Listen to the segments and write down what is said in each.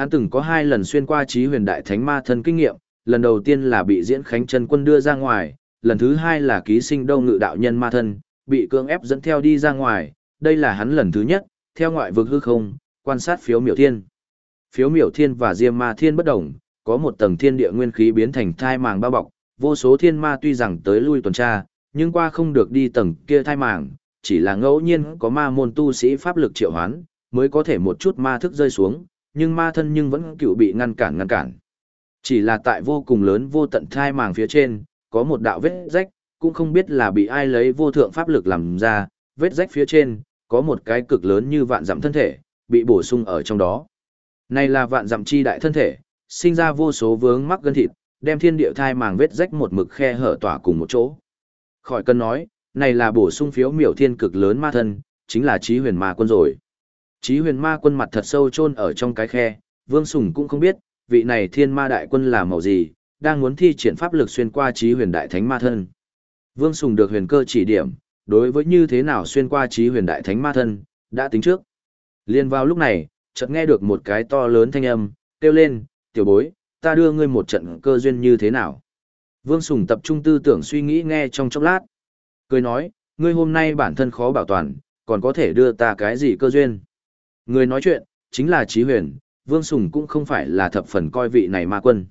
Hắn từng có hai lần xuyên qua trí huyền đại thánh ma thân kinh nghiệm, lần đầu tiên là bị diễn khánh chân quân đưa ra ngoài, lần thứ hai là ký sinh đâu ngự đạo nhân ma thân, bị cưỡng ép dẫn theo đi ra ngoài, đây là hắn lần thứ nhất, theo ngoại vực hư không, quan sát phiếu miểu thiên. Phiếu miểu thiên và diêm ma thiên bất đồng, có một tầng thiên địa nguyên khí biến thành thai màng bao bọc, vô số thiên ma tuy rằng tới lui tuần tra, nhưng qua không được đi tầng kia thai màng, chỉ là ngẫu nhiên có ma môn tu sĩ pháp lực triệu hoán, mới có thể một chút ma thức rơi xuống, nhưng ma thân nhưng vẫn cựu bị ngăn cản ngăn cản. Chỉ là tại vô cùng lớn vô tận thai màng phía trên, có một đạo vết rách, cũng không biết là bị ai lấy vô thượng pháp lực làm ra, vết rách phía trên, có một cái cực lớn như vạn dặm thân thể, bị bổ sung ở trong đó. Này là vạn dặm chi đại thân thể, sinh ra vô số vướng mắc gân thịt, đem thiên địa thai màng vết rách một mực khe hở tỏa cùng một chỗ. Khỏi cần nói, này là bổ sung phiếu miểu thiên cực lớn ma thân, chính là trí huyền ma quân rồi. Chí huyền ma quân mặt thật sâu chôn ở trong cái khe, vương sùng cũng không biết, vị này thiên ma đại quân là màu gì, đang muốn thi triển pháp lực xuyên qua Chí huyền đại thánh ma thân. Vương sùng được huyền cơ chỉ điểm, đối với như thế nào xuyên qua Chí huyền đại thánh ma thân, đã tính trước. Liên vào lúc này, chợt nghe được một cái to lớn thanh âm, kêu lên, tiểu bối, ta đưa ngươi một trận cơ duyên như thế nào. Vương Sùng tập trung tư tưởng suy nghĩ nghe trong chốc lát. Cười nói, ngươi hôm nay bản thân khó bảo toàn, còn có thể đưa ta cái gì cơ duyên. Người nói chuyện, chính là Chí Huyền, Vương Sùng cũng không phải là thập phần coi vị này ma quân.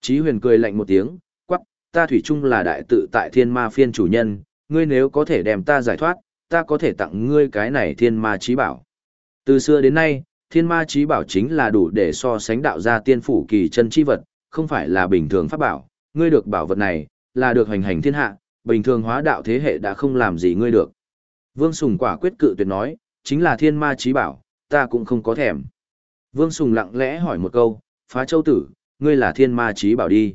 Chí Huyền cười lạnh một tiếng, quắc, ta thủy chung là đại tự tại thiên ma phiên chủ nhân, ngươi nếu có thể đem ta giải thoát, ta có thể tặng ngươi cái này thiên ma trí bảo. Từ xưa đến nay, thiên ma trí bảo chính là đủ để so sánh đạo gia tiên phủ kỳ chân chi vật, không phải là bình thường pháp bảo, ngươi được bảo vật này, là được hành hành thiên hạ, bình thường hóa đạo thế hệ đã không làm gì ngươi được. Vương Sùng quả quyết cự tuyệt nói, chính là thiên ma trí bảo, ta cũng không có thèm. Vương Sùng lặng lẽ hỏi một câu, phá châu tử, ngươi là thiên ma trí bảo đi.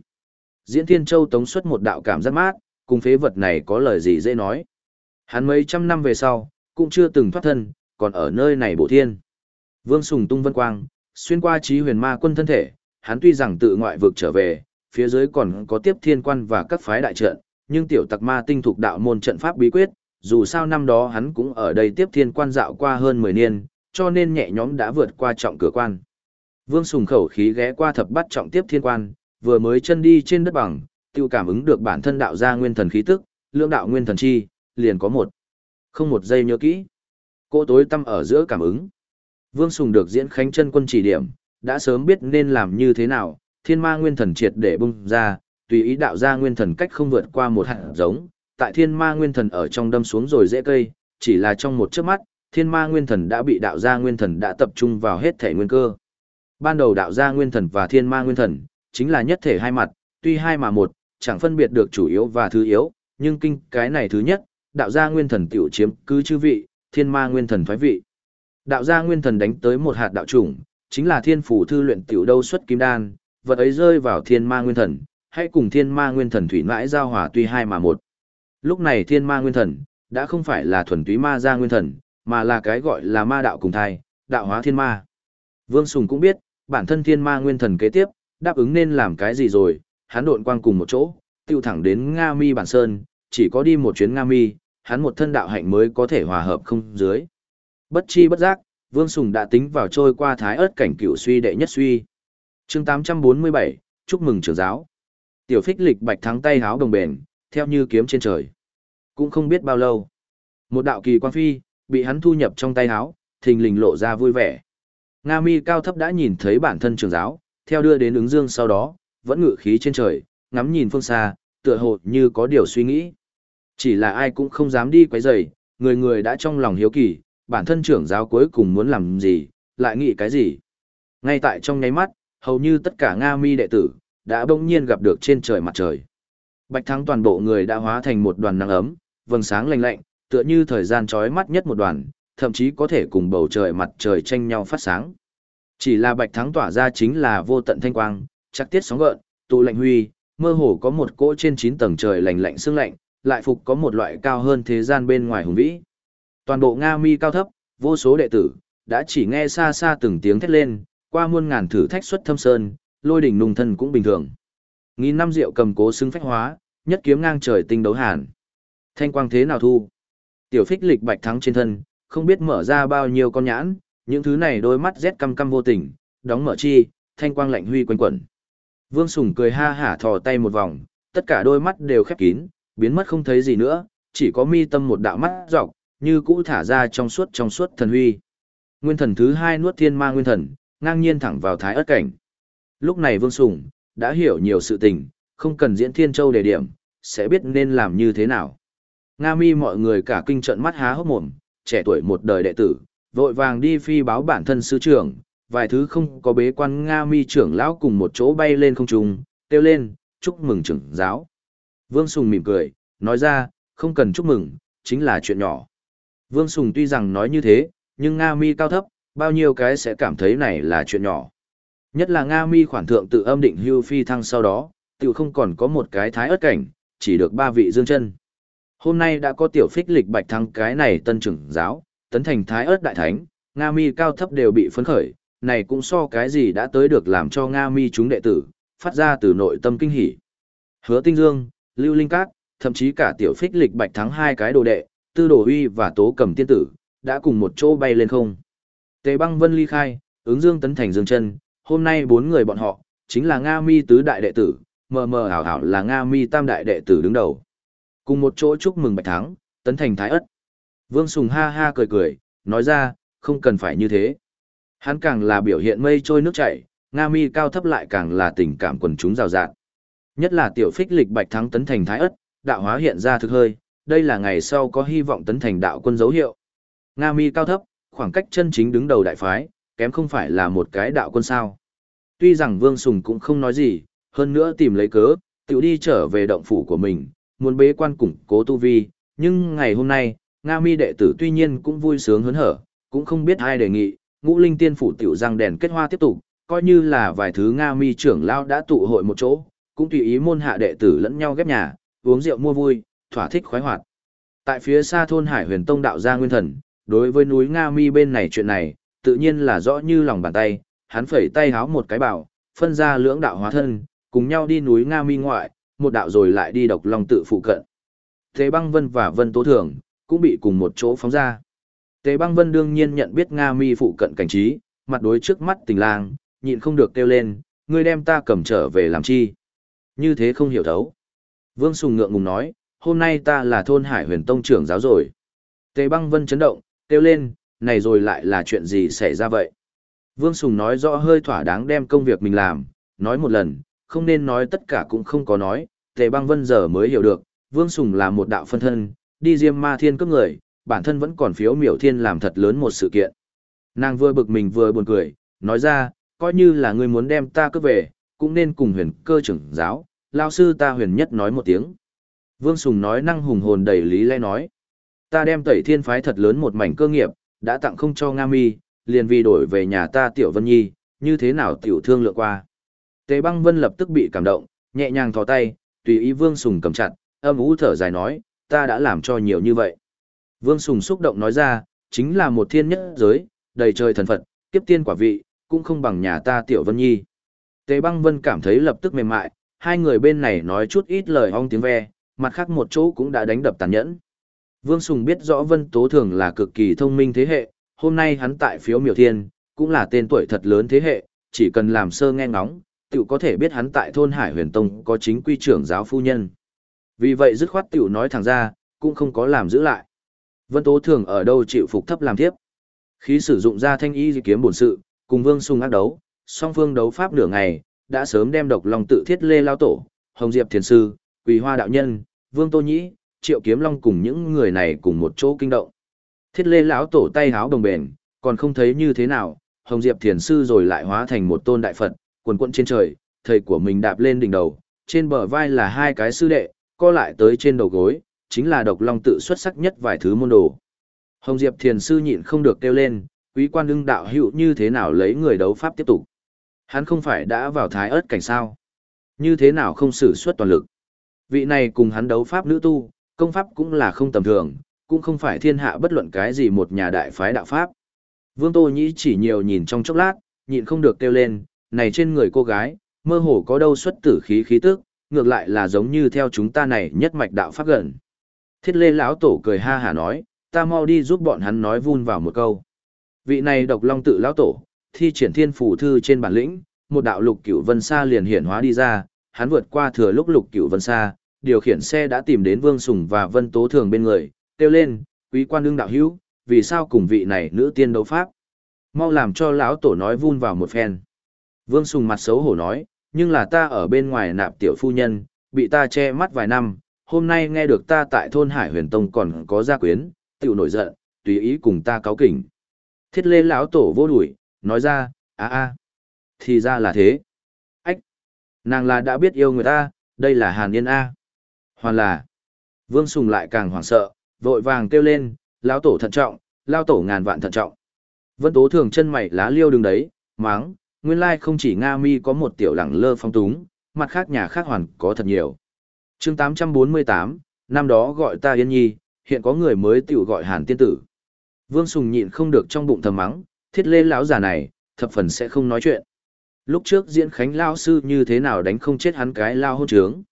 Diễn thiên châu tống xuất một đạo cảm giác mát, cùng phế vật này có lời gì dễ nói. Hắn mấy trăm năm về sau, cũng chưa từng thoát thân, còn ở nơi này bộ thiên. Vương Sùng tung vân quang, xuyên qua trí huyền ma quân thân thể, hắn tuy rằng tự ngoại vực trở về, phía dưới còn có tiếp thiên quan và các phái đại trận, nhưng tiểu tặc ma tinh thuộc đạo môn trận pháp bí quyết, dù sao năm đó hắn cũng ở đây tiếp thiên quan dạo qua hơn 10 niên, cho nên nhẹ nhõm đã vượt qua trọng cửa quan. Vương Sùng khẩu khí ghé qua thập bắt trọng tiếp thiên quan, vừa mới chân đi trên đất bằng, tiêu cảm ứng được bản thân đạo gia nguyên thần khí tức, lượng đạo nguyên thần chi, liền có một. Không một giây nhớ kỹ. Cô tối tâm ở giữa cảm ứng. Vương Sùng được diễn khánh chân quân chỉ điểm, đã sớm biết nên làm như thế nào, thiên ma nguyên thần triệt để bung ra, tùy ý đạo ra nguyên thần cách không vượt qua một hạt giống, tại thiên ma nguyên thần ở trong đâm xuống rồi dễ cây, chỉ là trong một chớp mắt, thiên ma nguyên thần đã bị đạo gia nguyên thần đã tập trung vào hết thể nguyên cơ. Ban đầu đạo gia nguyên thần và thiên ma nguyên thần, chính là nhất thể hai mặt, tuy hai mà một, chẳng phân biệt được chủ yếu và thứ yếu, nhưng kinh cái này thứ nhất, đạo gia nguyên thần tiểu chiếm cứ chư vị, thiên ma nguyên thần thoái vị. Đạo gia nguyên thần đánh tới một hạt đạo chủng, chính là thiên phủ thư luyện tiểu đâu xuất kim đan, vật ấy rơi vào thiên ma nguyên thần, hãy cùng thiên ma nguyên thần thủy mãi giao hòa tuy hai mà một. Lúc này thiên ma nguyên thần, đã không phải là thuần túy ma gia nguyên thần, mà là cái gọi là ma đạo cùng thai, đạo hóa thiên ma. Vương Sùng cũng biết, bản thân thiên ma nguyên thần kế tiếp, đáp ứng nên làm cái gì rồi, hắn độn quang cùng một chỗ, tiêu thẳng đến Nga Mi bản sơn, chỉ có đi một chuyến Nga Mi, hắn một thân đạo hạnh mới có thể hòa hợp không dưới. Bất chi bất giác, Vương Sùng đã tính vào trôi qua thái ớt cảnh cửu suy đệ nhất suy. chương 847, chúc mừng trưởng giáo. Tiểu phích lịch bạch thắng tay háo đồng bền, theo như kiếm trên trời. Cũng không biết bao lâu. Một đạo kỳ quan phi, bị hắn thu nhập trong tay háo, thình lình lộ ra vui vẻ. Nga mi cao thấp đã nhìn thấy bản thân trưởng giáo, theo đưa đến ứng dương sau đó, vẫn ngự khí trên trời, ngắm nhìn phương xa, tựa hồ như có điều suy nghĩ. Chỉ là ai cũng không dám đi quấy rầy, người người đã trong lòng hiếu kỳ, bản thân trưởng giáo cuối cùng muốn làm gì, lại nghĩ cái gì. Ngay tại trong nháy mắt, hầu như tất cả Nga mi đệ tử, đã bỗng nhiên gặp được trên trời mặt trời. Bạch thắng toàn bộ người đã hóa thành một đoàn nắng ấm, vầng sáng lạnh lạnh, tựa như thời gian chói mắt nhất một đoàn, thậm chí có thể cùng bầu trời mặt trời tranh nhau phát sáng. Chỉ là bạch thắng tỏa ra chính là vô tận thanh quang, chắc tiết sóng gợn, tụ lạnh huy, mơ hồ có một cỗ trên 9 tầng trời lạnh lạnh sương lạnh, lại phục có một loại cao hơn thế gian bên ngoài hùng vĩ. Toàn bộ Nga mi cao thấp, vô số đệ tử, đã chỉ nghe xa xa từng tiếng thét lên, qua muôn ngàn thử thách xuất thâm sơn, lôi đỉnh nùng thân cũng bình thường. Nghìn năm rượu cầm cố xứng phách hóa, nhất kiếm ngang trời tinh đấu hàn. Thanh quang thế nào thu? Tiểu phích lịch bạch thắng trên thân, không biết mở ra bao nhiêu con nhãn, những thứ này đôi mắt rét căm căm vô tình, đóng mở chi, thanh quang lạnh huy quanh quẩn. Vương Sùng cười ha hả thò tay một vòng, tất cả đôi mắt đều khép kín, biến mất không thấy gì nữa, chỉ có mi tâm một đạo mắt dọc, như cũ thả ra trong suốt trong suốt thần huy. Nguyên thần thứ hai nuốt thiên ma nguyên thần, ngang nhiên thẳng vào thái ớt cảnh. Lúc này Vương Sùng, đã hiểu nhiều sự tình, không cần diễn thiên châu đề điểm, sẽ biết nên làm như thế nào. Nga mi mọi người cả kinh trận mắt há hốc mồm, trẻ tuổi một đời đệ tử, vội vàng đi phi báo bản thân sư trưởng, vài thứ không có bế quan Nga mi trưởng lão cùng một chỗ bay lên không trung, kêu lên, chúc mừng trưởng giáo. Vương Sùng mỉm cười, nói ra, không cần chúc mừng, chính là chuyện nhỏ. Vương Sùng tuy rằng nói như thế, nhưng Nga mi cao thấp, bao nhiêu cái sẽ cảm thấy này là chuyện nhỏ. Nhất là Nga mi khoản thượng tự âm định hưu phi thăng sau đó, tự không còn có một cái thái ớt cảnh, chỉ được ba vị dương chân. Hôm nay đã có tiểu phích lịch bạch thăng cái này tân trưởng giáo, tấn thành thái ớt đại thánh, Nga mi cao thấp đều bị phấn khởi, này cũng so cái gì đã tới được làm cho Nga mi chúng đệ tử, phát ra từ nội tâm kinh hỉ. Hứa Tinh Dương, Lưu Linh Cát, thậm chí cả tiểu phích lịch bạch thắng hai cái đồ đệ, tư đồ uy và tố cầm tiên tử, đã cùng một chỗ bay lên không. Tề băng vân ly khai, ứng dương tấn thành dương chân, hôm nay bốn người bọn họ, chính là Nga mi tứ đại đệ tử, mờ mờ ảo ảo là Nga mi tam đại đệ tử đứng đầu. Cùng một chỗ chúc mừng bạch thắng, tấn thành thái ất. Vương Sùng ha ha cười cười, nói ra, không cần phải như thế. Hắn càng là biểu hiện mây trôi nước chảy, Nga mi cao thấp lại càng là tình cảm quần chúng rào rạt. Nhất là tiểu phích lịch bạch thắng tấn thành thái ất, đạo hóa hiện ra thực hơi, đây là ngày sau có hy vọng tấn thành đạo quân dấu hiệu. Nga mi cao thấp, khoảng cách chân chính đứng đầu đại phái, kém không phải là một cái đạo quân sao. Tuy rằng Vương Sùng cũng không nói gì, hơn nữa tìm lấy cớ, tự đi trở về động phủ của mình, muốn bế quan củng cố tu vi, nhưng ngày hôm nay, Nga mi đệ tử tuy nhiên cũng vui sướng hớn hở, cũng không biết ai đề nghị, ngũ linh tiên phủ tiểu răng đèn kết hoa tiếp tục, coi như là vài thứ Nga mi trưởng lao đã tụ hội một chỗ, cũng tùy ý môn hạ đệ tử lẫn nhau ghép nhà, uống rượu mua vui, thỏa thích khoái hoạt. Tại phía xa thôn Hải Huyền Tông đạo gia nguyên thần, đối với núi Nga Mi bên này chuyện này, tự nhiên là rõ như lòng bàn tay, hắn phẩy tay háo một cái bảo, phân ra lưỡng đạo hóa thân, cùng nhau đi núi Nga Mi ngoại, một đạo rồi lại đi độc long tự phụ cận. Thế băng vân và vân tố thường, cũng bị cùng một chỗ phóng ra. Tề băng vân đương nhiên nhận biết Nga Mi phụ cận cảnh trí, mặt đối trước mắt tình lang, nhịn không được kêu lên, ngươi đem ta cầm trở về làm chi. Như thế không hiểu thấu. Vương Sùng ngượng ngùng nói, hôm nay ta là thôn Hải huyền tông trưởng giáo rồi. Tề băng vân chấn động, kêu lên, này rồi lại là chuyện gì xảy ra vậy? Vương Sùng nói rõ hơi thỏa đáng đem công việc mình làm, nói một lần, không nên nói tất cả cũng không có nói, Tề băng vân giờ mới hiểu được, Vương Sùng là một đạo phân thân, đi diêm ma thiên cấp người, bản thân vẫn còn phiếu miểu thiên làm thật lớn một sự kiện. Nàng vừa bực mình vừa buồn cười, nói ra, coi như là ngươi muốn đem ta cướp về, cũng nên cùng huyền cơ trưởng giáo, lao sư ta huyền nhất nói một tiếng. Vương Sùng nói năng hùng hồn đầy lý lẽ nói. Ta đem tẩy thiên phái thật lớn một mảnh cơ nghiệp, đã tặng không cho Nga mi, liền vì đổi về nhà ta Tiểu Vân Nhi, như thế nào tiểu thương lượng qua. Tề băng vân lập tức bị cảm động, nhẹ nhàng thò tay, tùy ý Vương Sùng cầm chặt, âm ú thở dài nói, ta đã làm cho nhiều như vậy. Vương Sùng xúc động nói ra, chính là một thiên nhất giới, đầy trời thần Phật, kiếp tiên quả vị, cũng không bằng nhà ta Tiểu Vân Nhi. Tề băng vân cảm thấy lập tức mềm mại, hai người bên này nói chút ít lời ong tiếng ve, mặt khác một chỗ cũng đã đánh đập tàn nhẫn. Vương Sùng biết rõ Vân Tố Thường là cực kỳ thông minh thế hệ, hôm nay hắn tại phiếu miểu thiên, cũng là tên tuổi thật lớn thế hệ, chỉ cần làm sơ nghe ngóng, tiểu có thể biết hắn tại thôn Hải Huyền Tông có chính quy trưởng giáo phu nhân. Vì vậy dứt khoát tiểu nói thẳng ra, cũng không có làm giữ lại. Vân Tố Thường ở đâu chịu phục thấp làm tiếp. Khi sử dụng ra thanh y di kiếm bổn sự, cùng Vương Sung ác đấu, song phương đấu pháp nửa ngày, đã sớm đem độc lòng tự thiết lê lao tổ, Hồng Diệp Thiền Sư, Quỳ Hoa Đạo Nhân, Vương Tô Nhĩ, Triệu Kiếm Long cùng những người này cùng một chỗ kinh động. Thiết lê lão tổ tay háo đồng bền, còn không thấy như thế nào, Hồng Diệp Thiền Sư rồi lại hóa thành một tôn đại Phật, quần quận trên trời, thầy của mình đạp lên đỉnh đầu, trên bờ vai là hai cái sư đệ, co lại tới trên đầu gối, chính là độc long tự xuất sắc nhất vài thứ môn đồ. Hồng Diệp Thiền Sư nhịn không được kêu lên, quý quan đương đạo hữu như thế nào lấy người đấu pháp tiếp tục. Hắn không phải đã vào thái ớt cảnh sao? Như thế nào không sử xuất toàn lực? Vị này cùng hắn đấu pháp nữ tu, công pháp cũng là không tầm thường, cũng không phải thiên hạ bất luận cái gì một nhà đại phái đạo pháp. Vương Tô Nhĩ chỉ nhiều nhìn trong chốc lát, nhịn không được kêu lên, này trên người cô gái, mơ hồ có đâu xuất tử khí khí tức, ngược lại là giống như theo chúng ta này nhất mạch đạo pháp gần. Thiết lê lão tổ cười ha hả nói, ta mau đi giúp bọn hắn nói vun vào một câu. Vị này độc long tự lão tổ, thi triển thiên phủ thư trên bản lĩnh, một đạo lục cửu vân xa liền hiển hóa đi ra, hắn vượt qua thừa lúc lục cửu vân xa, điều khiển xe đã tìm đến Vương Sùng và Vân Tố Thường bên người, kêu lên, quý quan đương đạo hữu, vì sao cùng vị này nữ tiên đấu pháp? Mau làm cho lão tổ nói vun vào một phen. Vương Sùng mặt xấu hổ nói, nhưng là ta ở bên ngoài nạp tiểu phu nhân, bị ta che mắt vài năm, hôm nay nghe được ta tại thôn Hải Huyền Tông còn có gia quyến, tiểu nổi giận, tùy ý cùng ta cáo kỉnh. Thiết lê lão tổ vô đuổi, nói ra, a a, thì ra là thế. Ách, nàng là đã biết yêu người ta, đây là Hàn Yên A. Hoàn là, Vương Sùng lại càng hoảng sợ, vội vàng kêu lên, lão tổ thận trọng, lao tổ ngàn vạn thận trọng. Vân Tố thường chân mày lá liêu đứng đấy, máng, nguyên lai không chỉ Nga Mi có một tiểu lẳng lơ phong túng, mặt khác nhà khác hoàn có thật nhiều. chương 848, năm đó gọi ta Yên Nhi, hiện có người mới tiểu gọi Hàn Tiên Tử. Vương Sùng nhịn không được trong bụng thầm mắng, thiết lê lão già này, thập phần sẽ không nói chuyện. Lúc trước diễn khánh lao sư như thế nào đánh không chết hắn cái lao hôn trướng.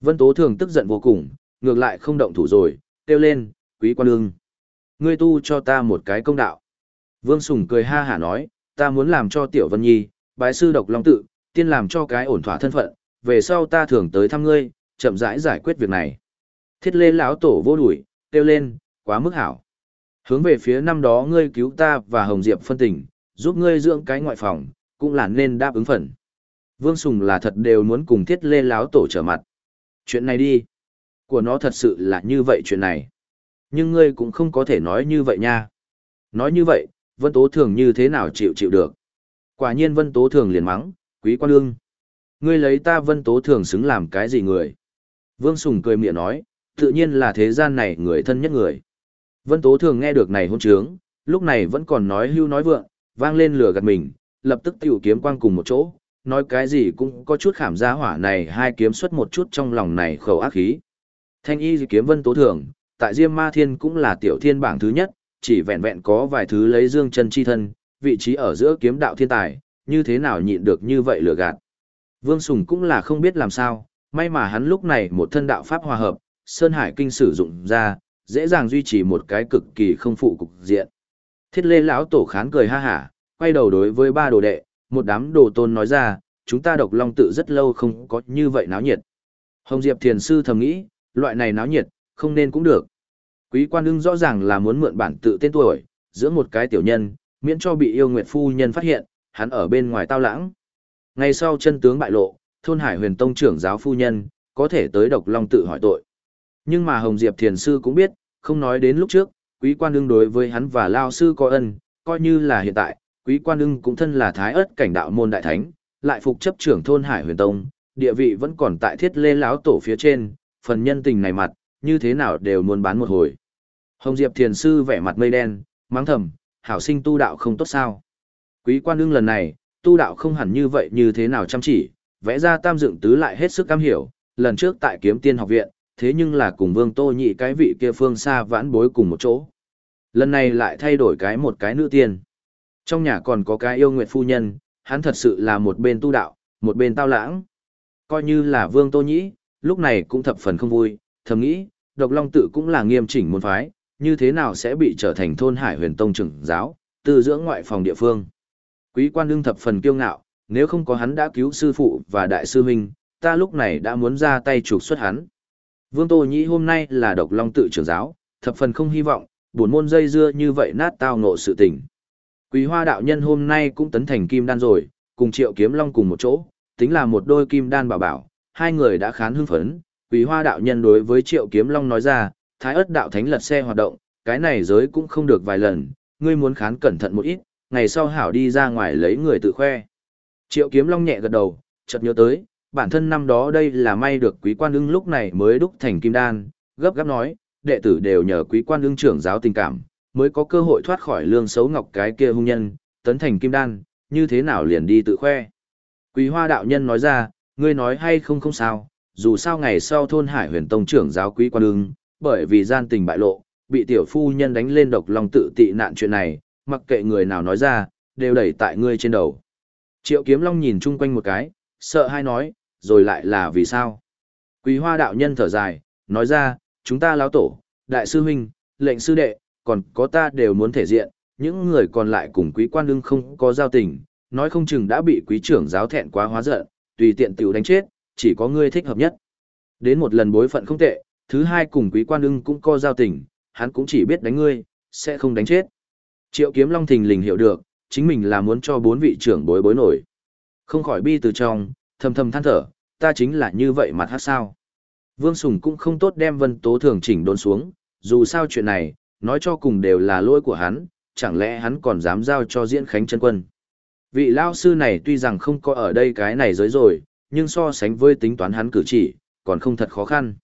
Vân Tố Thường tức giận vô cùng, ngược lại không động thủ rồi, kêu lên, quý quan lương. Ngươi tu cho ta một cái công đạo. Vương Sùng cười ha hả nói, ta muốn làm cho Tiểu Vân Nhi, bái sư độc long tự, tiên làm cho cái ổn thỏa thân phận, về sau ta thường tới thăm ngươi, chậm rãi giải quyết việc này. Thiết lê lão tổ vô đuổi, kêu lên, quá mức hảo. Hướng về phía năm đó ngươi cứu ta và Hồng Diệp phân tình, giúp ngươi dưỡng cái ngoại phòng, cũng là nên đáp ứng phần. Vương Sùng là thật đều muốn cùng thiết lê lão tổ trở mặt. Chuyện này đi. Của nó thật sự là như vậy chuyện này. Nhưng ngươi cũng không có thể nói như vậy nha. Nói như vậy, Vân Tố Thường như thế nào chịu chịu được. Quả nhiên Vân Tố Thường liền mắng, quý quan ương. Ngươi lấy ta Vân Tố Thường xứng làm cái gì người? Vương Sùng cười miệng nói, tự nhiên là thế gian này người thân nhất người. Vân Tố Thường nghe được này hôn trướng, lúc này vẫn còn nói hưu nói vượng, vang lên lửa gạt mình, lập tức tiểu kiếm quang cùng một chỗ, nói cái gì cũng có chút khảm giá hỏa này hai kiếm xuất một chút trong lòng này khẩu ác khí. Thanh y kiếm Vân Tố Thường, tại Diêm Ma Thiên cũng là tiểu thiên bảng thứ nhất, chỉ vẹn vẹn có vài thứ lấy dương chân chi thân, vị trí ở giữa kiếm đạo thiên tài, như thế nào nhịn được như vậy lừa gạt. Vương Sùng cũng là không biết làm sao, may mà hắn lúc này một thân đạo pháp hòa hợp, Sơn Hải Kinh sử dụng ra, dễ dàng duy trì một cái cực kỳ không phụ cục diện. Thiết lê lão tổ khán cười ha hả, quay đầu đối với ba đồ đệ, một đám đồ tôn nói ra, chúng ta độc long tự rất lâu không có như vậy náo nhiệt. Hồng Diệp Thiền Sư thầm nghĩ, loại này náo nhiệt, không nên cũng được. Quý quan ưng rõ ràng là muốn mượn bản tự tên tuổi, giữa một cái tiểu nhân, miễn cho bị yêu nguyệt phu nhân phát hiện, hắn ở bên ngoài tao lãng. Ngày sau chân tướng bại lộ, thôn hải huyền tông trưởng giáo phu nhân, có thể tới độc long tự hỏi tội. Nhưng mà Hồng Diệp Thiền Sư cũng biết, không nói đến lúc trước, quý quan ưng đối với hắn và Lao Sư có ân, coi như là hiện tại, quý quan ưng cũng thân là thái ớt cảnh đạo môn đại thánh, lại phục chấp trưởng thôn hải huyền tông, địa vị vẫn còn tại thiết lê lão tổ phía trên, phần nhân tình này mặt, như thế nào đều muốn bán một hồi. Hồng Diệp Thiền Sư vẻ mặt mây đen, mắng thầm, hảo sinh tu đạo không tốt sao. Quý quan ưng lần này, tu đạo không hẳn như vậy như thế nào chăm chỉ, vẽ ra tam dựng tứ lại hết sức cam hiểu, lần trước tại kiếm tiên học viện, thế nhưng là cùng vương tô nhị cái vị kia phương xa vãn bối cùng một chỗ. Lần này lại thay đổi cái một cái nữ tiên. Trong nhà còn có cái yêu nguyệt phu nhân, hắn thật sự là một bên tu đạo, một bên tao lãng. Coi như là vương tô nhĩ, lúc này cũng thập phần không vui, thầm nghĩ, độc long tự cũng là nghiêm chỉnh môn phái, như thế nào sẽ bị trở thành thôn hải huyền tông trưởng giáo, từ dưỡng ngoại phòng địa phương. Quý quan đương thập phần kiêu ngạo, nếu không có hắn đã cứu sư phụ và đại sư huynh, ta lúc này đã muốn ra tay trục xuất hắn. Vương Tô Nhĩ hôm nay là độc long tự trưởng giáo, thập phần không hy vọng, buồn môn dây dưa như vậy nát tao ngộ sự tình. Quý hoa đạo nhân hôm nay cũng tấn thành kim đan rồi, cùng triệu kiếm long cùng một chỗ, tính là một đôi kim đan bảo bảo, hai người đã khán hưng phấn. Quý hoa đạo nhân đối với triệu kiếm long nói ra, thái ớt đạo thánh lật xe hoạt động, cái này giới cũng không được vài lần, ngươi muốn khán cẩn thận một ít, ngày sau hảo đi ra ngoài lấy người tự khoe. Triệu kiếm long nhẹ gật đầu, chợt nhớ tới, bản thân năm đó đây là may được quý quan ưng lúc này mới đúc thành kim đan, gấp gáp nói, đệ tử đều nhờ quý quan ưng trưởng giáo tình cảm, mới có cơ hội thoát khỏi lương xấu ngọc cái kia hung nhân, tấn thành kim đan, như thế nào liền đi tự khoe. Quý hoa đạo nhân nói ra, ngươi nói hay không không sao, dù sao ngày sau thôn hải huyền tông trưởng giáo quý quan ưng, bởi vì gian tình bại lộ, bị tiểu phu nhân đánh lên độc lòng tự tị nạn chuyện này, mặc kệ người nào nói ra, đều đẩy tại ngươi trên đầu. Triệu kiếm long nhìn chung quanh một cái, sợ hai nói, rồi lại là vì sao? Quý hoa đạo nhân thở dài, nói ra, chúng ta lão tổ, đại sư huynh, lệnh sư đệ, còn có ta đều muốn thể diện, những người còn lại cùng quý quan ưng không có giao tình, nói không chừng đã bị quý trưởng giáo thẹn quá hóa giận, tùy tiện tiểu đánh chết, chỉ có ngươi thích hợp nhất. Đến một lần bối phận không tệ, thứ hai cùng quý quan ưng cũng co giao tình, hắn cũng chỉ biết đánh ngươi, sẽ không đánh chết. Triệu kiếm long thình lình hiểu được, chính mình là muốn cho bốn vị trưởng bối bối nổi. Không khỏi bi từ trong, thầm thầm than thở, ta chính là như vậy mặt hát sao. Vương Sùng cũng không tốt đem vân tố thường chỉnh đốn xuống, dù sao chuyện này, nói cho cùng đều là lỗi của hắn, chẳng lẽ hắn còn dám giao cho diễn khánh chân quân. Vị lao sư này tuy rằng không có ở đây cái này giới rồi, nhưng so sánh với tính toán hắn cử chỉ, còn không thật khó khăn.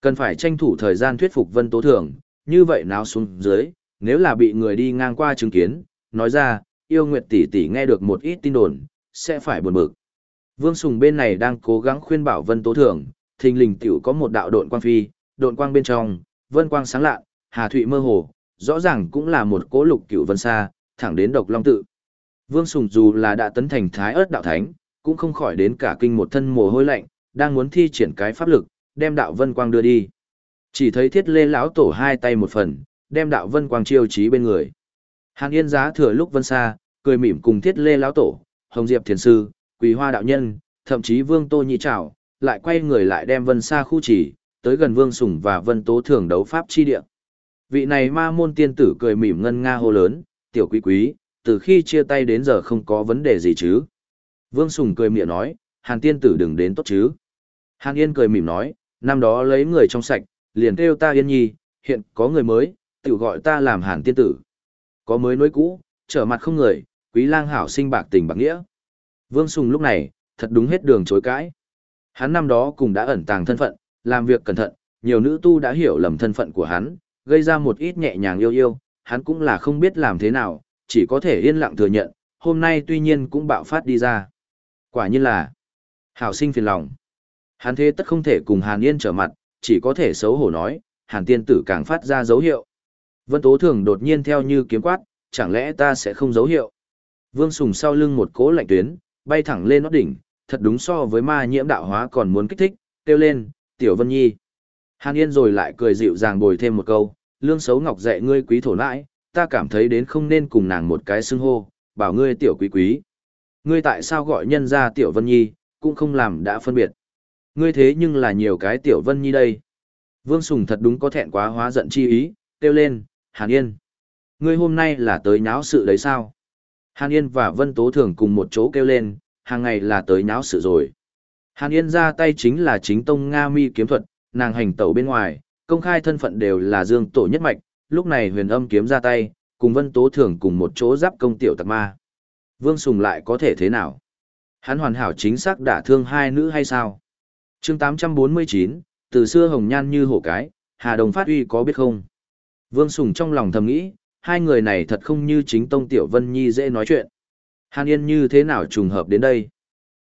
Cần phải tranh thủ thời gian thuyết phục vân tố thường, như vậy nào xuống dưới, nếu là bị người đi ngang qua chứng kiến, nói ra, yêu nguyệt tỷ tỷ nghe được một ít tin đồn, sẽ phải buồn bực. Vương Sùng bên này đang cố gắng khuyên bảo Vân Tố Thường, thình lình tiểu có một đạo độn quang phi, độn quang bên trong, vân quang sáng lạ, hà thụy mơ hồ, rõ ràng cũng là một cố lục cửu vân xa, thẳng đến độc long tự. Vương Sùng dù là đã tấn thành thái ớt đạo thánh, cũng không khỏi đến cả kinh một thân mồ hôi lạnh, đang muốn thi triển cái pháp lực, đem đạo vân quang đưa đi. Chỉ thấy thiết lê lão tổ hai tay một phần, đem đạo vân quang chiêu trí bên người. Hàn Yên giá thừa lúc vân xa, cười mỉm cùng thiết lê lão tổ, hồng diệp thiền sư, quỳ hoa đạo nhân, thậm chí vương tô nhị trảo, lại quay người lại đem vân xa khu chỉ, tới gần vương Sùng và vân tố thường đấu pháp chi địa. Vị này ma môn tiên tử cười mỉm ngân nga hô lớn, tiểu quý quý, từ khi chia tay đến giờ không có vấn đề gì chứ. Vương Sùng cười miệng nói, Hàn tiên tử đừng đến tốt chứ. Hàn Yên cười mỉm nói, năm đó lấy người trong sạch, liền kêu ta Yên Nhi, hiện có người mới, tự gọi ta làm Hàn tiên tử. Có mới nối cũ, trở mặt không người, quý lang hảo sinh bạc tình bạc nghĩa. Vương Sùng lúc này, thật đúng hết đường chối cãi. Hắn năm đó cũng đã ẩn tàng thân phận, làm việc cẩn thận, nhiều nữ tu đã hiểu lầm thân phận của hắn, gây ra một ít nhẹ nhàng yêu yêu, hắn cũng là không biết làm thế nào, chỉ có thể yên lặng thừa nhận, hôm nay tuy nhiên cũng bạo phát đi ra. Quả nhiên là, hảo sinh phiền lòng. Hắn thế tất không thể cùng Hàn Yên trở mặt, chỉ có thể xấu hổ nói, Hàn tiên tử càng phát ra dấu hiệu. Vân Tố Thường đột nhiên theo như kiếm quát, chẳng lẽ ta sẽ không dấu hiệu. Vương Sùng sau lưng một cỗ lạnh tuyến, bay thẳng lên nót đỉnh, thật đúng so với ma nhiễm đạo hóa còn muốn kích thích, kêu lên, Tiểu Vân Nhi. Hàn Yên rồi lại cười dịu dàng bồi thêm một câu, lương xấu ngọc dạy ngươi quý thổ nãi, ta cảm thấy đến không nên cùng nàng một cái xưng hô, bảo ngươi tiểu quý quý. Ngươi tại sao gọi nhân ra Tiểu Vân Nhi, cũng không làm đã phân biệt. Ngươi thế nhưng là nhiều cái Tiểu Vân Nhi đây. Vương Sùng thật đúng có thẹn quá hóa giận chi ý, kêu lên, Hàn Yên. Ngươi hôm nay là tới nháo sự đấy sao? Hàn Yên và Vân Tố Thường cùng một chỗ kêu lên, hàng ngày là tới nháo sự rồi. Hàn Yên ra tay chính là chính tông Nga mi kiếm thuật, nàng hành tẩu bên ngoài, công khai thân phận đều là dương tổ nhất mạch, lúc này huyền âm kiếm ra tay, cùng Vân Tố Thường cùng một chỗ giáp công tiểu tặc ma. Vương Sùng lại có thể thế nào? Hắn hoàn hảo chính xác đả thương hai nữ hay sao? chương 849, từ xưa hồng nhan như hổ cái, Hà Đồng phát uy có biết không? Vương Sùng trong lòng thầm nghĩ, hai người này thật không như chính tông Tiểu Vân Nhi dễ nói chuyện. Hàn Yên như thế nào trùng hợp đến đây?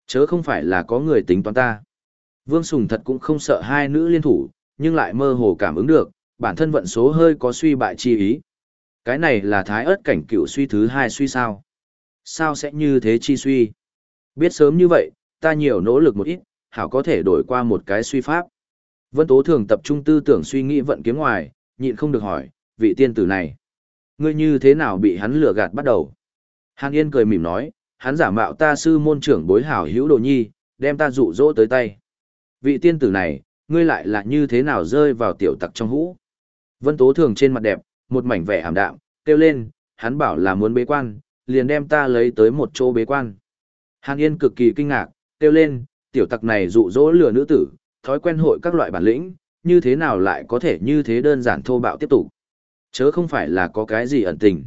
Chớ không phải là có người tính toán ta. Vương Sùng thật cũng không sợ hai nữ liên thủ, nhưng lại mơ hồ cảm ứng được, bản thân vận số hơi có suy bại chi ý. Cái này là thái ớt cảnh cựu suy thứ hai suy sao? Sao sẽ như thế chi suy? Biết sớm như vậy, ta nhiều nỗ lực một ít, hảo có thể đổi qua một cái suy pháp. Vân Tố thường tập trung tư tưởng suy nghĩ vận kiếm ngoài, nhịn không được hỏi, vị tiên tử này. Ngươi như thế nào bị hắn lừa gạt bắt đầu? Hàn Yên cười mỉm nói, hắn giả mạo ta sư môn trưởng bối hảo hữu đồ nhi, đem ta dụ dỗ tới tay. Vị tiên tử này, ngươi lại là như thế nào rơi vào tiểu tặc trong hũ? Vân Tố thường trên mặt đẹp, một mảnh vẻ ảm đạm, kêu lên, hắn bảo là muốn bế quan, liền đem ta lấy tới một chỗ bế quan. Hàn Yên cực kỳ kinh ngạc, kêu lên, tiểu tặc này dụ dỗ lừa nữ tử, thói quen hội các loại bản lĩnh, như thế nào lại có thể như thế đơn giản thô bạo tiếp tục. Chớ không phải là có cái gì ẩn tình.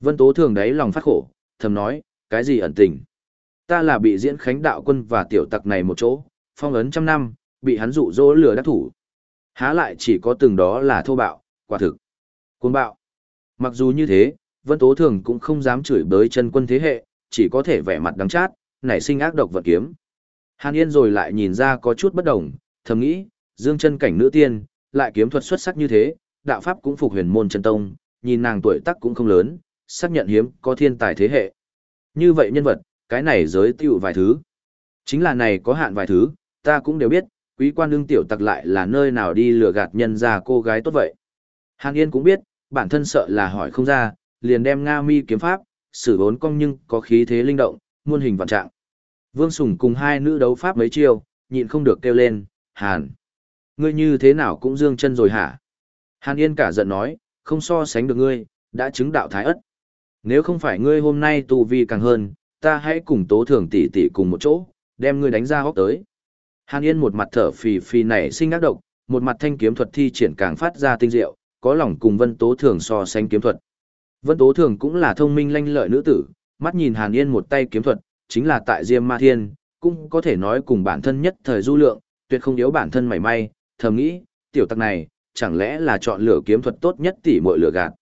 Vân Tố thường đấy lòng phát khổ, thầm nói, cái gì ẩn tình. Ta là bị diễn khánh đạo quân và tiểu tặc này một chỗ, phong ấn trăm năm, bị hắn dụ dỗ lừa đắc thủ. Há lại chỉ có từng đó là thô bạo, quả thực. Cuồng bạo. Mặc dù như thế, Vân Tố Thường cũng không dám chửi bới chân quân thế hệ, chỉ có thể vẻ mặt đắng chát, nảy sinh ác độc vật kiếm. Hàn Yên rồi lại nhìn ra có chút bất đồng, thầm nghĩ, dương chân cảnh nữ tiên, lại kiếm thuật xuất sắc như thế, đạo pháp cũng phục huyền môn chân tông, nhìn nàng tuổi tác cũng không lớn, xác nhận hiếm có thiên tài thế hệ. Như vậy nhân vật, cái này giới tiêu vài thứ. Chính là này có hạn vài thứ, ta cũng đều biết, quý quan đương tiểu tặc lại là nơi nào đi lừa gạt nhân ra cô gái tốt vậy. Hàn Yên cũng biết, bản thân sợ là hỏi không ra, liền đem Nga Mi kiếm pháp, sử bốn cong nhưng có khí thế linh động, muôn hình vạn trạng. Vương Sùng cùng hai nữ đấu pháp mấy chiêu, nhịn không được kêu lên, Hàn. Ngươi như thế nào cũng dương chân rồi hả? Hàn Yên cả giận nói, không so sánh được ngươi, đã chứng đạo thái ất. Nếu không phải ngươi hôm nay tu vi càng hơn, ta hãy cùng tố thường tỷ tỷ cùng một chỗ, đem ngươi đánh ra hốc tới. Hàn Yên một mặt thở phì phì nảy sinh ác độc, một mặt thanh kiếm thuật thi triển càng phát ra tinh diệu, có lòng cùng Vân Tố Thường so sánh kiếm thuật. Vân Tố Thường cũng là thông minh lanh lợi nữ tử, mắt nhìn Hàn Yên một tay kiếm thuật, chính là tại Diêm Ma Thiên, cũng có thể nói cùng bản thân nhất thời du lượng, tuyệt không yếu bản thân mảy may, thầm nghĩ, tiểu tặc này, chẳng lẽ là chọn lựa kiếm thuật tốt nhất tỷ muội lựa gạt.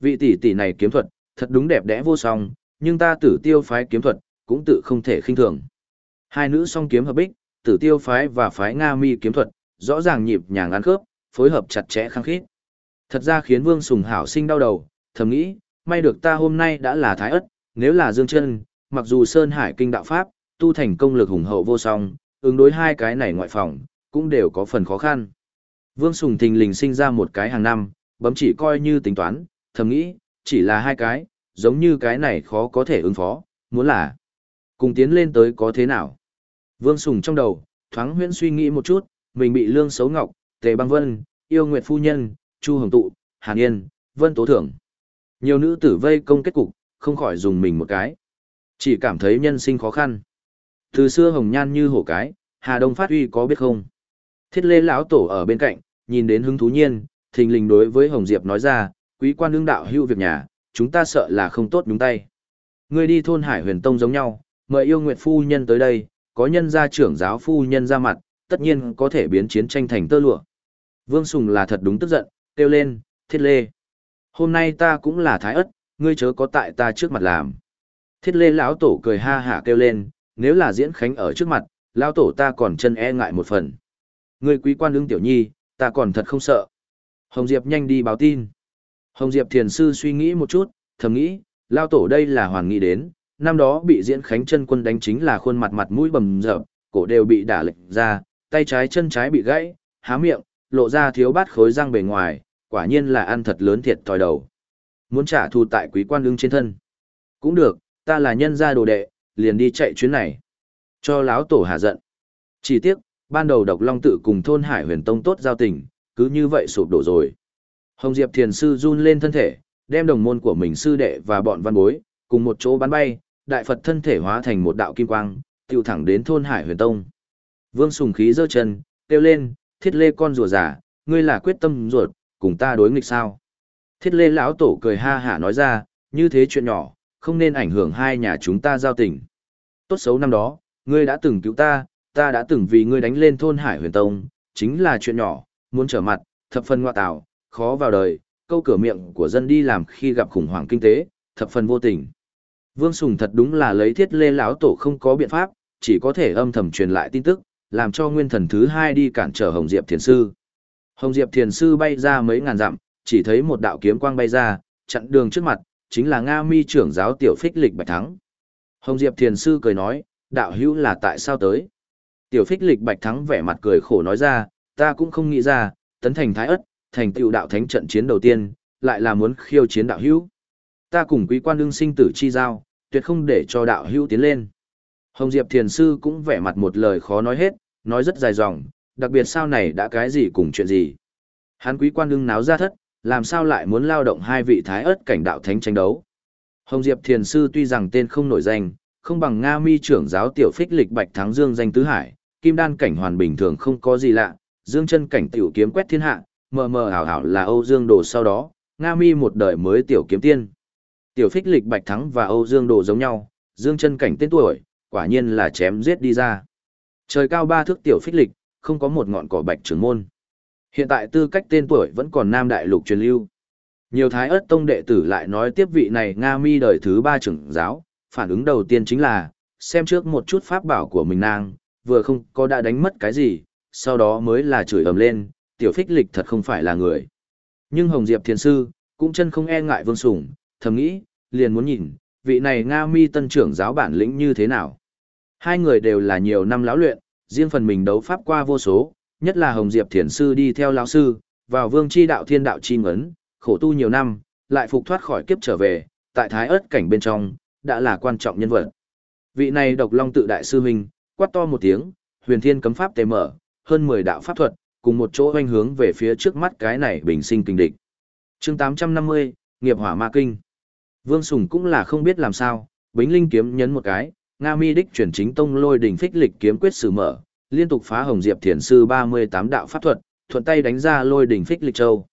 Vị tỷ tỷ này kiếm thuật, thật đúng đẹp đẽ vô song, nhưng ta tử tiêu phái kiếm thuật, cũng tự không thể khinh thường. Hai nữ song kiếm hợp bích, tử tiêu phái và phái Nga mi kiếm thuật, rõ ràng nhịp nhàng ăn khớp, phối hợp chặt chẽ khăng khít. Thật ra khiến Vương Sùng Hảo sinh đau đầu, thầm nghĩ, may được ta hôm nay đã là thái ất, nếu là dương chân, mặc dù Sơn Hải kinh đạo Pháp, tu thành công lực hùng hậu vô song, ứng đối hai cái này ngoại phòng, cũng đều có phần khó khăn. Vương Sùng thình lình sinh ra một cái hàng năm, bấm chỉ coi như tính toán, thầm nghĩ, chỉ là hai cái, giống như cái này khó có thể ứng phó, muốn là cùng tiến lên tới có thế nào. Vương Sùng trong đầu, thoáng huyễn suy nghĩ một chút, mình bị Lương Xấu Ngọc, Tề Băng Vân, Yêu Nguyệt Phu Nhân, Chu Hồng Tụ, Hàn Yên, Vân Tố Thưởng. Nhiều nữ tử vây công kết cục, không khỏi dùng mình một cái. Chỉ cảm thấy nhân sinh khó khăn. Từ xưa hồng nhan như hổ cái, Hà Đông phát uy có biết không? Thiết lê lão tổ ở bên cạnh, nhìn đến hứng thú nhiên, thình lình đối với Hồng Diệp nói ra, quý quan đương đạo hưu việc nhà, chúng ta sợ là không tốt nhúng tay. Ngươi đi thôn Hải Huyền Tông giống nhau, mời yêu nguyệt phu nhân tới đây, có nhân gia trưởng giáo phu nhân ra mặt, tất nhiên có thể biến chiến tranh thành tơ lụa. Vương Sùng là thật đúng tức giận, kêu lên, thiết lê. Hôm nay ta cũng là thái ất, ngươi chớ có tại ta trước mặt làm. Thiết lê lão tổ cười ha hả kêu lên, nếu là diễn khánh ở trước mặt, lão tổ ta còn chân e ngại một phần. Ngươi quý quan Lương tiểu nhi, ta còn thật không sợ. Hồng Diệp nhanh đi báo tin. Hồng Diệp thiền sư suy nghĩ một chút, thầm nghĩ, lao tổ đây là hoàn nghĩ đến, năm đó bị diễn khánh chân quân đánh chính là khuôn mặt mặt mũi bầm dập, cổ đều bị đả lệch ra, tay trái chân trái bị gãy, há miệng, lộ ra thiếu bát khối răng bề ngoài, quả nhiên là ăn thật lớn thiệt thòi đầu. Muốn trả thù tại quý quan ưng trên thân. Cũng được, ta là nhân gia đồ đệ, liền đi chạy chuyến này. Cho lão tổ hạ giận. Chỉ tiếc, ban đầu độc long tự cùng thôn hải huyền tông tốt giao tình, cứ như vậy sụp đổ rồi. Hồng Diệp thiền sư run lên thân thể, đem đồng môn của mình sư đệ và bọn văn bối, cùng một chỗ bắn bay, đại Phật thân thể hóa thành một đạo kim quang, tiêu thẳng đến thôn hải huyền tông. Vương sùng khí giơ chân, kêu lên, thiết lê con rùa giả, ngươi là quyết tâm ruột, cùng ta đối nghịch sao. Thiết lê lão tổ cười ha hả nói ra, như thế chuyện nhỏ, không nên ảnh hưởng hai nhà chúng ta giao tình. Tốt xấu năm đó, ngươi đã từng cứu ta, ta đã từng vì ngươi đánh lên thôn hải huyền tông, chính là chuyện nhỏ, muốn trở mặt, thập phần ngoại tạo, khó vào đời, câu cửa miệng của dân đi làm khi gặp khủng hoảng kinh tế, thập phần vô tình. Vương Sùng thật đúng là lấy thiết lê lão tổ không có biện pháp, chỉ có thể âm thầm truyền lại tin tức, làm cho nguyên thần thứ hai đi cản trở Hồng Diệp Thiền Sư. Hồng Diệp Thiền Sư bay ra mấy ngàn dặm, chỉ thấy một đạo kiếm quang bay ra, chặn đường trước mặt, chính là Nga mi trưởng giáo tiểu phích lịch bạch thắng. Hồng Diệp Thiền Sư cười nói, đạo hữu là tại sao tới? Tiểu phích lịch bạch thắng vẻ mặt cười khổ nói ra, ta cũng không nghĩ ra, tấn thành thái ất, thành tựu đạo thánh trận chiến đầu tiên, lại là muốn khiêu chiến đạo hữu. Ta cùng quý quan đương sinh tử chi giao, tuyệt không để cho đạo hữu tiến lên. Hồng Diệp Thiền Sư cũng vẻ mặt một lời khó nói hết, nói rất dài dòng, đặc biệt sao này đã cái gì cùng chuyện gì. Hắn quý quan đương náo ra thất, làm sao lại muốn lao động hai vị thái ớt cảnh đạo thánh tranh đấu. Hồng Diệp Thiền Sư tuy rằng tên không nổi danh, không bằng Nga mi trưởng giáo tiểu phích lịch bạch thắng dương danh tứ hải, kim đan cảnh hoàn bình thường không có gì lạ, dương chân cảnh tiểu kiếm quét thiên hạ, mờ mờ ảo ảo là Âu Dương Đồ sau đó, Nga Mi một đời mới tiểu kiếm tiên. Tiểu phích lịch Bạch Thắng và Âu Dương Đồ giống nhau, Dương chân cảnh tên tuổi, quả nhiên là chém giết đi ra. Trời cao ba thước tiểu phích lịch, không có một ngọn cỏ bạch trưởng môn. Hiện tại tư cách tên tuổi vẫn còn nam đại lục truyền lưu. Nhiều thái ớt tông đệ tử lại nói tiếp vị này Nga Mi đời thứ ba trưởng giáo, phản ứng đầu tiên chính là, xem trước một chút pháp bảo của mình nàng, vừa không có đã đánh mất cái gì, sau đó mới là chửi ầm lên, tiểu phích lịch thật không phải là người. Nhưng Hồng Diệp Thiền Sư, cũng chân không e ngại vương sủng, thầm nghĩ, liền muốn nhìn, vị này Nga mi tân trưởng giáo bản lĩnh như thế nào. Hai người đều là nhiều năm lão luyện, riêng phần mình đấu pháp qua vô số, nhất là Hồng Diệp Thiền Sư đi theo lão sư, vào vương chi đạo thiên đạo chi ngấn, khổ tu nhiều năm, lại phục thoát khỏi kiếp trở về, tại thái ớt cảnh bên trong, đã là quan trọng nhân vật. Vị này độc long tự đại sư huynh, quát to một tiếng, huyền thiên cấm pháp tề mở, hơn 10 đạo pháp thuật, cùng một chỗ hoanh hướng về phía trước mắt cái này bình sinh kinh địch. chương 850, nghiệp hỏa ma kinh. Vương Sùng cũng là không biết làm sao, bính linh kiếm nhấn một cái, Nga mi đích chuyển chính tông lôi đỉnh phích lịch kiếm quyết sử mở, liên tục phá hồng diệp thiền sư 38 đạo pháp thuật, thuận tay đánh ra lôi đỉnh phích lịch châu.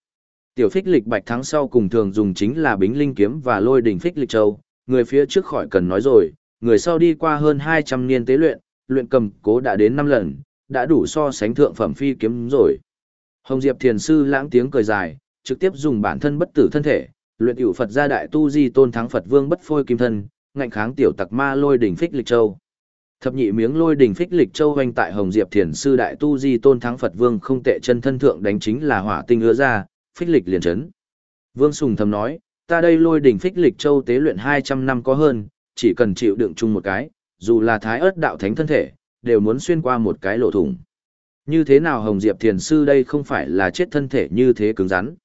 Tiểu phích lịch bạch thắng sau cùng thường dùng chính là bính linh kiếm và lôi đỉnh phích lịch châu, người phía trước khỏi cần nói rồi, người sau đi qua hơn 200 niên tế luyện, luyện cầm cố đã đến 5 lần, đã đủ so sánh thượng phẩm phi kiếm rồi. Hồng Diệp Thiền Sư lãng tiếng cười dài, trực tiếp dùng bản thân bất tử thân thể, luyện hữu Phật gia đại tu di tôn thắng Phật vương bất phôi kim thân, ngạnh kháng tiểu tặc ma lôi đỉnh phích lịch châu. Thập nhị miếng lôi đỉnh phích lịch châu hoành tại Hồng Diệp Thiền Sư đại tu di tôn thắng Phật vương không tệ chân thân thượng đánh chính là hỏa tinh ứa ra, phích lịch liền chấn. Vương Sùng thầm nói, ta đây lôi đỉnh phích lịch châu tế luyện 200 năm có hơn, chỉ cần chịu đựng chung một cái, dù là thái ớt đạo thánh thân thể, đều muốn xuyên qua một cái lỗ thủng. Như thế nào Hồng Diệp Thiền Sư đây không phải là chết thân thể như thế cứng rắn.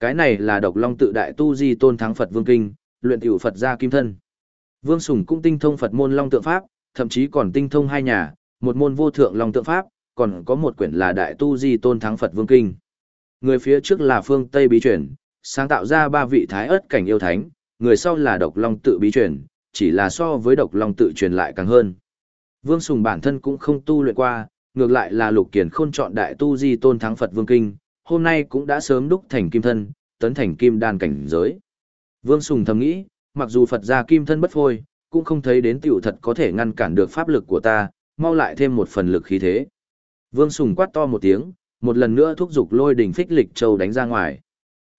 Cái này là độc long tự đại tu di tôn thắng Phật Vương Kinh, luyện tiểu Phật gia kim thân. Vương Sùng cũng tinh thông Phật môn long tượng Pháp, thậm chí còn tinh thông hai nhà, một môn vô thượng long tượng Pháp, còn có một quyển là đại tu di tôn thắng Phật Vương Kinh. Người phía trước là phương Tây bí truyền, sáng tạo ra ba vị thái ớt cảnh yêu thánh, người sau là độc long tự bí truyền, chỉ là so với độc long tự truyền lại càng hơn. Vương Sùng bản thân cũng không tu luyện qua, ngược lại là lục kiền khôn chọn đại tu di tôn thắng Phật Vương Kinh, hôm nay cũng đã sớm đúc thành kim thân, tấn thành kim đan cảnh giới. Vương Sùng thầm nghĩ, mặc dù Phật gia kim thân bất phôi, cũng không thấy đến tiểu thật có thể ngăn cản được pháp lực của ta, mau lại thêm một phần lực khí thế. Vương Sùng quát to một tiếng, một lần nữa thúc giục lôi đỉnh phích lịch châu đánh ra ngoài.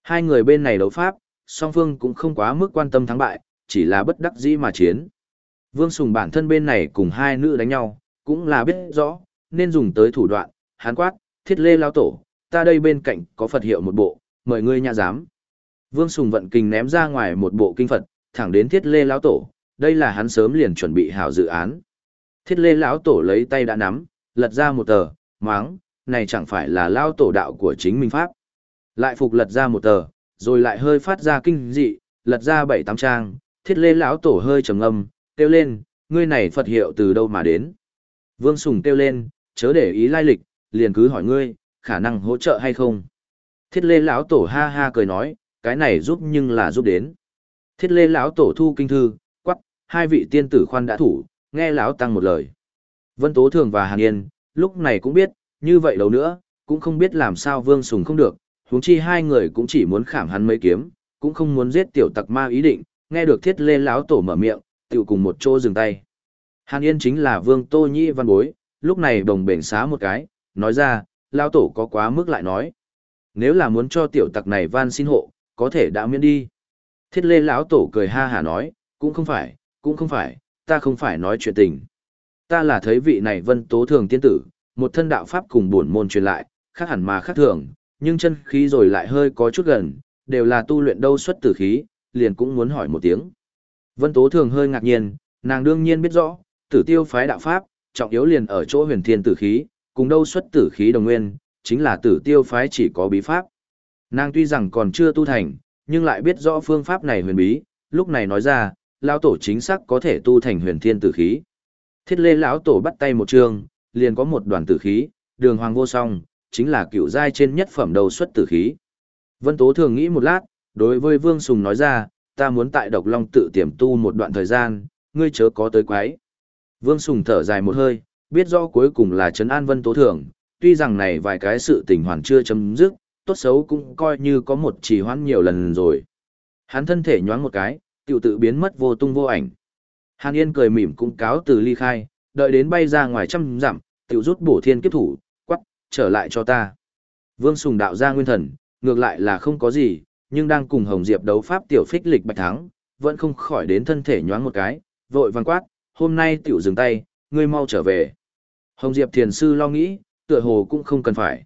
Hai người bên này đấu pháp, song phương cũng không quá mức quan tâm thắng bại, chỉ là bất đắc dĩ mà chiến. Vương Sùng bản thân bên này cùng hai nữ đánh nhau, cũng là biết rõ, nên dùng tới thủ đoạn, hán quát, thiết lê lao tổ, ta đây bên cạnh có Phật hiệu một bộ, mời ngươi nhà giám. Vương Sùng vận kinh ném ra ngoài một bộ kinh Phật, thẳng đến thiết lê lão tổ, đây là hắn sớm liền chuẩn bị hảo dự án. Thiết lê lão tổ lấy tay đã nắm, lật ra một tờ, máng, này chẳng phải là lao tổ đạo của chính minh pháp. Lại phục lật ra một tờ, rồi lại hơi phát ra kinh dị, lật ra bảy tám trang, thiết lê lão tổ hơi trầm ngâm, kêu lên, ngươi này Phật hiệu từ đâu mà đến. Vương Sùng kêu lên, chớ để ý lai lịch, liền cứ hỏi ngươi, khả năng hỗ trợ hay không. Thiết lê lão tổ ha ha cười nói, cái này giúp nhưng là giúp đến. Thiết lê lão tổ thu kinh thư, quắp hai vị tiên tử khoan đã thủ, nghe lão tăng một lời. Vân Tố Thường và Hàn Yên, lúc này cũng biết, như vậy đâu nữa, cũng không biết làm sao Vương Sùng không được, huống chi hai người cũng chỉ muốn khảm hắn mấy kiếm, cũng không muốn giết tiểu tặc ma ý định, nghe được thiết lê lão tổ mở miệng, tự cùng một chỗ dừng tay. Hàn Yên chính là Vương Tô Nhĩ văn bối, lúc này đồng bể xá một cái, nói ra, lão tổ có quá mức lại nói. Nếu là muốn cho tiểu tặc này van xin hộ, có thể đã miễn đi. Thiết lê lão tổ cười ha hả nói, cũng không phải, cũng không phải, ta không phải nói chuyện tình. Ta là thấy vị này vân tố thường tiên tử, một thân đạo pháp cùng buồn môn truyền lại, khác hẳn mà khác thường, nhưng chân khí rồi lại hơi có chút gần, đều là tu luyện đâu xuất tử khí, liền cũng muốn hỏi một tiếng. Vân Tố thường hơi ngạc nhiên, nàng đương nhiên biết rõ, tử tiêu phái đạo pháp, trọng yếu liền ở chỗ huyền thiên tử khí, cùng đâu xuất tử khí đồng nguyên, chính là tử tiêu phái chỉ có bí pháp. Nàng tuy rằng còn chưa tu thành, nhưng lại biết rõ phương pháp này huyền bí, lúc này nói ra, lão tổ chính xác có thể tu thành huyền thiên tử khí. Thiết lê lão tổ bắt tay một trường, liền có một đoàn tử khí, đường hoàng vô song, chính là cựu giai trên nhất phẩm đầu xuất tử khí. Vân Tố thường nghĩ một lát, đối với Vương Sùng nói ra, ta muốn tại độc long tự tiềm tu một đoạn thời gian, ngươi chớ có tới quái. Vương Sùng thở dài một hơi, biết rõ cuối cùng là Trấn An Vân Tố Thường, tuy rằng này vài cái sự tình hoàn chưa chấm dứt, tốt xấu cũng coi như có một trì hoãn nhiều lần rồi. Hắn thân thể nhoáng một cái, tiểu tự biến mất vô tung vô ảnh. Hàn Yên cười mỉm cũng cáo từ ly khai, đợi đến bay ra ngoài trăm dặm, tiểu rút bổ thiên kiếp thủ, quắc, trở lại cho ta. Vương Sùng đạo ra nguyên thần, ngược lại là không có gì, nhưng đang cùng Hồng Diệp đấu pháp tiểu phích lịch bạch thắng, vẫn không khỏi đến thân thể nhoáng một cái, vội vàng quát, hôm nay tiểu dừng tay, ngươi mau trở về. Hồng Diệp thiền sư lo nghĩ, tựa hồ cũng không cần phải.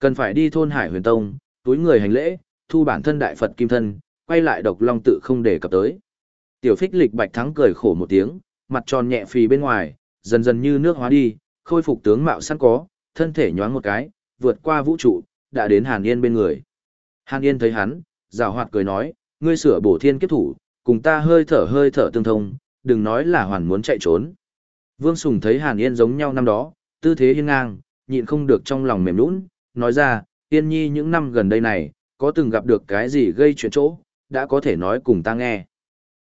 Cần phải đi thôn Hải Huyền Tông, túi người hành lễ, thu bản thân đại Phật kim thân, quay lại độc long tự không để cập tới. Tiểu phích lịch bạch thắng cười khổ một tiếng, mặt tròn nhẹ phì bên ngoài, dần dần như nước hóa đi, khôi phục tướng mạo sẵn có, thân thể nhoáng một cái, vượt qua vũ trụ, đã đến Hàn Yên bên người. Hàn Yên thấy hắn, rào hoạt cười nói, ngươi sửa bổ thiên kiếp thủ, cùng ta hơi thở hơi thở tương thông, đừng nói là hoàn muốn chạy trốn. Vương Sùng thấy Hàn Yên giống nhau năm đó, tư thế hiên ngang, nhịn không được trong lòng mềm nũng, nói ra, Yên Nhi những năm gần đây này, có từng gặp được cái gì gây chuyện chỗ, đã có thể nói cùng ta nghe.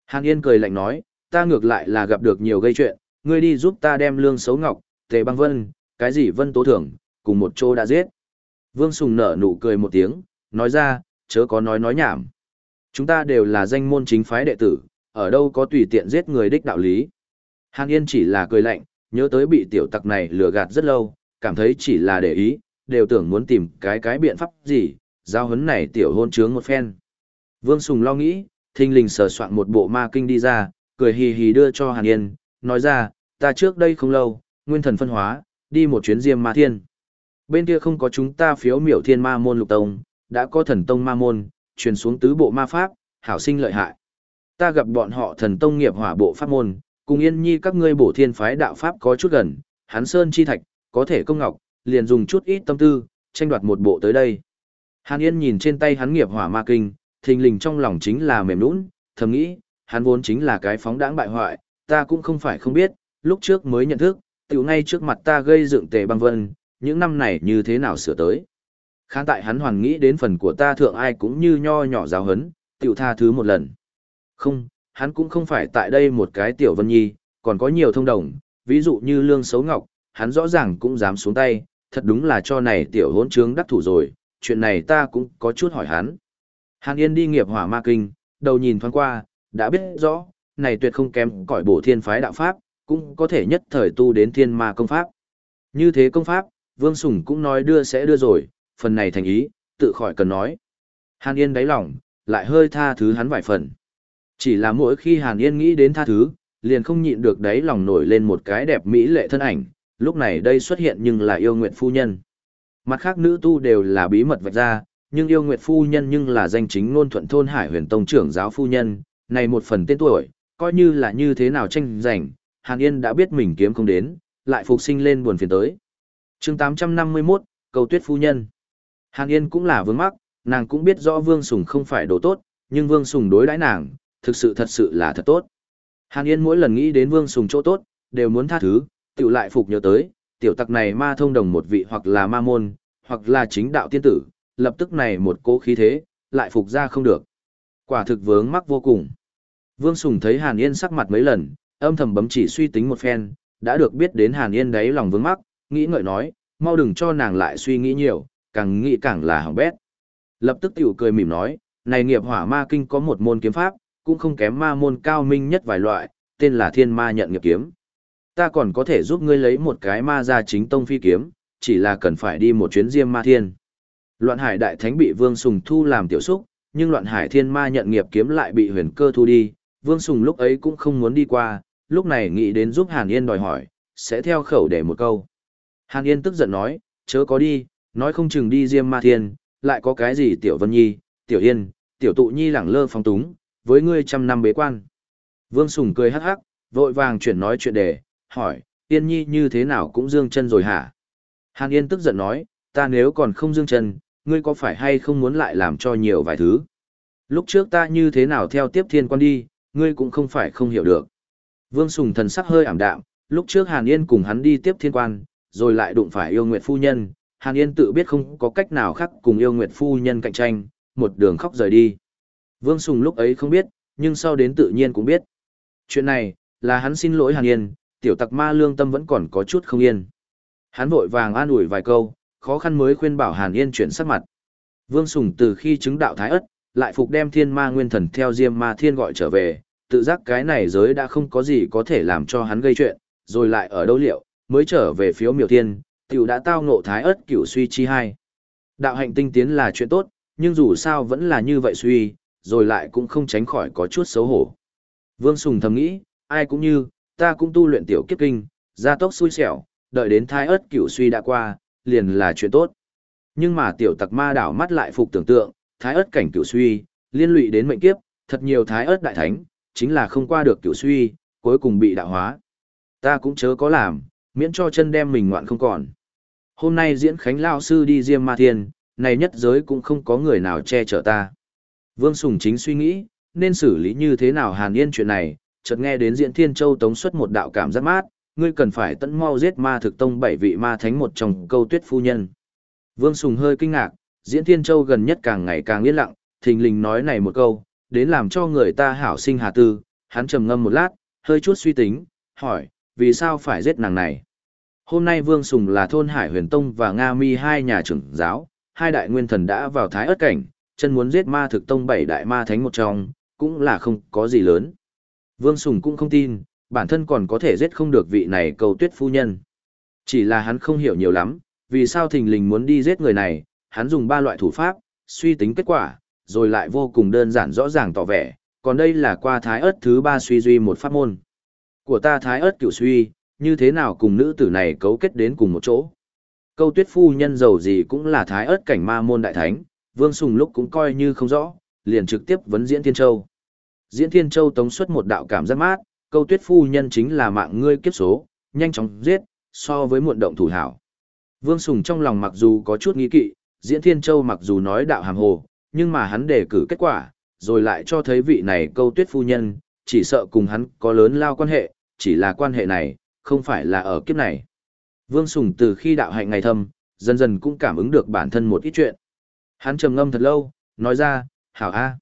Hàn Yên cười lạnh nói, ta ngược lại là gặp được nhiều gây chuyện, ngươi đi giúp ta đem lương xấu ngọc, tề băng vân, cái gì vân tố thưởng, cùng một chỗ đã giết. Vương Sùng nở nụ cười một tiếng, nói ra, chớ có nói nói nhảm. Chúng ta đều là danh môn chính phái đệ tử, ở đâu có tùy tiện giết người đích đạo lý. Hàn Yên chỉ là cười lạnh, nhớ tới bị tiểu tặc này lừa gạt rất lâu, cảm thấy chỉ là để ý, đều tưởng muốn tìm cái cái biện pháp gì, giao hấn này tiểu hôn trướng một phen. Vương Sùng lo nghĩ, thinh linh sờ soạn một bộ ma kinh đi ra, cười hì hì đưa cho Hàn Yên, nói ra, ta trước đây không lâu, nguyên thần phân hóa, đi một chuyến diêm ma thiên. Bên kia không có chúng ta phiếu miểu thiên ma môn lục tông, đã có thần tông ma môn, truyền xuống tứ bộ ma pháp, hảo sinh lợi hại. Ta gặp bọn họ thần tông nghiệp hỏa bộ pháp môn, cùng yên nhi các ngươi bổ thiên phái đạo pháp có chút gần, hắn sơn chi thạch, có thể công ngọc, liền dùng chút ít tâm tư, tranh đoạt một bộ tới đây. Hàn Yên nhìn trên tay hắn nghiệp hỏa ma kinh, thình lình trong lòng chính là mềm nũng, thầm nghĩ, hắn vốn chính là cái phóng đãng bại hoại, ta cũng không phải không biết, lúc trước mới nhận thức, tiểu ngay trước mặt ta gây dựng tề băng vân, những năm này như thế nào sửa tới. Khán tại hắn hoàn nghĩ đến phần của ta thượng ai cũng như nho nhỏ giáo hấn, tiểu tha thứ một lần. Không, hắn cũng không phải tại đây một cái tiểu vân nhi, còn có nhiều thông đồng, ví dụ như lương xấu ngọc, hắn rõ ràng cũng dám xuống tay, thật đúng là cho này tiểu hỗn trướng đắc thủ rồi, chuyện này ta cũng có chút hỏi hắn. Hàn Yên đi nghiệp hỏa ma kinh, đầu nhìn thoáng qua, đã biết rõ, này tuyệt không kém cõi bổ thiên phái đạo pháp, cũng có thể nhất thời tu đến thiên ma công pháp. Như thế công pháp, Vương Sùng cũng nói đưa sẽ đưa rồi, phần này thành ý, tự khỏi cần nói. Hàn Yên đáy lòng, lại hơi tha thứ hắn vài phần. Chỉ là mỗi khi Hàn Yên nghĩ đến tha thứ, liền không nhịn được đáy lòng nổi lên một cái đẹp mỹ lệ thân ảnh, lúc này đây xuất hiện nhưng là yêu nguyện phu nhân. Mặt khác nữ tu đều là bí mật vạch ra, nhưng yêu nguyệt phu nhân nhưng là danh chính ngôn thuận thôn hải huyền tông trưởng giáo phu nhân, này một phần tên tuổi, coi như là như thế nào tranh giành, Hàn Yên đã biết mình kiếm không đến, lại phục sinh lên buồn phiền tới. chương 851, cầu tuyết phu nhân. Hàn Yên cũng là vương mắc, nàng cũng biết rõ Vương Sùng không phải đồ tốt, nhưng Vương Sùng đối đãi nàng, thực sự thật sự là thật tốt. Hàn Yên mỗi lần nghĩ đến Vương Sùng chỗ tốt, đều muốn tha thứ, tiểu lại phục nhớ tới, tiểu tặc này ma thông đồng một vị hoặc là ma môn, hoặc là chính đạo tiên tử, lập tức này một cố khí thế, lại phục ra không được. Quả thực vướng mắc vô cùng. Vương Sùng thấy Hàn Yên sắc mặt mấy lần, âm thầm bấm chỉ suy tính một phen, đã được biết đến Hàn Yên đấy lòng vướng mắc, nghĩ ngợi nói, mau đừng cho nàng lại suy nghĩ nhiều, càng nghĩ càng là hỏng bét. Lập tức tiểu cười mỉm nói, này nghiệp hỏa ma kinh có một môn kiếm pháp, cũng không kém ma môn cao minh nhất vài loại, tên là thiên ma nhận nghiệp kiếm. Ta còn có thể giúp ngươi lấy một cái ma ra chính tông phi kiếm, chỉ là cần phải đi một chuyến diêm ma thiên. Loạn hải đại thánh bị Vương Sùng thu làm tiểu xúc, nhưng loạn hải thiên ma nhận nghiệp kiếm lại bị huyền cơ thu đi. Vương Sùng lúc ấy cũng không muốn đi qua, lúc này nghĩ đến giúp Hàn Yên đòi hỏi, sẽ theo khẩu để một câu. Hàn Yên tức giận nói, chớ có đi, nói không chừng đi diêm ma thiên, lại có cái gì tiểu vân nhi, tiểu yên, tiểu tụ nhi lẳng lơ phong túng, với ngươi trăm năm bế quan. Vương Sùng cười hắc hắc, vội vàng chuyển nói chuyện đề, hỏi, Yên Nhi như thế nào cũng dương chân rồi hả? Hàn Yên tức giận nói, ta nếu còn không dương chân, ngươi có phải hay không muốn lại làm cho nhiều vài thứ? Lúc trước ta như thế nào theo tiếp thiên quan đi, ngươi cũng không phải không hiểu được. Vương Sùng thần sắc hơi ảm đạm, lúc trước Hàn Yên cùng hắn đi tiếp thiên quan, rồi lại đụng phải yêu nguyệt phu nhân, Hàn Yên tự biết không có cách nào khác cùng yêu nguyệt phu nhân cạnh tranh, một đường khóc rời đi. Vương Sùng lúc ấy không biết, nhưng sau đến tự nhiên cũng biết. Chuyện này, là hắn xin lỗi Hàn Yên, tiểu tặc ma lương tâm vẫn còn có chút không yên. Hắn vội vàng an ủi vài câu, khó khăn mới khuyên bảo Hàn Yên chuyển sắc mặt. Vương Sùng từ khi chứng đạo thái ất, lại phục đem thiên ma nguyên thần theo diêm ma thiên gọi trở về, tự giác cái này giới đã không có gì có thể làm cho hắn gây chuyện, rồi lại ở đâu liệu, mới trở về phiếu miểu thiên, tiểu đã tao ngộ thái ất cửu suy chi hai. Đạo hành tinh tiến là chuyện tốt, nhưng dù sao vẫn là như vậy suy, rồi lại cũng không tránh khỏi có chút xấu hổ. Vương Sùng thầm nghĩ, ai cũng như, ta cũng tu luyện tiểu kiếp kinh, gia tốc xui xẻo, đợi đến thái ớt cửu suy đã qua, liền là chuyện tốt. Nhưng mà tiểu tặc ma đảo mắt lại phục tưởng tượng, thái ớt cảnh cửu suy, liên lụy đến mệnh kiếp, thật nhiều thái ớt đại thánh, chính là không qua được cửu suy, cuối cùng bị đạo hóa. Ta cũng chớ có làm, miễn cho chân đem mình ngoạn không còn. Hôm nay diễn khánh lao sư đi Diêm Ma Thiên, này nhất giới cũng không có người nào che chở ta. Vương Sùng chính suy nghĩ, nên xử lý như thế nào Hàn Yên chuyện này, chợt nghe đến Diễn Thiên Châu tống xuất một đạo cảm giác mát, ngươi cần phải tận mau giết ma thực tông bảy vị ma thánh một trong câu tuyết phu nhân. Vương Sùng hơi kinh ngạc, Diễn Thiên Châu gần nhất càng ngày càng yên lặng, thình lình nói này một câu, đến làm cho người ta hảo sinh hà tư, hắn trầm ngâm một lát, hơi chút suy tính, hỏi, vì sao phải giết nàng này? Hôm nay Vương Sùng là thôn Hải Huyền Tông và Nga Mi hai nhà trưởng giáo, hai đại nguyên thần đã vào thái ớt cảnh, chân muốn giết ma thực tông bảy đại ma thánh một trong, cũng là không có gì lớn. Vương Sùng cũng không tin, bản thân còn có thể giết không được vị này cầu tuyết phu nhân. Chỉ là hắn không hiểu nhiều lắm, vì sao thình lình muốn đi giết người này, hắn dùng ba loại thủ pháp, suy tính kết quả, rồi lại vô cùng đơn giản rõ ràng tỏ vẻ, còn đây là qua thái ớt thứ ba suy duy một pháp môn. Của ta thái ớt cửu suy, như thế nào cùng nữ tử này cấu kết đến cùng một chỗ. Câu tuyết phu nhân giàu gì cũng là thái ớt cảnh ma môn đại thánh, Vương Sùng lúc cũng coi như không rõ, liền trực tiếp vấn Diễn Thiên Châu. Diễn Thiên Châu tống xuất một đạo cảm giác mát, câu tuyết phu nhân chính là mạng ngươi kiếp số, nhanh chóng giết, so với muộn động thủ hảo. Vương Sùng trong lòng mặc dù có chút nghi kỵ, Diễn Thiên Châu mặc dù nói đạo hàm hồ, nhưng mà hắn đề cử kết quả, rồi lại cho thấy vị này câu tuyết phu nhân, chỉ sợ cùng hắn có lớn lao quan hệ, chỉ là quan hệ này, không phải là ở kiếp này. Vương Sùng từ khi đạo hạnh ngày thâm, dần dần cũng cảm ứng được bản thân một ít chuyện. Hắn trầm ngâm thật lâu, nói ra, hảo a,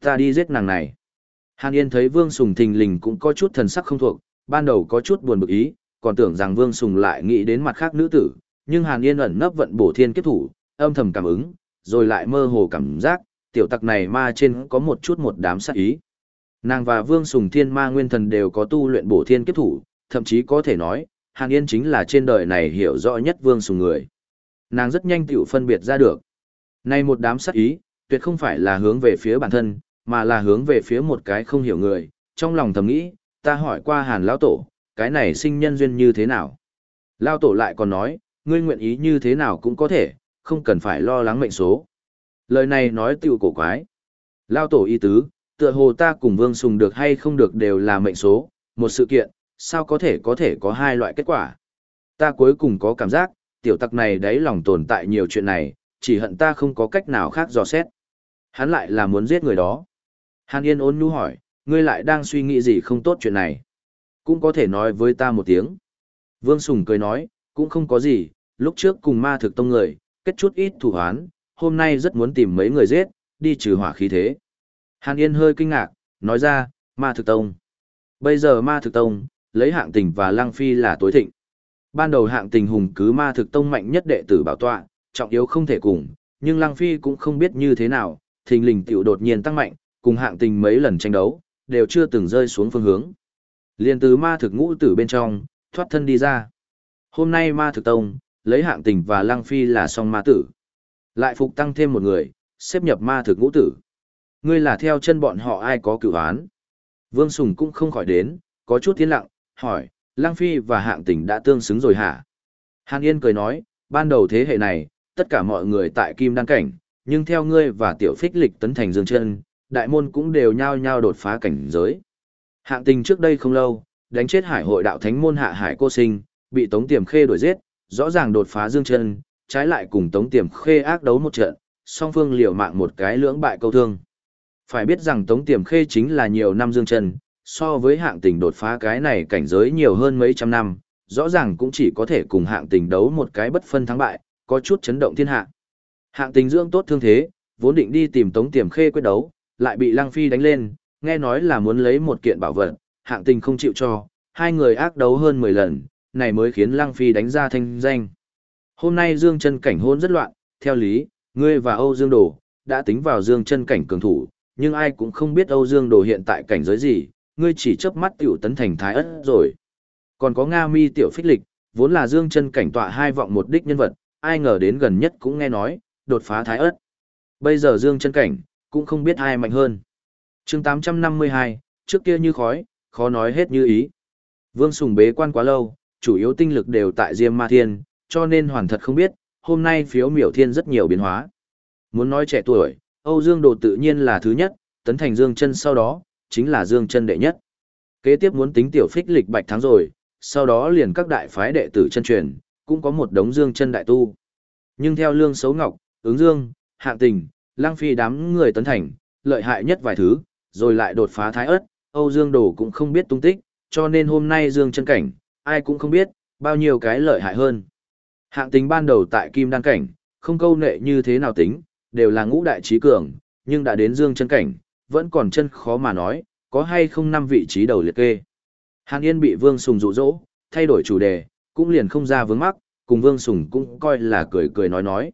ta đi giết nàng này. Hàn Yên thấy Vương Sùng thình lình cũng có chút thần sắc không thuộc, ban đầu có chút buồn bực ý, còn tưởng rằng Vương Sùng lại nghĩ đến mặt khác nữ tử, nhưng Hàn Yên ẩn nấp vận bổ thiên kiếp thủ, âm thầm cảm ứng, rồi lại mơ hồ cảm giác, tiểu tặc này ma trên có một chút một đám sát ý. Nàng và Vương Sùng Thiên Ma Nguyên Thần đều có tu luyện bổ thiên kiếp thủ, thậm chí có thể nói, Hàn Yên chính là trên đời này hiểu rõ nhất Vương Sùng người. Nàng rất nhanh tiểu phân biệt ra được. Này một đám sát ý, tuyệt không phải là hướng về phía bản thân, mà là hướng về phía một cái không hiểu người, trong lòng thầm nghĩ, ta hỏi qua Hàn Lão Tổ, cái này sinh nhân duyên như thế nào? Lão Tổ lại còn nói, ngươi nguyện ý như thế nào cũng có thể, không cần phải lo lắng mệnh số. Lời này nói tiểu cổ quái. Lão Tổ y tứ, tựa hồ ta cùng Vương Sùng được hay không được đều là mệnh số, một sự kiện, sao có thể có thể có hai loại kết quả. Ta cuối cùng có cảm giác, tiểu tặc này đấy lòng tồn tại nhiều chuyện này, chỉ hận ta không có cách nào khác dò xét. Hắn lại là muốn giết người đó. Hàn Yên ôn nhu hỏi, ngươi lại đang suy nghĩ gì không tốt chuyện này? Cũng có thể nói với ta một tiếng. Vương Sùng cười nói, cũng không có gì, lúc trước cùng ma thực tông người, kết chút ít thủ hoán, hôm nay rất muốn tìm mấy người giết, đi trừ hỏa khí thế. Hàn Yên hơi kinh ngạc, nói ra, ma thực tông. Bây giờ ma thực tông, lấy hạng tình và lăng phi là tối thịnh. Ban đầu hạng tình hùng cứ ma thực tông mạnh nhất đệ tử bảo tọa, trọng yếu không thể cùng, nhưng lăng phi cũng không biết như thế nào, thình lình tiểu đột nhiên tăng mạnh, cùng hạng tình mấy lần tranh đấu, đều chưa từng rơi xuống phương hướng. Liên từ ma thực ngũ tử bên trong, thoát thân đi ra. Hôm nay ma thực tông, lấy hạng tình và lăng phi là song ma tử. Lại phục tăng thêm một người, xếp nhập ma thực ngũ tử. Ngươi là theo chân bọn họ ai có cửu án. Vương Sùng cũng không khỏi đến, có chút tiến lặng, hỏi, Lăng Phi và hạng tình đã tương xứng rồi hả? Hàn Yên cười nói, ban đầu thế hệ này, tất cả mọi người tại Kim Đăng Cảnh, nhưng theo ngươi và tiểu phích lịch tấn thành dương chân, đại môn cũng đều nhao nhao đột phá cảnh giới. Hạng tình trước đây không lâu, đánh chết hải hội đạo thánh môn hạ hải cô sinh, bị Tống Tiềm Khê đuổi giết, rõ ràng đột phá dương chân, trái lại cùng Tống Tiềm Khê ác đấu một trận, song phương liều mạng một cái lưỡng bại câu thương. Phải biết rằng Tống Tiềm Khê chính là nhiều năm dương chân, so với hạng tình đột phá cái này cảnh giới nhiều hơn mấy trăm năm, rõ ràng cũng chỉ có thể cùng hạng tình đấu một cái bất phân thắng bại, có chút chấn động thiên hạ. Hạng tình dưỡng tốt thương thế, vốn định đi tìm Tống Tiềm Khê quyết đấu, lại bị Lăng Phi đánh lên, nghe nói là muốn lấy một kiện bảo vật, hạng tình không chịu cho, hai người ác đấu hơn 10 lần, này mới khiến Lăng Phi đánh ra thanh danh. Hôm nay Dương chân cảnh hôn rất loạn, theo lý, ngươi và Âu Dương Đồ, đã tính vào Dương chân cảnh cường thủ, nhưng ai cũng không biết Âu Dương Đồ hiện tại cảnh giới gì, ngươi chỉ chớp mắt tiểu tấn thành thái ất rồi. Còn có Nga Mi tiểu phích lịch, vốn là Dương chân cảnh tọa hai vọng một đích nhân vật, ai ngờ đến gần nhất cũng nghe nói, đột phá thái ất. Bây giờ Dương chân cảnh, cũng không biết ai mạnh hơn. chương 852, trước kia như khói, khó nói hết như ý. Vương Sùng bế quan quá lâu, chủ yếu tinh lực đều tại Diêm Ma Thiên, cho nên hoàn thật không biết, hôm nay phiếu miểu thiên rất nhiều biến hóa. Muốn nói trẻ tuổi, Âu Dương Đồ tự nhiên là thứ nhất, tấn thành Dương chân sau đó, chính là Dương chân đệ nhất. Kế tiếp muốn tính tiểu phích lịch bạch thắng rồi, sau đó liền các đại phái đệ tử chân truyền, cũng có một đống Dương chân đại tu. Nhưng theo lương xấu ngọc, ứng dương, hạng tình, lang phi đám người tấn thành, lợi hại nhất vài thứ, rồi lại đột phá thái ớt, Âu Dương Đồ cũng không biết tung tích, cho nên hôm nay Dương chân cảnh, ai cũng không biết, bao nhiêu cái lợi hại hơn. Hạng tính ban đầu tại Kim Đan cảnh, không câu nệ như thế nào tính, đều là ngũ đại trí cường, nhưng đã đến Dương chân cảnh, vẫn còn chân khó mà nói, có hay không năm vị trí đầu liệt kê. Hàn Yên bị Vương Sùng dụ dỗ, thay đổi chủ đề, cũng liền không ra vướng mắc, cùng Vương Sùng cũng coi là cười cười nói nói.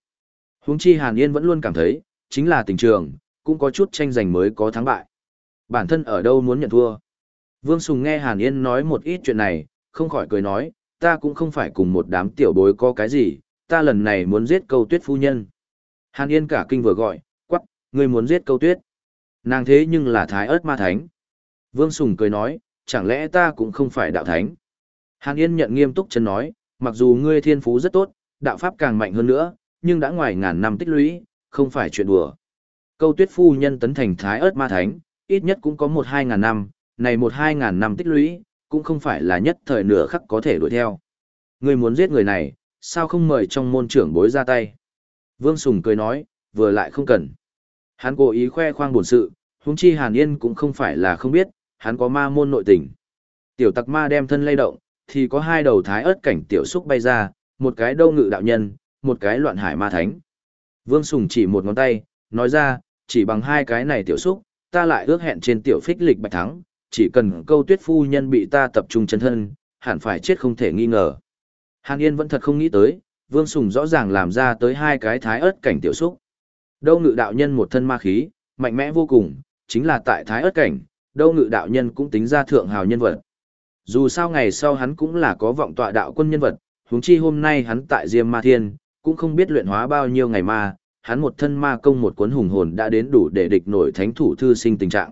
Huống chi Hàn Yên vẫn luôn cảm thấy, chính là tình trường, cũng có chút tranh giành mới có thắng bại. Bản thân ở đâu muốn nhận thua. Vương Sùng nghe Hàn Yên nói một ít chuyện này, không khỏi cười nói, ta cũng không phải cùng một đám tiểu bối có cái gì, ta lần này muốn giết câu tuyết phu nhân. Hàn Yên cả kinh vừa gọi, quắc, ngươi muốn giết câu tuyết. Nàng thế nhưng là thái ớt ma thánh. Vương Sùng cười nói, chẳng lẽ ta cũng không phải đạo thánh. Hàn Yên nhận nghiêm túc chân nói, mặc dù ngươi thiên phú rất tốt, đạo pháp càng mạnh hơn nữa, nhưng đã ngoài ngàn năm tích lũy, không phải chuyện đùa. Câu tuyết phu nhân tấn thành thái ớt ma thánh, ít nhất cũng có một hai ngàn năm, này một hai ngàn năm tích lũy, cũng không phải là nhất thời nửa khắc có thể đuổi theo. Người muốn giết người này, sao không mời trong môn trưởng bối ra tay? Vương Sùng cười nói, vừa lại không cần. Hắn cố ý khoe khoang buồn sự, huống chi Hàn Yên cũng không phải là không biết, hắn có ma môn nội tình. Tiểu tặc ma đem thân lay động, thì có hai đầu thái ớt cảnh tiểu xúc bay ra, một cái đâu ngự đạo nhân, một cái loạn hải ma thánh. Vương Sùng chỉ một ngón tay, nói ra, chỉ bằng hai cái này tiểu xúc, ta lại ước hẹn trên tiểu phích lịch bạch thắng, chỉ cần câu tuyết phu nhân bị ta tập trung chân thân, hẳn phải chết không thể nghi ngờ. Hàn Yên vẫn thật không nghĩ tới, Vương Sùng rõ ràng làm ra tới hai cái thái ớt cảnh tiểu xúc. Đâu ngự đạo nhân một thân ma khí, mạnh mẽ vô cùng, chính là tại thái ớt cảnh, đâu ngự đạo nhân cũng tính ra thượng hào nhân vật. Dù sao ngày sau hắn cũng là có vọng tọa đạo quân nhân vật, huống chi hôm nay hắn tại Diêm Ma Thiên, cũng không biết luyện hóa bao nhiêu ngày ma, hắn một thân ma công một cuốn hùng hồn đã đến đủ để địch nổi thánh thủ thư sinh tình trạng.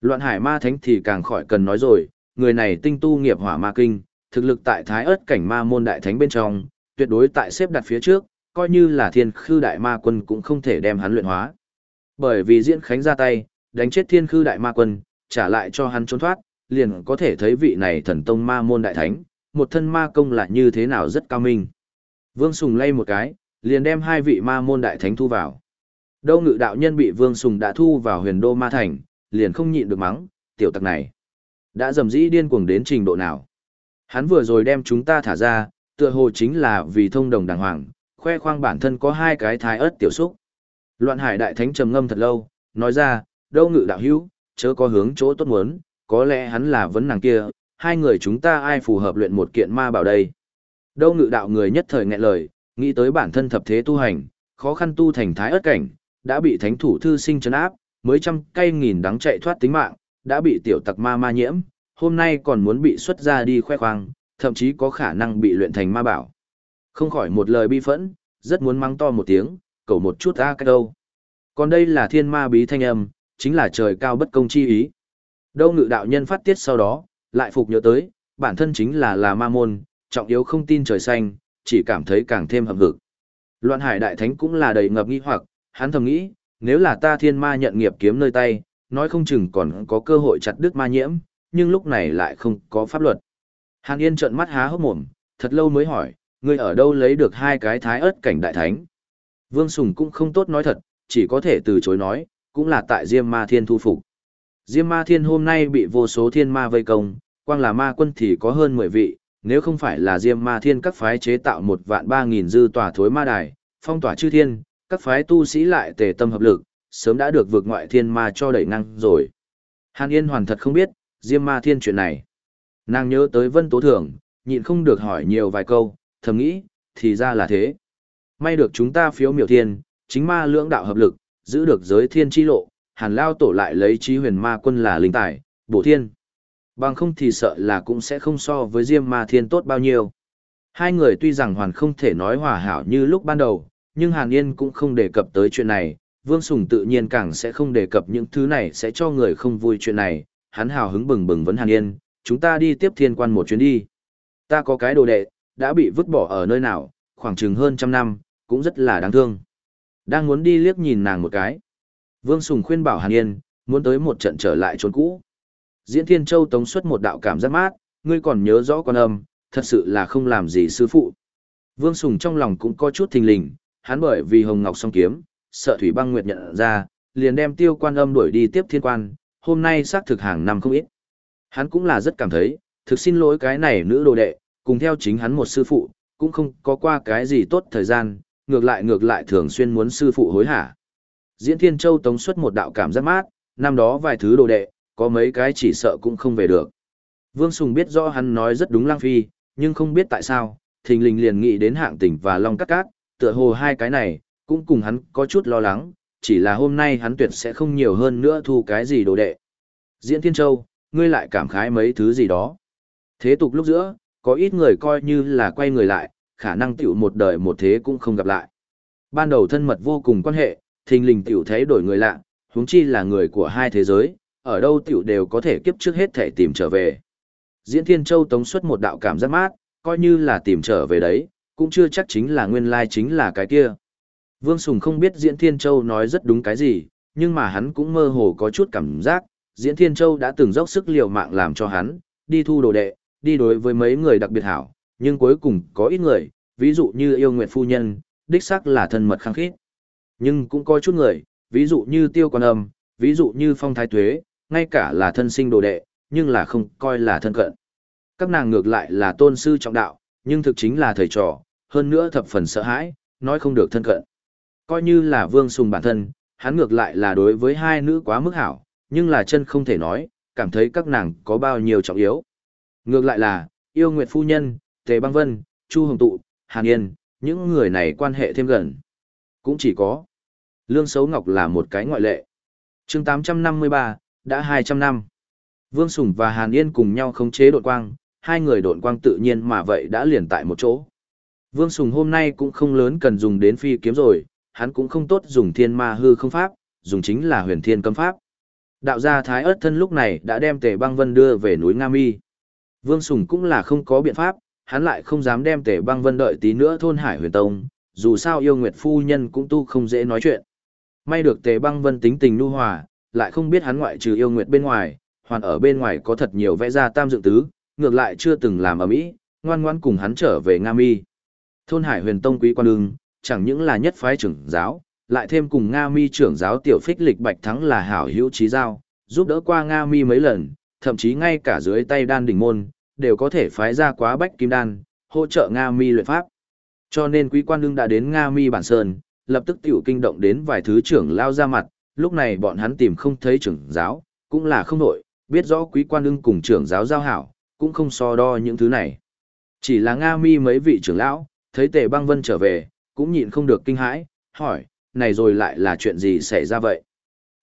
Loạn hải ma thánh thì càng khỏi cần nói rồi, người này tinh tu nghiệp hỏa ma kinh, thực lực tại thái ớt cảnh ma môn đại thánh bên trong, tuyệt đối tại xếp đặt phía trước, coi như là thiên khư đại ma quân cũng không thể đem hắn luyện hóa. Bởi vì diễn khánh ra tay, đánh chết thiên khư đại ma quân, trả lại cho hắn trốn thoát, liền có thể thấy vị này thần tông ma môn đại thánh, một thân ma công là như thế nào rất cao minh. Vương Sùng lay một cái, liền đem hai vị ma môn đại thánh thu vào. Đâu ngự đạo nhân bị Vương Sùng đã thu vào huyền đô ma thành, liền không nhịn được mắng, tiểu tặc này. Đã dầm dĩ điên cuồng đến trình độ nào. Hắn vừa rồi đem chúng ta thả ra, tựa hồ chính là vì thông đồng đàng hoàng, khoe khoang bản thân có hai cái thái ớt tiểu xúc. Loạn hải đại thánh trầm ngâm thật lâu, nói ra, đâu ngự đạo hữu, chớ có hướng chỗ tốt muốn, có lẽ hắn là vấn nàng kia, hai người chúng ta ai phù hợp luyện một kiện ma bảo đây. Đâu ngự đạo người nhất thời nghẹn lời, nghĩ tới bản thân thập thế tu hành, khó khăn tu thành thái ớt cảnh, đã bị thánh thủ thư sinh trấn áp, mới trăm cây nghìn đắng chạy thoát tính mạng, đã bị tiểu tặc ma ma nhiễm, hôm nay còn muốn bị xuất ra đi khoe khoang, thậm chí có khả năng bị luyện thành ma bảo. Không khỏi một lời bi phẫn, rất muốn mắng to một tiếng, cầu một chút ra cái đâu. Còn đây là thiên ma bí thanh âm, chính là trời cao bất công chi ý. Đâu ngự đạo nhân phát tiết sau đó, lại phục nhớ tới, bản thân chính là là ma môn, trọng yếu không tin trời xanh, chỉ cảm thấy càng thêm hậm hực. Loạn hải đại thánh cũng là đầy ngập nghi hoặc, hắn thầm nghĩ, nếu là ta thiên ma nhận nghiệp kiếm nơi tay, nói không chừng còn có cơ hội chặt đứt ma nhiễm, nhưng lúc này lại không có pháp luật. Hàn Yên trợn mắt há hốc mồm, thật lâu mới hỏi, ngươi ở đâu lấy được hai cái thái ớt cảnh đại thánh? Vương Sùng cũng không tốt nói thật, chỉ có thể từ chối nói, cũng là tại Diêm Ma Thiên thu phục. Diêm Ma Thiên hôm nay bị vô số thiên ma vây công, quang là ma quân thì có hơn 10 vị, nếu không phải là Diêm Ma Thiên các phái chế tạo một vạn ba nghìn dư tòa thối ma đài, phong tỏa chư thiên, các phái tu sĩ lại tề tâm hợp lực, sớm đã được vượt ngoại thiên ma cho đẩy năng rồi. Hàn Yên hoàn thật không biết, Diêm Ma Thiên chuyện này. Nàng nhớ tới Vân Tố Thường, nhịn không được hỏi nhiều vài câu, thầm nghĩ, thì ra là thế. May được chúng ta phiếu miểu thiên, chính ma lưỡng đạo hợp lực, giữ được giới thiên chi lộ, hàn lao tổ lại lấy trí huyền ma quân là linh tài, bổ thiên. Bằng không thì sợ là cũng sẽ không so với Diêm Ma Thiên tốt bao nhiêu. Hai người tuy rằng hoàn không thể nói hòa hảo như lúc ban đầu, nhưng Hàn Yên cũng không đề cập tới chuyện này, Vương Sùng tự nhiên càng sẽ không đề cập những thứ này sẽ cho người không vui chuyện này, hắn hào hứng bừng bừng vấn Hàn Yên, chúng ta đi tiếp thiên quan một chuyến đi. Ta có cái đồ đệ, đã bị vứt bỏ ở nơi nào, khoảng chừng hơn trăm năm, cũng rất là đáng thương. Đang muốn đi liếc nhìn nàng một cái. Vương Sùng khuyên bảo Hàn Yên, muốn tới một trận trở lại trốn cũ. Diễn Thiên Châu tống xuất một đạo cảm giác mát, ngươi còn nhớ rõ con âm, thật sự là không làm gì sư phụ. Vương Sùng trong lòng cũng có chút thình lình, hắn bởi vì Hồng Ngọc song kiếm, sợ Thủy Băng Nguyệt nhận ra, liền đem tiêu quan âm đuổi đi tiếp thiên quan, hôm nay xác thực hàng năm không ít. Hắn cũng là rất cảm thấy, thực xin lỗi cái này nữ đồ đệ, cùng theo chính hắn một sư phụ, cũng không có qua cái gì tốt thời gian, ngược lại ngược lại thường xuyên muốn sư phụ hối hả. Diễn Thiên Châu tống xuất một đạo cảm giác mát, năm đó vài thứ đồ đệ, có mấy cái chỉ sợ cũng không về được. Vương Sùng biết rõ hắn nói rất đúng lang phi, nhưng không biết tại sao, thình lình liền nghĩ đến hạng tỉnh và long Cát cát, tựa hồ hai cái này, cũng cùng hắn có chút lo lắng, chỉ là hôm nay hắn tuyệt sẽ không nhiều hơn nữa thu cái gì đồ đệ. Diễn Thiên Châu, ngươi lại cảm khái mấy thứ gì đó. Thế tục lúc giữa, có ít người coi như là quay người lại, khả năng tiểu một đời một thế cũng không gặp lại. Ban đầu thân mật vô cùng quan hệ, thình lình tiểu thấy đổi người lạ, huống chi là người của hai thế giới, ở đâu tiểu đều có thể kiếp trước hết thể tìm trở về. Diễn Thiên Châu tống xuất một đạo cảm giác mát, coi như là tìm trở về đấy, cũng chưa chắc chính là nguyên lai chính là cái kia. Vương Sùng không biết Diễn Thiên Châu nói rất đúng cái gì, nhưng mà hắn cũng mơ hồ có chút cảm giác, Diễn Thiên Châu đã từng dốc sức liều mạng làm cho hắn, đi thu đồ đệ, đi đối với mấy người đặc biệt hảo, nhưng cuối cùng có ít người, ví dụ như yêu nguyện phu nhân, đích xác là thân mật khăng khít. Nhưng cũng có chút người, ví dụ như tiêu quan âm, ví dụ như phong thái tuế, ngay cả là thân sinh đồ đệ, nhưng là không coi là thân cận. Các nàng ngược lại là tôn sư trọng đạo, nhưng thực chính là thầy trò, hơn nữa thập phần sợ hãi, nói không được thân cận. Coi như là vương sùng bản thân, hắn ngược lại là đối với hai nữ quá mức hảo, nhưng là chân không thể nói, cảm thấy các nàng có bao nhiêu trọng yếu. Ngược lại là, yêu nguyệt phu nhân, tề băng vân, chu hồng tụ, hàn yên, những người này quan hệ thêm gần. Cũng chỉ có, lương xấu ngọc là một cái ngoại lệ. chương 853, đã 200 năm. Vương Sùng và Hàn Yên cùng nhau khống chế đột quang, hai người đột quang tự nhiên mà vậy đã liền tại một chỗ. Vương Sùng hôm nay cũng không lớn cần dùng đến phi kiếm rồi, hắn cũng không tốt dùng thiên ma hư không pháp, dùng chính là huyền thiên cấm pháp. Đạo gia Thái ớt thân lúc này đã đem tề băng vân đưa về núi Nga Mi. Vương Sùng cũng là không có biện pháp, hắn lại không dám đem tề băng vân đợi tí nữa thôn hải huyền tông, dù sao yêu nguyệt phu nhân cũng tu không dễ nói chuyện. May được tề băng vân tính tình nu hòa, lại không biết hắn ngoại trừ yêu nguyệt bên ngoài, hoàn ở bên ngoài có thật nhiều vẽ ra tam dựng tứ, ngược lại chưa từng làm ở mỹ, ngoan ngoan cùng hắn trở về Nga Mi. Thôn Hải Huyền Tông quý quan ưng, chẳng những là nhất phái trưởng giáo, lại thêm cùng Nga Mi trưởng giáo tiểu phích lịch bạch thắng là hảo hữu trí giao, giúp đỡ qua Nga Mi mấy lần, thậm chí ngay cả dưới tay đan đỉnh môn, đều có thể phái ra quá bách kim đan, hỗ trợ Nga Mi luyện pháp. Cho nên quý quan ưng đã đến Nga Mi bản sơn, lập tức tiểu kinh động đến vài thứ trưởng lao ra mặt, lúc này bọn hắn tìm không thấy trưởng giáo, cũng là không nổi, biết rõ quý quan ưng cùng trưởng giáo giao hảo, cũng không so đo những thứ này. Chỉ là Nga mi mấy vị trưởng lão, thấy tề băng vân trở về, cũng nhịn không được kinh hãi, hỏi, này rồi lại là chuyện gì xảy ra vậy?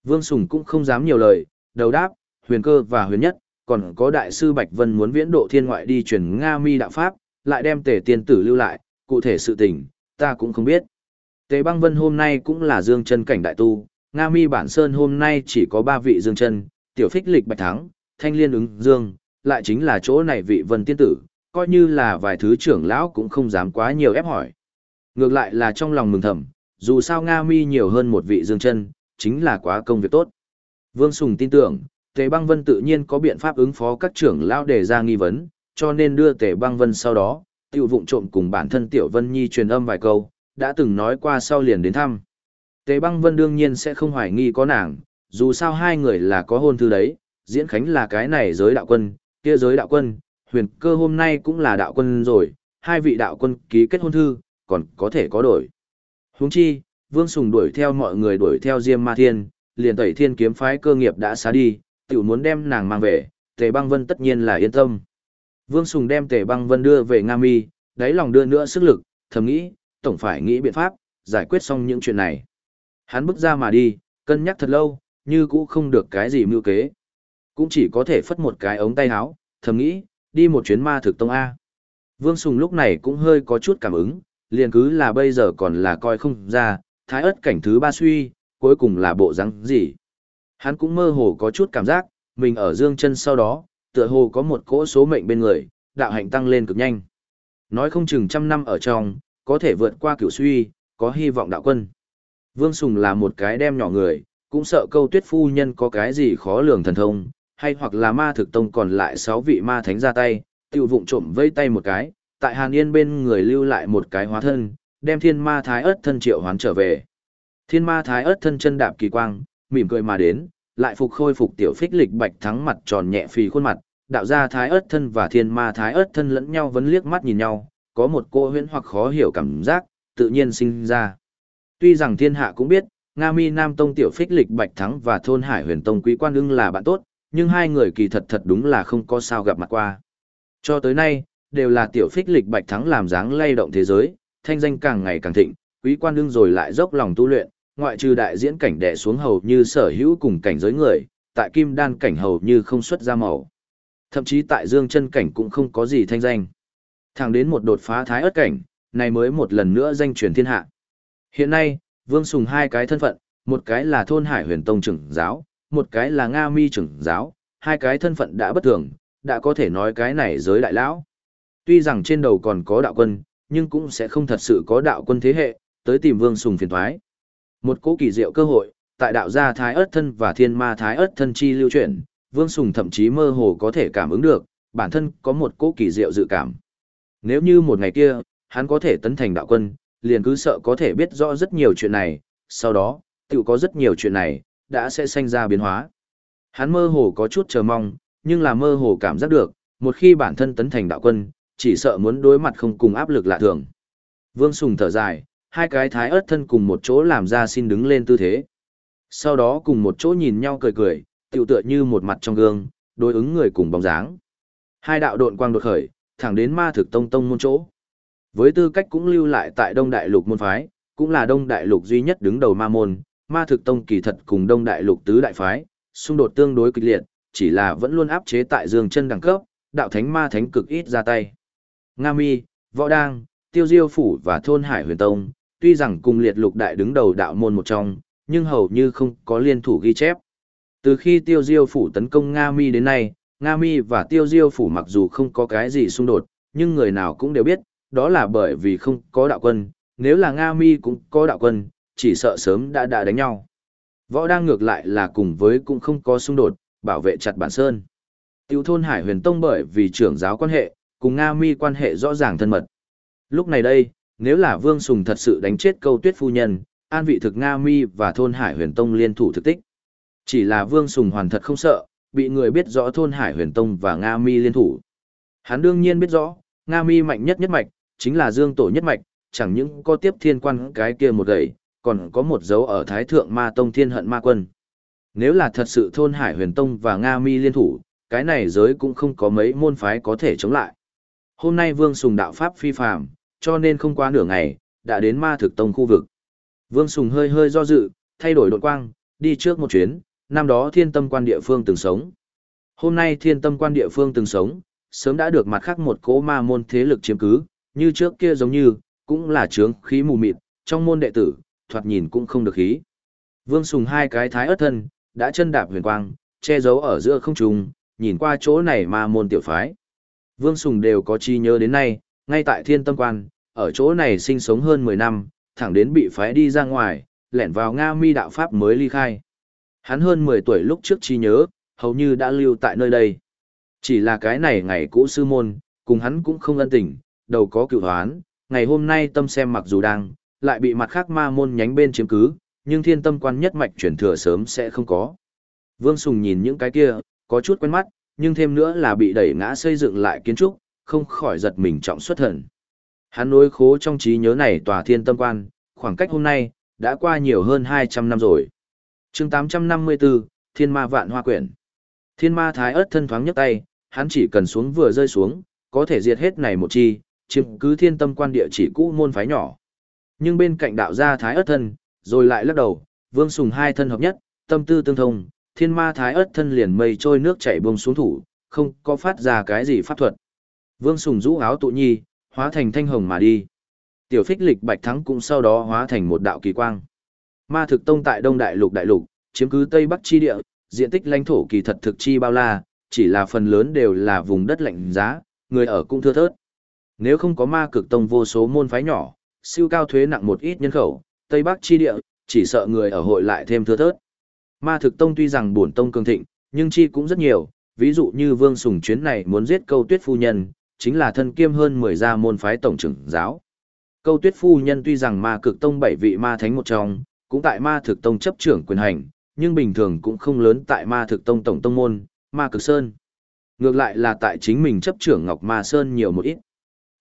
Vương Sùng cũng không dám nhiều lời, đầu đáp, huyền cơ và huyền nhất, còn có đại sư Bạch Vân muốn viễn độ thiên ngoại đi truyền Nga mi đạo Pháp, lại đem tề tiên tử lưu lại, cụ thể sự tình, ta cũng không biết. Tề băng vân hôm nay cũng là dương chân cảnh đại tu, Nga mi bản sơn hôm nay chỉ có ba vị dương chân, tiểu phích lịch bạch thắng, thanh liên ứng dương, lại chính là chỗ này vị vân tiên tử, coi như là vài thứ trưởng lão cũng không dám quá nhiều ép hỏi. Ngược lại là trong lòng mừng thầm, dù sao Nga mi nhiều hơn một vị dương chân, chính là quá công việc tốt. Vương Sùng tin tưởng, Tề Băng Vân tự nhiên có biện pháp ứng phó các trưởng lão đề ra nghi vấn, cho nên đưa Tề Băng Vân sau đó, tiểu vụng trộm cùng bản thân Tiểu Vân Nhi truyền âm vài câu, đã từng nói qua sau liền đến thăm. Tề Băng Vân đương nhiên sẽ không hoài nghi có nàng, dù sao hai người là có hôn thư đấy, diễn khánh là cái này giới đạo quân, kia giới đạo quân, huyền cơ hôm nay cũng là đạo quân rồi, hai vị đạo quân ký kết hôn thư, còn có thể có đổi. Huống chi, Vương Sùng đuổi theo mọi người đuổi theo Diêm Ma Thiên, liền tẩy thiên kiếm phái cơ nghiệp đã xá đi, tiểu muốn đem nàng mang về, Tề Băng Vân tất nhiên là yên tâm. Vương Sùng đem Tề Băng Vân đưa về Nga Mi, đáy lòng đưa nữa sức lực, thầm nghĩ, tổng phải nghĩ biện pháp, giải quyết xong những chuyện này. Hắn bước ra mà đi, cân nhắc thật lâu, như cũ không được cái gì mưu kế. Cũng chỉ có thể phất một cái ống tay áo, thầm nghĩ, đi một chuyến ma thực tông A. Vương Sùng lúc này cũng hơi có chút cảm ứng, liền cứ là bây giờ còn là coi không ra, thái ớt cảnh thứ ba suy, cuối cùng là bộ răng gì. Hắn cũng mơ hồ có chút cảm giác, mình ở dương chân sau đó, tựa hồ có một cỗ số mệnh bên người, đạo hạnh tăng lên cực nhanh. Nói không chừng trăm năm ở trong, có thể vượt qua cửu suy, có hy vọng đạo quân. Vương Sùng là một cái đem nhỏ người, cũng sợ câu tuyết phu nhân có cái gì khó lường thần thông, hay hoặc là ma thực tông còn lại sáu vị ma thánh ra tay, tiểu vụng trộm vây tay một cái, tại Hàn Yên bên người lưu lại một cái hóa thân, đem thiên ma thái ớt thân triệu hoán trở về. Thiên ma thái ớt thân chân đạp kỳ quang, mỉm cười mà đến, lại phục khôi phục tiểu phích lịch bạch thắng mặt tròn nhẹ phì khuôn mặt, đạo ra thái ớt thân và thiên ma thái ớt thân lẫn nhau vẫn liếc mắt nhìn nhau, có một cô huyễn hoặc khó hiểu cảm giác, tự nhiên sinh ra. Tuy rằng thiên hạ cũng biết, Nga Mi Nam Tông tiểu phích lịch bạch thắng và thôn Hải huyền Tông quý quan ưng là bạn tốt, nhưng hai người kỳ thật thật đúng là không có sao gặp mặt qua. Cho tới nay, đều là tiểu phích lịch bạch thắng làm dáng lay động thế giới, thanh danh càng ngày càng thịnh, quý quan Ưng rồi lại dốc lòng tu luyện, ngoại trừ đại diễn cảnh đè xuống hầu như sở hữu cùng cảnh giới người, tại kim đan cảnh hầu như không xuất ra màu. Thậm chí tại dương chân cảnh cũng không có gì thanh danh. Thẳng đến một đột phá thái ớt cảnh, này mới một lần nữa danh truyền thiên hạ. Hiện nay, Vương Sùng hai cái thân phận, một cái là thôn Hải Huyền Tông trưởng giáo, một cái là Nga Mi trưởng giáo, hai cái thân phận đã bất thường, đã có thể nói cái này giới đại lão. Tuy rằng trên đầu còn có đạo quân, nhưng cũng sẽ không thật sự có đạo quân thế hệ, tới tìm Vương Sùng phiền thoái. Một cố kỳ diệu cơ hội, tại đạo gia Thái Ất thân và Thiên Ma Thái Ất thân chi lưu chuyển, Vương Sùng thậm chí mơ hồ có thể cảm ứng được, bản thân có một cố kỳ diệu dự cảm. Nếu như một ngày kia, hắn có thể tấn thành đạo quân, liền cứ sợ có thể biết rõ rất nhiều chuyện này, sau đó, tự có rất nhiều chuyện này, đã sẽ sinh ra biến hóa. Hắn mơ hồ có chút chờ mong, nhưng là mơ hồ cảm giác được, một khi bản thân tấn thành đạo quân, chỉ sợ muốn đối mặt không cùng áp lực lạ thường. Vương Sùng thở dài, hai cái thái ớt thân cùng một chỗ làm ra xin đứng lên tư thế. Sau đó cùng một chỗ nhìn nhau cười cười, tiểu tựa như một mặt trong gương, đối ứng người cùng bóng dáng. Hai đạo độn quang đột khởi, thẳng đến ma thực tông tông môn chỗ. Với tư cách cũng lưu lại tại Đông Đại Lục môn phái, cũng là Đông Đại Lục duy nhất đứng đầu ma môn, ma thực tông kỳ thật cùng Đông Đại Lục tứ đại phái, xung đột tương đối kịch liệt, chỉ là vẫn luôn áp chế tại dương chân đẳng cấp, đạo thánh ma thánh cực ít ra tay. Nga Mi, Võ Đang, Tiêu Diêu Phủ và Thôn Hải Huyền Tông, tuy rằng cùng liệt lục đại đứng đầu đạo môn một trong, nhưng hầu như không có liên thủ ghi chép. Từ khi Tiêu Diêu Phủ tấn công Nga Mi đến nay, Nga Mi và Tiêu Diêu Phủ mặc dù không có cái gì xung đột, nhưng người nào cũng đều biết, đó là bởi vì không có đạo quân, nếu là Nga Mi cũng có đạo quân, chỉ sợ sớm đã đã đánh nhau. Võ đang ngược lại là cùng với cũng không có xung đột, bảo vệ chặt bản sơn. Tiêu thôn Hải huyền tông bởi vì trưởng giáo quan hệ, cùng Nga Mi quan hệ rõ ràng thân mật. Lúc này đây, nếu là Vương Sùng thật sự đánh chết câu tuyết phu nhân, an vị thực Nga Mi và thôn Hải huyền tông liên thủ thực tích. Chỉ là Vương Sùng hoàn thật không sợ, bị người biết rõ thôn Hải huyền tông và Nga Mi liên thủ. Hắn đương nhiên biết rõ, Nga Mi mạnh nhất nhất mạch, chính là Dương Tổ nhất mạch, chẳng những có tiếp thiên quan cái kia một gậy, còn có một dấu ở Thái Thượng Ma Tông Thiên Hận Ma Quân. Nếu là thật sự thôn Hải Huyền Tông và Nga Mi liên thủ, cái này giới cũng không có mấy môn phái có thể chống lại. Hôm nay Vương Sùng đạo pháp phi phàm, cho nên không qua nửa ngày, đã đến Ma Thực Tông khu vực. Vương Sùng hơi hơi do dự, thay đổi đột quang, đi trước một chuyến, năm đó thiên tâm quan địa phương từng sống. Hôm nay thiên tâm quan địa phương từng sống, sớm đã được mặt khác một cố ma môn thế lực chiếm cứ, như trước kia giống như, cũng là trướng khí mù mịt, trong môn đệ tử, thoạt nhìn cũng không được khí. Vương Sùng hai cái thái ớt thân, đã chân đạp huyền quang, che giấu ở giữa không trung, nhìn qua chỗ này ma môn tiểu phái. Vương Sùng đều có chi nhớ đến nay, ngay tại thiên tâm quan, ở chỗ này sinh sống hơn 10 năm, thẳng đến bị phái đi ra ngoài, lẻn vào Nga mi đạo Pháp mới ly khai. Hắn hơn 10 tuổi lúc trước chi nhớ, hầu như đã lưu tại nơi đây. Chỉ là cái này ngày cũ sư môn, cùng hắn cũng không ân tình, đầu có cựu hoán, ngày hôm nay tâm xem mặc dù đang, lại bị mặt khác ma môn nhánh bên chiếm cứ, nhưng thiên tâm quan nhất mạch chuyển thừa sớm sẽ không có. Vương Sùng nhìn những cái kia, có chút quen mắt, nhưng thêm nữa là bị đẩy ngã xây dựng lại kiến trúc, không khỏi giật mình trọng xuất thần. Hắn nối khố trong trí nhớ này tòa thiên tâm quan, khoảng cách hôm nay, đã qua nhiều hơn 200 năm rồi. chương 854, Thiên Ma Vạn Hoa Quyển. Thiên Ma Thái ớt thân thoáng nhấc tay, hắn chỉ cần xuống vừa rơi xuống, có thể diệt hết này một chi, chiếm cứ thiên tâm quan địa chỉ cũ môn phái nhỏ. Nhưng bên cạnh đạo gia Thái ớt thân, rồi lại lắc đầu, Vương Sùng hai thân hợp nhất, tâm tư tương thông, thiên ma thái ớt thân liền mây trôi nước chảy bông xuống thủ, không có phát ra cái gì pháp thuật. Vương Sùng rũ áo tụ nhi, hóa thành thanh hồng mà đi. Tiểu phích lịch bạch thắng cũng sau đó hóa thành một đạo kỳ quang. Ma thực tông tại Đông Đại Lục Đại Lục, chiếm cứ Tây Bắc chi địa, diện tích lãnh thổ kỳ thật thực chi bao la, chỉ là phần lớn đều là vùng đất lạnh giá, người ở cũng thưa thớt. Nếu không có ma cực tông vô số môn phái nhỏ, siêu cao thuế nặng một ít nhân khẩu, Tây Bắc chi địa, chỉ sợ người ở hội lại thêm thưa thớt. Ma thực tông tuy rằng bổn tông cường thịnh, nhưng chi cũng rất nhiều, ví dụ như Vương Sùng chuyến này muốn giết câu tuyết phu nhân, chính là thân kiêm hơn 10 gia môn phái tổng trưởng giáo. Câu tuyết phu nhân tuy rằng ma cực tông bảy vị ma thánh một trong, cũng tại ma thực tông chấp trưởng quyền hành, nhưng bình thường cũng không lớn tại ma thực tông tổng tông môn, ma cực sơn. Ngược lại là tại chính mình chấp trưởng Ngọc Ma Sơn nhiều một ít.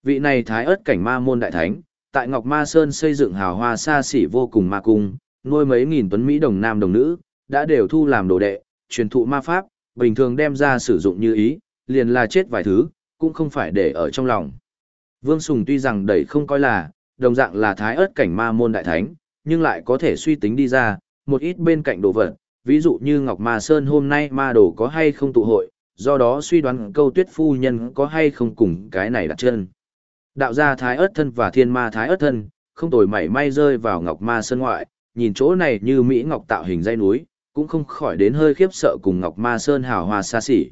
Vị này thái ớt cảnh ma môn đại thánh, tại Ngọc Ma Sơn xây dựng hào hoa xa xỉ vô cùng ma cung, nuôi mấy nghìn tuấn Mỹ đồng nam đồng nữ, đã đều thu làm đồ đệ, truyền thụ ma pháp, bình thường đem ra sử dụng như ý, liền là chết vài thứ, cũng không phải để ở trong lòng. Vương Sùng tuy rằng đầy không coi là, đồng dạng là thái ớt cảnh ma môn đại thánh, nhưng lại có thể suy tính đi ra, một ít bên cạnh đồ vật, ví dụ như Ngọc Ma Sơn hôm nay ma đồ có hay không tụ hội, do đó suy đoán câu tuyết phu nhân có hay không cùng cái này đặt chân. Đạo gia thái ớt thân và thiên ma thái ớt thân, không tồi mảy may rơi vào Ngọc Ma Sơn ngoại, nhìn chỗ này như Mỹ Ngọc tạo hình dây núi, cũng không khỏi đến hơi khiếp sợ cùng Ngọc Ma Sơn hào hoa xa xỉ.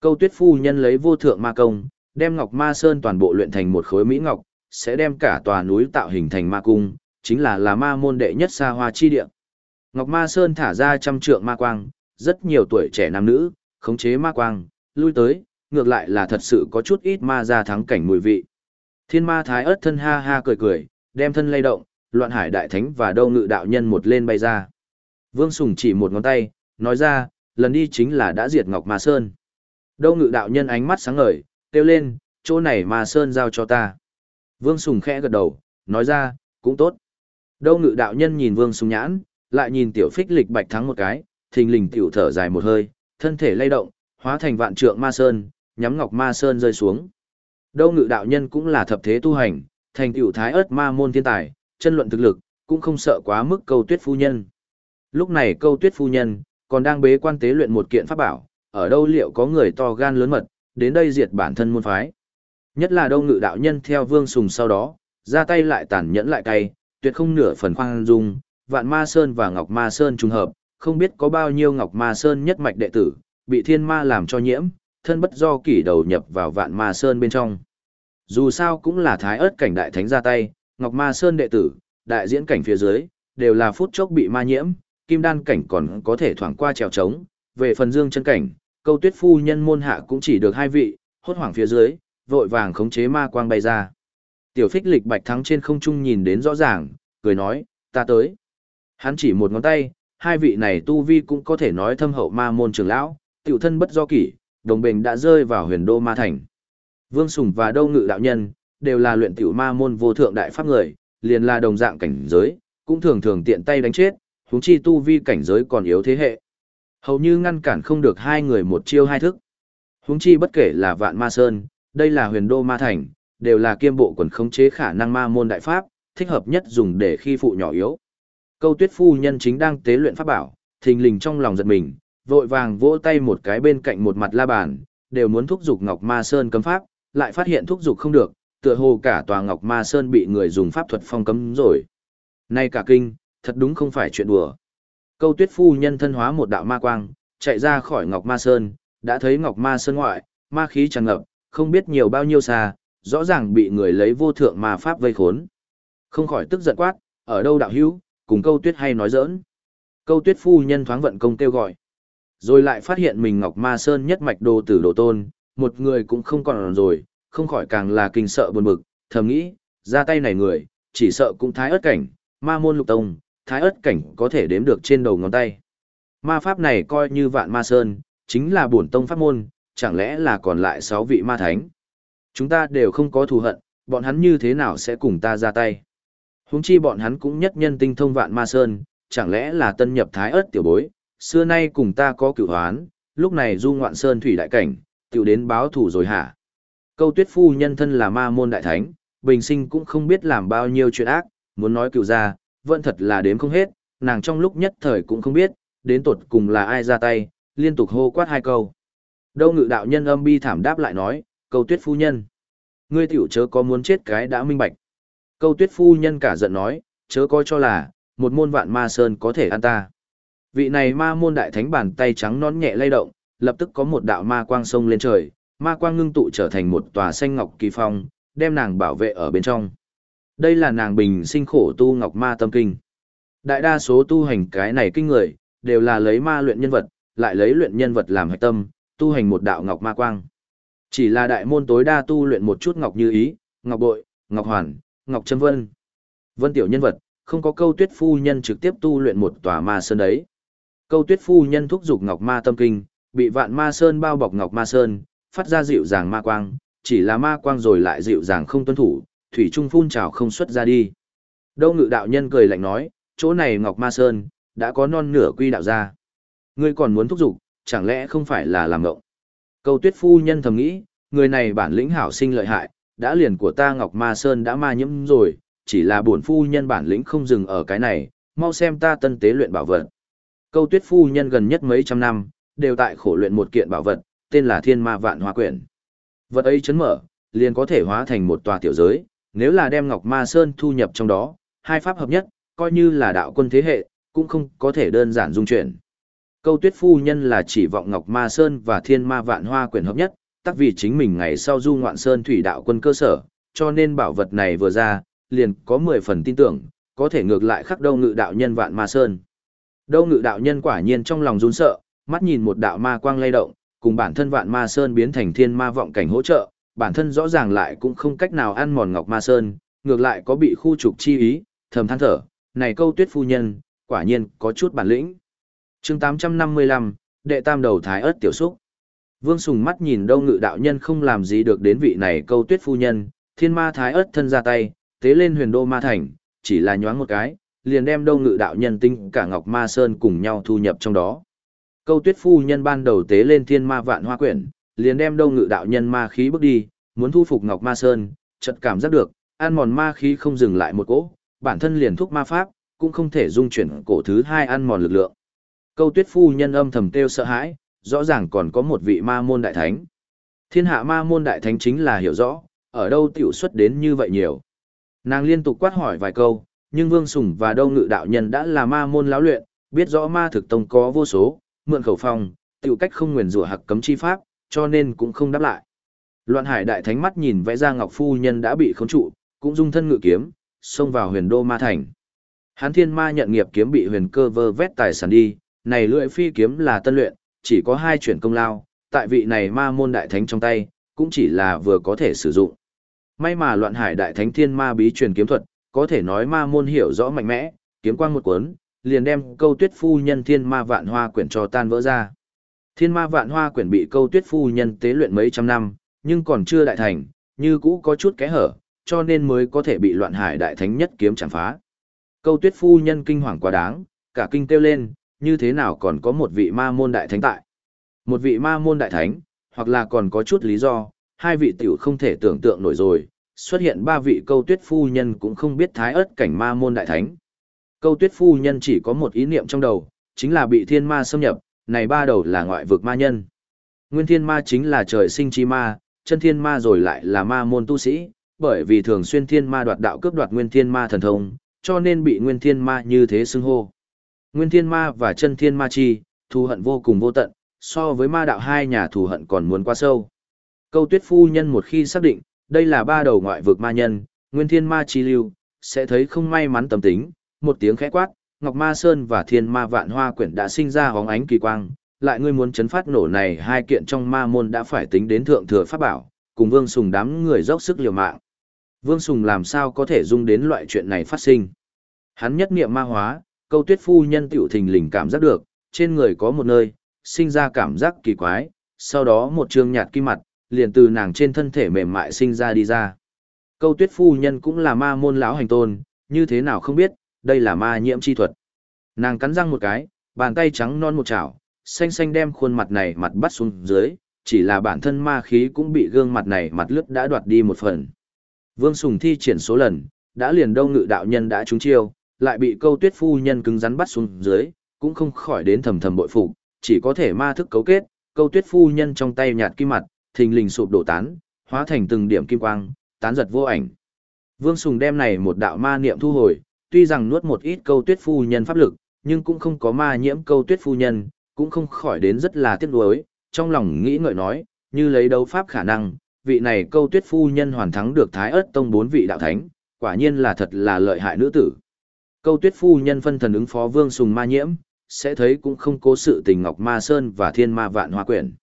Câu tuyết phu nhân lấy vô thượng ma công, đem Ngọc Ma Sơn toàn bộ luyện thành một khối Mỹ Ngọc, sẽ đem cả tòa núi tạo hình thành ma cung, chính là là ma môn đệ nhất xa hoa chi địa. Ngọc Ma Sơn thả ra trăm trượng ma quang, rất nhiều tuổi trẻ nam nữ, khống chế ma quang, lui tới, ngược lại là thật sự có chút ít ma ra thắng cảnh mùi vị. Thiên ma thái ớt thân ha ha cười cười, đem thân lay động, loạn hải đại thánh và đâu ngự đạo nhân một lên bay ra. Vương Sùng chỉ một ngón tay, nói ra, lần đi chính là đã diệt Ngọc Ma Sơn. Đâu ngự đạo nhân ánh mắt sáng ngời, kêu lên, chỗ này Ma Sơn giao cho ta. Vương Sùng khẽ gật đầu, nói ra, cũng tốt. Đâu ngự đạo nhân nhìn Vương Sùng nhãn, lại nhìn tiểu phích lịch bạch thắng một cái, thình lình tiểu thở dài một hơi, thân thể lay động, hóa thành vạn trượng ma sơn, nhắm ngọc ma sơn rơi xuống. Đâu ngự đạo nhân cũng là thập thế tu hành, thành tiểu thái ớt ma môn thiên tài, chân luận thực lực, cũng không sợ quá mức câu tuyết phu nhân. Lúc này câu tuyết phu nhân, còn đang bế quan tế luyện một kiện pháp bảo, ở đâu liệu có người to gan lớn mật, đến đây diệt bản thân môn phái. Nhất là đâu ngự đạo nhân theo vương sùng sau đó, ra tay lại tàn nhẫn lại cay, tuyệt không nửa phần khoan dung, vạn ma sơn và ngọc ma sơn trùng hợp, không biết có bao nhiêu ngọc ma sơn nhất mạch đệ tử, bị thiên ma làm cho nhiễm, thân bất do kỷ đầu nhập vào vạn ma sơn bên trong. Dù sao cũng là thái ớt cảnh đại thánh ra tay, ngọc ma sơn đệ tử, đại diễn cảnh phía dưới, đều là phút chốc bị ma nhiễm, kim đan cảnh còn có thể thoảng qua trèo trống, về phần dương chân cảnh, câu tuyết phu nhân môn hạ cũng chỉ được hai vị, hốt hoảng phía dưới, vội vàng khống chế ma quang bay ra. Tiểu phích lịch bạch thắng trên không trung nhìn đến rõ ràng, cười nói, ta tới. Hắn chỉ một ngón tay, hai vị này tu vi cũng có thể nói thâm hậu ma môn trưởng lão, tiểu thân bất do kỷ, đồng bình đã rơi vào huyền đô ma thành. Vương Sùng và Đâu Ngự đạo nhân, đều là luyện tiểu ma môn vô thượng đại pháp người, liền là đồng dạng cảnh giới, cũng thường thường tiện tay đánh chết, huống chi tu vi cảnh giới còn yếu thế hệ. Hầu như ngăn cản không được hai người một chiêu hai thức. Huống chi bất kể là Vạn Ma Sơn, đây là huyền đô ma thành, đều là kiêm bộ quần khống chế khả năng ma môn đại pháp, thích hợp nhất dùng để khi phụ nhỏ yếu. Câu tuyết phu nhân chính đang tế luyện pháp bảo, thình lình trong lòng giật mình, vội vàng vỗ tay một cái bên cạnh một mặt la bàn, đều muốn thúc giục Ngọc Ma Sơn cấm pháp, lại phát hiện thúc giục không được, tựa hồ cả tòa Ngọc Ma Sơn bị người dùng pháp thuật phong cấm rồi. Nay cả kinh, thật đúng không phải chuyện đùa. Câu tuyết phu nhân thân hóa một đạo ma quang, chạy ra khỏi Ngọc Ma Sơn, đã thấy Ngọc Ma Sơn ngoại, ma khí tràn ngập, không biết nhiều bao nhiêu xa, rõ ràng bị người lấy vô thượng ma pháp vây khốn. Không khỏi tức giận quát, ở đâu đạo hữu, cùng câu tuyết hay nói giỡn. Câu tuyết phu nhân thoáng vận công kêu gọi. Rồi lại phát hiện mình Ngọc Ma Sơn nhất mạch đồ tử đồ tôn, một người cũng không còn rồi, không khỏi càng là kinh sợ buồn bực, thầm nghĩ, ra tay này người, chỉ sợ cũng thái ớt cảnh, ma môn lục tông, thái ớt cảnh có thể đếm được trên đầu ngón tay. Ma pháp này coi như vạn ma sơn, chính là bổn tông pháp môn, chẳng lẽ là còn lại sáu vị ma thánh. Chúng ta đều không có thù hận, bọn hắn như thế nào sẽ cùng ta ra tay. Huống chi bọn hắn cũng nhất nhân tinh thông vạn ma sơn, chẳng lẽ là tân nhập thái ớt tiểu bối, xưa nay cùng ta có cửu hoán, lúc này du ngoạn sơn thủy đại cảnh, tiểu đến báo thủ rồi hả? Câu tuyết phu nhân thân là ma môn đại thánh, bình sinh cũng không biết làm bao nhiêu chuyện ác, muốn nói cửu ra, vẫn thật là đếm không hết, nàng trong lúc nhất thời cũng không biết, đến tột cùng là ai ra tay, liên tục hô quát hai câu. Đâu ngự đạo nhân âm bi thảm đáp lại nói, câu tuyết phu nhân. Ngươi tiểu chớ có muốn chết cái đã minh bạch. Câu tuyết phu nhân cả giận nói, chớ coi cho là, một môn vạn ma sơn có thể ăn ta. Vị này ma môn đại thánh bàn tay trắng nón nhẹ lay động, lập tức có một đạo ma quang sông lên trời, ma quang ngưng tụ trở thành một tòa xanh ngọc kỳ phong, đem nàng bảo vệ ở bên trong. Đây là nàng bình sinh khổ tu ngọc ma tâm kinh. Đại đa số tu hành cái này kinh người, đều là lấy ma luyện nhân vật, lại lấy luyện nhân vật làm hạch tâm, tu hành một đạo ngọc ma quang. Chỉ là đại môn tối đa tu luyện một chút ngọc như ý, ngọc bội, ngọc hoàn, ngọc trâm vân. Vân tiểu nhân vật, không có câu tuyết phu nhân trực tiếp tu luyện một tòa ma sơn đấy. Câu tuyết phu nhân thúc giục Ngọc Ma tâm kinh, bị vạn ma sơn bao bọc Ngọc Ma Sơn, phát ra dịu dàng ma quang, chỉ là ma quang rồi lại dịu dàng không tuân thủ, thủy trung phun trào không xuất ra đi. Đâu ngự đạo nhân cười lạnh nói, chỗ này Ngọc Ma Sơn, đã có non nửa quy đạo ra. Ngươi còn muốn thúc giục, chẳng lẽ không phải là làm ngộng. Câu tuyết phu nhân thầm nghĩ, người này bản lĩnh hảo sinh lợi hại, đã liền của ta Ngọc Ma Sơn đã ma nhiễm rồi, chỉ là bổn phu nhân bản lĩnh không dừng ở cái này, mau xem ta tân tế luyện bảo vật. Câu tuyết phu nhân gần nhất mấy trăm năm, đều tại khổ luyện một kiện bảo vật, tên là Thiên Ma Vạn Hoa Quyển. Vật ấy chấn mở, liền có thể hóa thành một tòa tiểu giới, nếu là đem Ngọc Ma Sơn thu nhập trong đó, hai pháp hợp nhất, coi như là đạo quân thế hệ, cũng không có thể đơn giản dung chuyển. Câu tuyết phu nhân là chỉ vọng Ngọc Ma Sơn và Thiên Ma Vạn Hoa Quyển hợp nhất, tắc vì chính mình ngày sau du ngoạn Sơn thủy đạo quân cơ sở, cho nên bảo vật này vừa ra, liền có 10 phần tin tưởng, có thể ngược lại khắc đâu ngự đạo nhân Vạn Ma Sơn. Đâu ngự đạo nhân quả nhiên trong lòng run sợ, mắt nhìn một đạo ma quang lay động, cùng bản thân vạn ma sơn biến thành thiên ma vọng cảnh hỗ trợ, bản thân rõ ràng lại cũng không cách nào ăn mòn ngọc ma sơn, ngược lại có bị khu trục chi ý, thầm than thở, này câu tuyết phu nhân, quả nhiên có chút bản lĩnh. chương 855, đệ tam đầu thái ớt tiểu xúc. Vương Sùng mắt nhìn đâu ngự đạo nhân không làm gì được đến vị này câu tuyết phu nhân, thiên ma thái ớt thân ra tay, tế lên huyền đô ma thành, chỉ là nhoáng một cái, liền đem đâu ngự đạo nhân tinh cả ngọc ma sơn cùng nhau thu nhập trong đó. Câu tuyết phu nhân ban đầu tế lên thiên ma vạn hoa quyển, liền đem đâu ngự đạo nhân ma khí bước đi, muốn thu phục Ngọc Ma Sơn, chợt cảm giác được, ăn mòn ma khí không dừng lại một cỗ, bản thân liền thúc ma pháp, cũng không thể dung chuyển cổ thứ hai ăn mòn lực lượng. Câu tuyết phu nhân âm thầm kêu sợ hãi, rõ ràng còn có một vị ma môn đại thánh. Thiên hạ ma môn đại thánh chính là hiểu rõ, ở đâu tiểu xuất đến như vậy nhiều. Nàng liên tục quát hỏi vài câu, nhưng Vương Sùng và Đâu Ngự đạo nhân đã là ma môn lão luyện, biết rõ ma thực tông có vô số, mượn khẩu phong, tiểu cách không nguyền rủa hặc cấm chi pháp, cho nên cũng không đáp lại. Loạn Hải đại thánh mắt nhìn vẽ ra Ngọc phu nhân đã bị khống trụ, cũng dung thân ngự kiếm, xông vào Huyền Đô Ma thành. Hán Thiên Ma nhận nghiệp kiếm bị Huyền Cơ vơ vét tài sản đi, này lưỡi phi kiếm là tân luyện, chỉ có hai chuyển công lao, tại vị này ma môn đại thánh trong tay, cũng chỉ là vừa có thể sử dụng. May mà Loạn Hải đại thánh Thiên Ma bí truyền kiếm thuật, có thể nói ma môn hiểu rõ mạnh mẽ, kiếm quang một cuốn, liền đem câu tuyết phu nhân thiên ma vạn hoa quyển cho tan vỡ ra. Thiên ma vạn hoa quyển bị câu tuyết phu nhân tế luyện mấy trăm năm, nhưng còn chưa đại thành, như cũ có chút kẽ hở, cho nên mới có thể bị loạn hải đại thánh nhất kiếm chẳng phá. Câu tuyết phu nhân kinh hoàng quá đáng, cả kinh kêu lên, như thế nào còn có một vị ma môn đại thánh tại. Một vị ma môn đại thánh, hoặc là còn có chút lý do, hai vị tiểu không thể tưởng tượng nổi rồi, xuất hiện ba vị câu tuyết phu nhân cũng không biết thái ớt cảnh ma môn đại thánh, Câu tuyết phu nhân chỉ có một ý niệm trong đầu, chính là bị thiên ma xâm nhập, này ba đầu là ngoại vực ma nhân. Nguyên thiên ma chính là trời sinh chi ma, chân thiên ma rồi lại là ma môn tu sĩ, bởi vì thường xuyên thiên ma đoạt đạo cướp đoạt nguyên thiên ma thần thông, cho nên bị nguyên thiên ma như thế xưng hô. Nguyên thiên ma và chân thiên ma chi, thù hận vô cùng vô tận, so với ma đạo hai nhà thù hận còn muốn quá sâu. Câu tuyết phu nhân một khi xác định, đây là ba đầu ngoại vực ma nhân, nguyên thiên ma chi lưu, sẽ thấy không may mắn tâm tính, một tiếng khẽ quát, Ngọc Ma Sơn và Thiên Ma Vạn Hoa quyển đã sinh ra hóng ánh kỳ quang, lại ngươi muốn chấn phát nổ này hai kiện trong ma môn đã phải tính đến thượng thừa pháp bảo, cùng Vương Sùng đám người dốc sức liều mạng. Vương Sùng làm sao có thể dung đến loại chuyện này phát sinh? Hắn nhất niệm ma hóa, câu tuyết phu nhân tiểu thình lình cảm giác được, trên người có một nơi, sinh ra cảm giác kỳ quái, sau đó một trương nhạt kim mặt, liền từ nàng trên thân thể mềm mại sinh ra đi ra. Câu tuyết phu nhân cũng là ma môn lão hành tôn, như thế nào không biết, đây là ma nhiễm chi thuật. Nàng cắn răng một cái, bàn tay trắng non một chảo, xanh xanh đem khuôn mặt này mặt bắt xuống dưới, chỉ là bản thân ma khí cũng bị gương mặt này mặt lướt đã đoạt đi một phần. Vương Sùng thi triển số lần, đã liền đâu ngự đạo nhân đã trúng chiêu, lại bị câu tuyết phu nhân cứng rắn bắt xuống dưới, cũng không khỏi đến thầm thầm bội phục, chỉ có thể ma thức cấu kết, câu tuyết phu nhân trong tay nhạt kim mặt, thình lình sụp đổ tán, hóa thành từng điểm kim quang, tán giật vô ảnh. Vương Sùng đem này một đạo ma niệm thu hồi, tuy rằng nuốt một ít câu tuyết phu nhân pháp lực, nhưng cũng không có ma nhiễm câu tuyết phu nhân, cũng không khỏi đến rất là tiếc nuối, trong lòng nghĩ ngợi nói, như lấy đấu pháp khả năng, vị này câu tuyết phu nhân hoàn thắng được thái ớt tông bốn vị đạo thánh, quả nhiên là thật là lợi hại nữ tử. Câu tuyết phu nhân phân thần ứng phó vương sùng ma nhiễm, sẽ thấy cũng không cố sự tình Ngọc Ma Sơn và Thiên Ma Vạn Hoa Quyển.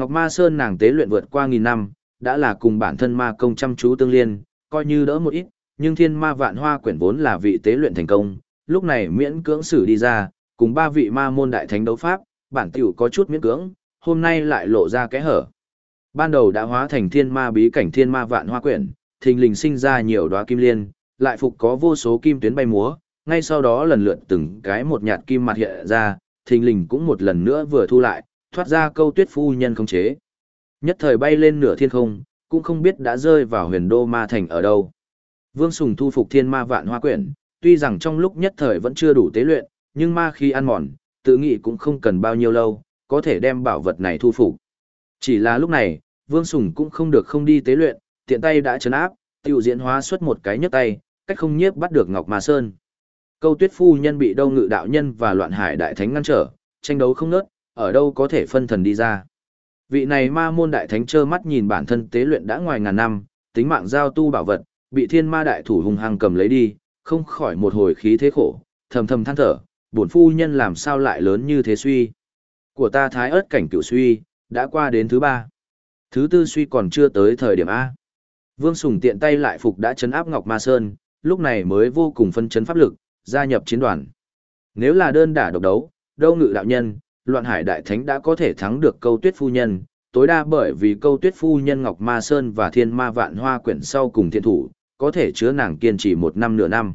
Ngọc Ma Sơn nàng tế luyện vượt qua nghìn năm, đã là cùng bản thân ma công chăm chú tương liên, coi như đỡ một ít, nhưng thiên ma vạn hoa quyển vốn là vị tế luyện thành công, lúc này miễn cưỡng xử đi ra, cùng ba vị ma môn đại thánh đấu pháp, bản tiểu có chút miễn cưỡng, hôm nay lại lộ ra cái hở. Ban đầu đã hóa thành thiên ma bí cảnh thiên ma vạn hoa quyển, thình lình sinh ra nhiều đóa kim liên, lại phục có vô số kim tuyến bay múa, ngay sau đó lần lượt từng cái một nhạt kim mặt hiện ra, thình lình cũng một lần nữa vừa thu lại, thoát ra câu tuyết phu nhân không chế. Nhất thời bay lên nửa thiên không, cũng không biết đã rơi vào huyền đô ma thành ở đâu. Vương Sùng thu phục thiên ma vạn hoa quyển, tuy rằng trong lúc nhất thời vẫn chưa đủ tế luyện, nhưng ma khi ăn mòn, tự nghĩ cũng không cần bao nhiêu lâu, có thể đem bảo vật này thu phục. Chỉ là lúc này, Vương Sùng cũng không được không đi tế luyện, tiện tay đã chấn áp, tiêu diễn hóa xuất một cái nhấc tay, cách không nhiếp bắt được Ngọc Ma Sơn. Câu tuyết phu nhân bị đâu ngự đạo nhân và loạn hải đại thánh ngăn trở, tranh đấu không ngớt ở đâu có thể phân thần đi ra. Vị này ma môn đại thánh trơ mắt nhìn bản thân tế luyện đã ngoài ngàn năm, tính mạng giao tu bảo vật, bị thiên ma đại thủ hung hăng cầm lấy đi, không khỏi một hồi khí thế khổ, thầm thầm than thở, bổn phu nhân làm sao lại lớn như thế suy. Của ta thái ớt cảnh cựu suy, đã qua đến thứ ba. Thứ tư suy còn chưa tới thời điểm A. Vương Sùng tiện tay lại phục đã chấn áp Ngọc Ma Sơn, lúc này mới vô cùng phân chấn pháp lực, gia nhập chiến đoàn. Nếu là đơn đả độc đấu, đâu ngự đạo nhân, loạn hải đại thánh đã có thể thắng được câu tuyết phu nhân, tối đa bởi vì câu tuyết phu nhân Ngọc Ma Sơn và thiên ma vạn hoa quyển sau cùng thiện thủ, có thể chứa nàng kiên trì một năm nửa năm.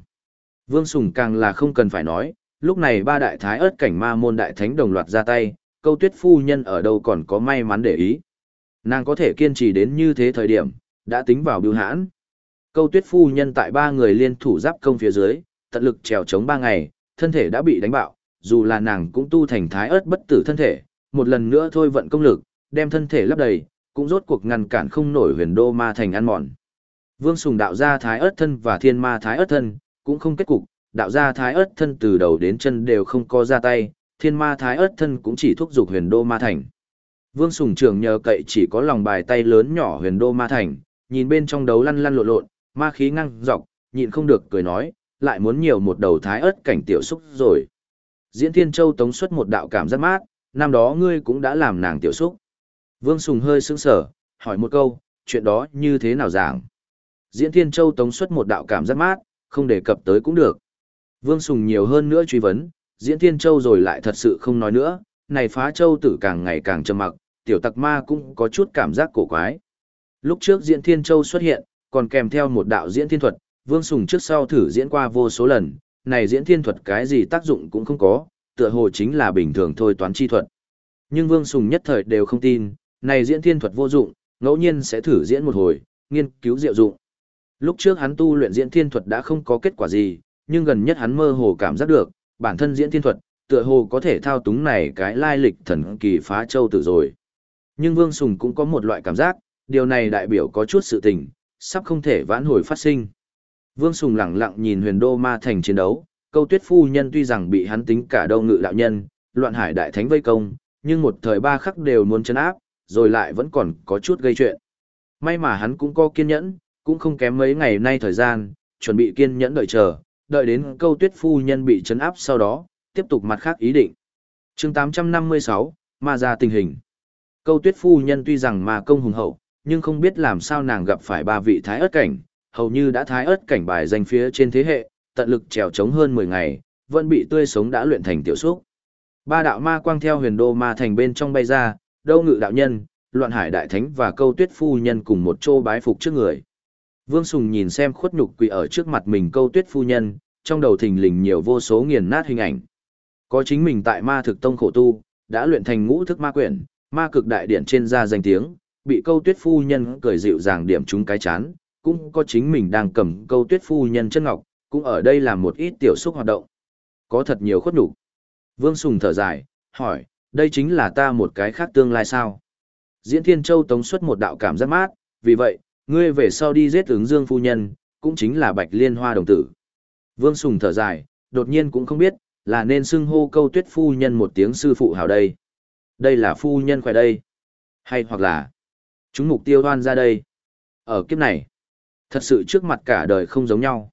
Vương Sùng càng là không cần phải nói, lúc này ba đại thái ớt cảnh ma môn đại thánh đồng loạt ra tay, câu tuyết phu nhân ở đâu còn có may mắn để ý. Nàng có thể kiên trì đến như thế thời điểm, đã tính vào biêu hãn. Câu tuyết phu nhân tại ba người liên thủ giáp công phía dưới, tận lực trèo chống ba ngày, thân thể đã bị đánh bạo, dù là nàng cũng tu thành thái ớt bất tử thân thể, một lần nữa thôi vận công lực, đem thân thể lấp đầy, cũng rốt cuộc ngăn cản không nổi huyền đô ma thành ăn mòn. Vương Sùng đạo ra thái ớt thân và thiên ma thái ớt thân, cũng không kết cục, đạo ra thái ớt thân từ đầu đến chân đều không có ra tay, thiên ma thái ớt thân cũng chỉ thúc giục huyền đô ma thành. Vương Sùng Trường nhờ cậy chỉ có lòng bài tay lớn nhỏ huyền đô ma thành, nhìn bên trong đấu lăn lăn lộn lộn, ma khí ngăng dọc, nhịn không được cười nói, lại muốn nhiều một đầu thái ớt cảnh tiểu xúc rồi. Diễn Thiên Châu tống xuất một đạo cảm giác mát, năm đó ngươi cũng đã làm nàng tiểu xúc. Vương Sùng hơi sững sở, hỏi một câu, chuyện đó như thế nào giảng? Diễn Thiên Châu tống xuất một đạo cảm giác mát, không đề cập tới cũng được. Vương Sùng nhiều hơn nữa truy vấn, Diễn Thiên Châu rồi lại thật sự không nói nữa, này phá châu tử càng ngày càng trầm mặc, tiểu tặc ma cũng có chút cảm giác cổ quái. Lúc trước Diễn Thiên Châu xuất hiện, còn kèm theo một đạo diễn thiên thuật, Vương Sùng trước sau thử diễn qua vô số lần, này diễn thiên thuật cái gì tác dụng cũng không có, tựa hồ chính là bình thường thôi toán chi thuật. Nhưng Vương Sùng nhất thời đều không tin, này diễn thiên thuật vô dụng, ngẫu nhiên sẽ thử diễn một hồi, nghiên cứu diệu dụng. Lúc trước hắn tu luyện diễn thiên thuật đã không có kết quả gì, nhưng gần nhất hắn mơ hồ cảm giác được, bản thân diễn thiên thuật, tựa hồ có thể thao túng này cái lai lịch thần kỳ phá châu tử rồi. Nhưng Vương Sùng cũng có một loại cảm giác, điều này đại biểu có chút sự tình, sắp không thể vãn hồi phát sinh. Vương Sùng lặng lặng nhìn huyền đô ma thành chiến đấu, câu tuyết phu nhân tuy rằng bị hắn tính cả đâu ngự đạo nhân, loạn hải đại thánh vây công, nhưng một thời ba khắc đều muốn chấn áp, rồi lại vẫn còn có chút gây chuyện. May mà hắn cũng có kiên nhẫn, cũng không kém mấy ngày nay thời gian, chuẩn bị kiên nhẫn đợi chờ, đợi đến câu tuyết phu nhân bị chấn áp sau đó, tiếp tục mặt khác ý định. chương 856, ma ra tình hình. Câu tuyết phu nhân tuy rằng ma công hùng hậu, nhưng không biết làm sao nàng gặp phải ba vị thái ớt cảnh, hầu như đã thái ớt cảnh bài danh phía trên thế hệ, tận lực trèo chống hơn 10 ngày, vẫn bị tươi sống đã luyện thành tiểu xúc. Ba đạo ma quang theo huyền đô ma thành bên trong bay ra, đâu ngự đạo nhân, loạn hải đại thánh và câu tuyết phu nhân cùng một chô bái phục trước người. Vương Sùng nhìn xem khuất nhục quỳ ở trước mặt mình câu tuyết phu nhân, trong đầu thình lình nhiều vô số nghiền nát hình ảnh. Có chính mình tại ma thực tông khổ tu, đã luyện thành ngũ thức ma quyển, ma cực đại điển trên ra danh tiếng, bị câu tuyết phu nhân cười dịu dàng điểm chúng cái chán, cũng có chính mình đang cầm câu tuyết phu nhân chân ngọc, cũng ở đây làm một ít tiểu xúc hoạt động. Có thật nhiều khuất nhục. Vương Sùng thở dài, hỏi, đây chính là ta một cái khác tương lai sao? Diễn Thiên Châu tống xuất một đạo cảm giác mát, vì vậy, ngươi về sau đi giết ứng dương phu nhân, cũng chính là bạch liên hoa đồng tử. Vương Sùng thở dài, đột nhiên cũng không biết, là nên xưng hô câu tuyết phu nhân một tiếng sư phụ hào đây. Đây là phu nhân khỏe đây. Hay hoặc là, chúng mục tiêu đoan ra đây. Ở kiếp này, thật sự trước mặt cả đời không giống nhau.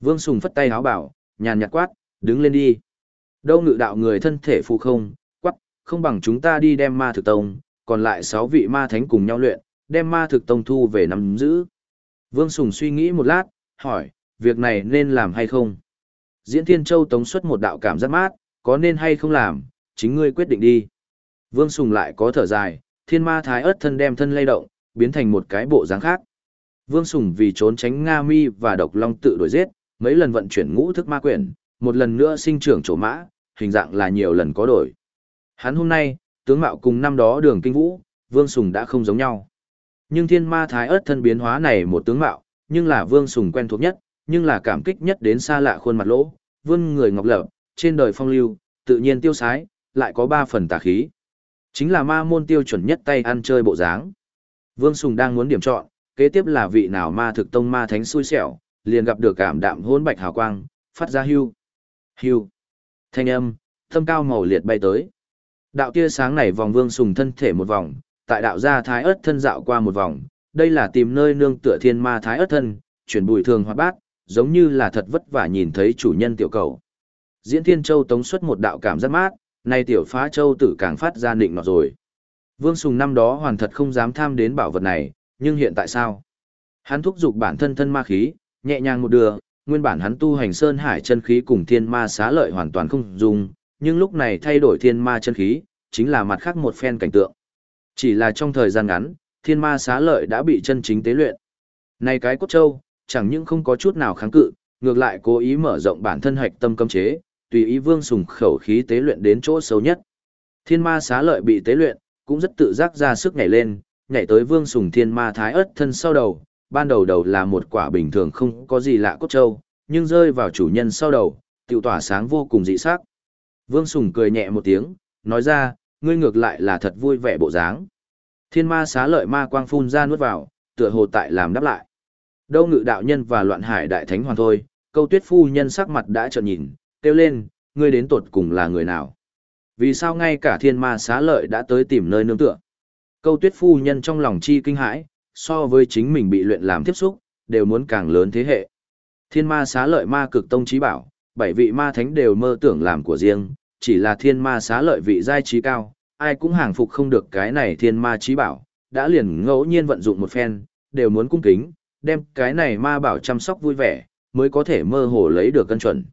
Vương Sùng phất tay háo bảo, nhàn nhạt quát, đứng lên đi. Đâu ngự đạo người thân thể phụ không, quắc, không bằng chúng ta đi đem ma thực tông, còn lại sáu vị ma thánh cùng nhau luyện, đem ma thực tông thu về nắm giữ. Vương Sùng suy nghĩ một lát, hỏi, việc này nên làm hay không? Diễn Thiên Châu tống xuất một đạo cảm giác mát, có nên hay không làm, chính ngươi quyết định đi. Vương Sùng lại có thở dài, thiên ma thái ớt thân đem thân lay động, biến thành một cái bộ dáng khác. Vương Sùng vì trốn tránh Nga Mi và Độc Long tự đổi giết, mấy lần vận chuyển ngũ thức ma quyển, một lần nữa sinh trưởng chỗ mã, hình dạng là nhiều lần có đổi. Hắn hôm nay, tướng mạo cùng năm đó đường kinh vũ, Vương Sùng đã không giống nhau. Nhưng thiên ma thái Ức thân biến hóa này một tướng mạo, nhưng là Vương Sùng quen thuộc nhất, nhưng là cảm kích nhất đến xa lạ khuôn mặt lỗ, vương người ngọc lập, trên đời phong lưu, tự nhiên tiêu sái, lại có ba phần tà khí. Chính là ma môn tiêu chuẩn nhất tay ăn chơi bộ dáng. Vương Sùng đang muốn điểm chọn, kế tiếp là vị nào ma thực tông ma thánh xui xẻo, liền gặp được cảm đạm hỗn bạch hào quang, phát ra hưu. Hưu. Thanh âm, thâm cao màu liệt bay tới. Đạo tia sáng này vòng Vương Sùng thân thể một vòng, tại đạo gia thái ớt thân dạo qua một vòng, đây là tìm nơi nương tựa thiên ma thái ớt thân, chuyển bùi thường hoạt bát, giống như là thật vất vả nhìn thấy chủ nhân tiểu cầu. Diễn Thiên Châu tống xuất một đạo cảm giác mát, nay tiểu phá châu tử càng phát ra định nọ rồi. Vương Sùng năm đó hoàn thật không dám tham đến bảo vật này, nhưng hiện tại sao? Hắn thúc giục bản thân thân ma khí, nhẹ nhàng một đường, nguyên bản hắn tu hành sơn hải chân khí cùng thiên ma xá lợi hoàn toàn không dùng, nhưng lúc này thay đổi thiên ma chân khí, chính là mặt khác một phen cảnh tượng. Chỉ là trong thời gian ngắn, thiên ma xá lợi đã bị chân chính tế luyện. Này cái cốt châu, chẳng những không có chút nào kháng cự, ngược lại cố ý mở rộng bản thân hạch tâm cấm chế, tùy ý vương sùng khẩu khí tế luyện đến chỗ xấu nhất. Thiên ma xá lợi bị tế luyện, cũng rất tự giác ra sức nhảy lên, nhảy tới vương sùng thiên ma thái ớt thân sau đầu, ban đầu đầu là một quả bình thường không có gì lạ cốt châu, nhưng rơi vào chủ nhân sau đầu, tiểu tỏa sáng vô cùng dị sắc. Vương sùng cười nhẹ một tiếng, nói ra, ngươi ngược lại là thật vui vẻ bộ dáng. Thiên ma xá lợi ma quang phun ra nuốt vào, tựa hồ tại làm đáp lại. Đâu ngự đạo nhân và loạn hải đại thánh hoàn thôi, câu tuyết phu nhân sắc mặt đã trợn nhìn, kêu lên, ngươi đến tuột cùng là người nào? Vì sao ngay cả thiên ma xá lợi đã tới tìm nơi nương tựa? Câu tuyết phu nhân trong lòng chi kinh hãi, so với chính mình bị luyện làm tiếp xúc, đều muốn càng lớn thế hệ. Thiên ma xá lợi ma cực tông trí bảo, bảy vị ma thánh đều mơ tưởng làm của riêng, chỉ là thiên ma xá lợi vị giai trí cao, ai cũng hàng phục không được cái này thiên ma trí bảo, đã liền ngẫu nhiên vận dụng một phen, đều muốn cung kính, đem cái này ma bảo chăm sóc vui vẻ, mới có thể mơ hồ lấy được cân chuẩn.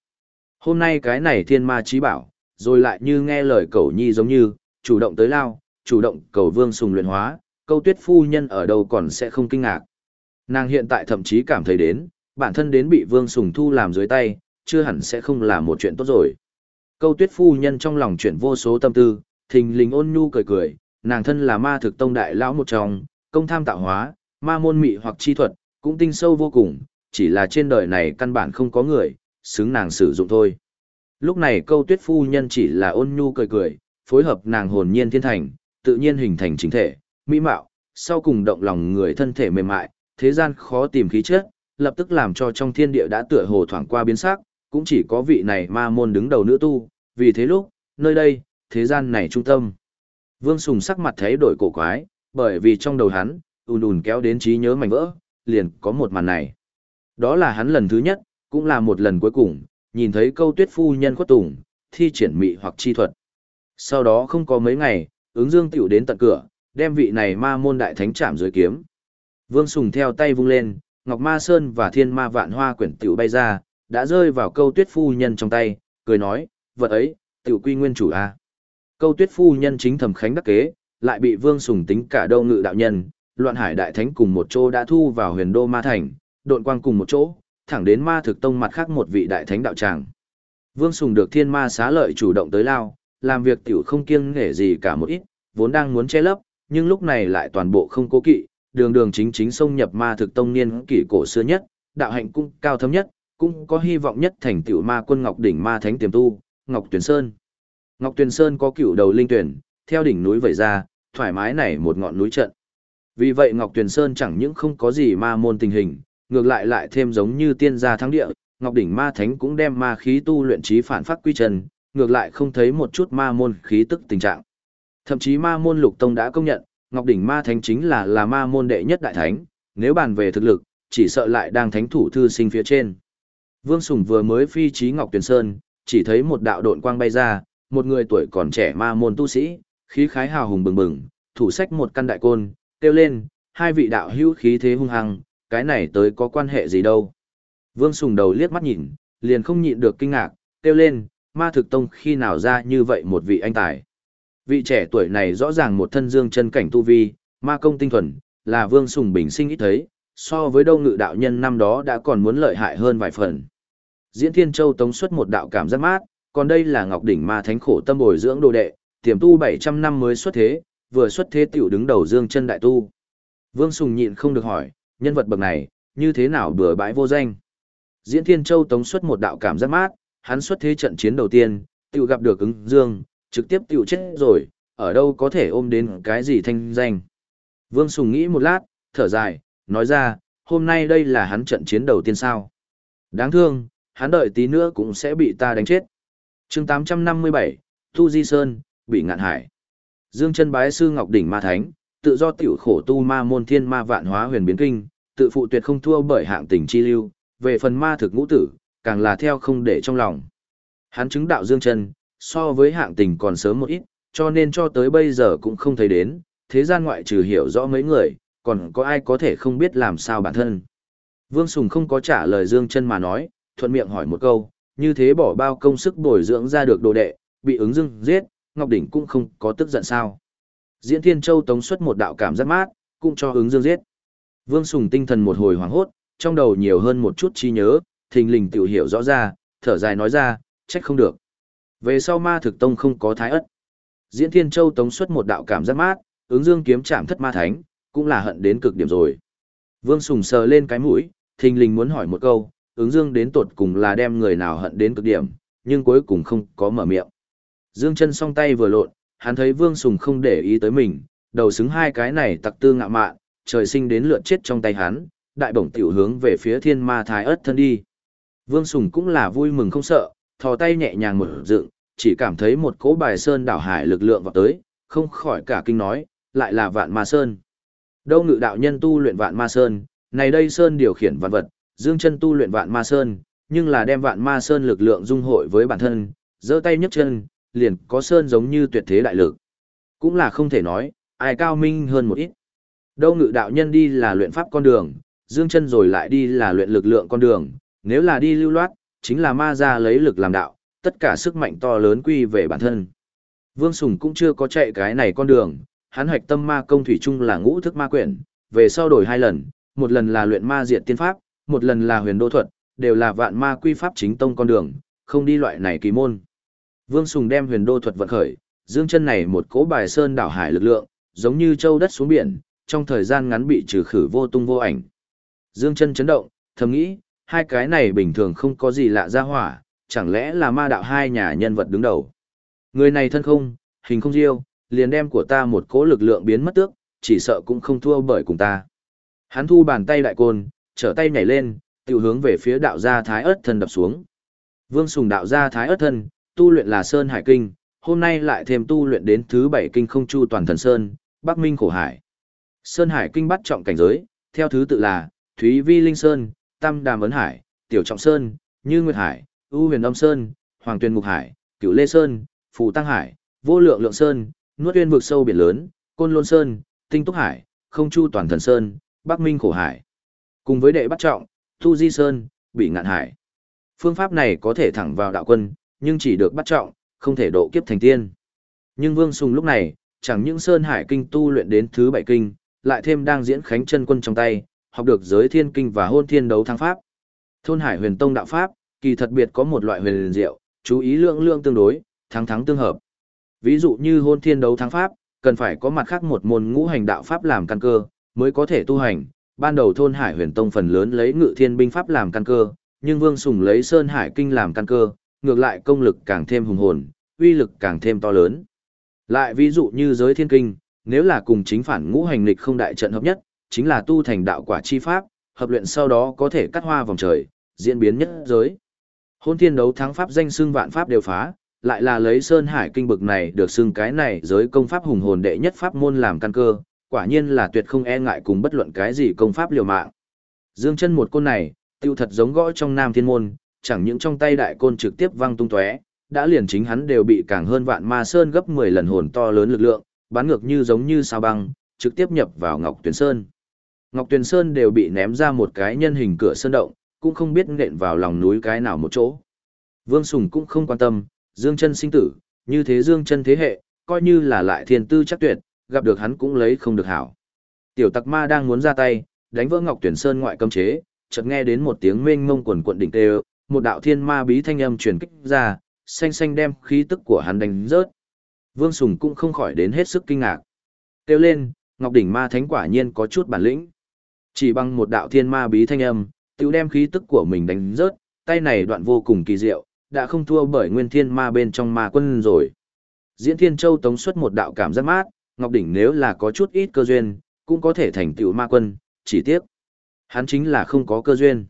Hôm nay cái này thiên ma trí bảo, rồi lại như nghe lời cậu nhi giống như, chủ động tới lao, chủ động cầu vương sùng luyện hóa, câu tuyết phu nhân ở đâu còn sẽ không kinh ngạc. Nàng hiện tại thậm chí cảm thấy đến, bản thân đến bị vương sùng thu làm dưới tay, chưa hẳn sẽ không là một chuyện tốt rồi. Câu tuyết phu nhân trong lòng chuyển vô số tâm tư, thình lình ôn nhu cười cười, nàng thân là ma thực tông đại lão một trong, công tham tạo hóa, ma môn mị hoặc chi thuật, cũng tinh sâu vô cùng, chỉ là trên đời này căn bản không có người, xứng nàng sử dụng thôi. Lúc này câu tuyết phu nhân chỉ là ôn nhu cười cười, phối hợp nàng hồn nhiên thiên thành, tự nhiên hình thành chính thể, mỹ mạo, sau cùng động lòng người thân thể mềm mại, thế gian khó tìm khí chất, lập tức làm cho trong thiên địa đã tựa hồ thoảng qua biến sắc, cũng chỉ có vị này ma môn đứng đầu nữ tu, vì thế lúc, nơi đây, thế gian này trung tâm. Vương Sùng sắc mặt thấy đổi cổ quái, bởi vì trong đầu hắn, ùn ùn kéo đến trí nhớ mảnh vỡ, liền có một màn này. Đó là hắn lần thứ nhất, cũng là một lần cuối cùng, nhìn thấy câu tuyết phu nhân khuất tùng, thi triển mị hoặc chi thuật. Sau đó không có mấy ngày, ứng dương tiểu đến tận cửa, đem vị này ma môn đại thánh chạm dưới kiếm. Vương Sùng theo tay vung lên, Ngọc Ma Sơn và Thiên Ma Vạn Hoa quyển tiểu bay ra, đã rơi vào câu tuyết phu nhân trong tay, cười nói, vật ấy, tiểu quy nguyên chủ a. Câu tuyết phu nhân chính thầm khánh đắc kế, lại bị Vương Sùng tính cả đâu ngự đạo nhân, loạn hải đại thánh cùng một chỗ đã thu vào huyền đô ma thành, độn quang cùng một chỗ, thẳng đến ma thực tông mặt khác một vị đại thánh đạo tràng. Vương Sùng được thiên ma xá lợi chủ động tới lao, làm việc tiểu không kiêng nghề gì cả một ít, vốn đang muốn che lấp, nhưng lúc này lại toàn bộ không cố kỵ, đường đường chính chính xông nhập ma thực tông niên kỷ cổ xưa nhất, đạo hạnh cũng cao thâm nhất, cũng có hy vọng nhất thành tiểu ma quân Ngọc đỉnh ma thánh tiềm tu, Ngọc Tuyền Sơn. Ngọc Tuyền Sơn có cựu đầu linh tuyển, theo đỉnh núi vẩy ra, thoải mái này một ngọn núi trận. Vì vậy Ngọc Tuyền Sơn chẳng những không có gì ma môn tình hình, ngược lại lại thêm giống như tiên gia thắng địa, Ngọc đỉnh ma thánh cũng đem ma khí tu luyện trí phản phát quy trần, ngược lại không thấy một chút ma môn khí tức tình trạng. Thậm chí ma môn lục tông đã công nhận, Ngọc đỉnh ma thánh chính là là ma môn đệ nhất đại thánh, nếu bàn về thực lực, chỉ sợ lại đang thánh thủ thư sinh phía trên. Vương Sùng vừa mới phi trí Ngọc Tuyền Sơn, chỉ thấy một đạo độn quang bay ra, một người tuổi còn trẻ ma môn tu sĩ, khí khái hào hùng bừng bừng, thủ sách một căn đại côn, kêu lên, hai vị đạo hữu khí thế hung hăng, cái này tới có quan hệ gì đâu. Vương Sùng đầu liếc mắt nhìn, liền không nhịn được kinh ngạc, kêu lên, ma thực tông khi nào ra như vậy một vị anh tài. Vị trẻ tuổi này rõ ràng một thân dương chân cảnh tu vi, ma công tinh thuần, là vương sùng bình sinh ít thấy, so với đâu ngự đạo nhân năm đó đã còn muốn lợi hại hơn vài phần. Diễn Thiên Châu tống xuất một đạo cảm giác mát, còn đây là Ngọc Đỉnh Ma Thánh khổ tâm bồi dưỡng đồ đệ, tiềm tu 700 năm mới xuất thế, vừa xuất thế tiểu đứng đầu dương chân đại tu. Vương Sùng nhịn không được hỏi, nhân vật bậc này, như thế nào bừa bãi vô danh. Diễn Thiên Châu tống xuất một đạo cảm giác mát, hắn xuất thế trận chiến đầu tiên, tiểu gặp được ứng dương, trực tiếp tiểu chết rồi, ở đâu có thể ôm đến cái gì thanh danh. Vương Sùng nghĩ một lát, thở dài, nói ra, hôm nay đây là hắn trận chiến đầu tiên sao. Đáng thương, hắn đợi tí nữa cũng sẽ bị ta đánh chết. chương 857, Tu Di Sơn, bị ngạn hải. Dương chân bái sư Ngọc Đỉnh Ma Thánh, tự do tiểu khổ tu ma môn thiên ma vạn hóa huyền biến kinh, tự phụ tuyệt không thua bởi hạng tình chi lưu, về phần ma thực ngũ tử, càng là theo không để trong lòng. Hắn chứng đạo Dương chân, so với hạng tình còn sớm một ít, cho nên cho tới bây giờ cũng không thấy đến, thế gian ngoại trừ hiểu rõ mấy người, còn có ai có thể không biết làm sao bản thân. Vương Sùng không có trả lời Dương chân mà nói, thuận miệng hỏi một câu, như thế bỏ bao công sức bồi dưỡng ra được đồ đệ, bị ứng dưng giết, Ngọc Đỉnh cũng không có tức giận sao. Diễn Thiên Châu tống xuất một đạo cảm giác mát, cũng cho ứng dương giết. Vương Sùng tinh thần một hồi hoảng hốt, trong đầu nhiều hơn một chút chi nhớ, thình lình tiểu hiểu rõ ra, thở dài nói ra, trách không được. Về sau ma thực tông không có thái ất. Diễn Thiên Châu tống xuất một đạo cảm giác mát, ứng dương kiếm chạm thất ma thánh, cũng là hận đến cực điểm rồi. Vương Sùng sờ lên cái mũi, thình lình muốn hỏi một câu, ứng dương đến tột cùng là đem người nào hận đến cực điểm, nhưng cuối cùng không có mở miệng. Dương chân song tay vừa lộn, hắn thấy Vương Sùng không để ý tới mình, đầu xứng hai cái này tặc tư ngạ mạn, trời sinh đến lượn chết trong tay hắn, đại bổng tiểu hướng về phía thiên ma thái ớt thân đi. Vương Sùng cũng là vui mừng không sợ, thò tay nhẹ nhàng một dựng, chỉ cảm thấy một cỗ bài sơn đảo hải lực lượng vào tới, không khỏi cả kinh nói, lại là vạn ma sơn. Đâu ngự đạo nhân tu luyện vạn ma sơn, này đây sơn điều khiển vạn vật, dương chân tu luyện vạn ma sơn, nhưng là đem vạn ma sơn lực lượng dung hội với bản thân, giơ tay nhấc chân, liền có sơn giống như tuyệt thế đại lực. Cũng là không thể nói, ai cao minh hơn một ít. Đâu ngự đạo nhân đi là luyện pháp con đường, dương chân rồi lại đi là luyện lực lượng con đường, nếu là đi lưu loát, chính là ma ra lấy lực làm đạo, tất cả sức mạnh to lớn quy về bản thân. Vương Sùng cũng chưa có chạy cái này con đường, hắn hoạch tâm ma công thủy chung là ngũ thức ma quyển, về sau đổi hai lần, một lần là luyện ma diệt tiên pháp, một lần là huyền đô thuật, đều là vạn ma quy pháp chính tông con đường, không đi loại này kỳ môn. Vương Sùng đem huyền đô thuật vận khởi, dương chân này một cỗ bài sơn đảo hải lực lượng, giống như châu đất xuống biển, trong thời gian ngắn bị trừ khử vô tung vô ảnh. Dương chân chấn động, thầm nghĩ, hai cái này bình thường không có gì lạ ra hỏa, chẳng lẽ là ma đạo hai nhà nhân vật đứng đầu. Người này thân không, hình không diêu, liền đem của ta một cỗ lực lượng biến mất tước, chỉ sợ cũng không thua bởi cùng ta. Hắn thu bàn tay đại côn, trở tay nhảy lên, tiểu hướng về phía đạo gia thái ớt thân đập xuống. Vương Sùng đạo gia thái ớt thân, tu luyện là Sơn Hải Kinh, hôm nay lại thêm tu luyện đến thứ bảy kinh không chu toàn thần Sơn, Bắc Minh khổ hải. Sơn Hải Kinh bắt trọng cảnh giới, theo thứ tự là, Thúy Vi Linh Sơn, Tam Đàm Ấn Hải, Tiểu Trọng Sơn, Như Nguyệt Hải, U Huyền Âm Sơn, Hoàng Tuyền Ngục Hải, Cửu Lê Sơn, Phù Tăng Hải, Vô Lượng Lượng Sơn, Nuốt Uyên Vực Sâu Biển Lớn, Côn Lôn Sơn, Tinh Túc Hải, Không Chu Toàn Thần Sơn, Bắc Minh Khổ Hải. Cùng với đệ bắt trọng, Tu Di Sơn, Bị Ngạn Hải. Phương pháp này có thể thẳng vào đạo quân, nhưng chỉ được bắt trọng, không thể độ kiếp thành tiên. Nhưng Vương Sùng lúc này, chẳng những Sơn Hải Kinh tu luyện đến thứ bảy kinh, lại thêm đang diễn khánh chân quân trong tay, học được giới thiên kinh và hôn thiên đấu thắng pháp. Thôn Hải huyền tông đạo pháp, kỳ thật biệt có một loại huyền diệu, chú ý lượng lượng tương đối, thắng thắng tương hợp. Ví dụ như hôn thiên đấu thắng pháp, cần phải có mặt khác một môn ngũ hành đạo pháp làm căn cơ, mới có thể tu hành. Ban đầu thôn Hải huyền tông phần lớn lấy ngự thiên binh pháp làm căn cơ, nhưng Vương Sùng lấy Sơn Hải Kinh làm căn cơ, ngược lại công lực càng thêm hùng hồn, uy lực càng thêm to lớn. Lại ví dụ như giới thiên kinh, nếu là cùng chính phản ngũ hành lịch không đại trận hợp nhất, chính là tu thành đạo quả chi pháp, hợp luyện sau đó có thể cắt hoa vòng trời, diễn biến nhất giới. Hôn thiên đấu thắng pháp danh xưng vạn pháp đều phá, lại là lấy Sơn Hải kinh bực này được xưng cái này giới công pháp hùng hồn đệ nhất pháp môn làm căn cơ, quả nhiên là tuyệt không e ngại cùng bất luận cái gì công pháp liều mạng. Dương chân một côn này, tiêu thật giống gõ trong nam thiên môn, chẳng những trong tay đại côn trực tiếp văng tung tóe, đã liền chính hắn đều bị càng hơn vạn ma sơn gấp 10 lần hồn to lớn lực lượng, bắn ngược như giống như sao băng, trực tiếp nhập vào Ngọc Tuyển Sơn. Ngọc Tuyền Sơn đều bị ném ra một cái nhân hình cửa sơn động, cũng không biết nện vào lòng núi cái nào một chỗ. Vương Sùng cũng không quan tâm, Dương chân sinh tử, như thế Dương chân thế hệ, coi như là lại thiên tư chắc tuyệt, gặp được hắn cũng lấy không được hảo. Tiểu tặc ma đang muốn ra tay, đánh vỡ Ngọc Tuyển Sơn ngoại cấm chế, chợt nghe đến một tiếng mênh mông quần quần đỉnh tê, một đạo thiên ma bí thanh âm truyền kích ra, xanh xanh đem khí tức của hắn đánh rớt. Vương Sùng cũng không khỏi đến hết sức kinh ngạc. Kêu lên, Ngọc đỉnh ma thánh quả nhiên có chút bản lĩnh. Chỉ bằng một đạo thiên ma bí thanh âm, tiểu đem khí tức của mình đánh rớt, tay này đoạn vô cùng kỳ diệu, đã không thua bởi nguyên thiên ma bên trong ma quân rồi. Diễn Thiên Châu tống xuất một đạo cảm giác mát, Ngọc Đỉnh nếu là có chút ít cơ duyên, cũng có thể thành tựu ma quân, chỉ tiếc. Hắn chính là không có cơ duyên.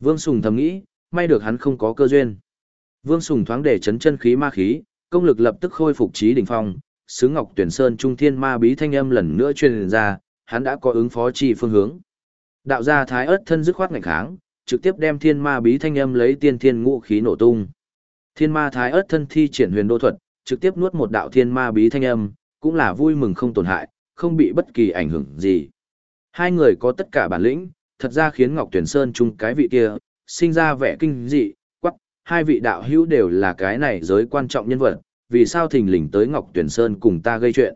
Vương Sùng thầm nghĩ, may được hắn không có cơ duyên. Vương Sùng thoáng để chấn chân khí ma khí, công lực lập tức khôi phục trí đỉnh phong, sứ Ngọc Tuyển Sơn Trung Thiên Ma bí thanh âm lần nữa truyền ra, hắn đã có ứng phó chi phương hướng. Đạo gia Thái ớt thân dứt khoát ngạnh kháng, trực tiếp đem Thiên Ma bí thanh âm lấy tiên thiên ngũ khí nổ tung. Thiên Ma Thái ớt thân thi triển huyền đô thuật, trực tiếp nuốt một đạo thiên ma bí thanh âm, cũng là vui mừng không tổn hại, không bị bất kỳ ảnh hưởng gì. Hai người có tất cả bản lĩnh, thật ra khiến Ngọc Tuyển Sơn chung cái vị kia, sinh ra vẻ kinh dị, quắc, hai vị đạo hữu đều là cái này giới quan trọng nhân vật, vì sao thình lình tới Ngọc Tuyển Sơn cùng ta gây chuyện.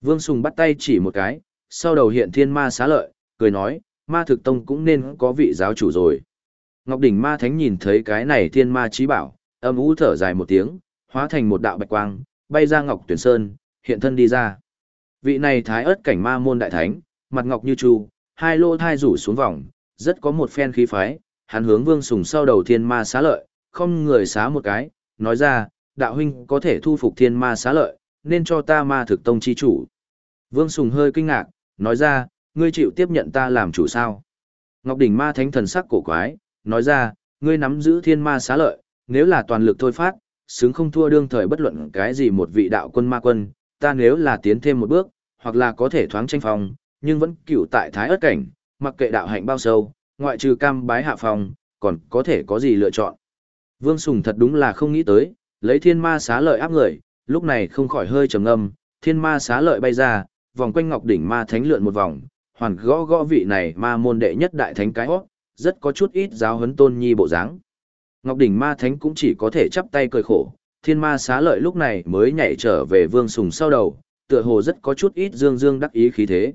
Vương Sùng bắt tay chỉ một cái, sau đầu hiện thiên ma xá lợi, cười nói, ma thực tông cũng nên có vị giáo chủ rồi. Ngọc Đỉnh Ma Thánh nhìn thấy cái này thiên ma trí bảo, âm ú thở dài một tiếng, hóa thành một đạo bạch quang, bay ra Ngọc Tuyển Sơn, hiện thân đi ra. Vị này thái ớt cảnh ma môn đại thánh, mặt ngọc như chu, hai lô thai rủ xuống vòng, rất có một phen khí phái, hắn hướng Vương Sùng sau đầu thiên ma xá lợi, không người xá một cái, nói ra, đạo huynh có thể thu phục thiên ma xá lợi, nên cho ta ma thực tông chi chủ. Vương Sùng hơi kinh ngạc, nói ra, ngươi chịu tiếp nhận ta làm chủ sao? Ngọc Đỉnh ma thánh thần sắc cổ quái, nói ra, ngươi nắm giữ thiên ma xá lợi, nếu là toàn lực thôi phát, xứng không thua đương thời bất luận cái gì một vị đạo quân ma quân, ta nếu là tiến thêm một bước, hoặc là có thể thoáng tranh phong, nhưng vẫn cựu tại thái ớt cảnh, mặc kệ đạo hạnh bao sâu, ngoại trừ cam bái hạ phong, còn có thể có gì lựa chọn. Vương Sùng thật đúng là không nghĩ tới, lấy thiên ma xá lợi áp người, lúc này không khỏi hơi trầm ngâm, thiên ma xá lợi bay ra, vòng quanh ngọc đỉnh ma thánh lượn một vòng, hoàn gõ gõ vị này ma môn đệ nhất đại thánh cái hót, rất có chút ít giáo huấn tôn nhi bộ dáng. Ngọc đỉnh ma thánh cũng chỉ có thể chắp tay cười khổ, thiên ma xá lợi lúc này mới nhảy trở về vương sùng sau đầu, tựa hồ rất có chút ít dương dương đắc ý khí thế.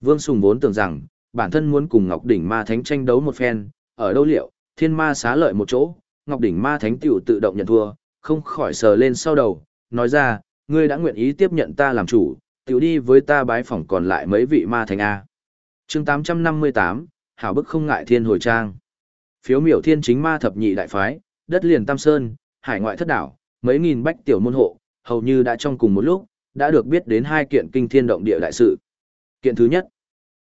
Vương sùng vốn tưởng rằng, bản thân muốn cùng Ngọc đỉnh ma thánh tranh đấu một phen, ở đâu liệu, thiên ma xá lợi một chỗ, Ngọc đỉnh ma thánh tiểu tự động nhận thua, không khỏi sờ lên sau đầu, nói ra, ngươi đã nguyện ý tiếp nhận ta làm chủ, tiểu đi với ta bái phỏng còn lại mấy vị ma thánh A chương 858, Hảo bức không ngại thiên hồi trang. Phiếu miểu thiên chính ma thập nhị đại phái, đất liền Tam Sơn, hải ngoại thất đảo, mấy nghìn bách tiểu môn hộ, hầu như đã trong cùng một lúc, đã được biết đến hai kiện kinh thiên động địa đại sự. Kiện thứ nhất,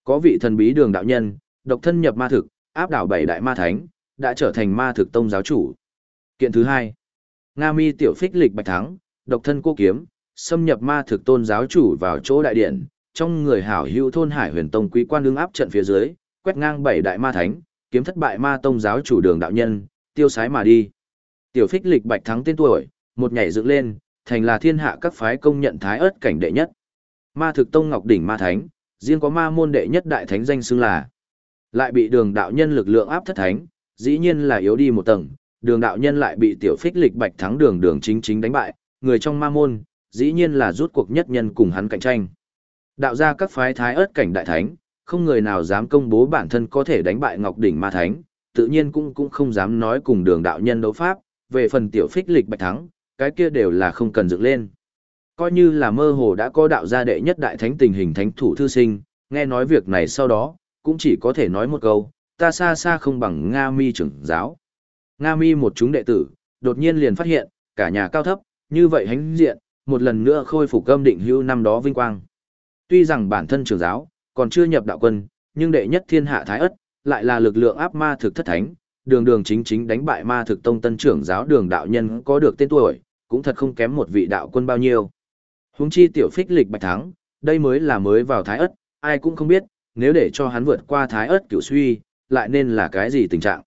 có vị thần bí đường đạo nhân, độc thân nhập ma thực, áp đảo bảy đại ma thánh, đã trở thành ma thực tông giáo chủ. Kiện thứ hai, Nga mi tiểu phích lịch bạch thắng, độc thân cô kiếm, xâm nhập ma thực tôn giáo chủ vào chỗ đại điện, trong người hảo hữu thôn hải huyền tông quý quan đương áp trận phía dưới, quét ngang bảy đại ma thánh, kiếm thất bại ma tông giáo chủ đường đạo nhân, tiêu sái mà đi. Tiểu phích lịch bạch thắng tên tuổi, một nhảy dựng lên, thành là thiên hạ các phái công nhận thái ớt cảnh đệ nhất. Ma thực tông ngọc đỉnh ma thánh, riêng có ma môn đệ nhất đại thánh danh xưng là. Lại bị đường đạo nhân lực lượng áp thất thánh, dĩ nhiên là yếu đi một tầng, đường đạo nhân lại bị tiểu phích lịch bạch thắng đường đường chính chính đánh bại, người trong ma môn, dĩ nhiên là rút cuộc nhất nhân cùng hắn cạnh tranh. Đạo ra các phái thái ớt cảnh đại thánh, không người nào dám công bố bản thân có thể đánh bại Ngọc Đỉnh Ma Thánh, tự nhiên cũng cũng không dám nói cùng đường đạo nhân đấu pháp, về phần tiểu phích lịch bạch thắng, cái kia đều là không cần dựng lên. Coi như là mơ hồ đã có đạo gia đệ nhất đại thánh tình hình thánh thủ thư sinh, nghe nói việc này sau đó, cũng chỉ có thể nói một câu, ta xa xa không bằng Nga mi trưởng giáo. Nga mi một chúng đệ tử, đột nhiên liền phát hiện, cả nhà cao thấp, như vậy hánh diện, một lần nữa khôi phục âm định hưu năm đó vinh quang. Tuy rằng bản thân trưởng giáo, còn chưa nhập đạo quân, nhưng đệ nhất thiên hạ thái ất, lại là lực lượng áp ma thực thất thánh, đường đường chính chính đánh bại ma thực tông tân trưởng giáo đường đạo nhân có được tên tuổi, cũng thật không kém một vị đạo quân bao nhiêu. Huống chi tiểu phích lịch bạch thắng, đây mới là mới vào thái ất, ai cũng không biết, nếu để cho hắn vượt qua thái ất cửu suy, lại nên là cái gì tình trạng.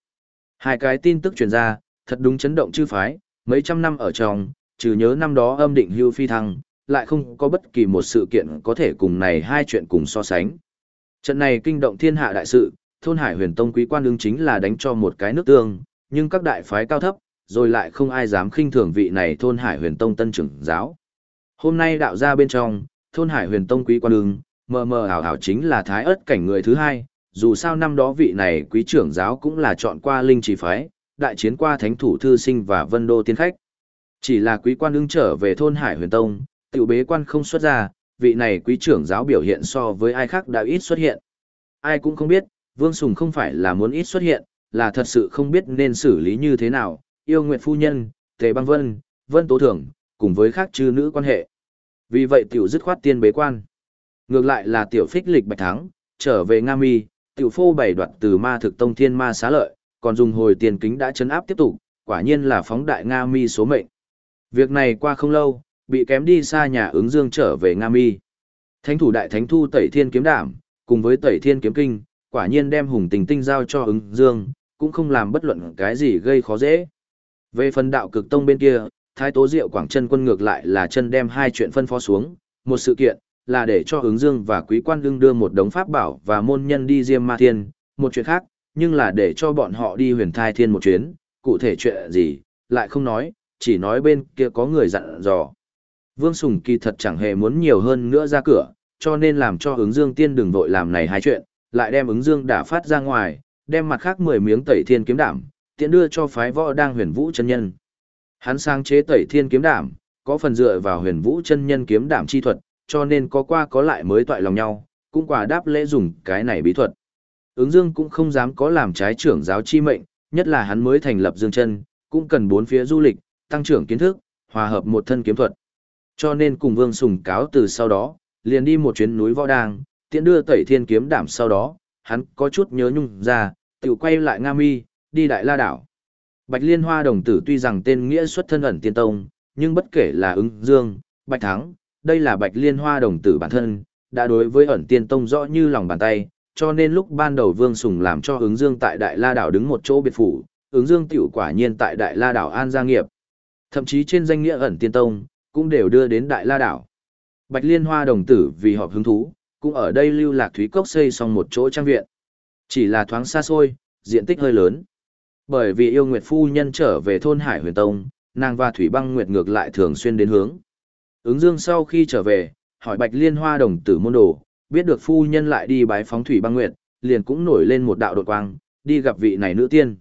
Hai cái tin tức truyền ra, thật đúng chấn động chư phái, mấy trăm năm ở trong, trừ nhớ năm đó âm định hưu phi thăng, lại không có bất kỳ một sự kiện có thể cùng này hai chuyện cùng so sánh. Trận này kinh động thiên hạ đại sự, thôn hải huyền tông quý quan ứng chính là đánh cho một cái nước tương, nhưng các đại phái cao thấp, rồi lại không ai dám khinh thường vị này thôn Hải Huyền Tông tân trưởng giáo. Hôm nay đạo ra bên trong, thôn Hải Huyền Tông quý quan ứng, mờ mờ ảo ảo chính là thái ớt cảnh người thứ hai, dù sao năm đó vị này quý trưởng giáo cũng là chọn qua linh trì phái, đại chiến qua thánh thủ thư sinh và vân đô tiên khách. Chỉ là quý quan ứng trở về thôn Hải Huyền Tông, tiểu bế quan không xuất ra, vị này quý trưởng giáo biểu hiện so với ai khác đã ít xuất hiện. Ai cũng không biết, Vương Sùng không phải là muốn ít xuất hiện, là thật sự không biết nên xử lý như thế nào, yêu nguyện phu nhân, tề băng vân, vân tố thưởng, cùng với khác chư nữ quan hệ. Vì vậy tiểu dứt khoát tiên bế quan. Ngược lại là tiểu phích lịch bạch thắng, trở về Nga Mi, tiểu phô bảy đoạt từ ma thực tông thiên ma xá lợi, còn dùng hồi tiền kính đã chấn áp tiếp tục, quả nhiên là phóng đại Nga Mi số mệnh. Việc này qua không lâu, bị kém đi xa nhà ứng dương trở về Nga Mi. Thánh thủ đại thánh thu tẩy thiên kiếm đảm, cùng với tẩy thiên kiếm kinh, quả nhiên đem hùng tình tinh giao cho ứng dương, cũng không làm bất luận cái gì gây khó dễ. Về phần đạo cực tông bên kia, thái tố diệu quảng chân quân ngược lại là chân đem hai chuyện phân phó xuống, một sự kiện, là để cho ứng dương và quý quan đương đưa một đống pháp bảo và môn nhân đi diêm ma thiên, một chuyện khác, nhưng là để cho bọn họ đi huyền thai thiên một chuyến, cụ thể chuyện gì, lại không nói, chỉ nói bên kia có người dặn dò. Vương Sùng kỳ thật chẳng hề muốn nhiều hơn nữa ra cửa, cho nên làm cho ứng dương tiên đừng vội làm này hai chuyện, lại đem ứng dương đả phát ra ngoài, đem mặt khác 10 miếng tẩy thiên kiếm đảm, tiện đưa cho phái võ đang huyền vũ chân nhân. Hắn sang chế tẩy thiên kiếm đảm, có phần dựa vào huyền vũ chân nhân kiếm đảm chi thuật, cho nên có qua có lại mới toại lòng nhau, cũng quả đáp lễ dùng cái này bí thuật. Ứng dương cũng không dám có làm trái trưởng giáo chi mệnh, nhất là hắn mới thành lập dương chân, cũng cần bốn phía du lịch, tăng trưởng kiến thức, hòa hợp một thân kiếm thuật. Cho nên cùng Vương Sùng cáo từ sau đó, liền đi một chuyến núi Võ Đang, tiện đưa tẩy thiên kiếm đảm sau đó, hắn có chút nhớ nhung ra, tự quay lại Nga Mi, đi Đại La Đảo. Bạch Liên Hoa đồng tử tuy rằng tên nghĩa xuất thân ẩn tiên tông, nhưng bất kể là ứng dương, Bạch Thắng, đây là Bạch Liên Hoa đồng tử bản thân, đã đối với ẩn tiên tông rõ như lòng bàn tay, cho nên lúc ban đầu Vương Sùng làm cho ứng dương tại Đại La Đảo đứng một chỗ biệt phủ, ứng dương tiểu quả nhiên tại Đại La Đảo An gia nghiệp. Thậm chí trên danh nghĩa ẩn tiên tông, cũng đều đưa đến Đại La Đảo. Bạch Liên Hoa đồng tử vì họp hứng thú, cũng ở đây lưu lạc thúy cốc xây xong một chỗ trang viện. Chỉ là thoáng xa xôi, diện tích hơi lớn. Bởi vì yêu Nguyệt Phu Nhân trở về thôn Hải Huyền Tông, nàng và Thủy Băng Nguyệt ngược lại thường xuyên đến hướng. Ứng dương sau khi trở về, hỏi Bạch Liên Hoa đồng tử môn đồ, biết được Phu Nhân lại đi bái phóng Thủy Băng Nguyệt, liền cũng nổi lên một đạo đột quang, đi gặp vị này nữ tiên.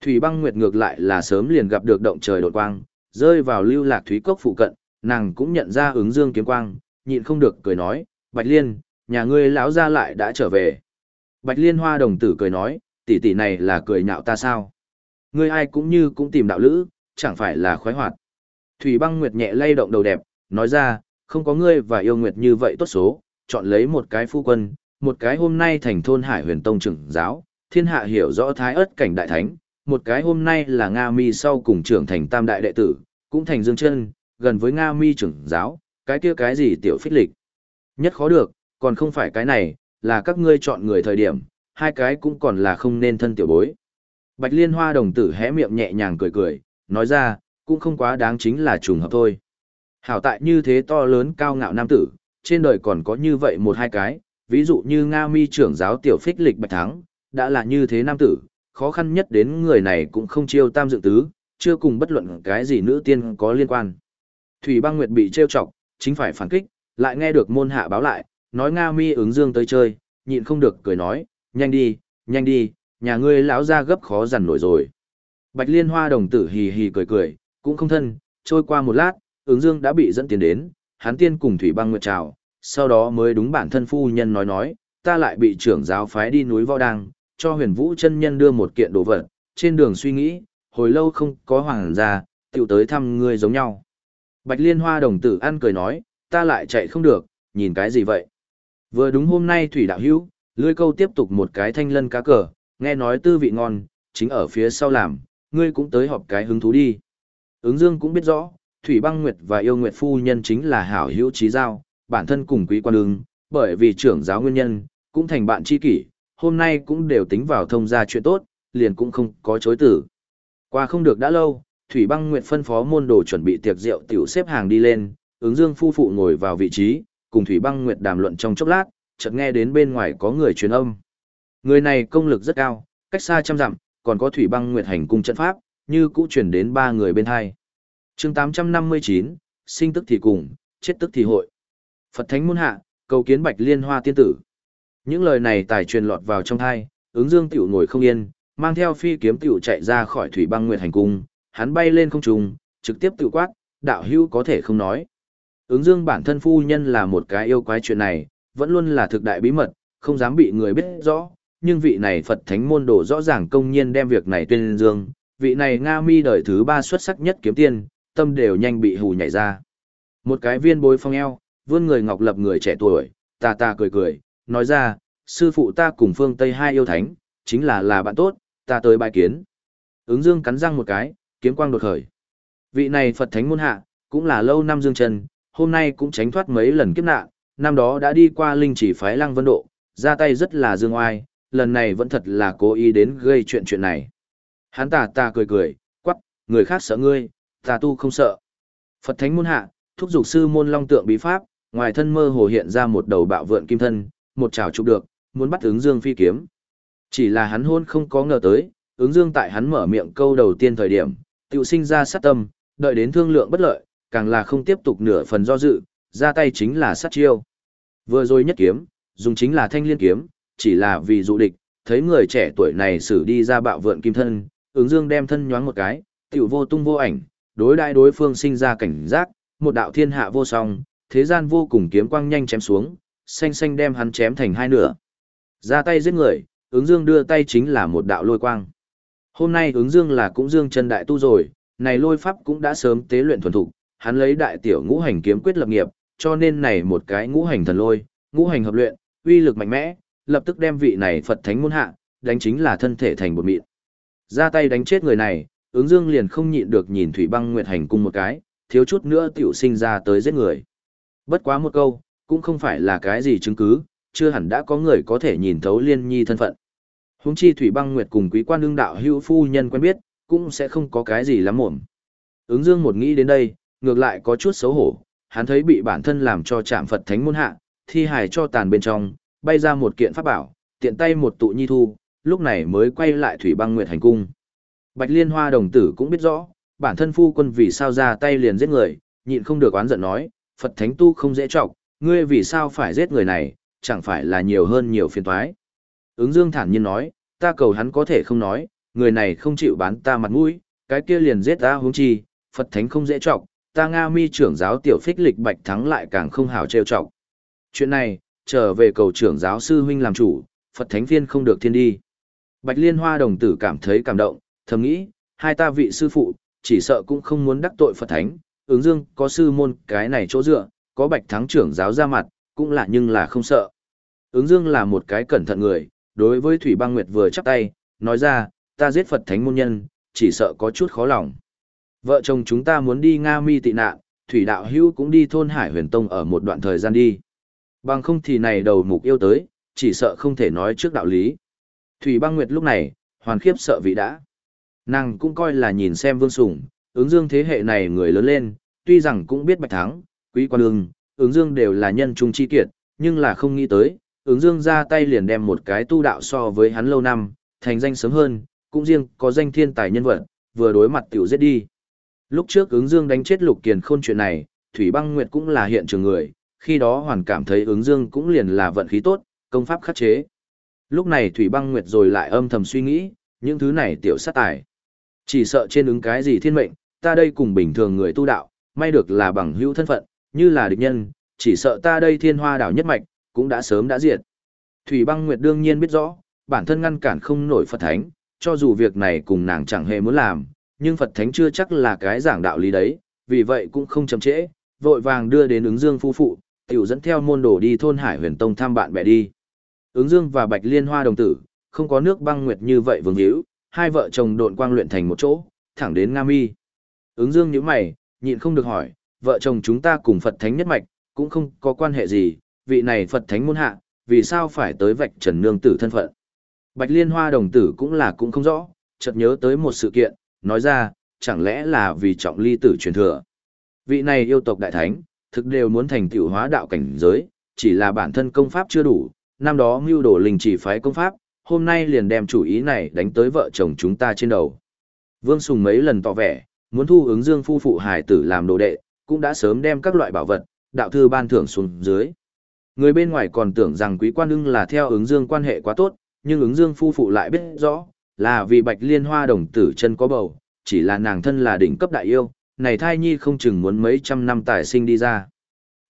Thủy Băng Nguyệt ngược lại là sớm liền gặp được động trời đột quang, rơi vào lưu lạc thúy cốc phụ cận, nàng cũng nhận ra ứng dương kiếm quang, nhịn không được cười nói, Bạch Liên, nhà ngươi lão ra lại đã trở về. Bạch Liên Hoa đồng tử cười nói, tỷ tỷ này là cười nhạo ta sao? Ngươi ai cũng như cũng tìm đạo lữ, chẳng phải là khoái hoạt. Thủy băng nguyệt nhẹ lay động đầu đẹp, nói ra, không có ngươi và yêu nguyệt như vậy tốt số, chọn lấy một cái phu quân, một cái hôm nay thành thôn hải huyền tông trưởng giáo, thiên hạ hiểu rõ thái ớt cảnh đại thánh, một cái hôm nay là Nga mi sau cùng trưởng thành tam đại đệ tử, cũng thành dương chân, gần với Nga mi trưởng giáo, cái kia cái gì tiểu phích lịch. Nhất khó được, còn không phải cái này, là các ngươi chọn người thời điểm, hai cái cũng còn là không nên thân tiểu bối. Bạch Liên Hoa đồng tử hé miệng nhẹ nhàng cười cười, nói ra, cũng không quá đáng chính là trùng hợp thôi. Hảo tại như thế to lớn cao ngạo nam tử, trên đời còn có như vậy một hai cái, ví dụ như Nga mi trưởng giáo tiểu phích lịch bạch thắng, đã là như thế nam tử, khó khăn nhất đến người này cũng không chiêu tam dựng tứ, chưa cùng bất luận cái gì nữ tiên có liên quan. Thủy băng nguyệt bị trêu chọc, chính phải phản kích, lại nghe được môn hạ báo lại, nói Nga mi ứng dương tới chơi, nhịn không được cười nói, nhanh đi, nhanh đi, nhà ngươi lão ra gấp khó dằn nổi rồi. Bạch liên hoa đồng tử hì hì cười cười, cũng không thân, trôi qua một lát, ứng dương đã bị dẫn tiến đến, hắn tiên cùng thủy băng nguyệt chào, sau đó mới đúng bản thân phu nhân nói nói, ta lại bị trưởng giáo phái đi núi võ đăng, cho huyền vũ chân nhân đưa một kiện đồ vật, trên đường suy nghĩ, hồi lâu không có hoàng gia, tiểu tới thăm ngươi giống nhau. Bạch liên hoa đồng tử ăn cười nói, ta lại chạy không được, nhìn cái gì vậy? Vừa đúng hôm nay thủy đạo hữu, lưới câu tiếp tục một cái thanh lân cá cờ, nghe nói tư vị ngon, chính ở phía sau làm, ngươi cũng tới họp cái hứng thú đi. Ứng dương cũng biết rõ, Thủy băng nguyệt và yêu nguyệt phu nhân chính là hảo hữu trí giao, bản thân cùng quý quan ứng, bởi vì trưởng giáo nguyên nhân, cũng thành bạn tri kỷ, hôm nay cũng đều tính vào thông gia chuyện tốt, liền cũng không có chối tử. Qua không được đã lâu, Thủy băng nguyệt phân phó môn đồ chuẩn bị tiệc rượu tiểu xếp hàng đi lên, ứng dương phu phụ ngồi vào vị trí, cùng Thủy băng nguyệt đàm luận trong chốc lát, chợt nghe đến bên ngoài có người truyền âm. Người này công lực rất cao, cách xa trăm dặm, còn có thủy băng nguyệt hành cung trận pháp, như cũ truyền đến ba người bên hai. chương 859, sinh tức thì cùng, chết tức thì hội. Phật Thánh Môn Hạ, cầu kiến Bạch Liên Hoa Tiên Tử. Những lời này tài truyền lọt vào trong tai, ứng dương tiểu ngồi không yên, mang theo phi kiếm tiểu chạy ra khỏi thủy băng nguyệt hành cung, hắn bay lên không trung, trực tiếp tự quát, đạo hữu có thể không nói. Ứng dương bản thân phu nhân là một cái yêu quái chuyện này, vẫn luôn là thực đại bí mật, không dám bị người biết rõ, nhưng vị này Phật Thánh môn đồ rõ ràng công nhiên đem việc này tuyên dương, vị này Nga mi đời thứ ba xuất sắc nhất kiếm tiên, tâm đều nhanh bị hù nhảy ra. Một cái viên bối phong eo, vươn người ngọc lập người trẻ tuổi, ta ta cười cười, nói ra, sư phụ ta cùng phương Tây hai yêu thánh, chính là là bạn tốt, ta tới bài kiến. Ứng dương cắn răng một cái, kiếm quang đột khởi. Vị này Phật Thánh môn hạ, cũng là lâu năm dương chân, hôm nay cũng tránh thoát mấy lần kiếp nạn, năm đó đã đi qua linh chỉ phái lăng vân độ, ra tay rất là dương oai, lần này vẫn thật là cố ý đến gây chuyện chuyện này. Hắn ta ta cười cười, quắc, người khác sợ ngươi, ta tu không sợ. Phật Thánh môn hạ, thúc dục sư môn long tượng bí pháp, ngoài thân mơ hồ hiện ra một đầu bạo vượn kim thân, một chảo chụp được, muốn bắt ứng dương phi kiếm. Chỉ là hắn hôn không có ngờ tới, ứng dương tại hắn mở miệng câu đầu tiên thời điểm, tự sinh ra sát tâm, đợi đến thương lượng bất lợi, càng là không tiếp tục nửa phần do dự, ra tay chính là sát chiêu. Vừa rồi nhất kiếm, dùng chính là thanh liên kiếm, chỉ là vì dụ địch, thấy người trẻ tuổi này xử đi ra bạo vượn kim thân, ứng dương đem thân nhoáng một cái, tiểu vô tung vô ảnh, đối đại đối phương sinh ra cảnh giác, một đạo thiên hạ vô song, thế gian vô cùng kiếm quang nhanh chém xuống, xanh xanh đem hắn chém thành hai nửa. Ra tay giết người, ứng dương đưa tay chính là một đạo lôi quang. Hôm nay ứng dương là cũng dương chân đại tu rồi, này lôi pháp cũng đã sớm tế luyện thuần thục, hắn lấy đại tiểu ngũ hành kiếm quyết lập nghiệp, cho nên này một cái ngũ hành thần lôi, ngũ hành hợp luyện, uy lực mạnh mẽ, lập tức đem vị này Phật thánh môn hạ, đánh chính là thân thể thành bột mịn. Ra tay đánh chết người này, ứng dương liền không nhịn được nhìn Thủy băng nguyệt hành cung một cái, thiếu chút nữa tiểu sinh ra tới giết người. Bất quá một câu, cũng không phải là cái gì chứng cứ, chưa hẳn đã có người có thể nhìn thấu liên nhi thân phận. Huống chi Thủy băng nguyệt cùng quý quan đương đạo hữu phu nhân quen biết, cũng sẽ không có cái gì lắm mồm. Ứng dương một nghĩ đến đây, ngược lại có chút xấu hổ, hắn thấy bị bản thân làm cho chạm Phật thánh môn hạ, thi hài cho tàn bên trong, bay ra một kiện pháp bảo, tiện tay một tụ nhi thu, lúc này mới quay lại thủy băng nguyệt hành cung. Bạch Liên Hoa đồng tử cũng biết rõ, bản thân phu quân vì sao ra tay liền giết người, nhịn không được oán giận nói, Phật thánh tu không dễ trọng, ngươi vì sao phải giết người này, chẳng phải là nhiều hơn nhiều phiền toái. Ứng Dương thản nhiên nói, ta cầu hắn có thể không nói, người này không chịu bán ta mặt mũi, cái kia liền giết ta huống chi, Phật thánh không dễ trọng, ta Nga mi trưởng giáo tiểu phích lịch bạch thắng lại càng không hảo trêu trọng. Chuyện này, trở về cầu trưởng giáo sư huynh làm chủ, Phật thánh viên không được thiên đi. Bạch liên hoa đồng tử cảm thấy cảm động, thầm nghĩ, hai ta vị sư phụ, chỉ sợ cũng không muốn đắc tội Phật thánh, ứng dương có sư môn cái này chỗ dựa, có bạch thắng trưởng giáo ra mặt, cũng là nhưng là không sợ. Ứng dương là một cái cẩn thận người, đối với Thủy băng Nguyệt vừa chắp tay, nói ra, ta giết Phật thánh môn nhân, chỉ sợ có chút khó lòng. Vợ chồng chúng ta muốn đi Nga mi tị nạn, Thủy đạo hữu cũng đi thôn Hải huyền tông ở một đoạn thời gian đi. Bằng không thì này đầu mục yêu tới, chỉ sợ không thể nói trước đạo lý. Thủy băng nguyệt lúc này, hoàn khiếp sợ vị đã. Nàng cũng coi là nhìn xem vương sủng, ứng dương thế hệ này người lớn lên, tuy rằng cũng biết bạch thắng, quý quan ương, ứng dương đều là nhân trung chi kiệt, nhưng là không nghĩ tới, ứng dương ra tay liền đem một cái tu đạo so với hắn lâu năm, thành danh sớm hơn, cũng riêng có danh thiên tài nhân vật, vừa đối mặt tiểu giết đi. Lúc trước ứng dương đánh chết lục kiền khôn chuyện này, Thủy băng nguyệt cũng là hiện trường người, khi đó hoàn cảm thấy ứng dương cũng liền là vận khí tốt, công pháp khắc chế. Lúc này Thủy băng nguyệt rồi lại âm thầm suy nghĩ, những thứ này tiểu sát tài. Chỉ sợ trên ứng cái gì thiên mệnh, ta đây cùng bình thường người tu đạo, may được là bằng hữu thân phận, như là địch nhân, chỉ sợ ta đây thiên hoa đảo nhất mạch, cũng đã sớm đã diệt. Thủy băng nguyệt đương nhiên biết rõ, bản thân ngăn cản không nổi Phật Thánh, cho dù việc này cùng nàng chẳng hề muốn làm, nhưng Phật Thánh chưa chắc là cái giảng đạo lý đấy, vì vậy cũng không chậm trễ, vội vàng đưa đến ứng dương phu phụ, tiểu dẫn theo môn đồ đi thôn Hải Huyền Tông thăm bạn bè đi. Ứng Dương và Bạch Liên Hoa đồng tử, không có nước băng nguyệt như vậy vương hữu, hai vợ chồng độn quang luyện thành một chỗ, thẳng đến Nga Mi. Ứng Dương nhíu mày, nhịn không được hỏi, vợ chồng chúng ta cùng Phật Thánh nhất mạch, cũng không có quan hệ gì, vị này Phật Thánh môn hạ, vì sao phải tới vạch trần nương tử thân phận. Bạch Liên Hoa đồng tử cũng là cũng không rõ, chợt nhớ tới một sự kiện, nói ra, chẳng lẽ là vì trọng ly tử truyền thừa. Vị này yêu tộc đại thánh, thực đều muốn thành tiểu hóa đạo cảnh giới, chỉ là bản thân công pháp chưa đủ, năm đó mưu đổ linh chỉ phái công pháp, hôm nay liền đem chủ ý này đánh tới vợ chồng chúng ta trên đầu. Vương Sùng mấy lần tỏ vẻ, muốn thu ứng dương phu phụ hải tử làm đồ đệ, cũng đã sớm đem các loại bảo vật, đạo thư ban thưởng xuống dưới. Người bên ngoài còn tưởng rằng quý quan ưng là theo ứng dương quan hệ quá tốt, nhưng ứng dương phu phụ lại biết rõ, là vì bạch liên hoa đồng tử chân có bầu, chỉ là nàng thân là đỉnh cấp đại yêu, này thai nhi không chừng muốn mấy trăm năm tài sinh đi ra.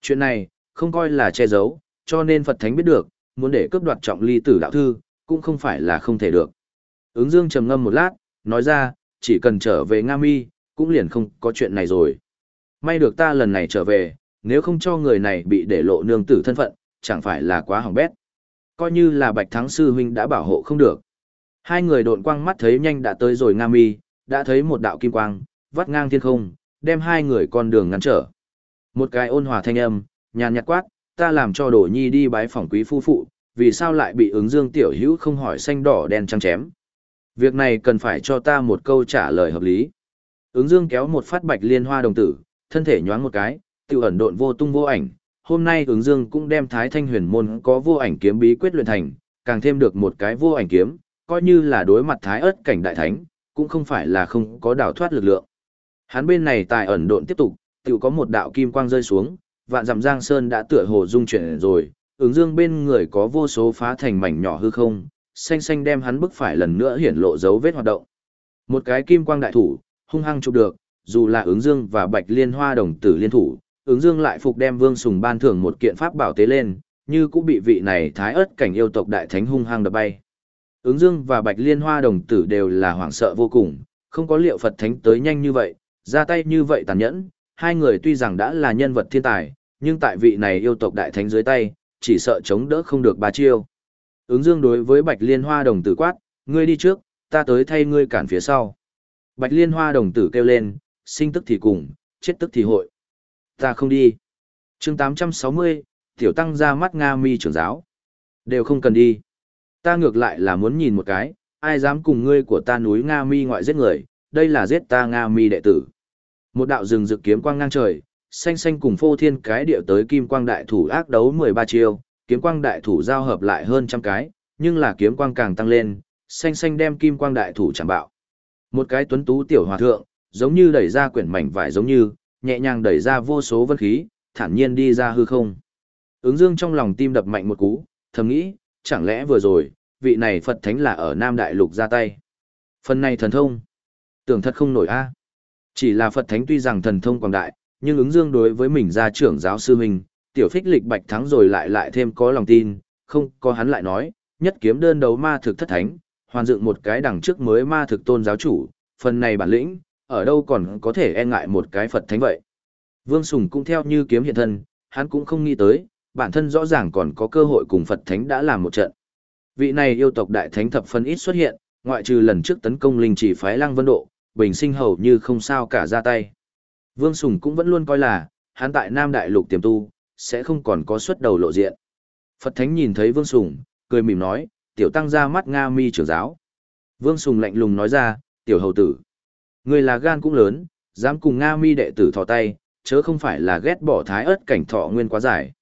Chuyện này, không coi là che giấu, cho nên Phật Thánh biết được, muốn để cướp đoạt trọng ly tử đạo thư, cũng không phải là không thể được. Ứng dương trầm ngâm một lát, nói ra, chỉ cần trở về Nga Mi, cũng liền không có chuyện này rồi. May được ta lần này trở về, nếu không cho người này bị để lộ nương tử thân phận, chẳng phải là quá hỏng bét. Coi như là Bạch Thắng Sư Huynh đã bảo hộ không được. Hai người độn quang mắt thấy nhanh đã tới rồi Nga Mi, đã thấy một đạo kim quang, vắt ngang thiên không, đem hai người con đường ngăn trở. Một cái ôn hòa thanh âm, nhàn nhạt quát, ta làm cho đổ nhi đi bái phỏng quý phu phụ, vì sao lại bị ứng dương tiểu hữu không hỏi xanh đỏ đen trắng chém. Việc này cần phải cho ta một câu trả lời hợp lý. Ứng dương kéo một phát bạch liên hoa đồng tử, thân thể nhoáng một cái, tiêu ẩn độn vô tung vô ảnh. Hôm nay ứng dương cũng đem thái thanh huyền môn có vô ảnh kiếm bí quyết luyện thành, càng thêm được một cái vô ảnh kiếm, coi như là đối mặt thái ớt cảnh đại thánh, cũng không phải là không có đào thoát lực lượng. Hắn bên này tài ẩn độn tiếp tục, tự có một đạo kim quang rơi xuống, vạn dặm giang sơn đã tựa hồ dung chuyển rồi, ứng dương bên người có vô số phá thành mảnh nhỏ hư không, xanh xanh đem hắn bức phải lần nữa hiển lộ dấu vết hoạt động. Một cái kim quang đại thủ, hung hăng chụp được, dù là ứng dương và bạch liên hoa đồng tử liên thủ, ứng dương lại phục đem vương sùng ban thưởng một kiện pháp bảo tế lên, như cũng bị vị này thái ớt cảnh yêu tộc đại thánh hung hăng đập bay. Ứng dương và bạch liên hoa đồng tử đều là hoảng sợ vô cùng, không có liệu Phật thánh tới nhanh như vậy, ra tay như vậy tàn nhẫn, hai người tuy rằng đã là nhân vật thiên tài, nhưng tại vị này yêu tộc đại thánh dưới tay, chỉ sợ chống đỡ không được ba chiêu. Ứng dương đối với bạch liên hoa đồng tử quát, ngươi đi trước, ta tới thay ngươi cản phía sau. Bạch liên hoa đồng tử kêu lên, sinh tức thì cùng, chết tức thì hội. Ta không đi. chương 860, tiểu tăng ra mắt Nga mi trưởng giáo. Đều không cần đi. Ta ngược lại là muốn nhìn một cái, ai dám cùng ngươi của ta núi Nga mi ngoại giết người, đây là giết ta Nga mi đệ tử. Một đạo rừng rực kiếm quang ngang trời, xanh xanh cùng phô thiên cái địa tới kim quang đại thủ ác đấu 13 chiêu, kiếm quang đại thủ giao hợp lại hơn trăm cái, nhưng là kiếm quang càng tăng lên, xanh xanh đem kim quang đại thủ chạm bạo. Một cái tuấn tú tiểu hòa thượng, giống như đẩy ra quyển mảnh vải giống như, nhẹ nhàng đẩy ra vô số vân khí, thản nhiên đi ra hư không. Ứng dương trong lòng tim đập mạnh một cú, thầm nghĩ, chẳng lẽ vừa rồi, vị này Phật Thánh là ở Nam Đại Lục ra tay. Phần này thần thông. Tưởng thật không nổi a. Chỉ là Phật Thánh tuy rằng thần thông quảng đại, nhưng ứng dương đối với mình ra trưởng giáo sư mình, tiểu phích lịch bạch thắng rồi lại lại thêm có lòng tin, không có hắn lại nói, nhất kiếm đơn đấu ma thực thất thánh, hoàn dựng một cái đằng trước mới ma thực tôn giáo chủ, phần này bản lĩnh, ở đâu còn có thể e ngại một cái Phật thánh vậy. Vương Sùng cũng theo như kiếm hiện thân, hắn cũng không nghĩ tới, bản thân rõ ràng còn có cơ hội cùng Phật thánh đã làm một trận. Vị này yêu tộc đại thánh thập phân ít xuất hiện, ngoại trừ lần trước tấn công linh chỉ phái Lăng Vân Độ, bình sinh hầu như không sao cả ra tay. Vương Sùng cũng vẫn luôn coi là, hắn tại Nam Đại Lục tiềm tu, sẽ không còn có xuất đầu lộ diện. Phật Thánh nhìn thấy Vương Sùng, cười mỉm nói, tiểu tăng ra mắt Nga mi trưởng giáo. Vương Sùng lạnh lùng nói ra, tiểu hầu tử. Người là gan cũng lớn, dám cùng Nga mi đệ tử thọ tay, chớ không phải là ghét bỏ thái ớt cảnh thọ nguyên quá dài.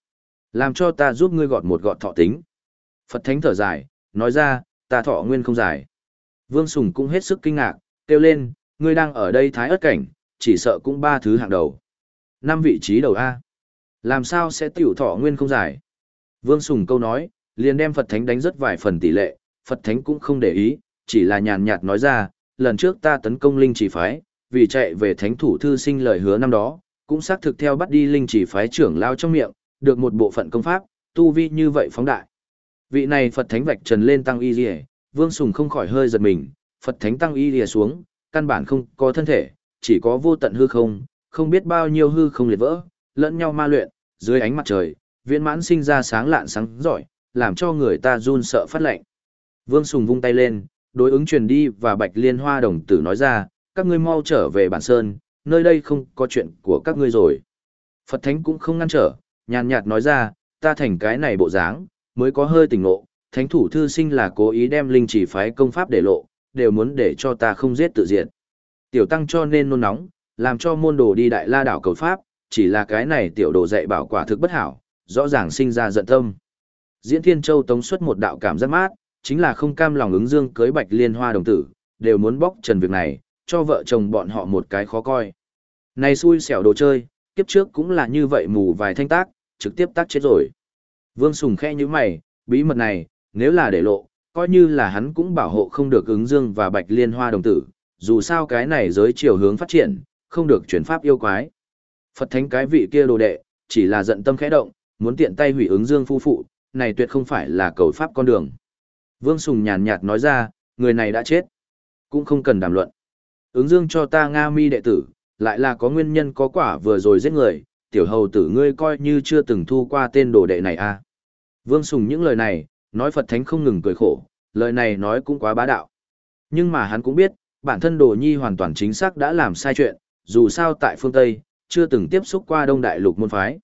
Làm cho ta giúp ngươi gọt một gọt thọ tính. Phật Thánh thở dài, nói ra, ta thọ nguyên không dài. Vương Sùng cũng hết sức kinh ngạc, kêu lên, ngươi đang ở đây thái ớt cảnh, chỉ sợ cũng ba thứ hạng đầu. Năm vị trí đầu A. Làm sao sẽ tiểu thọ nguyên không dài? Vương Sùng câu nói, liền đem Phật Thánh đánh rất vài phần tỷ lệ, Phật Thánh cũng không để ý, chỉ là nhàn nhạt nói ra, lần trước ta tấn công linh chỉ phái, vì chạy về thánh thủ thư sinh lời hứa năm đó, cũng xác thực theo bắt đi linh chỉ phái trưởng lao trong miệng, được một bộ phận công pháp, tu vi như vậy phóng đại. Vị này Phật Thánh vạch trần lên tăng y liề, Vương Sùng không khỏi hơi giật mình, Phật Thánh tăng y liề xuống, căn bản không có thân thể, chỉ có vô tận hư không, không biết bao nhiêu hư không liệt vỡ, lẫn nhau ma luyện, dưới ánh mặt trời, viên mãn sinh ra sáng lạn sáng giỏi, làm cho người ta run sợ phát lệnh. Vương Sùng vung tay lên, đối ứng truyền đi và Bạch Liên Hoa đồng tử nói ra, các ngươi mau trở về bản sơn, nơi đây không có chuyện của các ngươi rồi. Phật Thánh cũng không ngăn trở, nhàn nhạt nói ra, ta thành cái này bộ dáng, mới có hơi tỉnh ngộ, Thánh thủ thư sinh là cố ý đem linh chỉ phái công pháp để lộ, đều muốn để cho ta không giết tự diện. Tiểu tăng cho nên nôn nóng, làm cho môn đồ đi đại la đảo cầu pháp, chỉ là cái này tiểu đồ dạy bảo quả thực bất hảo, rõ ràng sinh ra giận tâm. Diễn Thiên Châu tống xuất một đạo cảm giác mát, chính là không cam lòng ứng dương cưới bạch liên hoa đồng tử, đều muốn bóc trần việc này, cho vợ chồng bọn họ một cái khó coi. Này xui xẻo đồ chơi, kiếp trước cũng là như vậy mù vài thanh tác, trực tiếp tác chết rồi. Vương Sùng khe như mày, bí mật này, nếu là để lộ, coi như là hắn cũng bảo hộ không được ứng dương và bạch liên hoa đồng tử, dù sao cái này giới chiều hướng phát triển, không được chuyển pháp yêu quái. Phật thánh cái vị kia đồ đệ, chỉ là giận tâm khẽ động, muốn tiện tay hủy ứng dương phu phụ, này tuyệt không phải là cầu pháp con đường. Vương Sùng nhàn nhạt nói ra, người này đã chết, cũng không cần đàm luận. Ứng dương cho ta Nga mi đệ tử, lại là có nguyên nhân có quả vừa rồi giết người, tiểu hầu tử ngươi coi như chưa từng thu qua tên đồ đệ này à. Vương Sùng những lời này, nói Phật Thánh không ngừng cười khổ, lời này nói cũng quá bá đạo. Nhưng mà hắn cũng biết, bản thân đồ nhi hoàn toàn chính xác đã làm sai chuyện, dù sao tại phương Tây, chưa từng tiếp xúc qua đông đại lục môn phái.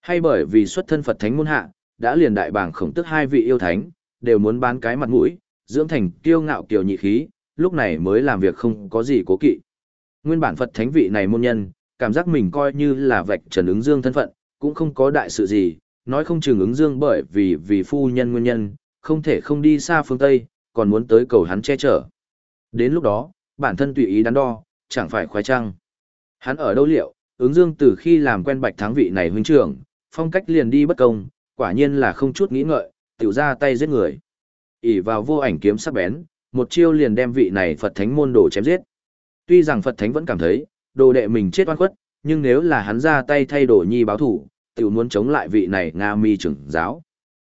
Hay bởi vì xuất thân Phật Thánh môn hạ, đã liền đại bảng khổng tức hai vị yêu thánh, đều muốn bán cái mặt mũi, dưỡng thành kiêu ngạo kiều nhị khí, lúc này mới làm việc không có gì cố kỵ. Nguyên bản Phật Thánh vị này môn nhân, cảm giác mình coi như là vạch trần ứng dương thân phận, cũng không có đại sự gì, nói không chừng ứng dương bởi vì vì phu nhân nguyên nhân, không thể không đi xa phương Tây, còn muốn tới cầu hắn che chở. Đến lúc đó, bản thân tùy ý đắn đo, chẳng phải khoái trăng. Hắn ở đâu liệu, ứng dương từ khi làm quen bạch thắng vị này huynh trưởng, phong cách liền đi bất công, quả nhiên là không chút nghĩ ngợi, tiểu ra tay giết người. ỉ vào vô ảnh kiếm sắc bén, một chiêu liền đem vị này Phật thánh môn đồ chém giết. Tuy rằng Phật thánh vẫn cảm thấy, đồ đệ mình chết oan khuất, nhưng nếu là hắn ra tay thay đổi nhi báo thủ, tiểu muốn chống lại vị này Nga mi trưởng giáo.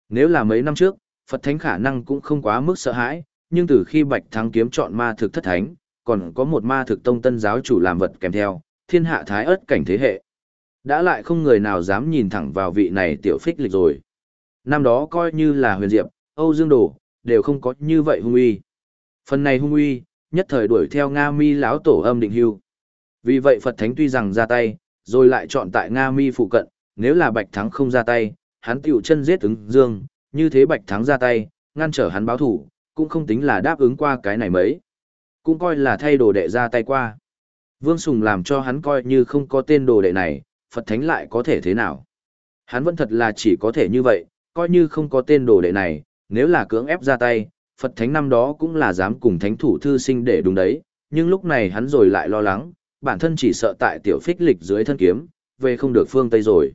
Nếu là mấy năm trước, Phật thánh khả năng cũng không quá mức sợ hãi, nhưng từ khi Bạch Thắng kiếm chọn ma thực thất thánh, còn có một ma thực tông tân giáo chủ làm vật kèm theo, thiên hạ thái ớt cảnh thế hệ. Đã lại không người nào dám nhìn thẳng vào vị này tiểu phích lịch rồi. Năm đó coi như là huyền diệp, Âu Dương Đồ, đều không có như vậy hung uy. Phần này hung uy, nhất thời đuổi theo Nga mi lão tổ âm định hưu. Vì vậy Phật Thánh tuy rằng ra tay, rồi lại chọn tại Nga mi phụ cận, nếu là Bạch Thắng không ra tay, hắn tiểu chân giết ứng dương, như thế Bạch Thắng ra tay, ngăn trở hắn báo thủ, cũng không tính là đáp ứng qua cái này mấy. Cũng coi là thay đồ đệ ra tay qua. Vương Sùng làm cho hắn coi như không có tên đồ đệ này, Phật Thánh lại có thể thế nào. Hắn vẫn thật là chỉ có thể như vậy, coi như không có tên đồ đệ này, nếu là cưỡng ép ra tay, Phật Thánh năm đó cũng là dám cùng Thánh thủ thư sinh để đúng đấy, nhưng lúc này hắn rồi lại lo lắng, bản thân chỉ sợ tại tiểu phích lịch dưới thân kiếm, về không được phương Tây rồi.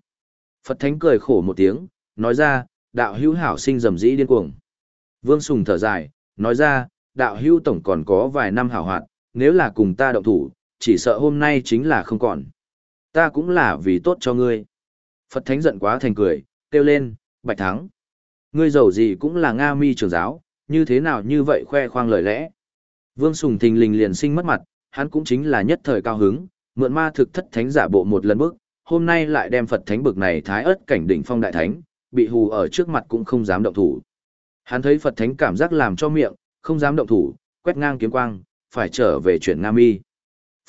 Phật Thánh cười khổ một tiếng, nói ra, đạo hữu hảo sinh dầm dĩ điên cuồng. Vương Sùng thở dài, nói ra, đạo hữu tổng còn có vài năm hảo hoạt, nếu là cùng ta động thủ, chỉ sợ hôm nay chính là không còn. Ta cũng là vì tốt cho ngươi. Phật Thánh giận quá thành cười, kêu lên, bạch thắng. Ngươi giàu gì cũng là Nga mi trưởng giáo, như thế nào như vậy khoe khoang lời lẽ. Vương Sùng thình lình liền sinh mất mặt, hắn cũng chính là nhất thời cao hứng, mượn ma thực thất thánh giả bộ một lần bước, hôm nay lại đem Phật thánh bực này thái ớt cảnh đỉnh phong đại thánh, bị hù ở trước mặt cũng không dám động thủ. Hắn thấy Phật thánh cảm giác làm cho miệng, không dám động thủ, quét ngang kiếm quang, phải trở về chuyển Nga Mi.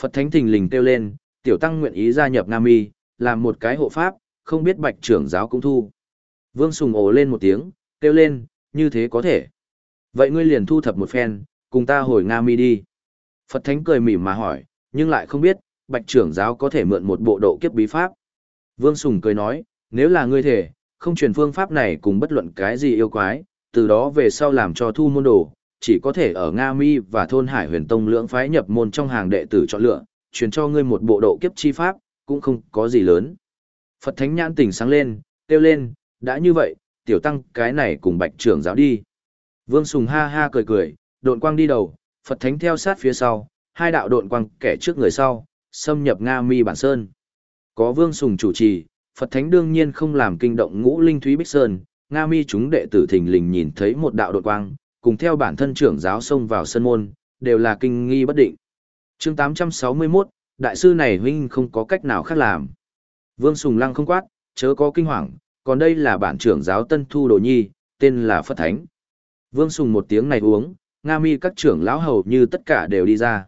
Phật thánh thình lình kêu lên, tiểu tăng nguyện ý gia nhập Nga Mi, làm một cái hộ pháp, không biết bạch trưởng giáo cũng thu. Vương Sùng ồ lên một tiếng, kêu lên, như thế có thể. Vậy ngươi liền thu thập một phen, cùng ta hồi Nga Mi đi. Phật thánh cười mỉm mà hỏi, nhưng lại không biết, bạch trưởng giáo có thể mượn một bộ độ kiếp bí pháp. Vương Sùng cười nói, nếu là ngươi thể, không truyền phương pháp này cùng bất luận cái gì yêu quái, từ đó về sau làm cho thu môn đồ, chỉ có thể ở Nga Mi và thôn Hải Huyền Tông lưỡng phái nhập môn trong hàng đệ tử chọn lựa, truyền cho ngươi một bộ độ kiếp chi pháp, cũng không có gì lớn. Phật Thánh nhãn tỉnh sáng lên, kêu lên, đã như vậy, tiểu tăng cái này cùng bạch trưởng giáo đi. Vương Sùng ha ha cười cười, độn quang đi đầu, Phật Thánh theo sát phía sau, hai đạo độn quang kẻ trước người sau, xâm nhập Nga Mi bản sơn. Có Vương Sùng chủ trì, Phật Thánh đương nhiên không làm kinh động ngũ linh thúy bích sơn, Nga Mi chúng đệ tử thình lình nhìn thấy một đạo đột quang, cùng theo bản thân trưởng giáo xông vào sân môn, đều là kinh nghi bất định. chương 861, đại sư này huynh không có cách nào khác làm. Vương Sùng Lăng không quát, chớ có kinh hoàng, còn đây là bản trưởng giáo Tân Thu Đồ Nhi, tên là Phật Thánh. Vương Sùng một tiếng này uống, Nga Mi các trưởng lão hầu như tất cả đều đi ra.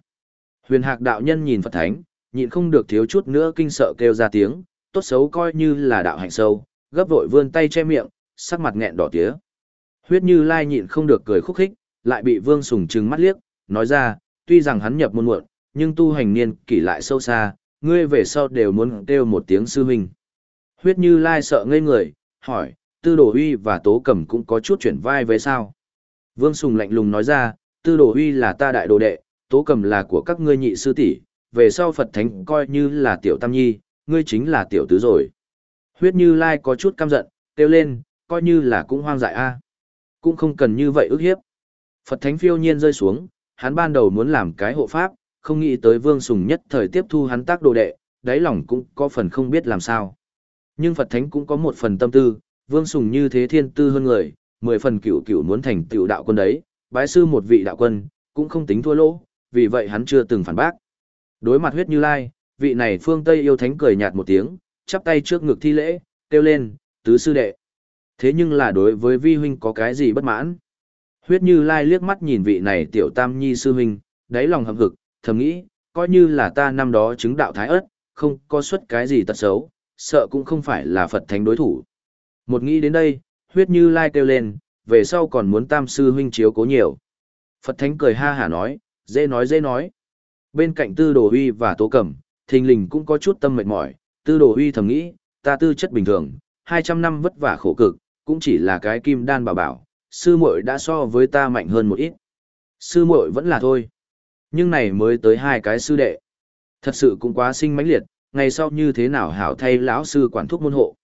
Huyền Hạc đạo nhân nhìn Phật Thánh, nhịn không được thiếu chút nữa kinh sợ kêu ra tiếng, tốt xấu coi như là đạo hạnh sâu, gấp vội vươn tay che miệng, sắc mặt nghẹn đỏ tía. Huyết Như Lai nhịn không được cười khúc khích, lại bị Vương Sùng trừng mắt liếc, nói ra, tuy rằng hắn nhập môn muộn, nhưng tu hành niên kỷ lại sâu xa, ngươi về sau đều muốn kêu một tiếng sư huynh. Huyết Như Lai sợ ngây người, hỏi, Tư Đồ Huy và Tố Cẩm cũng có chút chuyển vai với sao? Vương Sùng lạnh lùng nói ra, Tư Đồ Huy là ta đại đồ đệ, tố cầm là của các ngươi nhị sư tỷ, về sau Phật Thánh coi như là tiểu tam nhi, ngươi chính là tiểu tứ rồi. Huyết Như Lai có chút căm giận, kêu lên, coi như là cũng hoang dại a Cũng không cần như vậy ức hiếp. Phật Thánh phiêu nhiên rơi xuống, hắn ban đầu muốn làm cái hộ pháp, không nghĩ tới Vương Sùng nhất thời tiếp thu hắn tác đồ đệ, đáy lòng cũng có phần không biết làm sao. Nhưng Phật Thánh cũng có một phần tâm tư, Vương Sùng như thế thiên tư hơn người, mười phần cửu cửu muốn thành tiểu đạo quân đấy, bái sư một vị đạo quân, cũng không tính thua lỗ, vì vậy hắn chưa từng phản bác. Đối mặt huyết như lai, vị này phương Tây yêu thánh cười nhạt một tiếng, chắp tay trước ngực thi lễ, kêu lên, tứ sư đệ. Thế nhưng là đối với vi huynh có cái gì bất mãn? Huyết như lai liếc mắt nhìn vị này tiểu tam nhi sư huynh, đáy lòng hậm hực, thầm nghĩ, coi như là ta năm đó chứng đạo thái ớt, không có xuất cái gì tật xấu, sợ cũng không phải là Phật thánh đối thủ. Một nghĩ đến đây, huyết như lai kêu lên, về sau còn muốn tam sư huynh chiếu cố nhiều. Phật thánh cười ha hả nói, dễ nói dễ nói. Bên cạnh tư đồ huy và tố cẩm, thình lình cũng có chút tâm mệt mỏi, tư đồ huy thầm nghĩ, ta tư chất bình thường, 200 năm vất vả khổ cực, cũng chỉ là cái kim đan bảo bảo, sư muội đã so với ta mạnh hơn một ít. Sư muội vẫn là thôi. Nhưng này mới tới hai cái sư đệ. Thật sự cũng quá sinh mãnh liệt, ngày sau như thế nào hảo thay lão sư quản thúc môn hộ.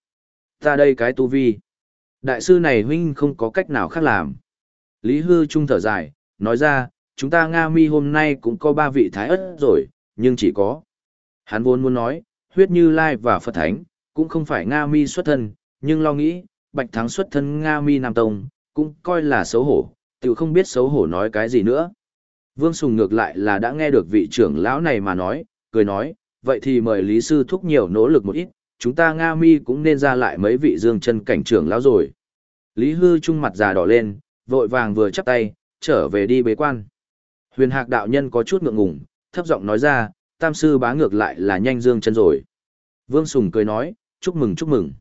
Ta đây cái tu vi. Đại sư này huynh không có cách nào khác làm. Lý Hư Trung thở dài, nói ra, chúng ta Nga mi hôm nay cũng có ba vị thái ất rồi, nhưng chỉ có. Hắn vốn muốn nói, huyết như lai và Phật Thánh, cũng không phải Nga mi xuất thân, nhưng lo nghĩ, Bạch Thắng xuất thân Nga mi Nam Tông, cũng coi là xấu hổ, tự không biết xấu hổ nói cái gì nữa. Vương Sùng ngược lại là đã nghe được vị trưởng lão này mà nói, cười nói, vậy thì mời Lý Sư thúc nhiều nỗ lực một ít, chúng ta Nga mi cũng nên ra lại mấy vị dương chân cảnh trưởng lão rồi. Lý Hư trung mặt già đỏ lên, vội vàng vừa chắp tay, trở về đi bế quan. Huyền Hạc đạo nhân có chút ngượng ngùng, thấp giọng nói ra, tam sư bá ngược lại là nhanh dương chân rồi. Vương Sùng cười nói, chúc mừng chúc mừng.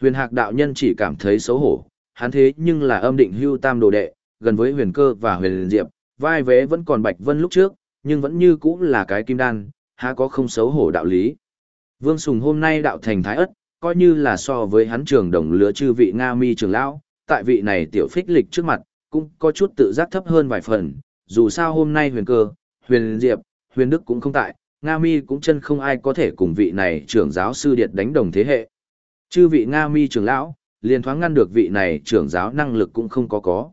Huyền Hạc đạo nhân chỉ cảm thấy xấu hổ, hắn thế nhưng là âm định hưu tam đồ đệ, gần với huyền cơ và huyền diệp, vai vế vẫn còn bạch vân lúc trước, nhưng vẫn như cũ là cái kim đan, há có không xấu hổ đạo lý. Vương Sùng hôm nay đạo thành thái ất, coi như là so với hắn trường đồng lứa chư vị Nga mi trường lão, tại vị này tiểu phích lịch trước mặt, cũng có chút tự giác thấp hơn vài phần, dù sao hôm nay huyền cơ, huyền diệp, huyền đức cũng không tại, Nga mi cũng chân không ai có thể cùng vị này trưởng giáo sư điệt đánh đồng thế hệ. Chư vị Nga mi trưởng lão, liền thoáng ngăn được vị này trưởng giáo năng lực cũng không có có.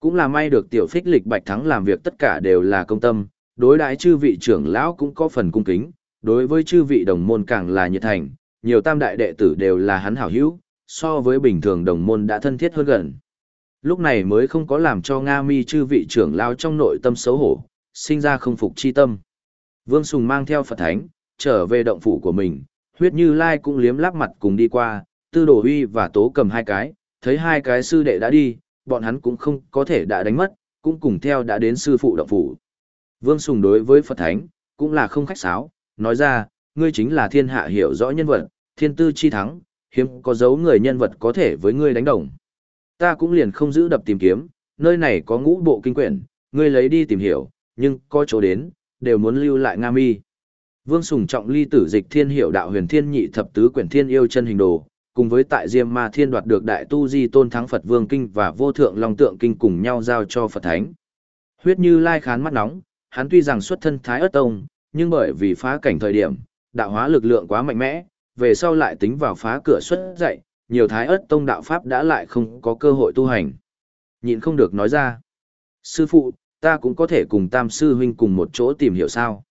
Cũng là may được tiểu phích lịch bạch thắng làm việc tất cả đều là công tâm, đối đãi chư vị trưởng lão cũng có phần cung kính, đối với chư vị đồng môn càng là nhiệt thành, nhiều tam đại đệ tử đều là hắn hảo hữu, so với bình thường đồng môn đã thân thiết hơn gần. Lúc này mới không có làm cho Nga mi chư vị trưởng lão trong nội tâm xấu hổ, sinh ra không phục chi tâm. Vương Sùng mang theo Phật Thánh, trở về động phủ của mình, huyết như lai cũng liếm lắp mặt cùng đi qua, tư đồ huy và tố cầm hai cái, thấy hai cái sư đệ đã đi, bọn hắn cũng không có thể đã đánh mất, cũng cùng theo đã đến sư phụ động phủ. Vương Sùng đối với Phật Thánh, cũng là không khách sáo, nói ra, ngươi chính là thiên hạ hiểu rõ nhân vật, thiên tư chi thắng, hiếm có dấu người nhân vật có thể với ngươi đánh đồng. Ta cũng liền không giữ đập tìm kiếm, nơi này có ngũ bộ kinh quyển, ngươi lấy đi tìm hiểu, nhưng có chỗ đến, đều muốn lưu lại Nga mi. Vương Sùng trọng ly tử dịch thiên hiểu đạo huyền thiên nhị thập tứ quyển thiên yêu chân hình đồ, cùng với tại Diêm Ma Thiên đoạt được đại tu di tôn thắng Phật Vương Kinh và vô thượng long tượng kinh cùng nhau giao cho Phật Thánh. Huyết như lai khán mắt nóng, hắn tuy rằng xuất thân Thái ớt Tông, nhưng bởi vì phá cảnh thời điểm, đạo hóa lực lượng quá mạnh mẽ, về sau lại tính vào phá cửa xuất dạy, nhiều Thái ớt Tông đạo Pháp đã lại không có cơ hội tu hành. Nhịn không được nói ra. Sư phụ, ta cũng có thể cùng Tam Sư Huynh cùng một chỗ tìm hiểu sao.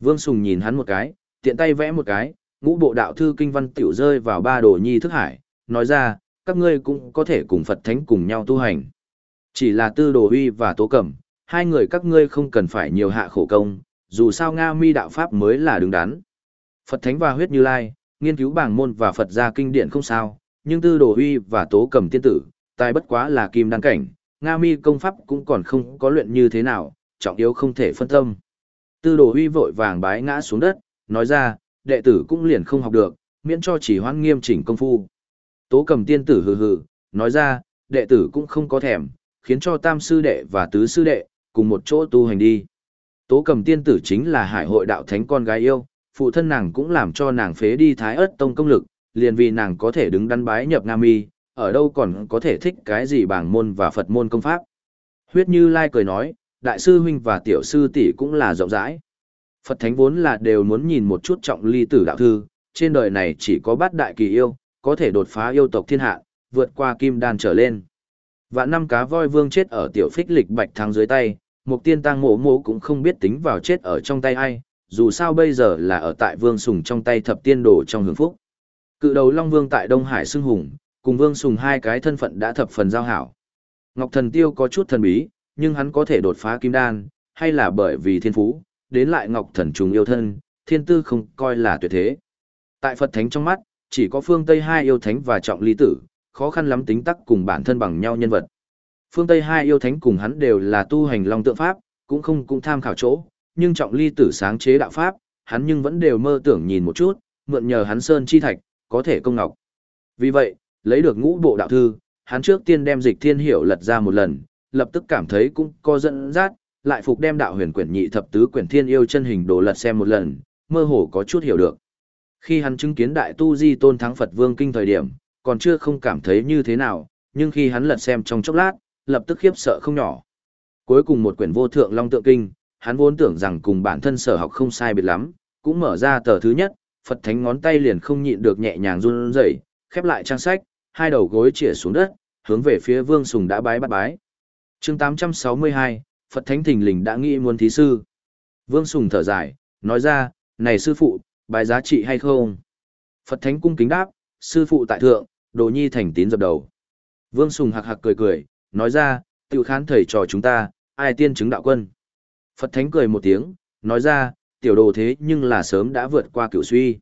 Vương Sùng nhìn hắn một cái, tiện tay vẽ một cái, ngũ bộ đạo thư kinh văn tiểu rơi vào ba đồ nhi thức hải, nói ra, các ngươi cũng có thể cùng Phật Thánh cùng nhau tu hành. Chỉ là tư đồ huy và tố cẩm, hai người các ngươi không cần phải nhiều hạ khổ công, dù sao Nga mi đạo Pháp mới là đứng đắn. Phật Thánh và huyết như lai, nghiên cứu bảng môn và Phật gia kinh điển không sao, nhưng tư đồ huy và tố cầm tiên tử, tài bất quá là kim đăng cảnh, Nga mi công pháp cũng còn không có luyện như thế nào, trọng yếu không thể phân tâm. Tư đồ huy vội vàng bái ngã xuống đất, nói ra, đệ tử cũng liền không học được, miễn cho chỉ hoãn nghiêm chỉnh công phu. Tố cầm tiên tử hừ hừ, nói ra, đệ tử cũng không có thèm, khiến cho tam sư đệ và tứ sư đệ, cùng một chỗ tu hành đi. Tố cầm tiên tử chính là hải hội đạo thánh con gái yêu, phụ thân nàng cũng làm cho nàng phế đi thái ớt tông công lực, liền vì nàng có thể đứng đắn bái nhập Nam Mi, ở đâu còn có thể thích cái gì bảng môn và Phật môn công pháp. Huyết Như Lai cười nói, đại sư huynh và tiểu sư tỷ cũng là rộng rãi. Phật thánh vốn là đều muốn nhìn một chút trọng ly tử đạo thư, trên đời này chỉ có bát đại kỳ yêu, có thể đột phá yêu tộc thiên hạ, vượt qua kim đan trở lên. Vạn năm cá voi vương chết ở tiểu phích lịch bạch thắng dưới tay, một tiên tăng mộ mộ cũng không biết tính vào chết ở trong tay ai, dù sao bây giờ là ở tại vương sùng trong tay thập tiên đồ trong hưởng phúc. Cự đầu Long Vương tại Đông Hải xưng hùng, cùng vương sùng hai cái thân phận đã thập phần giao hảo. Ngọc Thần Tiêu có chút thần bí, nhưng hắn có thể đột phá kim đan, hay là bởi vì thiên phú, đến lại Ngọc Thần trùng yêu thân, thiên tư không coi là tuyệt thế. Tại Phật Thánh trong mắt, chỉ có phương Tây hai yêu thánh và trọng ly tử, khó khăn lắm tính tắc cùng bản thân bằng nhau nhân vật. Phương Tây hai yêu thánh cùng hắn đều là tu hành long tượng pháp, cũng không cũng tham khảo chỗ, nhưng trọng ly tử sáng chế đạo pháp, hắn nhưng vẫn đều mơ tưởng nhìn một chút, mượn nhờ hắn sơn chi thạch, có thể công ngọc. Vì vậy, lấy được ngũ bộ đạo thư, hắn trước tiên đem dịch thiên hiểu lật ra một lần, lập tức cảm thấy cũng có dẫn dắt, lại phục đem đạo huyền quyển nhị thập tứ quyển thiên yêu chân hình đồ lật xem một lần, mơ hồ có chút hiểu được. Khi hắn chứng kiến đại tu di tôn thắng Phật vương kinh thời điểm, còn chưa không cảm thấy như thế nào, nhưng khi hắn lật xem trong chốc lát, lập tức khiếp sợ không nhỏ. Cuối cùng một quyển vô thượng long tượng kinh, hắn vốn tưởng rằng cùng bản thân sở học không sai biệt lắm, cũng mở ra tờ thứ nhất, Phật thánh ngón tay liền không nhịn được nhẹ nhàng run rẩy, khép lại trang sách, hai đầu gối chĩa xuống đất, hướng về phía Vương Sùng đã bái bắt bái. Chương 862, Phật thánh thình lình đã nghĩ muốn thí sư. Vương Sùng thở dài, nói ra, này sư phụ, bài giá trị hay không? Phật thánh cung kính đáp, sư phụ tại thượng, đồ nhi thành tín dập đầu. Vương Sùng hạc hạc cười cười, nói ra, tiểu khán thầy trò chúng ta, ai tiên chứng đạo quân. Phật thánh cười một tiếng, nói ra, tiểu đồ thế nhưng là sớm đã vượt qua cửu suy.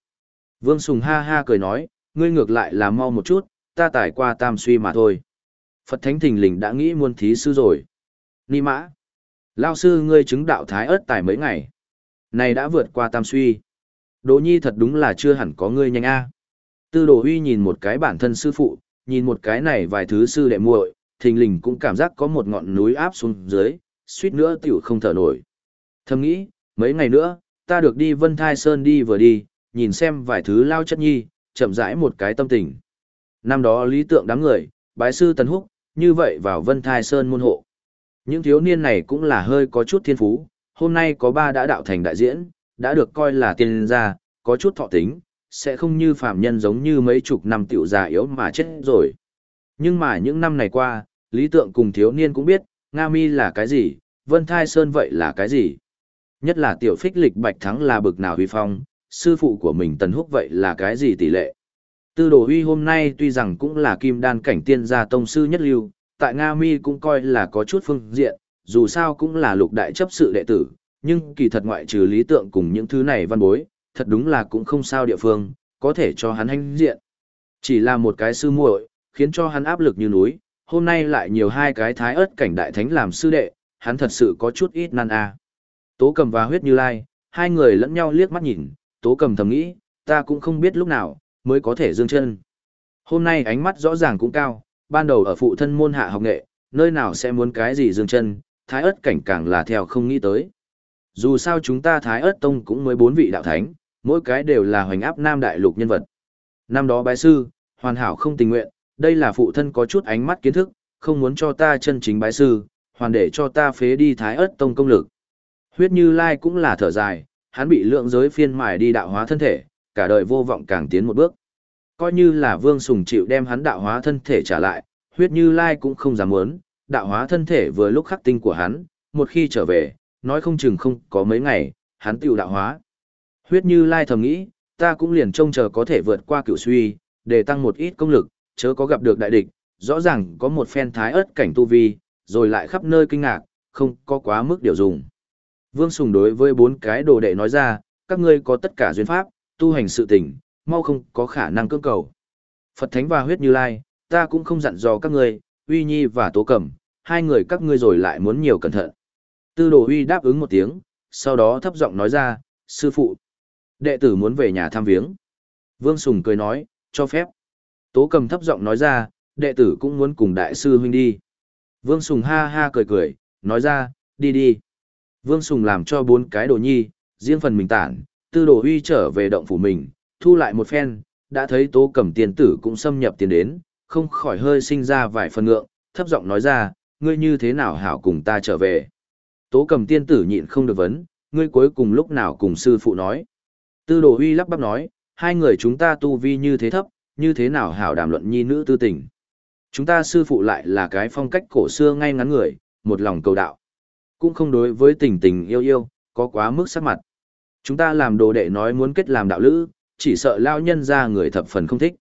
Vương Sùng ha ha cười nói, ngươi ngược lại là mau một chút, ta tải qua tam suy mà thôi. Phật thánh thình lình đã nghĩ muôn thí sư rồi. Ni mã. Lao sư ngươi chứng đạo thái ớt tải mấy ngày. Này đã vượt qua tam suy. Đỗ nhi thật đúng là chưa hẳn có ngươi nhanh a. Tư đồ huy nhìn một cái bản thân sư phụ, nhìn một cái này vài thứ sư đệ muội, thình lình cũng cảm giác có một ngọn núi áp xuống dưới, suýt nữa tiểu không thở nổi. Thầm nghĩ, mấy ngày nữa, ta được đi Vân Thai Sơn đi vừa đi, nhìn xem vài thứ lao chất nhi, chậm rãi một cái tâm tình. Năm đó lý tượng đám người, bái sư Tần Húc, như vậy vào Vân Thai Sơn môn hộ. Những thiếu niên này cũng là hơi có chút thiên phú, hôm nay có ba đã đạo thành đại diễn, đã được coi là tiên gia, có chút thọ tính, sẽ không như phàm nhân giống như mấy chục năm tiểu già yếu mà chết rồi. Nhưng mà những năm này qua, lý tượng cùng thiếu niên cũng biết, Nga Mi là cái gì, Vân Thai Sơn vậy là cái gì. Nhất là tiểu phích lịch bạch thắng là bực nào huy phong, sư phụ của mình Tần Húc vậy là cái gì tỷ lệ. Tư đồ huy hôm nay tuy rằng cũng là kim đan cảnh tiên gia tông sư nhất lưu, tại Nga Mi cũng coi là có chút phương diện, dù sao cũng là lục đại chấp sự đệ tử, nhưng kỳ thật ngoại trừ lý tượng cùng những thứ này văn bối, thật đúng là cũng không sao địa phương, có thể cho hắn hành diện. Chỉ là một cái sư muội, khiến cho hắn áp lực như núi, hôm nay lại nhiều hai cái thái ớt cảnh đại thánh làm sư đệ, hắn thật sự có chút ít nan a. Tố cầm và huyết như lai, hai người lẫn nhau liếc mắt nhìn, tố cầm thầm nghĩ, ta cũng không biết lúc nào, mới có thể dương chân. Hôm nay ánh mắt rõ ràng cũng cao, ban đầu ở phụ thân môn hạ học nghệ, nơi nào sẽ muốn cái gì dương chân, thái ớt cảnh càng là theo không nghĩ tới. Dù sao chúng ta thái ớt tông cũng mới bốn vị đạo thánh, mỗi cái đều là hoành áp nam đại lục nhân vật. Năm đó bái sư, hoàn hảo không tình nguyện, đây là phụ thân có chút ánh mắt kiến thức, không muốn cho ta chân chính bái sư, hoàn để cho ta phế đi thái ớt tông công lực. Huyết Như Lai cũng là thở dài, hắn bị lượng giới phiên mài đi đạo hóa thân thể, cả đời vô vọng càng tiến một bước. Coi như là Vương Sùng chịu đem hắn đạo hóa thân thể trả lại, Huyết Như Lai cũng không dám muốn, đạo hóa thân thể vừa lúc khắc tinh của hắn, một khi trở về, nói không chừng không có mấy ngày, hắn tiểu đạo hóa. Huyết Như Lai thầm nghĩ, ta cũng liền trông chờ có thể vượt qua cửu suy, để tăng một ít công lực, chớ có gặp được đại địch, rõ ràng có một phen thái ớt cảnh tu vi, rồi lại khắp nơi kinh ngạc, không có quá mức điều dùng. Vương Sùng đối với bốn cái đồ đệ nói ra, các ngươi có tất cả duyên pháp, tu hành sự tỉnh, mau không có khả năng cưỡng cầu. Phật Thánh và huyết như lai, ta cũng không dặn dò các ngươi, uy nhi và tố cẩm, hai người các ngươi rồi lại muốn nhiều cẩn thận. Tư đồ uy đáp ứng một tiếng, sau đó thấp giọng nói ra, sư phụ. Đệ tử muốn về nhà thăm viếng. Vương Sùng cười nói, cho phép. Tố cầm thấp giọng nói ra, đệ tử cũng muốn cùng đại sư huynh đi. Vương Sùng ha ha cười cười, nói ra, đi đi. Vương Sùng làm cho bốn cái đồ nhi, riêng phần mình tản, tư đồ huy trở về động phủ mình, thu lại một phen, đã thấy tố cầm tiền tử cũng xâm nhập tiền đến, không khỏi hơi sinh ra vài phần ngượng, thấp giọng nói ra, ngươi như thế nào hảo cùng ta trở về. Tố cầm tiên tử nhịn không được vấn, ngươi cuối cùng lúc nào cùng sư phụ nói. Tư đồ huy lắp bắp nói, hai người chúng ta tu vi như thế thấp, như thế nào hảo đàm luận nhi nữ tư tình. Chúng ta sư phụ lại là cái phong cách cổ xưa ngay ngắn người, một lòng cầu đạo. Cũng không đối với tình tình yêu yêu, có quá mức sắc mặt. Chúng ta làm đồ đệ nói muốn kết làm đạo lữ, chỉ sợ lao nhân ra người thập phần không thích.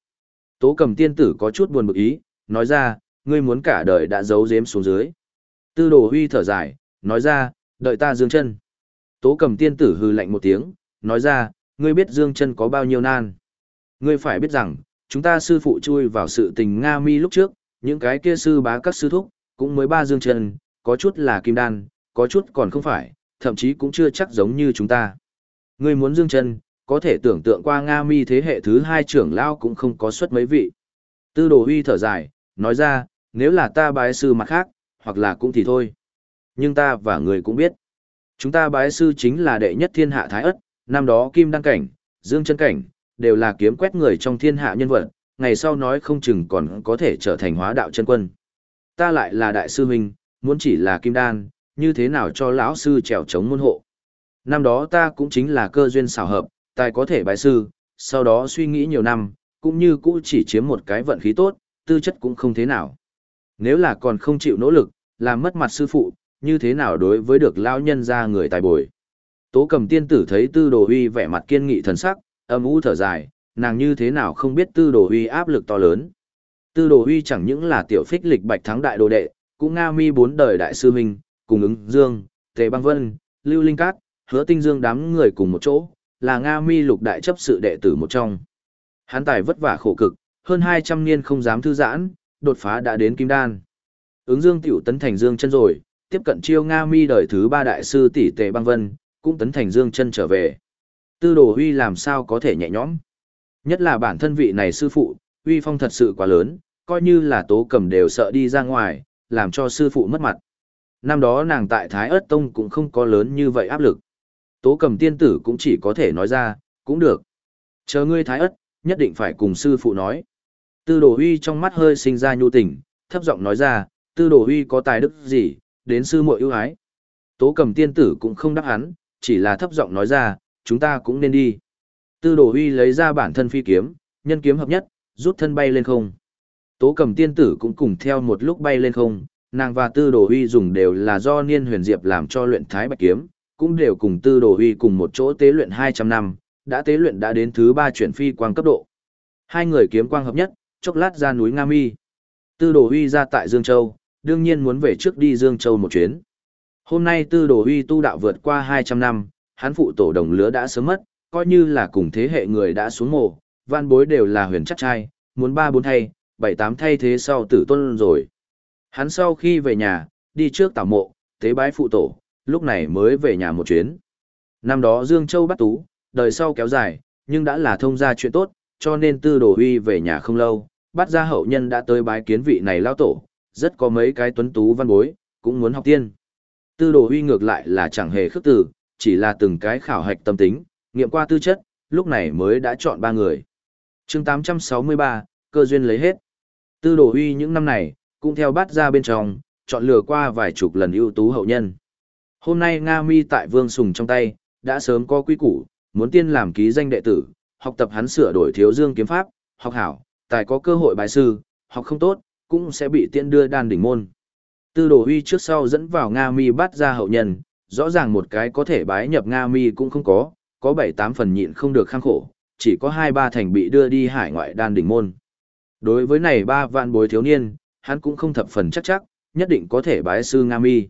Tố cầm tiên tử có chút buồn bực ý, nói ra, ngươi muốn cả đời đã giấu giếm xuống dưới. Tư đồ huy thở dài, nói ra, đợi ta dương chân. Tố cầm tiên tử hư lạnh một tiếng, nói ra, ngươi biết dương chân có bao nhiêu nan. Ngươi phải biết rằng, chúng ta sư phụ chui vào sự tình Nga mi lúc trước, những cái kia sư bá các sư thúc, cũng mới ba dương chân, có chút là kim đan, có chút còn không phải, thậm chí cũng chưa chắc giống như chúng ta. Ngươi muốn dương chân, có thể tưởng tượng qua Nga mi thế hệ thứ hai trưởng lao cũng không có suất mấy vị. Tư đồ huy thở dài, nói ra, nếu là ta bái sư mặt khác, hoặc là cũng thì thôi. Nhưng ta và người cũng biết, chúng ta bái sư chính là đệ nhất thiên hạ thái ất, năm đó kim đăng cảnh, dương chân cảnh, đều là kiếm quét người trong thiên hạ nhân vật, ngày sau nói không chừng còn có thể trở thành hóa đạo chân quân. Ta lại là đại sư huynh, muốn chỉ là kim đan, như thế nào cho lão sư trèo chống môn hộ. Năm đó ta cũng chính là cơ duyên xảo hợp, tài có thể bái sư, sau đó suy nghĩ nhiều năm, cũng như cũ chỉ chiếm một cái vận khí tốt, tư chất cũng không thế nào. Nếu là còn không chịu nỗ lực, làm mất mặt sư phụ, như thế nào đối với được lão nhân ra người tài bồi. Tố cầm tiên tử thấy tư đồ huy vẻ mặt kiên nghị thần sắc, âm u thở dài, nàng như thế nào không biết tư đồ huy áp lực to lớn. Tư đồ huy chẳng những là tiểu phích lịch bạch thắng đại đồ đệ, cũng Nga mi bốn đời đại sư huynh, cùng ứng dương, tề băng vân, lưu linh cát, hứa tinh dương đám người cùng một chỗ, là Nga mi lục đại chấp sự đệ tử một trong. Hán tài vất vả khổ cực, hơn 200 niên không dám thư giãn, đột phá đã đến kim đan. Ứng dương tiểu tấn thành dương chân rồi, tiếp cận chiêu Nga mi đời thứ ba đại sư tỷ tề băng vân, cũng tấn thành dương chân trở về. Tư đồ huy làm sao có thể nhẹ nhõm. Nhất là bản thân vị này sư phụ, huy phong thật sự quá lớn, coi như là tố cầm đều sợ đi ra ngoài, làm cho sư phụ mất mặt. Năm đó nàng tại Thái ớt Tông cũng không có lớn như vậy áp lực. Tố cầm tiên tử cũng chỉ có thể nói ra, cũng được. Chờ ngươi Thái ớt, nhất định phải cùng sư phụ nói. Tư đồ huy trong mắt hơi sinh ra nhu tình, thấp giọng nói ra, tư đồ huy có tài đức gì, đến sư muội ưu ái. Tố cầm tiên tử cũng không đáp hắn, chỉ là thấp giọng nói ra, chúng ta cũng nên đi. Tư đồ huy lấy ra bản thân phi kiếm, nhân kiếm hợp nhất, rút thân bay lên không. Tố cầm tiên tử cũng cùng theo một lúc bay lên không, nàng và tư đồ huy dùng đều là do niên huyền diệp làm cho luyện thái bạch kiếm, cũng đều cùng tư đồ huy cùng một chỗ tế luyện 200 năm, đã tế luyện đã đến thứ ba chuyển phi quang cấp độ. Hai người kiếm quang hợp nhất, chốc lát ra núi Nga Mi. Tư đồ huy ra tại Dương Châu, đương nhiên muốn về trước đi Dương Châu một chuyến. Hôm nay tư đồ huy tu đạo vượt qua 200 năm, hắn phụ tổ đồng lứa đã sớm mất, coi như là cùng thế hệ người đã xuống mồ, văn bối đều là huyền chắc trai, muốn ba bốn thay, bảy tám thay thế sau tử tôn rồi. Hắn sau khi về nhà, đi trước tảo mộ, tế bái phụ tổ, lúc này mới về nhà một chuyến. Năm đó Dương Châu bắt tú, đời sau kéo dài, nhưng đã là thông gia chuyện tốt, cho nên tư đồ huy về nhà không lâu, bắt ra hậu nhân đã tới bái kiến vị này lao tổ, rất có mấy cái tuấn tú văn bối, cũng muốn học tiên. Tư đồ huy ngược lại là chẳng hề khước từ, chỉ là từng cái khảo hạch tâm tính, nghiệm qua tư chất, lúc này mới đã chọn ba người. chương 863, cơ duyên lấy hết. Tư đồ huy những năm này, cũng theo bát ra bên trong, chọn lựa qua vài chục lần ưu tú hậu nhân. Hôm nay Nga Mi tại Vương Sùng trong tay, đã sớm có quy củ, muốn tiên làm ký danh đệ tử, học tập hắn sửa đổi thiếu dương kiếm pháp, học hảo, tài có cơ hội bài sư, học không tốt, cũng sẽ bị tiên đưa đan đỉnh môn. Tư đồ huy trước sau dẫn vào Nga Mi bắt ra hậu nhân, rõ ràng một cái có thể bái nhập Nga Mi cũng không có, có bảy tám phần nhịn không được khang khổ, chỉ có hai ba thành bị đưa đi hải ngoại đan đỉnh môn. Đối với này ba vạn bối thiếu niên, hắn cũng không thập phần chắc chắc, nhất định có thể bái sư Nga Mi.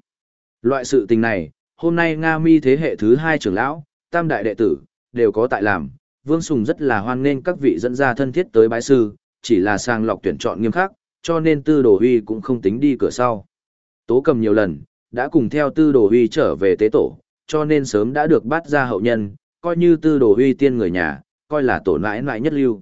Loại sự tình này, hôm nay Nga Mi thế hệ thứ hai trưởng lão, tam đại đệ tử, đều có tại làm, Vương Sùng rất là hoan nghênh các vị dẫn ra thân thiết tới bái sư, chỉ là sang lọc tuyển chọn nghiêm khắc, cho nên tư đồ huy cũng không tính đi cửa sau. Tố cầm nhiều lần, đã cùng theo tư đồ huy trở về tế tổ, cho nên sớm đã được bắt ra hậu nhân, coi như tư đồ huy tiên người nhà, coi là tổ nãi nãi nhất lưu.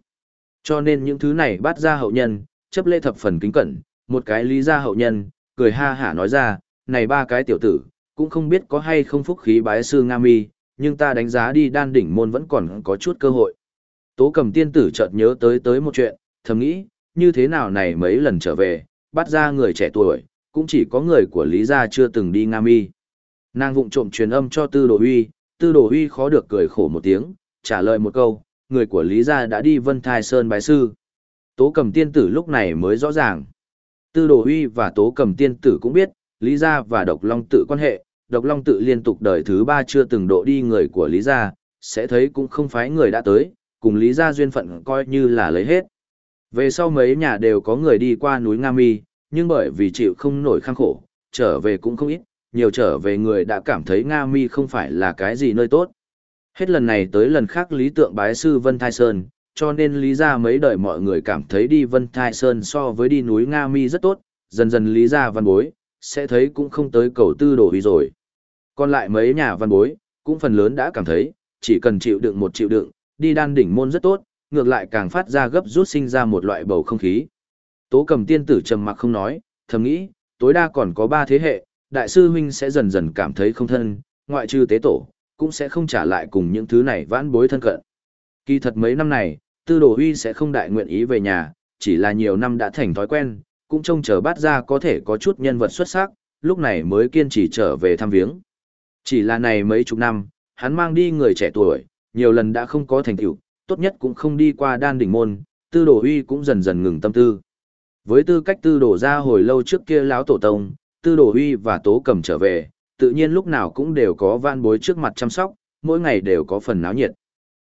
Cho nên những thứ này bắt ra hậu nhân, chấp lễ thập phần kính cẩn, một cái lý ra hậu nhân, cười ha hả nói ra, này ba cái tiểu tử, cũng không biết có hay không phúc khí bái sư Nga mi, nhưng ta đánh giá đi đan đỉnh môn vẫn còn có chút cơ hội. Tố cầm tiên tử chợt nhớ tới tới một chuyện, thầm nghĩ, như thế nào này mấy lần trở về, bắt ra người trẻ tuổi, cũng chỉ có người của Lý Gia chưa từng đi Nga Mi. Nàng vụng trộm truyền âm cho Tư Đồ Huy, Tư Đồ Huy khó được cười khổ một tiếng, trả lời một câu, người của Lý gia đã đi Vân Thai Sơn bái sư. Tố Cầm tiên tử lúc này mới rõ ràng. Tư Đồ Huy và Tố Cầm tiên tử cũng biết, Lý gia và Độc Long tự quan hệ, Độc Long tự liên tục đời thứ ba chưa từng độ đi người của Lý gia, sẽ thấy cũng không phải người đã tới, cùng Lý gia duyên phận coi như là lấy hết. Về sau mấy nhà đều có người đi qua núi Nga Mi, nhưng bởi vì chịu không nổi khang khổ, trở về cũng không ít, nhiều trở về người đã cảm thấy Nga Mi không phải là cái gì nơi tốt. Hết lần này tới lần khác lý tượng bái sư Vân Thai Sơn, cho nên lý ra mấy đời mọi người cảm thấy đi Vân Thai Sơn so với đi núi Nga Mi rất tốt, dần dần lý ra văn bối, sẽ thấy cũng không tới cầu tư đổ ý rồi. Còn lại mấy nhà văn bối, cũng phần lớn đã cảm thấy, chỉ cần chịu đựng một chịu đựng, đi đan đỉnh môn rất tốt, ngược lại càng phát ra gấp rút sinh ra một loại bầu không khí. Tố cầm tiên tử trầm mặc không nói, thầm nghĩ, tối đa còn có ba thế hệ, đại sư huynh sẽ dần dần cảm thấy không thân, ngoại trừ tế tổ, cũng sẽ không trả lại cùng những thứ này vãn bối thân cận. Kỳ thật mấy năm này, tư đồ huy sẽ không đại nguyện ý về nhà, chỉ là nhiều năm đã thành thói quen, cũng trông chờ bát ra có thể có chút nhân vật xuất sắc, lúc này mới kiên trì trở về thăm viếng. Chỉ là này mấy chục năm, hắn mang đi người trẻ tuổi, nhiều lần đã không có thành tựu, tốt nhất cũng không đi qua đan đỉnh môn, tư đồ huy cũng dần dần ngừng tâm tư. Với tư cách tư đồ ra hồi lâu trước kia lão tổ tông, tư đồ huy và tố cầm trở về, tự nhiên lúc nào cũng đều có van bối trước mặt chăm sóc, mỗi ngày đều có phần náo nhiệt.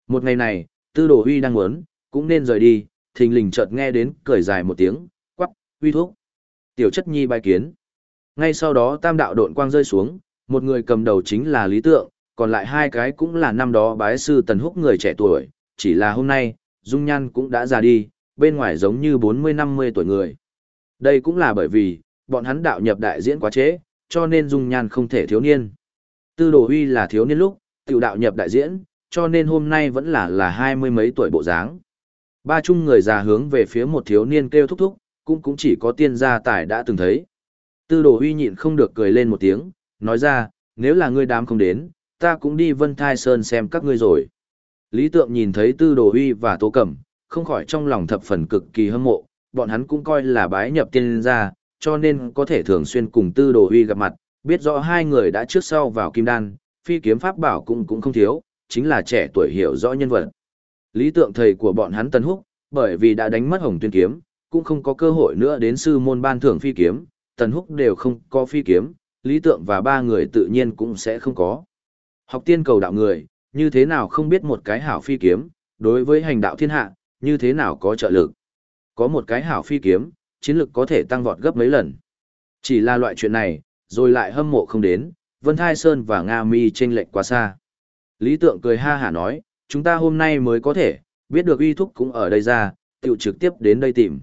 Một ngày này, tư đồ huy đang muốn, cũng nên rời đi, thình lình chợt nghe đến cười dài một tiếng, quắc, huy thuốc. Tiểu chất nhi bài kiến. Ngay sau đó tam đạo độn quang rơi xuống, một người cầm đầu chính là Lý Tượng, còn lại hai cái cũng là năm đó bái sư tần húc người trẻ tuổi, chỉ là hôm nay, Dung Nhan cũng đã già đi, bên ngoài giống như 40-50 tuổi người. Đây cũng là bởi vì, bọn hắn đạo nhập đại diễn quá chế, cho nên Dung Nhan không thể thiếu niên. Tư Đồ Huy là thiếu niên lúc, tiểu đạo nhập đại diễn, cho nên hôm nay vẫn là là hai mươi mấy tuổi bộ dáng. Ba chung người già hướng về phía một thiếu niên kêu thúc thúc, cũng cũng chỉ có tiên gia tài đã từng thấy. Tư Đồ Huy nhịn không được cười lên một tiếng, nói ra, nếu là ngươi đám không đến, ta cũng đi Vân Thai Sơn xem các ngươi rồi. Lý Tượng nhìn thấy Tư Đồ Huy và Tố Cẩm, không khỏi trong lòng thập phần cực kỳ hâm mộ, bọn hắn cũng coi là bái nhập tiên gia, cho nên có thể thường xuyên cùng Tư Đồ Huy gặp mặt, biết rõ hai người đã trước sau vào Kim Đan, phi kiếm pháp bảo cũng cũng không thiếu, chính là trẻ tuổi hiểu rõ nhân vật. Lý tượng thầy của bọn hắn Tân Húc, bởi vì đã đánh mất Hồng Tuyên kiếm, cũng không có cơ hội nữa đến sư môn ban thưởng phi kiếm, Tần Húc đều không có phi kiếm, Lý tượng và ba người tự nhiên cũng sẽ không có. Học tiên cầu đạo người, như thế nào không biết một cái hảo phi kiếm, đối với hành đạo thiên hạ, như thế nào có trợ lực. Có một cái hảo phi kiếm, chiến lực có thể tăng vọt gấp mấy lần. Chỉ là loại chuyện này, rồi lại hâm mộ không đến, Vân Thai Sơn và Nga Mi chênh lệch quá xa. Lý Tượng cười ha hả nói, chúng ta hôm nay mới có thể, biết được uy thúc cũng ở đây ra, tiểu trực tiếp đến đây tìm.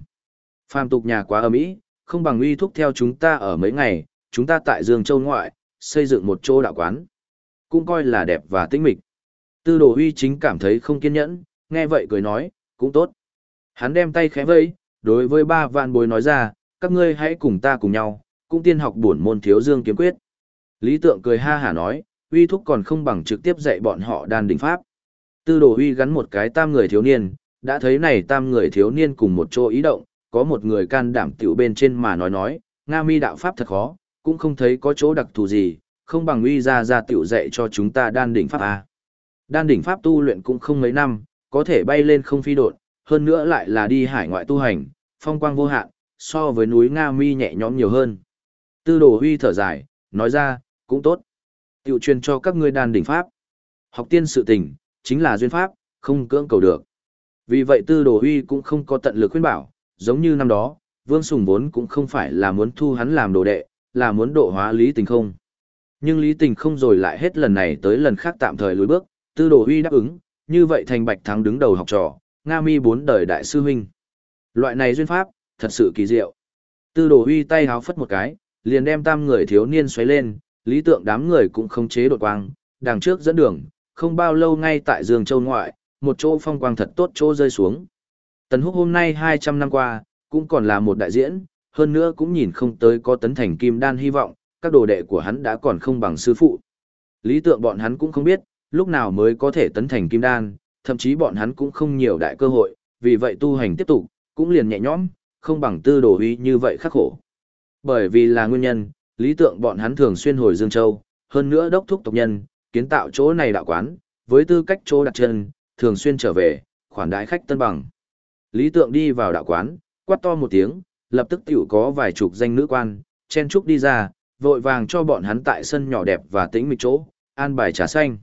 Phàm tục nhà quá ấm ý, không bằng uy thúc theo chúng ta ở mấy ngày, chúng ta tại Dương Châu ngoại, xây dựng một chỗ đạo quán. Cũng coi là đẹp và tinh mịch. Tư đồ uy chính cảm thấy không kiên nhẫn, nghe vậy cười nói, cũng tốt. Hắn đem tay khẽ vẫy, đối với ba vạn bối nói ra, các ngươi hãy cùng ta cùng nhau, cũng tiên học bổn môn thiếu dương kiếm quyết. Lý tượng cười ha hả nói, uy thúc còn không bằng trực tiếp dạy bọn họ đan đỉnh pháp. Tư đồ uy gắn một cái tam người thiếu niên, đã thấy này tam người thiếu niên cùng một chỗ ý động, có một người can đảm tiểu bên trên mà nói nói, Nga mi đạo pháp thật khó, cũng không thấy có chỗ đặc thù gì, không bằng uy ra ra tiểu dạy cho chúng ta đan đỉnh pháp A. Đan đỉnh pháp tu luyện cũng không mấy năm, có thể bay lên không phi độn, hơn nữa lại là đi hải ngoại tu hành, phong quang vô hạn, so với núi Nga Mi nhẹ nhõm nhiều hơn. Tư đồ huy thở dài, nói ra, cũng tốt. Tiểu truyền cho các ngươi đàn đỉnh pháp. Học tiên sự tình, chính là duyên pháp, không cưỡng cầu được. Vì vậy tư đồ huy cũng không có tận lực khuyên bảo, giống như năm đó, Vương Sùng vốn cũng không phải là muốn thu hắn làm đồ đệ, là muốn độ hóa lý tình không. Nhưng lý tình không rồi lại hết lần này tới lần khác tạm thời lùi bước, tư đồ huy đáp ứng, như vậy thành bạch thắng đứng đầu học trò, Nga mi bốn đời đại sư huynh. Loại này duyên pháp, thật sự kỳ diệu. Tư đồ huy tay háo phất một cái, liền đem tam người thiếu niên xoáy lên, lý tượng đám người cũng không chế đột quang, đằng trước dẫn đường, không bao lâu ngay tại Dương Châu ngoại, một chỗ phong quang thật tốt chỗ rơi xuống. Tần Húc hôm nay 200 năm qua, cũng còn là một đại diễn, hơn nữa cũng nhìn không tới có tấn thành kim đan hy vọng, các đồ đệ của hắn đã còn không bằng sư phụ. Lý tượng bọn hắn cũng không biết, lúc nào mới có thể tấn thành kim đan, thậm chí bọn hắn cũng không nhiều đại cơ hội, vì vậy tu hành tiếp tục, cũng liền nhẹ nhõm, không bằng tư đồ uy như vậy khắc khổ. Bởi vì là nguyên nhân, lý tượng bọn hắn thường xuyên hồi Dương Châu, hơn nữa đốc thúc tộc nhân, kiến tạo chỗ này đạo quán, với tư cách chỗ đặt chân, thường xuyên trở về, khoản đãi khách tân bằng. Lý tượng đi vào đạo quán, quát to một tiếng, lập tức tiểu có vài chục danh nữ quan, chen trúc đi ra, vội vàng cho bọn hắn tại sân nhỏ đẹp và tĩnh mịch chỗ, an bài trà xanh.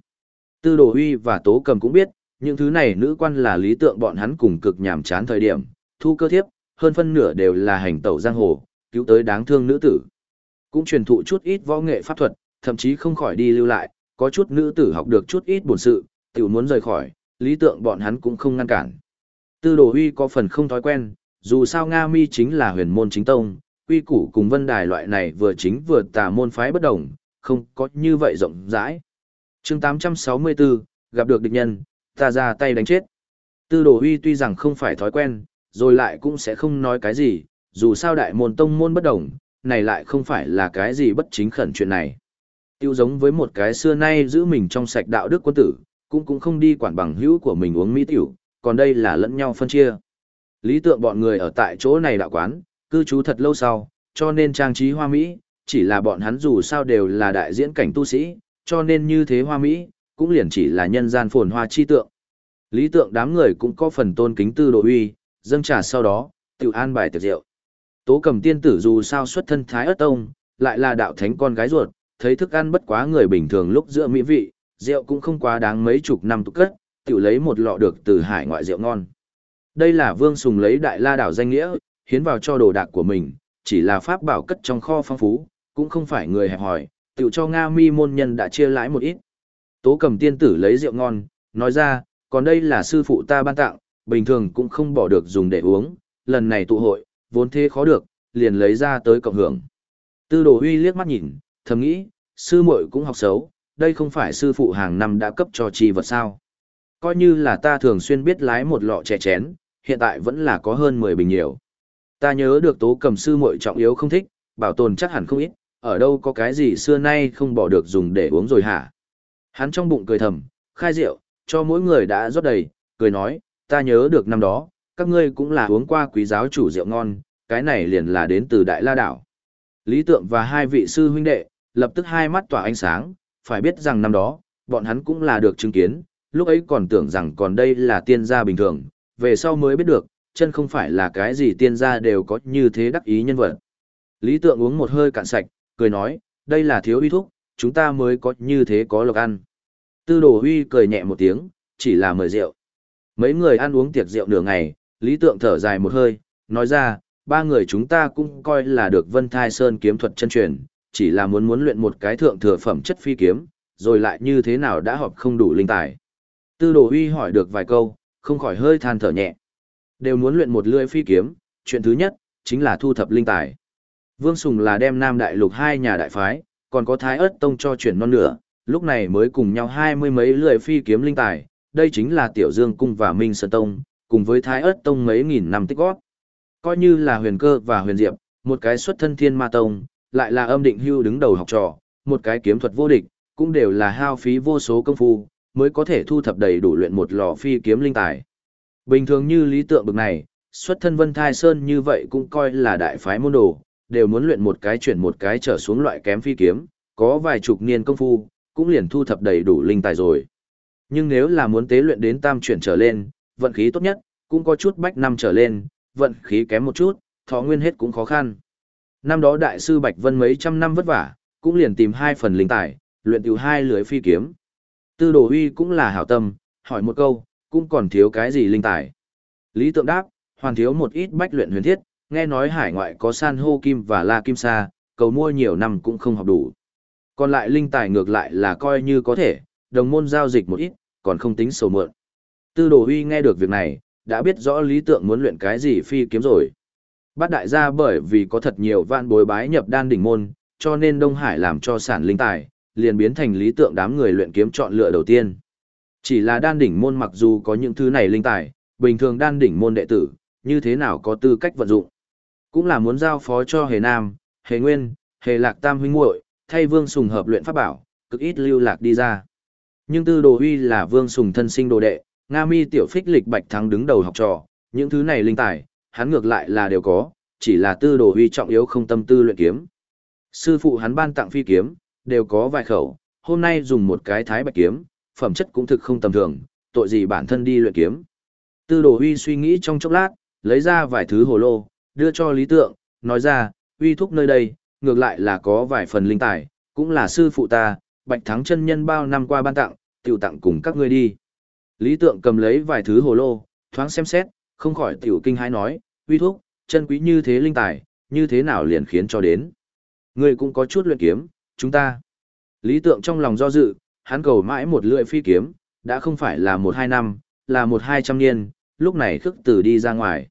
Tư đồ huy và tố cầm cũng biết, những thứ này nữ quan là lý tượng bọn hắn cùng cực nhàm chán thời điểm, thu cơ thiếp, hơn phân nửa đều là hành tẩu giang hồ, cứu tới đáng thương nữ tử. Cũng truyền thụ chút ít võ nghệ pháp thuật, thậm chí không khỏi đi lưu lại, có chút nữ tử học được chút ít bổn sự, tiểu muốn rời khỏi, lý tượng bọn hắn cũng không ngăn cản. Tư đồ huy có phần không thói quen, dù sao Nga mi chính là huyền môn chính tông, quy củ cùng vân đài loại này vừa chính vừa tà môn phái bất đồng, không có như vậy rộng rãi chương 864, gặp được địch nhân, ta ra tay đánh chết. Tư đồ huy tuy rằng không phải thói quen, rồi lại cũng sẽ không nói cái gì, dù sao đại môn tông môn bất đồng, này lại không phải là cái gì bất chính khẩn chuyện này. Tiêu giống với một cái xưa nay giữ mình trong sạch đạo đức quân tử, cũng cũng không đi quản bằng hữu của mình uống mỹ tiểu, còn đây là lẫn nhau phân chia. Lý tượng bọn người ở tại chỗ này đạo quán, cư trú thật lâu sau, cho nên trang trí hoa mỹ, chỉ là bọn hắn dù sao đều là đại diễn cảnh tu sĩ, cho nên như thế hoa mỹ, cũng liền chỉ là nhân gian phồn hoa chi tượng. Lý tượng đám người cũng có phần tôn kính tư độ uy, dâng trà sau đó, tự an bài tiệc rượu. Tố cầm tiên tử dù sao xuất thân thái ất tông, lại là đạo thánh con gái ruột, thấy thức ăn bất quá người bình thường lúc giữa mỹ vị, rượu cũng không quá đáng mấy chục năm tục cất, tự lấy một lọ được từ hải ngoại rượu ngon. Đây là Vương Sùng lấy đại la đảo danh nghĩa, hiến vào cho đồ đạc của mình, chỉ là pháp bảo cất trong kho phong phú, cũng không phải người hẹp hỏi, tự cho Nga mi môn nhân đã chia lãi một ít. Tố cầm tiên tử lấy rượu ngon, nói ra, còn đây là sư phụ ta ban tặng, bình thường cũng không bỏ được dùng để uống, lần này tụ hội, vốn thế khó được, liền lấy ra tới cộng hưởng. Tư đồ huy liếc mắt nhìn, thầm nghĩ, sư muội cũng học xấu, đây không phải sư phụ hàng năm đã cấp cho chi vật sao. Coi như là ta thường xuyên biết lái một lọ chè chén, hiện tại vẫn là có hơn 10 bình nhiều. Ta nhớ được tố cầm sư muội trọng yếu không thích, bảo tồn chắc hẳn không ít, ở đâu có cái gì xưa nay không bỏ được dùng để uống rồi hả? Hắn trong bụng cười thầm, khai rượu, cho mỗi người đã rót đầy, cười nói, ta nhớ được năm đó, các ngươi cũng là uống qua quý giáo chủ rượu ngon, cái này liền là đến từ Đại La Đảo. Lý Tượng và hai vị sư huynh đệ, lập tức hai mắt tỏa ánh sáng, phải biết rằng năm đó, bọn hắn cũng là được chứng kiến, lúc ấy còn tưởng rằng còn đây là tiên gia bình thường, về sau mới biết được, chân không phải là cái gì tiên gia đều có như thế đắc ý nhân vật. Lý Tượng uống một hơi cạn sạch, cười nói, đây là thiếu uy thúc, chúng ta mới có như thế có lộc ăn. Tư đồ huy cười nhẹ một tiếng, chỉ là mời rượu. Mấy người ăn uống tiệc rượu nửa ngày, Lý Tượng thở dài một hơi, nói ra, ba người chúng ta cũng coi là được Vân Thai Sơn kiếm thuật chân truyền, chỉ là muốn muốn luyện một cái thượng thừa phẩm chất phi kiếm, rồi lại như thế nào đã họp không đủ linh tài. Tư đồ huy hỏi được vài câu, không khỏi hơi than thở nhẹ. Đều muốn luyện một lưỡi phi kiếm, chuyện thứ nhất, chính là thu thập linh tài. Vương Sùng là đem Nam Đại Lục hai nhà đại phái, còn có Thái Ất Tông cho chuyển non nửa, lúc này mới cùng nhau hai mươi mấy lưỡi phi kiếm linh tài, đây chính là Tiểu Dương Cung và Minh Sơn Tông, cùng với Thái Ất Tông mấy nghìn năm tích góp. Coi như là huyền cơ và huyền diệp, một cái xuất thân thiên ma tông, lại là âm định hưu đứng đầu học trò, một cái kiếm thuật vô địch, cũng đều là hao phí vô số công phu, mới có thể thu thập đầy đủ luyện một lò phi kiếm linh tài. Bình thường như lý tượng bực này, xuất thân Vân Thai Sơn như vậy cũng coi là đại phái môn đồ, đều muốn luyện một cái chuyển một cái trở xuống loại kém phi kiếm, có vài chục niên công phu, cũng liền thu thập đầy đủ linh tài rồi. Nhưng nếu là muốn tế luyện đến tam chuyển trở lên, vận khí tốt nhất, cũng có chút bách năm trở lên, vận khí kém một chút, thọ nguyên hết cũng khó khăn. Năm đó đại sư Bạch Vân mấy trăm năm vất vả, cũng liền tìm hai phần linh tài, luyện tiểu hai lưới phi kiếm. Tư đồ huy cũng là hảo tâm, hỏi một câu, cũng còn thiếu cái gì linh tài. Lý tượng đáp, hoàn thiếu một ít bách luyện huyền thiết, nghe nói hải ngoại có san hô kim và la kim sa, cầu mua nhiều năm cũng không học đủ. Còn lại linh tài ngược lại là coi như có thể, đồng môn giao dịch một ít, còn không tính sầu mượn. Tư đồ huy nghe được việc này, đã biết rõ lý tượng muốn luyện cái gì phi kiếm rồi. Bát đại gia bởi vì có thật nhiều vạn bối bái nhập đan đỉnh môn, cho nên Đông Hải làm cho sản linh tài, liền biến thành lý tượng đám người luyện kiếm chọn lựa đầu tiên. Chỉ là đan đỉnh môn mặc dù có những thứ này linh tài, bình thường đan đỉnh môn đệ tử, như thế nào có tư cách vận dụng. Cũng là muốn giao phó cho Hề Nam, Hề Nguyên, Hề Lạc Tam huynh muội, thay Vương Sùng hợp luyện pháp bảo, cực ít lưu lạc đi ra. Nhưng Tư Đồ Huy là Vương Sùng thân sinh đồ đệ, Nga Mi tiểu phích lịch Bạch Thắng đứng đầu học trò, những thứ này linh tài, hắn ngược lại là đều có, chỉ là Tư Đồ Huy trọng yếu không tâm tư luyện kiếm. Sư phụ hắn ban tặng phi kiếm, đều có vài khẩu, hôm nay dùng một cái thái bạch kiếm, phẩm chất cũng thực không tầm thường, tội gì bản thân đi luyện kiếm. Tư đồ huy suy nghĩ trong chốc lát, lấy ra vài thứ hồ lô, đưa cho lý tượng, nói ra, uy thúc nơi đây, ngược lại là có vài phần linh tài, cũng là sư phụ ta, bạch thắng chân nhân bao năm qua ban tặng, tiểu tặng cùng các ngươi đi. Lý tượng cầm lấy vài thứ hồ lô, thoáng xem xét, không khỏi tiểu kinh hãi nói, uy thúc, chân quý như thế linh tài, như thế nào liền khiến cho đến. Ngươi cũng có chút luyện kiếm, chúng ta. Lý tượng trong lòng do dự, hắn cầu mãi một lưỡi phi kiếm, đã không phải là một hai năm, là một hai trăm niên, lúc này khước tử đi ra ngoài.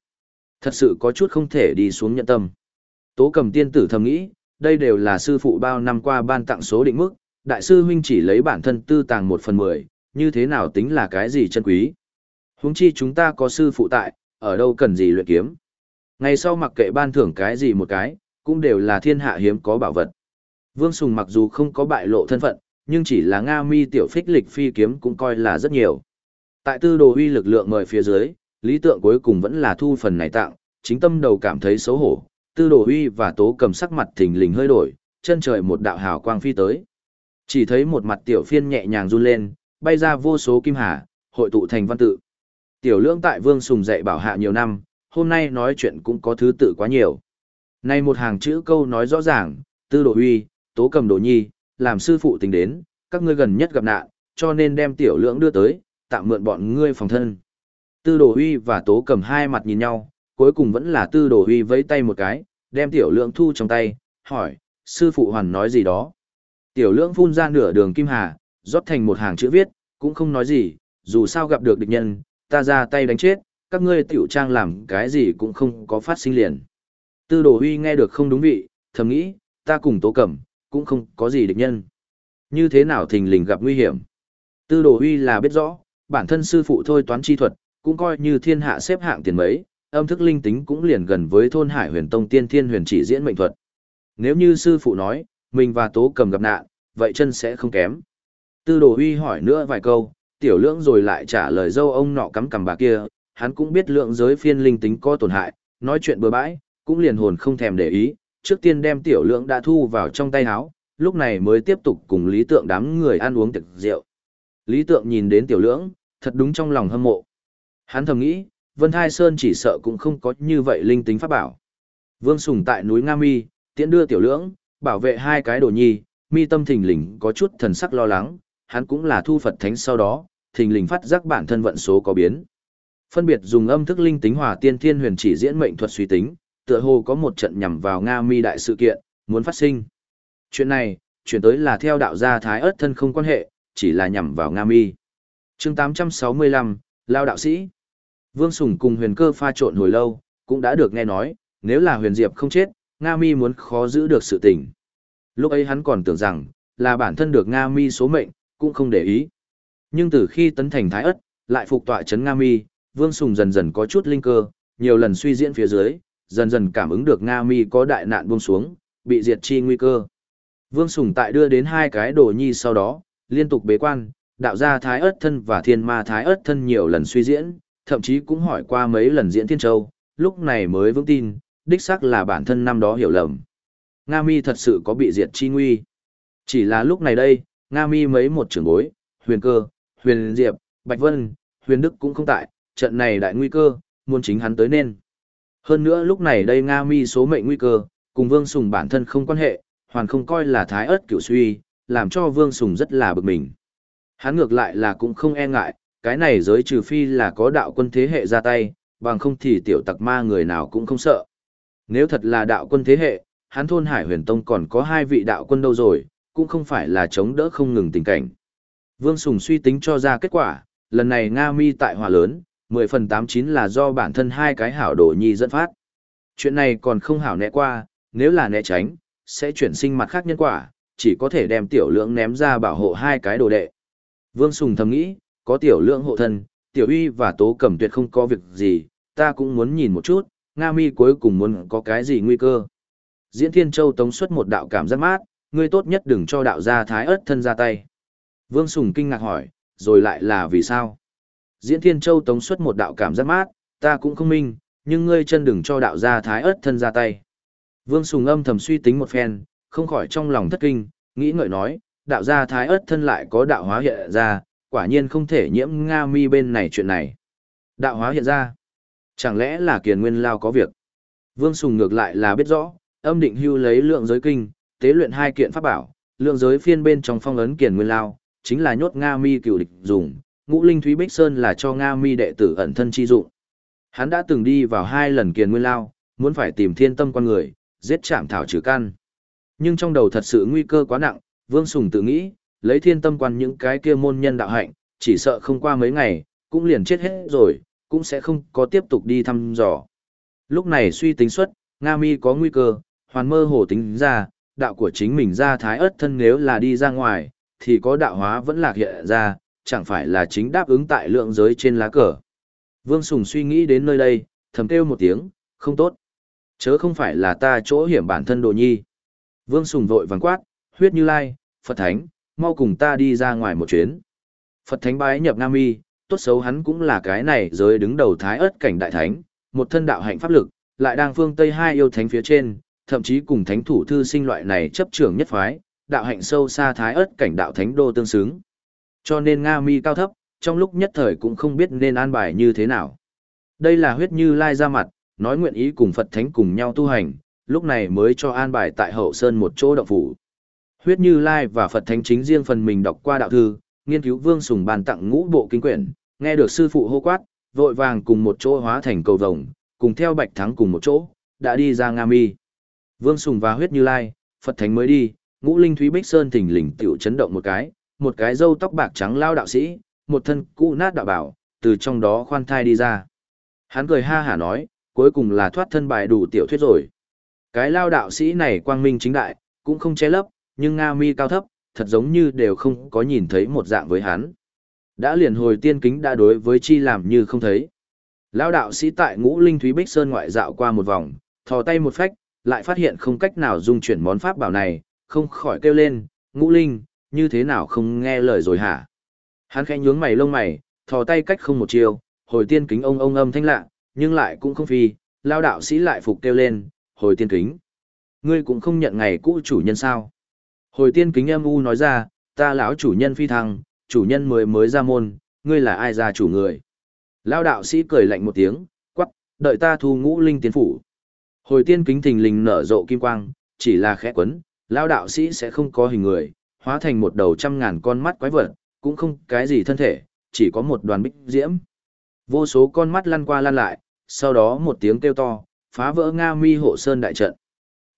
Thật sự có chút không thể đi xuống nhận tâm. Tố cầm tiên tử thầm nghĩ, đây đều là sư phụ bao năm qua ban tặng số định mức, đại sư huynh chỉ lấy bản thân tư tàng một phần mười, như thế nào tính là cái gì chân quý. Huống chi chúng ta có sư phụ tại, ở đâu cần gì luyện kiếm. Ngày sau mặc kệ ban thưởng cái gì một cái, cũng đều là thiên hạ hiếm có bảo vật. Vương Sùng mặc dù không có bại lộ thân phận, nhưng chỉ là Nga mi tiểu phích lịch phi kiếm cũng coi là rất nhiều. Tại tư đồ huy lực lượng mời phía dưới, lý tượng cuối cùng vẫn là thu phần này tặng, chính tâm đầu cảm thấy xấu hổ, tư đồ huy và tố cầm sắc mặt thình lình hơi đổi, chân trời một đạo hào quang phi tới. Chỉ thấy một mặt tiểu phiên nhẹ nhàng run lên, bay ra vô số kim hà, hội tụ thành văn tự. Tiểu lưỡng tại vương sùng dạy bảo hạ nhiều năm, hôm nay nói chuyện cũng có thứ tự quá nhiều. Nay một hàng chữ câu nói rõ ràng, tư đồ huy, tố cầm đồ nhi, làm sư phụ tính đến, các ngươi gần nhất gặp nạn, cho nên đem tiểu lưỡng đưa tới, tạm mượn bọn ngươi phòng thân. Tư đồ huy và tố cầm hai mặt nhìn nhau, cuối cùng vẫn là tư đồ huy vẫy tay một cái, đem tiểu lượng thu trong tay, hỏi, sư phụ hoàn nói gì đó. Tiểu lượng phun ra nửa đường kim hà, rót thành một hàng chữ viết, cũng không nói gì, dù sao gặp được địch nhân, ta ra tay đánh chết, các ngươi tiểu trang làm cái gì cũng không có phát sinh liền. Tư đồ huy nghe được không đúng vị, thầm nghĩ, ta cùng tố cẩm, cũng không có gì địch nhân. Như thế nào thình lình gặp nguy hiểm. Tư đồ huy là biết rõ, bản thân sư phụ thôi toán chi thuật, cũng coi như thiên hạ xếp hạng tiền mấy, âm thức linh tính cũng liền gần với thôn hải huyền tông tiên thiên huyền chỉ diễn mệnh thuật. Nếu như sư phụ nói, mình và tố cầm gặp nạn, vậy chân sẽ không kém. Tư đồ huy hỏi nữa vài câu, tiểu lưỡng rồi lại trả lời dâu ông nọ cắm cằm bà kia, hắn cũng biết lượng giới phiên linh tính có tổn hại, nói chuyện bừa bãi, cũng liền hồn không thèm để ý, trước tiên đem tiểu lượng đã thu vào trong tay áo, lúc này mới tiếp tục cùng lý tượng đám người ăn uống tiệc rượu. Lý tượng nhìn đến tiểu lượng, thật đúng trong lòng hâm mộ. Hắn thầm nghĩ, Vân Thai Sơn chỉ sợ cũng không có như vậy linh tính pháp bảo. Vương Sùng tại núi Nga Mi, tiễn đưa tiểu lưỡng, bảo vệ hai cái đồ nhi, mi tâm thình lình có chút thần sắc lo lắng, hắn cũng là thu Phật thánh sau đó, thình lình phát giác bản thân vận số có biến. Phân biệt dùng âm thức linh tính hòa tiên thiên huyền chỉ diễn mệnh thuật suy tính, tựa hồ có một trận nhằm vào Nga Mi đại sự kiện, muốn phát sinh. Chuyện này, chuyển tới là theo đạo gia Thái ớt thân không quan hệ, chỉ là nhằm vào Nga Mi. chương 865, Lao đạo sĩ. Vương Sùng cùng huyền cơ pha trộn hồi lâu, cũng đã được nghe nói, nếu là huyền diệp không chết, Nga Mi muốn khó giữ được sự tình. Lúc ấy hắn còn tưởng rằng, là bản thân được Nga Mi số mệnh, cũng không để ý. Nhưng từ khi tấn thành Thái ất, lại phục tọa chấn Nga Mi, Vương Sùng dần dần có chút linh cơ, nhiều lần suy diễn phía dưới, dần dần cảm ứng được Nga Mi có đại nạn buông xuống, bị diệt chi nguy cơ. Vương Sùng tại đưa đến hai cái đồ nhi sau đó, liên tục bế quan, đạo gia Thái ớt thân và thiên ma Thái ớt thân nhiều lần suy diễn, thậm chí cũng hỏi qua mấy lần diễn Thiên Châu, lúc này mới vững tin, đích xác là bản thân năm đó hiểu lầm. Nga Mi thật sự có bị diệt chi nguy. Chỉ là lúc này đây, Nga Mi mấy một trưởng bối, huyền cơ, huyền diệp, bạch vân, huyền đức cũng không tại, trận này đại nguy cơ, muốn chính hắn tới nên. Hơn nữa lúc này đây Nga Mi số mệnh nguy cơ, cùng Vương Sùng bản thân không quan hệ, hoàn không coi là thái ớt cửu suy, làm cho Vương Sùng rất là bực mình. Hắn ngược lại là cũng không e ngại, cái này giới trừ phi là có đạo quân thế hệ ra tay, bằng không thì tiểu tặc ma người nào cũng không sợ. Nếu thật là đạo quân thế hệ, hắn thôn Hải Huyền Tông còn có hai vị đạo quân đâu rồi, cũng không phải là chống đỡ không ngừng tình cảnh. Vương Sùng suy tính cho ra kết quả, lần này Nga Mi tại hòa lớn, 10 phần 89 là do bản thân hai cái hảo đồ nhi dẫn phát. Chuyện này còn không hảo né qua, nếu là né tránh, sẽ chuyển sinh mặt khác nhân quả, chỉ có thể đem tiểu lượng ném ra bảo hộ hai cái đồ đệ. Vương Sùng thầm nghĩ, có tiểu lượng hộ thân, tiểu uy và tố cẩm tuyệt không có việc gì, ta cũng muốn nhìn một chút, Nga mi cuối cùng muốn có cái gì nguy cơ. Diễn Thiên Châu tống xuất một đạo cảm giác mát, ngươi tốt nhất đừng cho đạo gia thái ớt thân ra tay. Vương Sùng kinh ngạc hỏi, rồi lại là vì sao? Diễn Thiên Châu tống xuất một đạo cảm giác mát, ta cũng không minh, nhưng ngươi chân đừng cho đạo gia thái ớt thân ra tay. Vương Sùng âm thầm suy tính một phen, không khỏi trong lòng thất kinh, nghĩ ngợi nói, đạo gia thái ớt thân lại có đạo hóa hiện ra, quả nhiên không thể nhiễm Nga mi bên này chuyện này. Đạo hóa hiện ra. Chẳng lẽ là kiền nguyên lao có việc? Vương Sùng ngược lại là biết rõ, âm định hưu lấy lượng giới kinh, tế luyện hai kiện pháp bảo, lượng giới phiên bên trong phong ấn kiền nguyên lao, chính là nhốt Nga mi cựu địch dùng, ngũ linh thúy bích sơn là cho Nga mi đệ tử ẩn thân chi dụng. Hắn đã từng đi vào hai lần kiền nguyên lao, muốn phải tìm thiên tâm con người, giết chạm thảo trừ căn. Nhưng trong đầu thật sự nguy cơ quá nặng, Vương Sùng tự nghĩ, lấy thiên tâm quan những cái kia môn nhân đạo hạnh, chỉ sợ không qua mấy ngày, cũng liền chết hết rồi, cũng sẽ không có tiếp tục đi thăm dò. Lúc này suy tính xuất, Nga mi có nguy cơ, hoàn mơ hồ tính ra, đạo của chính mình ra thái ớt thân nếu là đi ra ngoài, thì có đạo hóa vẫn lạc hiện ra, chẳng phải là chính đáp ứng tại lượng giới trên lá cờ. Vương Sùng suy nghĩ đến nơi đây, thầm kêu một tiếng, không tốt. Chớ không phải là ta chỗ hiểm bản thân đồ nhi. Vương Sùng vội vàng quát, huyết như lai, Phật Thánh, mau cùng ta đi ra ngoài một chuyến. Phật Thánh bái nhập Nam Mi, tốt xấu hắn cũng là cái này giới đứng đầu thái ớt cảnh đại thánh, một thân đạo hạnh pháp lực, lại đang phương Tây hai yêu thánh phía trên, thậm chí cùng thánh thủ thư sinh loại này chấp trưởng nhất phái, đạo hạnh sâu xa thái ớt cảnh đạo thánh đô tương xứng. Cho nên Nga Mi cao thấp, trong lúc nhất thời cũng không biết nên an bài như thế nào. Đây là huyết như lai ra mặt, nói nguyện ý cùng Phật Thánh cùng nhau tu hành, lúc này mới cho an bài tại hậu sơn một chỗ động phủ. Huyết như lai và Phật Thánh chính riêng phần mình đọc qua đạo thư, nghiên cứu vương sùng bàn tặng ngũ bộ kinh quyển, nghe được sư phụ hô quát, vội vàng cùng một chỗ hóa thành cầu vồng, cùng theo bạch thắng cùng một chỗ, đã đi ra Nga Mi. Vương sùng và huyết như lai, Phật Thánh mới đi, ngũ linh thúy bích sơn thỉnh lình tiểu chấn động một cái, một cái râu tóc bạc trắng lao đạo sĩ, một thân cũ nát đạo bảo, từ trong đó khoan thai đi ra. Hắn cười ha hả nói, cuối cùng là thoát thân bài đủ tiểu thuyết rồi. Cái lao đạo sĩ này quang minh chính đại, cũng không che lấp, nhưng Nga mi cao thấp, thật giống như đều không có nhìn thấy một dạng với hắn. Đã liền hồi tiên kính đã đối với chi làm như không thấy. Lao đạo sĩ tại ngũ linh thúy bích sơn ngoại dạo qua một vòng, thò tay một phách, lại phát hiện không cách nào dung chuyển món pháp bảo này, không khỏi kêu lên, ngũ linh, như thế nào không nghe lời rồi hả? Hắn khẽ nhướng mày lông mày, thò tay cách không một chiều, hồi tiên kính ông ông âm thanh lạ, nhưng lại cũng không phi, lao đạo sĩ lại phục kêu lên, hồi tiên kính. Ngươi cũng không nhận ngày cũ chủ nhân sao? Hồi tiên kính âm u nói ra, ta lão chủ nhân phi thăng, chủ nhân mới mới ra môn, ngươi là ai ra chủ người? Lao đạo sĩ cười lạnh một tiếng, quắc, đợi ta thu ngũ linh tiến phủ. Hồi tiên kính thình lình nở rộ kim quang, chỉ là khẽ quấn, lao đạo sĩ sẽ không có hình người, hóa thành một đầu trăm ngàn con mắt quái vật, cũng không cái gì thân thể, chỉ có một đoàn bích diễm. Vô số con mắt lăn qua lăn lại, sau đó một tiếng kêu to, phá vỡ Nga Mi hộ sơn đại trận.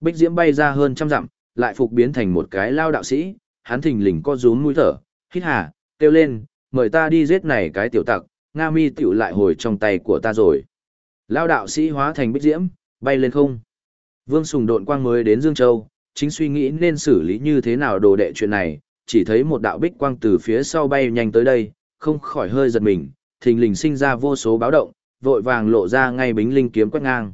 Bích diễm bay ra hơn trăm dặm, lại phục biến thành một cái lao đạo sĩ, hắn thình lình co rúm mũi thở, hít hà, kêu lên, mời ta đi giết này cái tiểu tặc, Nga Mi tiểu lại hồi trong tay của ta rồi. Lao đạo sĩ hóa thành bích diễm, bay lên không. Vương Sùng độn quang mới đến Dương Châu, chính suy nghĩ nên xử lý như thế nào đồ đệ chuyện này, chỉ thấy một đạo bích quang từ phía sau bay nhanh tới đây, không khỏi hơi giật mình, thình lình sinh ra vô số báo động, vội vàng lộ ra ngay bính linh kiếm quét ngang.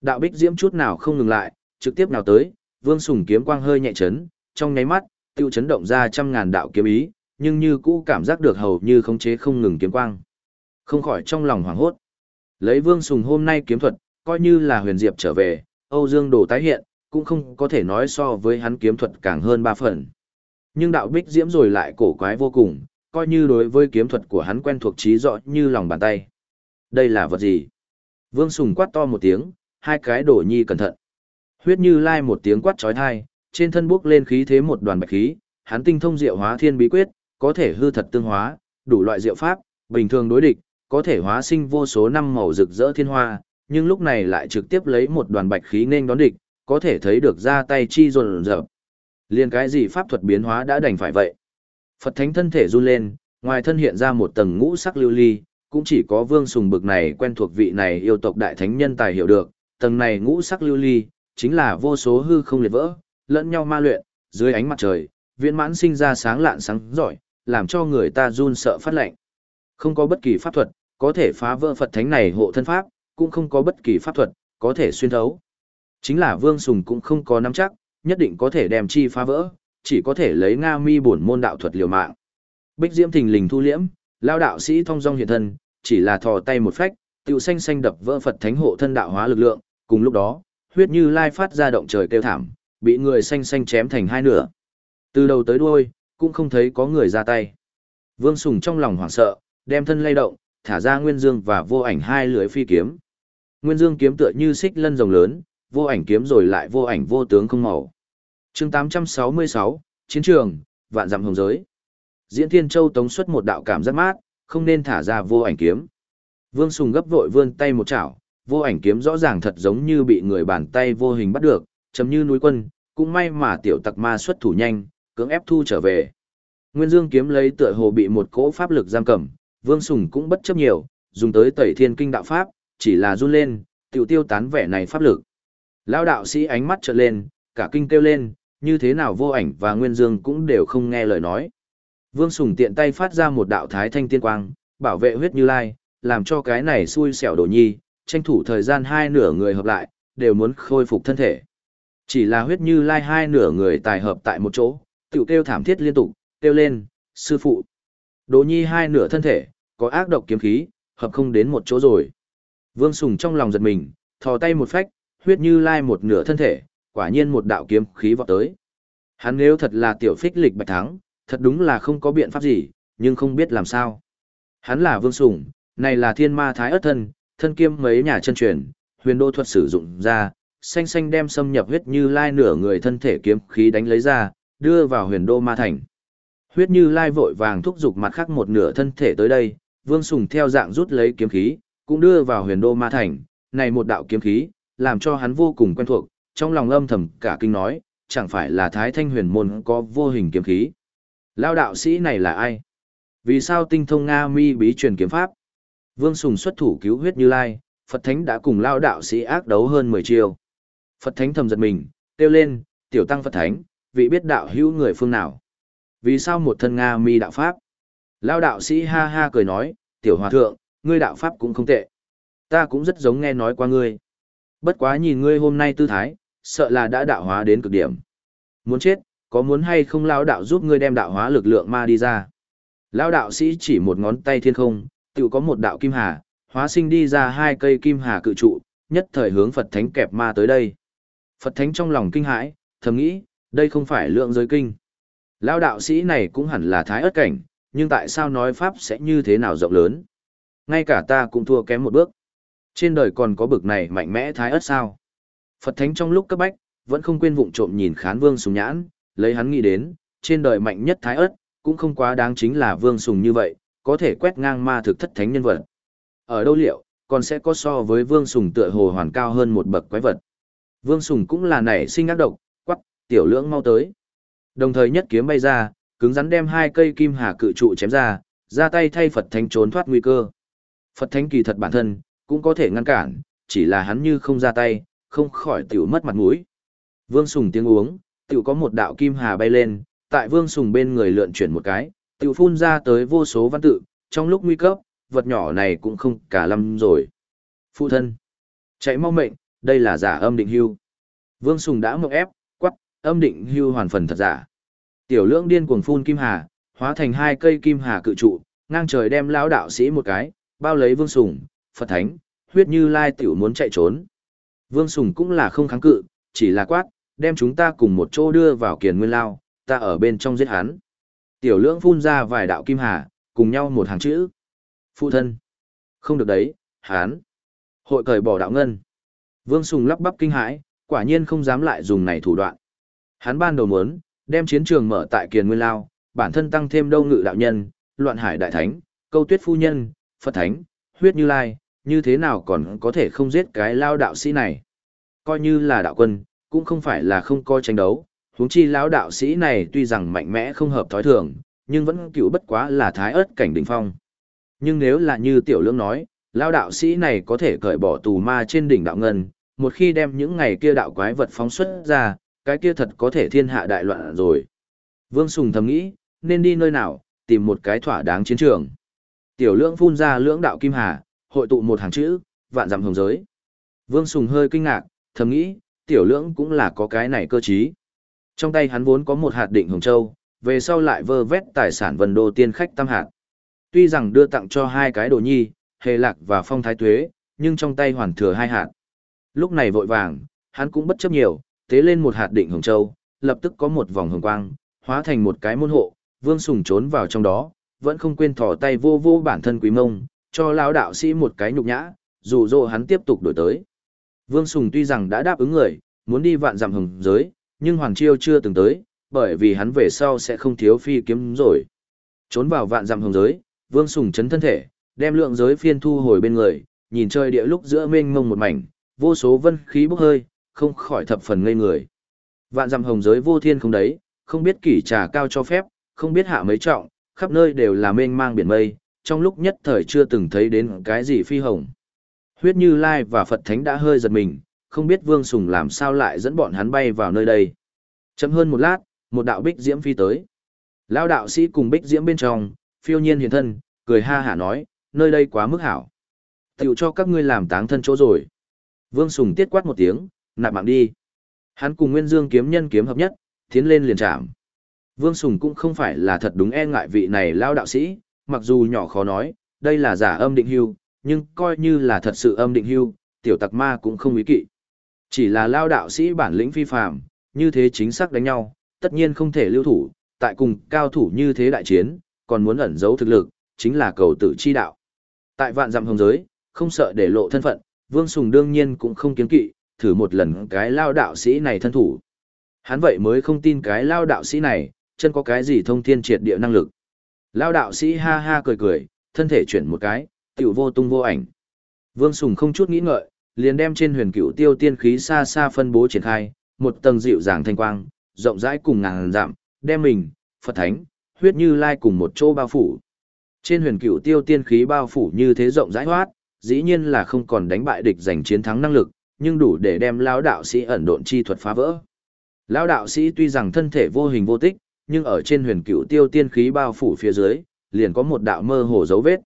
Đạo bích diễm chút nào không ngừng lại, trực tiếp nào tới, Vương Sùng kiếm quang hơi nhẹ chấn, trong nháy mắt, tiêu chấn động ra trăm ngàn đạo kiếm ý, nhưng như cũ cảm giác được hầu như khống chế không ngừng kiếm quang. Không khỏi trong lòng hoảng hốt. Lấy Vương Sùng hôm nay kiếm thuật, coi như là huyền diệp trở về, Âu Dương Đồ tái hiện, cũng không có thể nói so với hắn kiếm thuật càng hơn ba phần. Nhưng đạo bích diễm rồi lại cổ quái vô cùng, coi như đối với kiếm thuật của hắn quen thuộc trí rõ như lòng bàn tay. Đây là vật gì? Vương Sùng quát to một tiếng, hai cái đổ nhi cẩn thận. Huyết như lai một tiếng quát trói thai, trên thân bước lên khí thế một đoàn bạch khí, hắn tinh thông diệu hóa thiên bí quyết, có thể hư thật tương hóa, đủ loại diệu pháp, bình thường đối địch, có thể hóa sinh vô số năm màu rực rỡ thiên hoa, nhưng lúc này lại trực tiếp lấy một đoàn bạch khí nên đón địch, có thể thấy được ra tay chi rồn rợp. Liên cái gì pháp thuật biến hóa đã đành phải vậy. Phật thánh thân thể run lên, ngoài thân hiện ra một tầng ngũ sắc lưu ly, cũng chỉ có vương sùng bực này quen thuộc vị này yêu tộc đại thánh nhân tài hiểu được, tầng này ngũ sắc lưu ly, chính là vô số hư không liệt vỡ, lẫn nhau ma luyện, dưới ánh mặt trời, viễn mãn sinh ra sáng lạn sáng giỏi, làm cho người ta run sợ phát lệnh. Không có bất kỳ pháp thuật, có thể phá vỡ Phật thánh này hộ thân pháp, cũng không có bất kỳ pháp thuật, có thể xuyên thấu. Chính là Vương Sùng cũng không có nắm chắc, nhất định có thể đem chi phá vỡ, chỉ có thể lấy Nga mi bổn môn đạo thuật liều mạng. Bích Diễm thình lình thu liễm, lao đạo sĩ thông dong hiện thân, chỉ là thò tay một phách, tiểu xanh xanh đập vỡ Phật thánh hộ thân đạo hóa lực lượng, cùng lúc đó, huyết như lai phát ra động trời kêu thảm, bị người xanh xanh chém thành hai nửa. Từ đầu tới đuôi, cũng không thấy có người ra tay. Vương Sùng trong lòng hoảng sợ, đem thân lay động, thả ra Nguyên Dương và vô ảnh hai lưới phi kiếm. Nguyên Dương kiếm tựa như xích lân rồng lớn, vô ảnh kiếm rồi lại vô ảnh vô tướng không màu. chương 866, Chiến trường, vạn dặm hồng giới. Diễn Thiên Châu tống xuất một đạo cảm giác mát, không nên thả ra vô ảnh kiếm. Vương Sùng gấp vội vươn tay một chảo, vô ảnh kiếm rõ ràng thật giống như bị người bàn tay vô hình bắt được, chấm như núi quân, cũng may mà tiểu tặc ma xuất thủ nhanh, cưỡng ép thu trở về. Nguyên Dương kiếm lấy tựa hồ bị một cỗ pháp lực giam cầm, Vương Sùng cũng bất chấp nhiều, dùng tới Tẩy Thiên Kinh đạo pháp, chỉ là run lên, tiểu tiêu tán vẻ này pháp lực. Lão đạo sĩ ánh mắt trợn lên, cả kinh kêu lên, như thế nào vô ảnh và Nguyên Dương cũng đều không nghe lời nói. Vương Sùng tiện tay phát ra một đạo thái thanh tiên quang, bảo vệ huyết như lai, làm cho cái này xui xẻo đổ nhi, tranh thủ thời gian hai nửa người hợp lại, đều muốn khôi phục thân thể. Chỉ là huyết như lai hai nửa người tài hợp tại một chỗ, tiểu kêu thảm thiết liên tục, kêu lên, sư phụ. Đỗ nhi hai nửa thân thể, có ác độc kiếm khí, hợp không đến một chỗ rồi. Vương Sùng trong lòng giật mình, thò tay một phách, huyết như lai một nửa thân thể, quả nhiên một đạo kiếm khí vọt tới. Hắn nếu thật là tiểu phích lịch bạch thắng, thật đúng là không có biện pháp gì, nhưng không biết làm sao. Hắn là Vương Sùng, này là thiên ma thái ất thân, thân kiêm mấy nhà chân truyền, huyền đô thuật sử dụng ra, xanh xanh đem xâm nhập huyết như lai nửa người thân thể kiếm khí đánh lấy ra, đưa vào huyền đô ma thành. Huyết như lai vội vàng thúc giục mặt khác một nửa thân thể tới đây, vương sùng theo dạng rút lấy kiếm khí, cũng đưa vào huyền đô ma thành, này một đạo kiếm khí, làm cho hắn vô cùng quen thuộc, trong lòng âm thầm cả kinh nói, chẳng phải là thái thanh huyền môn có vô hình kiếm khí. Lao đạo sĩ này là ai? Vì sao tinh thông Nga mi bí truyền kiếm pháp? Vương Sùng xuất thủ cứu huyết như lai, Phật Thánh đã cùng lao đạo sĩ ác đấu hơn 10 chiều. Phật Thánh thầm giật mình, kêu lên, tiểu tăng Phật Thánh, vị biết đạo hữu người phương nào. Vì sao một thân Nga mi đạo Pháp? Lao đạo sĩ ha ha cười nói, tiểu hòa thượng, ngươi đạo Pháp cũng không tệ. Ta cũng rất giống nghe nói qua ngươi. Bất quá nhìn ngươi hôm nay tư thái, sợ là đã đạo hóa đến cực điểm. Muốn chết, có muốn hay không lao đạo giúp ngươi đem đạo hóa lực lượng ma đi ra? Lao đạo sĩ chỉ một ngón tay thiên không, tự có một đạo kim hà, hóa sinh đi ra hai cây kim hà cự trụ, nhất thời hướng Phật Thánh kẹp ma tới đây. Phật Thánh trong lòng kinh hãi, thầm nghĩ, đây không phải lượng giới kinh. Lao đạo sĩ này cũng hẳn là thái ớt cảnh, nhưng tại sao nói Pháp sẽ như thế nào rộng lớn? Ngay cả ta cũng thua kém một bước. Trên đời còn có bực này mạnh mẽ thái ớt sao? Phật Thánh trong lúc cấp bách, vẫn không quên vụng trộm nhìn khán vương sùng nhãn, lấy hắn nghĩ đến, trên đời mạnh nhất thái ớt, cũng không quá đáng chính là vương sùng như vậy, có thể quét ngang ma thực thất thánh nhân vật. Ở đâu liệu, còn sẽ có so với vương sùng tựa hồ hoàn cao hơn một bậc quái vật. Vương sùng cũng là nảy sinh ác độc, quắc, tiểu lưỡng mau tới. Đồng thời nhất kiếm bay ra, cứng rắn đem hai cây kim hà cự trụ chém ra, ra tay thay Phật Thánh trốn thoát nguy cơ. Phật Thánh kỳ thật bản thân, cũng có thể ngăn cản, chỉ là hắn như không ra tay, không khỏi tiểu mất mặt mũi. Vương Sùng tiếng uống, tiểu có một đạo kim hà bay lên, tại Vương Sùng bên người lượn chuyển một cái, tiểu phun ra tới vô số văn tự, trong lúc nguy cấp, vật nhỏ này cũng không cả lâm rồi. Phụ thân, chạy mau mệnh, đây là giả âm định hưu. Vương Sùng đã mộng ép, quắc, âm định hưu hoàn phần thật giả. Tiểu lưỡng điên cuồng phun kim hà, hóa thành hai cây kim hà cự trụ, ngang trời đem lão đạo sĩ một cái, bao lấy Vương Sùng, Phật Thánh, huyết như lai tiểu muốn chạy trốn. Vương Sùng cũng là không kháng cự, chỉ là quát, đem chúng ta cùng một chỗ đưa vào kiền nguyên lao, ta ở bên trong giết hắn. Tiểu lưỡng phun ra vài đạo kim hà, cùng nhau một hàng chữ. Phụ thân. Không được đấy, hán. Hội cởi bỏ đạo ngân. Vương Sùng lắp bắp kinh hãi, quả nhiên không dám lại dùng này thủ đoạn. Hắn ban đầu muốn, đem chiến trường mở tại kiền nguyên lao, bản thân tăng thêm đâu ngự đạo nhân, loạn hải đại thánh, câu tuyết phu nhân, Phật thánh, huyết như lai, như thế nào còn có thể không giết cái lao đạo sĩ này. Coi như là đạo quân, cũng không phải là không coi tranh đấu, huống chi lão đạo sĩ này tuy rằng mạnh mẽ không hợp thói thường, nhưng vẫn cựu bất quá là thái ớt cảnh đỉnh phong. Nhưng nếu là như tiểu lương nói, lão đạo sĩ này có thể cởi bỏ tù ma trên đỉnh đạo ngân, một khi đem những ngày kia đạo quái vật phóng xuất ra, cái kia thật có thể thiên hạ đại loạn rồi. Vương Sùng thầm nghĩ, nên đi nơi nào, tìm một cái thỏa đáng chiến trường. Tiểu lưỡng phun ra lưỡng đạo kim hà, hội tụ một hàng chữ, vạn dặm hồng giới. Vương Sùng hơi kinh ngạc, thầm nghĩ, tiểu lưỡng cũng là có cái này cơ trí. Trong tay hắn vốn có một hạt định hồng châu, về sau lại vơ vét tài sản vần đô tiên khách tam hạt. Tuy rằng đưa tặng cho hai cái đồ nhi, hề lạc và phong thái tuế, nhưng trong tay hoàn thừa hai hạt. Lúc này vội vàng, hắn cũng bất chấp nhiều, tế lên một hạt định hồng châu, lập tức có một vòng hồng quang, hóa thành một cái môn hộ, Vương Sùng trốn vào trong đó, vẫn không quên thò tay vô vô bản thân quý mông, cho lão đạo sĩ một cái nhục nhã, dù dỗ hắn tiếp tục đổi tới. Vương Sùng tuy rằng đã đáp ứng người, muốn đi vạn dặm hồng giới, nhưng Hoàng Chiêu chưa từng tới, bởi vì hắn về sau sẽ không thiếu phi kiếm rồi. Trốn vào vạn dặm hồng giới, Vương Sùng chấn thân thể, đem lượng giới phiên thu hồi bên người, nhìn chơi địa lúc giữa mênh mông một mảnh, vô số vân khí bốc hơi, không khỏi thập phần ngây người. Vạn dặm hồng giới vô thiên không đấy, không biết kỷ trà cao cho phép, không biết hạ mấy trọng, khắp nơi đều là mênh mang biển mây, trong lúc nhất thời chưa từng thấy đến cái gì phi hồng. Huyết Như Lai và Phật Thánh đã hơi giật mình, không biết Vương Sùng làm sao lại dẫn bọn hắn bay vào nơi đây. Chậm hơn một lát, một đạo bích diễm phi tới. Lao đạo sĩ cùng bích diễm bên trong, phiêu nhiên hiền thân, cười ha hả nói, nơi đây quá mức hảo. Tiểu cho các ngươi làm táng thân chỗ rồi. Vương Sùng tiết quát một tiếng, nạp mạng đi. Hắn cùng Nguyên Dương kiếm nhân kiếm hợp nhất, tiến lên liền chạm. Vương Sùng cũng không phải là thật đúng e ngại vị này lao đạo sĩ, mặc dù nhỏ khó nói, đây là giả âm định hưu, nhưng coi như là thật sự âm định hưu, tiểu tặc ma cũng không ý kỵ. Chỉ là lao đạo sĩ bản lĩnh phi phàm, như thế chính xác đánh nhau, tất nhiên không thể lưu thủ, tại cùng cao thủ như thế đại chiến, còn muốn ẩn giấu thực lực, chính là cầu tử chi đạo. Tại vạn dặm hồng giới, không sợ để lộ thân phận, Vương Sùng đương nhiên cũng không kiến kỵ, thử một lần cái lao đạo sĩ này thân thủ. Hắn vậy mới không tin cái lao đạo sĩ này, chân có cái gì thông thiên triệt địa năng lực. Lao đạo sĩ ha ha cười cười, thân thể chuyển một cái, tiểu vô tung vô ảnh. Vương Sùng không chút nghĩ ngợi, liền đem trên huyền cửu tiêu tiên khí xa xa phân bố triển khai, một tầng dịu dàng thanh quang, rộng rãi cùng ngàn dặm, đem mình, Phật Thánh, huyết như lai cùng một chỗ bao phủ. Trên huyền cửu tiêu tiên khí bao phủ như thế rộng rãi hoát, dĩ nhiên là không còn đánh bại địch giành chiến thắng năng lực, nhưng đủ để đem lão đạo sĩ ẩn độn chi thuật phá vỡ. Lão đạo sĩ tuy rằng thân thể vô hình vô tích, nhưng ở trên huyền cửu tiêu tiên khí bao phủ phía dưới, liền có một đạo mơ hồ dấu vết.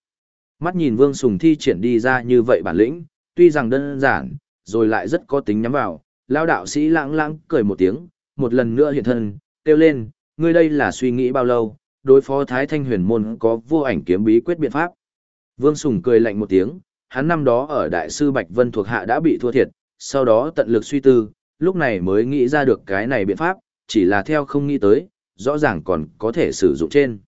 Mắt nhìn Vương Sùng thi triển đi ra như vậy bản lĩnh, tuy rằng đơn giản, rồi lại rất có tính nhắm vào, lão đạo sĩ lãng lãng cười một tiếng, một lần nữa hiện thân, kêu lên, ngươi đây là suy nghĩ bao lâu, đối phó Thái Thanh huyền môn có vô ảnh kiếm bí quyết biện pháp. Vương Sùng cười lạnh một tiếng, hắn năm đó ở Đại sư Bạch Vân thuộc hạ đã bị thua thiệt, sau đó tận lực suy tư, lúc này mới nghĩ ra được cái này biện pháp, chỉ là theo không nghĩ tới, rõ ràng còn có thể sử dụng trên.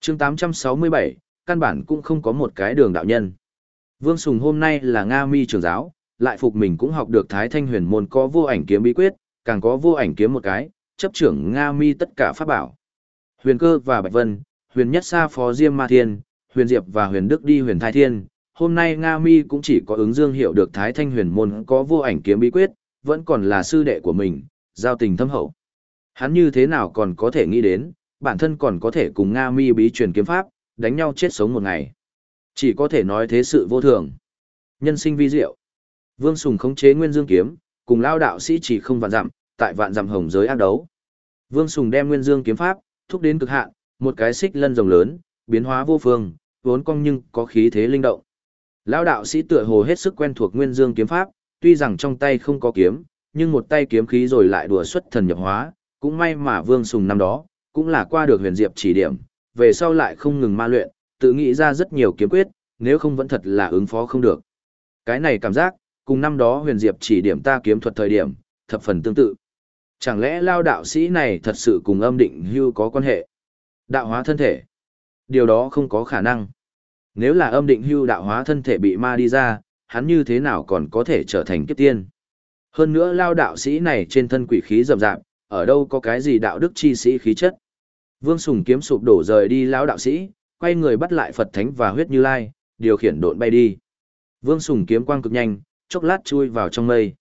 chương 867, căn bản cũng không có một cái đường đạo nhân. Vương Sùng hôm nay là Nga mi trưởng giáo, lại phục mình cũng học được Thái Thanh huyền môn có vô ảnh kiếm bí quyết, càng có vô ảnh kiếm một cái, chấp trưởng Nga mi tất cả pháp bảo. Huyền cơ và Bạch Vân, huyền nhất Sa phó Diêm Ma Thiên, huyền diệp và huyền đức đi huyền Thái thiên. Hôm nay Nga mi cũng chỉ có ứng dương hiểu được Thái Thanh huyền môn có vô ảnh kiếm bí quyết, vẫn còn là sư đệ của mình, giao tình thâm hậu. Hắn như thế nào còn có thể nghĩ đến, bản thân còn có thể cùng Nga mi bí truyền kiếm pháp, đánh nhau chết sống một ngày. Chỉ có thể nói thế sự vô thường. Nhân sinh vi diệu. Vương Sùng khống chế Nguyên Dương kiếm, cùng lao đạo sĩ chỉ không vạn dặm, tại vạn dặm hồng giới ác đấu. Vương Sùng đem Nguyên Dương kiếm pháp, thúc đến cực hạn, một cái xích lân rồng lớn, biến hóa vô phương, vốn cong nhưng có khí thế linh động. Lão đạo sĩ tựa hồ hết sức quen thuộc Nguyên Dương kiếm pháp, tuy rằng trong tay không có kiếm, nhưng một tay kiếm khí rồi lại đùa xuất thần nhập hóa, cũng may mà Vương Sùng năm đó, cũng là qua được huyền diệp chỉ điểm, về sau lại không ngừng ma luyện, tự nghĩ ra rất nhiều kiếm quyết, nếu không vẫn thật là ứng phó không được. Cái này cảm giác, cùng năm đó huyền diệp chỉ điểm ta kiếm thuật thời điểm, thập phần tương tự. Chẳng lẽ lao đạo sĩ này thật sự cùng âm định hưu có quan hệ? Đạo hóa thân thể. Điều đó không có khả năng. Nếu là âm định hưu đạo hóa thân thể bị ma đi ra, hắn như thế nào còn có thể trở thành kiếp tiên? Hơn nữa lao đạo sĩ này trên thân quỷ khí rậm rạp, ở đâu có cái gì đạo đức chi sĩ khí chất? Vương Sùng kiếm sụp đổ rời đi lao đạo sĩ, quay người bắt lại Phật Thánh và huyết như lai, điều khiển độn bay đi. Vương Sùng kiếm quang cực nhanh, chốc lát chui vào trong mây.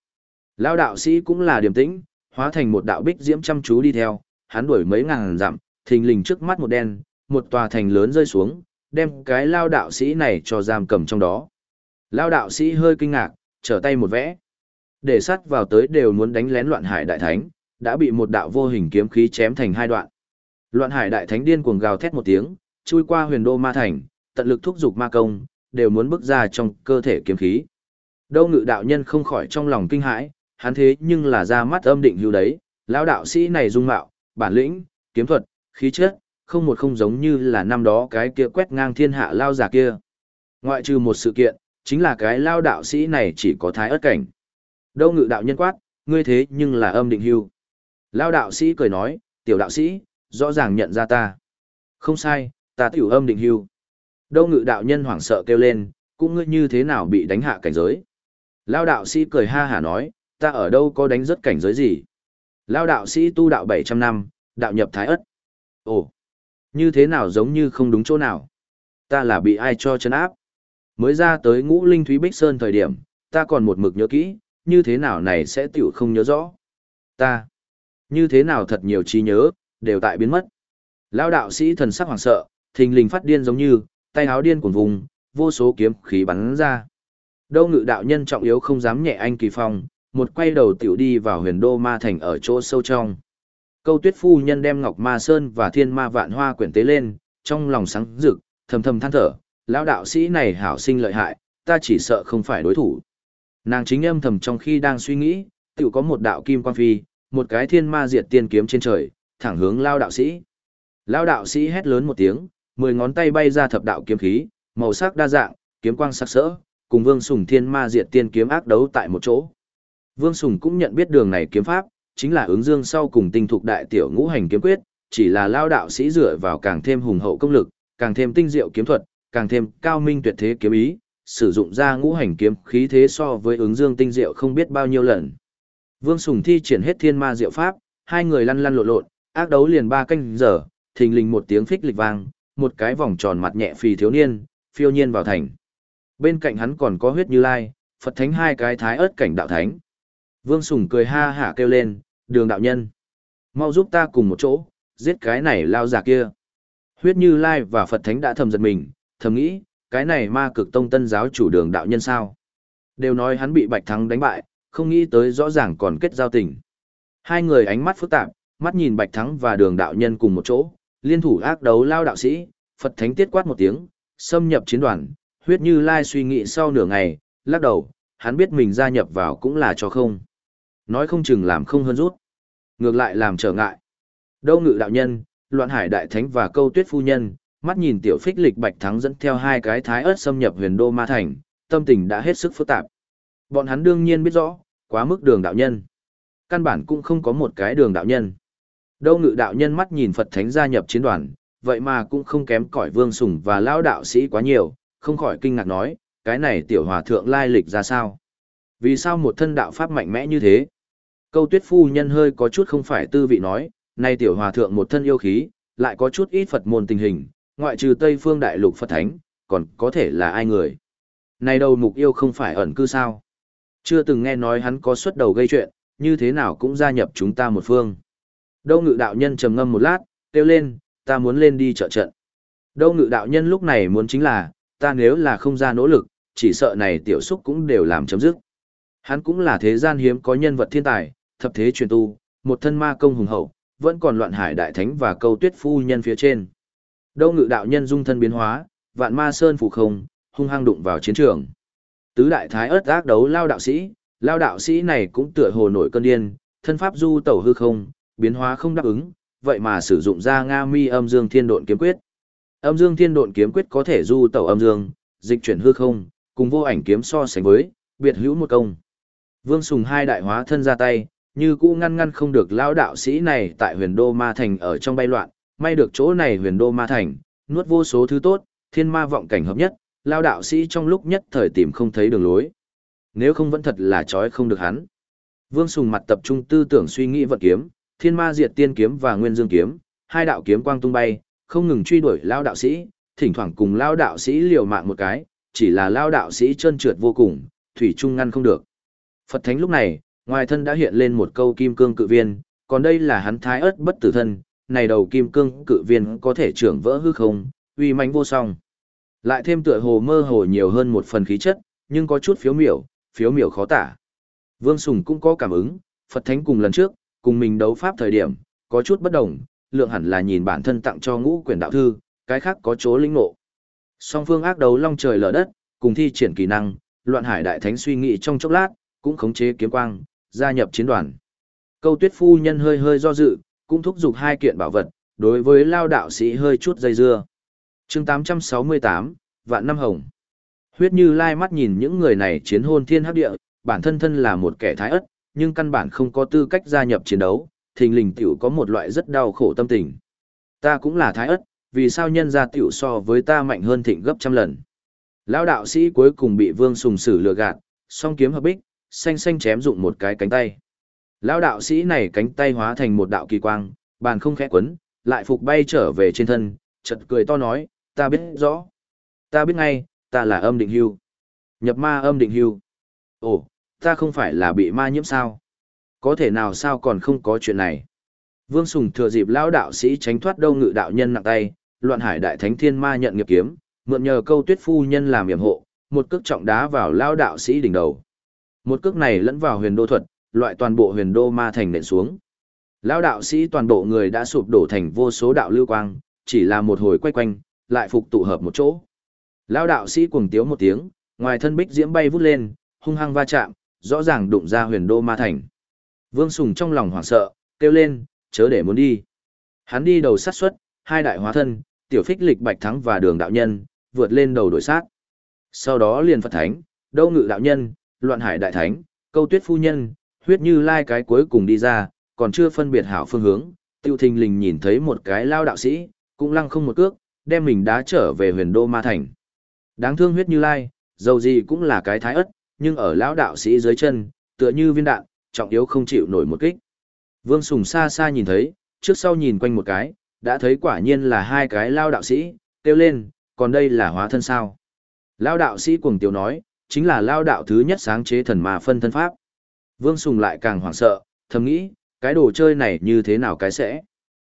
Lao đạo sĩ cũng là điềm tĩnh, hóa thành một đạo bích diễm chăm chú đi theo, hắn đuổi mấy ngàn dặm, thình lình trước mắt một đen, một tòa thành lớn rơi xuống, đem cái lao đạo sĩ này cho giam cầm trong đó. Lao đạo sĩ hơi kinh ngạc, trở tay một vẽ. Để sắt vào tới đều muốn đánh lén loạn hải đại thánh, đã bị một đạo vô hình kiếm khí chém thành hai đoạn. Loạn hải đại thánh điên cuồng gào thét một tiếng, chui qua huyền đô ma thành, tận lực thúc giục ma công, đều muốn bước ra trong cơ thể kiếm khí. Đâu ngự đạo nhân không khỏi trong lòng kinh hãi, hắn thế nhưng là ra mắt âm định hưu đấy, lão đạo sĩ này dung mạo, bản lĩnh, kiếm thuật, khí chất, không một không giống như là năm đó cái kia quét ngang thiên hạ lao giả kia. Ngoại trừ một sự kiện, chính là cái lao đạo sĩ này chỉ có thái ớt cảnh. Đâu ngự đạo nhân quát, ngươi thế nhưng là âm định hưu. Lao đạo sĩ cười nói, tiểu đạo sĩ, rõ ràng nhận ra ta. Không sai, ta tiểu âm định hưu. Đâu ngự đạo nhân hoảng sợ kêu lên, cũng ngươi như thế nào bị đánh hạ cảnh giới. Lao đạo sĩ cười ha hả nói, ta ở đâu có đánh rất cảnh giới gì. Lao đạo sĩ tu đạo 700 năm, đạo nhập thái ất. Ồ, như thế nào giống như không đúng chỗ nào. Ta là bị ai cho chân áp. Mới ra tới ngũ linh thúy bích sơn thời điểm, ta còn một mực nhớ kỹ, như thế nào này sẽ tiểu không nhớ rõ. Ta, như thế nào thật nhiều trí nhớ, đều tại biến mất. Lao đạo sĩ thần sắc hoảng sợ, thình lình phát điên giống như, tay áo điên cuồng vùng, vô số kiếm khí bắn ra. Đâu ngự đạo nhân trọng yếu không dám nhẹ anh kỳ phong, một quay đầu tiểu đi vào huyền đô ma thành ở chỗ sâu trong. Câu tuyết phu nhân đem ngọc ma sơn và thiên ma vạn hoa quyển tế lên, trong lòng sáng rực, thầm thầm than thở, lão đạo sĩ này hảo sinh lợi hại, ta chỉ sợ không phải đối thủ. Nàng chính âm thầm trong khi đang suy nghĩ, tiểu có một đạo kim quang phi, một cái thiên ma diệt tiên kiếm trên trời, thẳng hướng lao đạo sĩ. Lao đạo sĩ hét lớn một tiếng, mười ngón tay bay ra thập đạo kiếm khí, màu sắc đa dạng, kiếm quang sắc sỡ, cùng Vương Sùng thiên ma diệt tiên kiếm ác đấu tại một chỗ. Vương Sùng cũng nhận biết đường này kiếm pháp, chính là ứng dương sau cùng tinh thục đại tiểu ngũ hành kiếm quyết, chỉ là lao đạo sĩ dựa vào càng thêm hùng hậu công lực, càng thêm tinh diệu kiếm thuật, càng thêm cao minh tuyệt thế kiếm ý, sử dụng ra ngũ hành kiếm khí thế so với ứng dương tinh diệu không biết bao nhiêu lần. Vương Sùng thi triển hết thiên ma diệu pháp, hai người lăn lăn lộn lộn, ác đấu liền ba canh giờ, thình lình một tiếng phích lịch vang, một cái vòng tròn mặt nhẹ phì thiếu niên, phiêu nhiên vào thành. Bên cạnh hắn còn có huyết như lai, Phật thánh hai cái thái ớt cảnh đạo thánh. Vương Sùng cười ha hả kêu lên, đường đạo nhân. Mau giúp ta cùng một chỗ, giết cái này lao giả kia. Huyết như lai và Phật thánh đã thầm giật mình, thầm nghĩ, cái này ma cực tông tân giáo chủ đường đạo nhân sao. Đều nói hắn bị bạch thắng đánh bại, không nghĩ tới rõ ràng còn kết giao tình. Hai người ánh mắt phức tạp, mắt nhìn bạch thắng và đường đạo nhân cùng một chỗ, liên thủ ác đấu lao đạo sĩ, Phật thánh tiết quát một tiếng, xâm nhập chiến đoàn, huyết như lai suy nghĩ sau nửa ngày, lắc đầu, hắn biết mình gia nhập vào cũng là cho không. Nói không chừng làm không hơn rút. Ngược lại làm trở ngại. Đâu ngự đạo nhân, loạn hải đại thánh và câu tuyết phu nhân, mắt nhìn tiểu phích lịch bạch thắng dẫn theo hai cái thái ớt xâm nhập huyền đô ma thành, tâm tình đã hết sức phức tạp. Bọn hắn đương nhiên biết rõ, quá mức đường đạo nhân. Căn bản cũng không có một cái đường đạo nhân. Đâu ngự đạo nhân mắt nhìn Phật thánh gia nhập chiến đoàn, vậy mà cũng không kém cỏi vương sùng và lão đạo sĩ quá nhiều, không khỏi kinh ngạc nói, cái này tiểu hòa thượng lai lịch ra sao? Vì sao một thân đạo pháp mạnh mẽ như thế? Câu tuyết phu nhân hơi có chút không phải tư vị nói, nay tiểu hòa thượng một thân yêu khí, lại có chút ít Phật môn tình hình, ngoại trừ Tây phương đại lục Phật thánh, còn có thể là ai người? Này đầu mục yêu không phải ẩn cư sao? Chưa từng nghe nói hắn có xuất đầu gây chuyện, như thế nào cũng gia nhập chúng ta một phương. Đâu ngự đạo nhân trầm ngâm một lát, kêu lên, ta muốn lên đi trợ trận. Đâu ngự đạo nhân lúc này muốn chính là, ta nếu là không ra nỗ lực, chỉ sợ này tiểu xúc cũng đều làm chấm dứt. Hắn cũng là thế gian hiếm có nhân vật thiên tài, thập thế truyền tu, một thân ma công hùng hậu, vẫn còn loạn hải đại thánh và câu tuyết phu nhân phía trên. Đâu ngự đạo nhân dung thân biến hóa, vạn ma sơn phủ không, hung hăng đụng vào chiến trường. Tứ đại thái ớt ác đấu lao đạo sĩ, lao đạo sĩ này cũng tựa hồ nổi cơn điên, thân pháp du tẩu hư không, biến hóa không đáp ứng, vậy mà sử dụng ra Nga Mi Âm Dương Thiên Độn kiếm quyết. Âm Dương Thiên Độn kiếm quyết có thể du tẩu âm dương, dịch chuyển hư không, cùng vô ảnh kiếm so sánh với, biệt hữu một công. Vương Sùng hai đại hóa thân ra tay, như cũ ngăn ngăn không được lão đạo sĩ này tại Huyền Đô Ma Thành ở trong bay loạn, may được chỗ này Huyền Đô Ma Thành, nuốt vô số thứ tốt, thiên ma vọng cảnh hợp nhất, lão đạo sĩ trong lúc nhất thời tìm không thấy đường lối. Nếu không vẫn thật là chói không được hắn. Vương Sùng mặt tập trung tư tưởng suy nghĩ vật kiếm, thiên ma diệt tiên kiếm và nguyên dương kiếm, hai đạo kiếm quang tung bay, không ngừng truy đuổi lao đạo sĩ, thỉnh thoảng cùng lao đạo sĩ liều mạng một cái, chỉ là lao đạo sĩ trơn trượt vô cùng, thủy trung ngăn không được. Phật thánh lúc này, ngoài thân đã hiện lên một câu kim cương cự viên, còn đây là hắn thái ớt bất tử thân, này đầu kim cương cự viên có thể trưởng vỡ hư không, uy mãnh vô song. Lại thêm tựa hồ mơ hồ nhiều hơn một phần khí chất, nhưng có chút phiếu miểu, phiếu miểu khó tả. Vương Sùng cũng có cảm ứng, Phật Thánh cùng lần trước, cùng mình đấu pháp thời điểm, có chút bất đồng, lượng hẳn là nhìn bản thân tặng cho ngũ quyền đạo thư, cái khác có chỗ linh ngộ. Song phương ác đấu long trời lở đất, cùng thi triển kỹ năng, loạn hải đại thánh suy nghĩ trong chốc lát, cũng khống chế kiếm quang, gia nhập chiến đoàn. Câu tuyết phu nhân hơi hơi do dự, cũng thúc giục hai kiện bảo vật, đối với lao đạo sĩ hơi chút dây dưa. chương 868, Vạn Năm Hồng. Huyết như lai mắt nhìn những người này chiến hôn thiên hấp địa, bản thân thân là một kẻ thái ất, nhưng căn bản không có tư cách gia nhập chiến đấu, thình lình tiểu có một loại rất đau khổ tâm tình. Ta cũng là thái ất, vì sao nhân gia tiểu so với ta mạnh hơn thịnh gấp trăm lần. Lão đạo sĩ cuối cùng bị Vương Sùng Sử lừa gạt, song kiếm hợp bích, xanh xanh chém dụng một cái cánh tay. Lão đạo sĩ này cánh tay hóa thành một đạo kỳ quang, bàn không khẽ quấn, lại phục bay trở về trên thân, chợt cười to nói, ta biết rõ. Ta biết ngay, ta là âm định hưu. Nhập ma âm định hưu. Ồ, ta không phải là bị ma nhiễm sao? Có thể nào sao còn không có chuyện này? Vương Sùng thừa dịp lão đạo sĩ tránh thoát đâu ngự đạo nhân nặng tay, loạn hải đại thánh thiên ma nhận nghiệp kiếm, mượn nhờ câu tuyết phu nhân làm yểm hộ, một cước trọng đá vào lão đạo sĩ đỉnh đầu. Một cước này lẫn vào huyền đô thuật, loại toàn bộ huyền đô ma thành nện xuống. Lão đạo sĩ toàn bộ người đã sụp đổ thành vô số đạo lưu quang, chỉ là một hồi quay quanh, lại phục tụ hợp một chỗ. Lão đạo sĩ cuồng tiếu một tiếng, ngoài thân bích diễm bay vút lên, hung hăng va chạm, rõ ràng đụng ra huyền đô ma thành. Vương Sùng trong lòng hoảng sợ, kêu lên, chớ để muốn đi. Hắn đi đầu sát xuất, hai đại hóa thân, tiểu phích lịch bạch thắng và đường đạo nhân, vượt lên đầu đổi sát. Sau đó liền Phật Thánh, đâu ngự đạo nhân, loạn hải đại thánh, câu tuyết phu nhân, huyết như lai cái cuối cùng đi ra, còn chưa phân biệt hảo phương hướng, tiêu thình lình nhìn thấy một cái lao đạo sĩ, cũng lăng không một cước, đem mình đá trở về huyền đô ma thành. Đáng thương huyết như lai, dầu gì cũng là cái thái ất, nhưng ở lão đạo sĩ dưới chân, tựa như viên đạn, trọng yếu không chịu nổi một kích. Vương Sùng xa xa nhìn thấy, trước sau nhìn quanh một cái, đã thấy quả nhiên là hai cái lao đạo sĩ, kêu lên, còn đây là hóa thân sao. Lao đạo sĩ cuồng tiểu nói, chính là lao đạo thứ nhất sáng chế thần mà phân thân pháp. Vương Sùng lại càng hoảng sợ, thầm nghĩ, cái đồ chơi này như thế nào cái sẽ.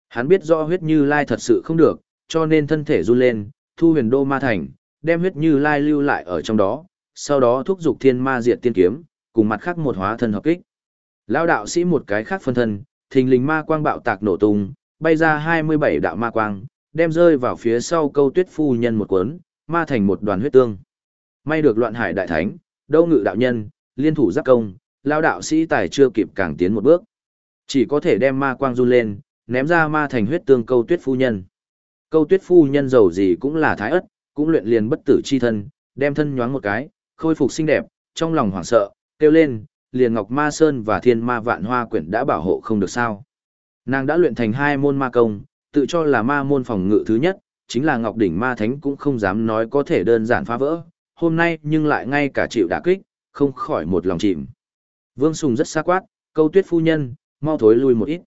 Hắn biết rõ huyết như lai thật sự không được, cho nên thân thể run lên, thu huyền đô ma thành, đem huyết như lai lưu lại ở trong đó, sau đó thúc giục thiên ma diệt tiên kiếm, cùng mặt khác một hóa thân hợp kích. Lao đạo sĩ một cái khác phân thân, thình lình ma quang bạo tạc nổ tung, bay ra 27 đạo ma quang, đem rơi vào phía sau câu tuyết phu nhân một cuốn, ma thành một đoàn huyết tương. May được loạn hải đại thánh, đâu ngự đạo nhân, liên thủ giáp công, lao đạo sĩ tài chưa kịp càng tiến một bước. Chỉ có thể đem ma quang run lên, ném ra ma thành huyết tương câu tuyết phu nhân. Câu tuyết phu nhân giàu gì cũng là thái ất, cũng luyện liền bất tử chi thân, đem thân nhoáng một cái, khôi phục xinh đẹp, trong lòng hoảng sợ, kêu lên, liền Ngọc Ma Sơn và Thiên Ma Vạn Hoa quyển đã bảo hộ không được sao. Nàng đã luyện thành hai môn ma công, tự cho là ma môn phòng ngự thứ nhất, chính là Ngọc Đỉnh Ma Thánh cũng không dám nói có thể đơn giản phá vỡ, hôm nay nhưng lại ngay cả chịu đả kích, không khỏi một lòng chìm. Vương Sùng rất xa quát, câu tuyết phu nhân, mau thối lui một ít.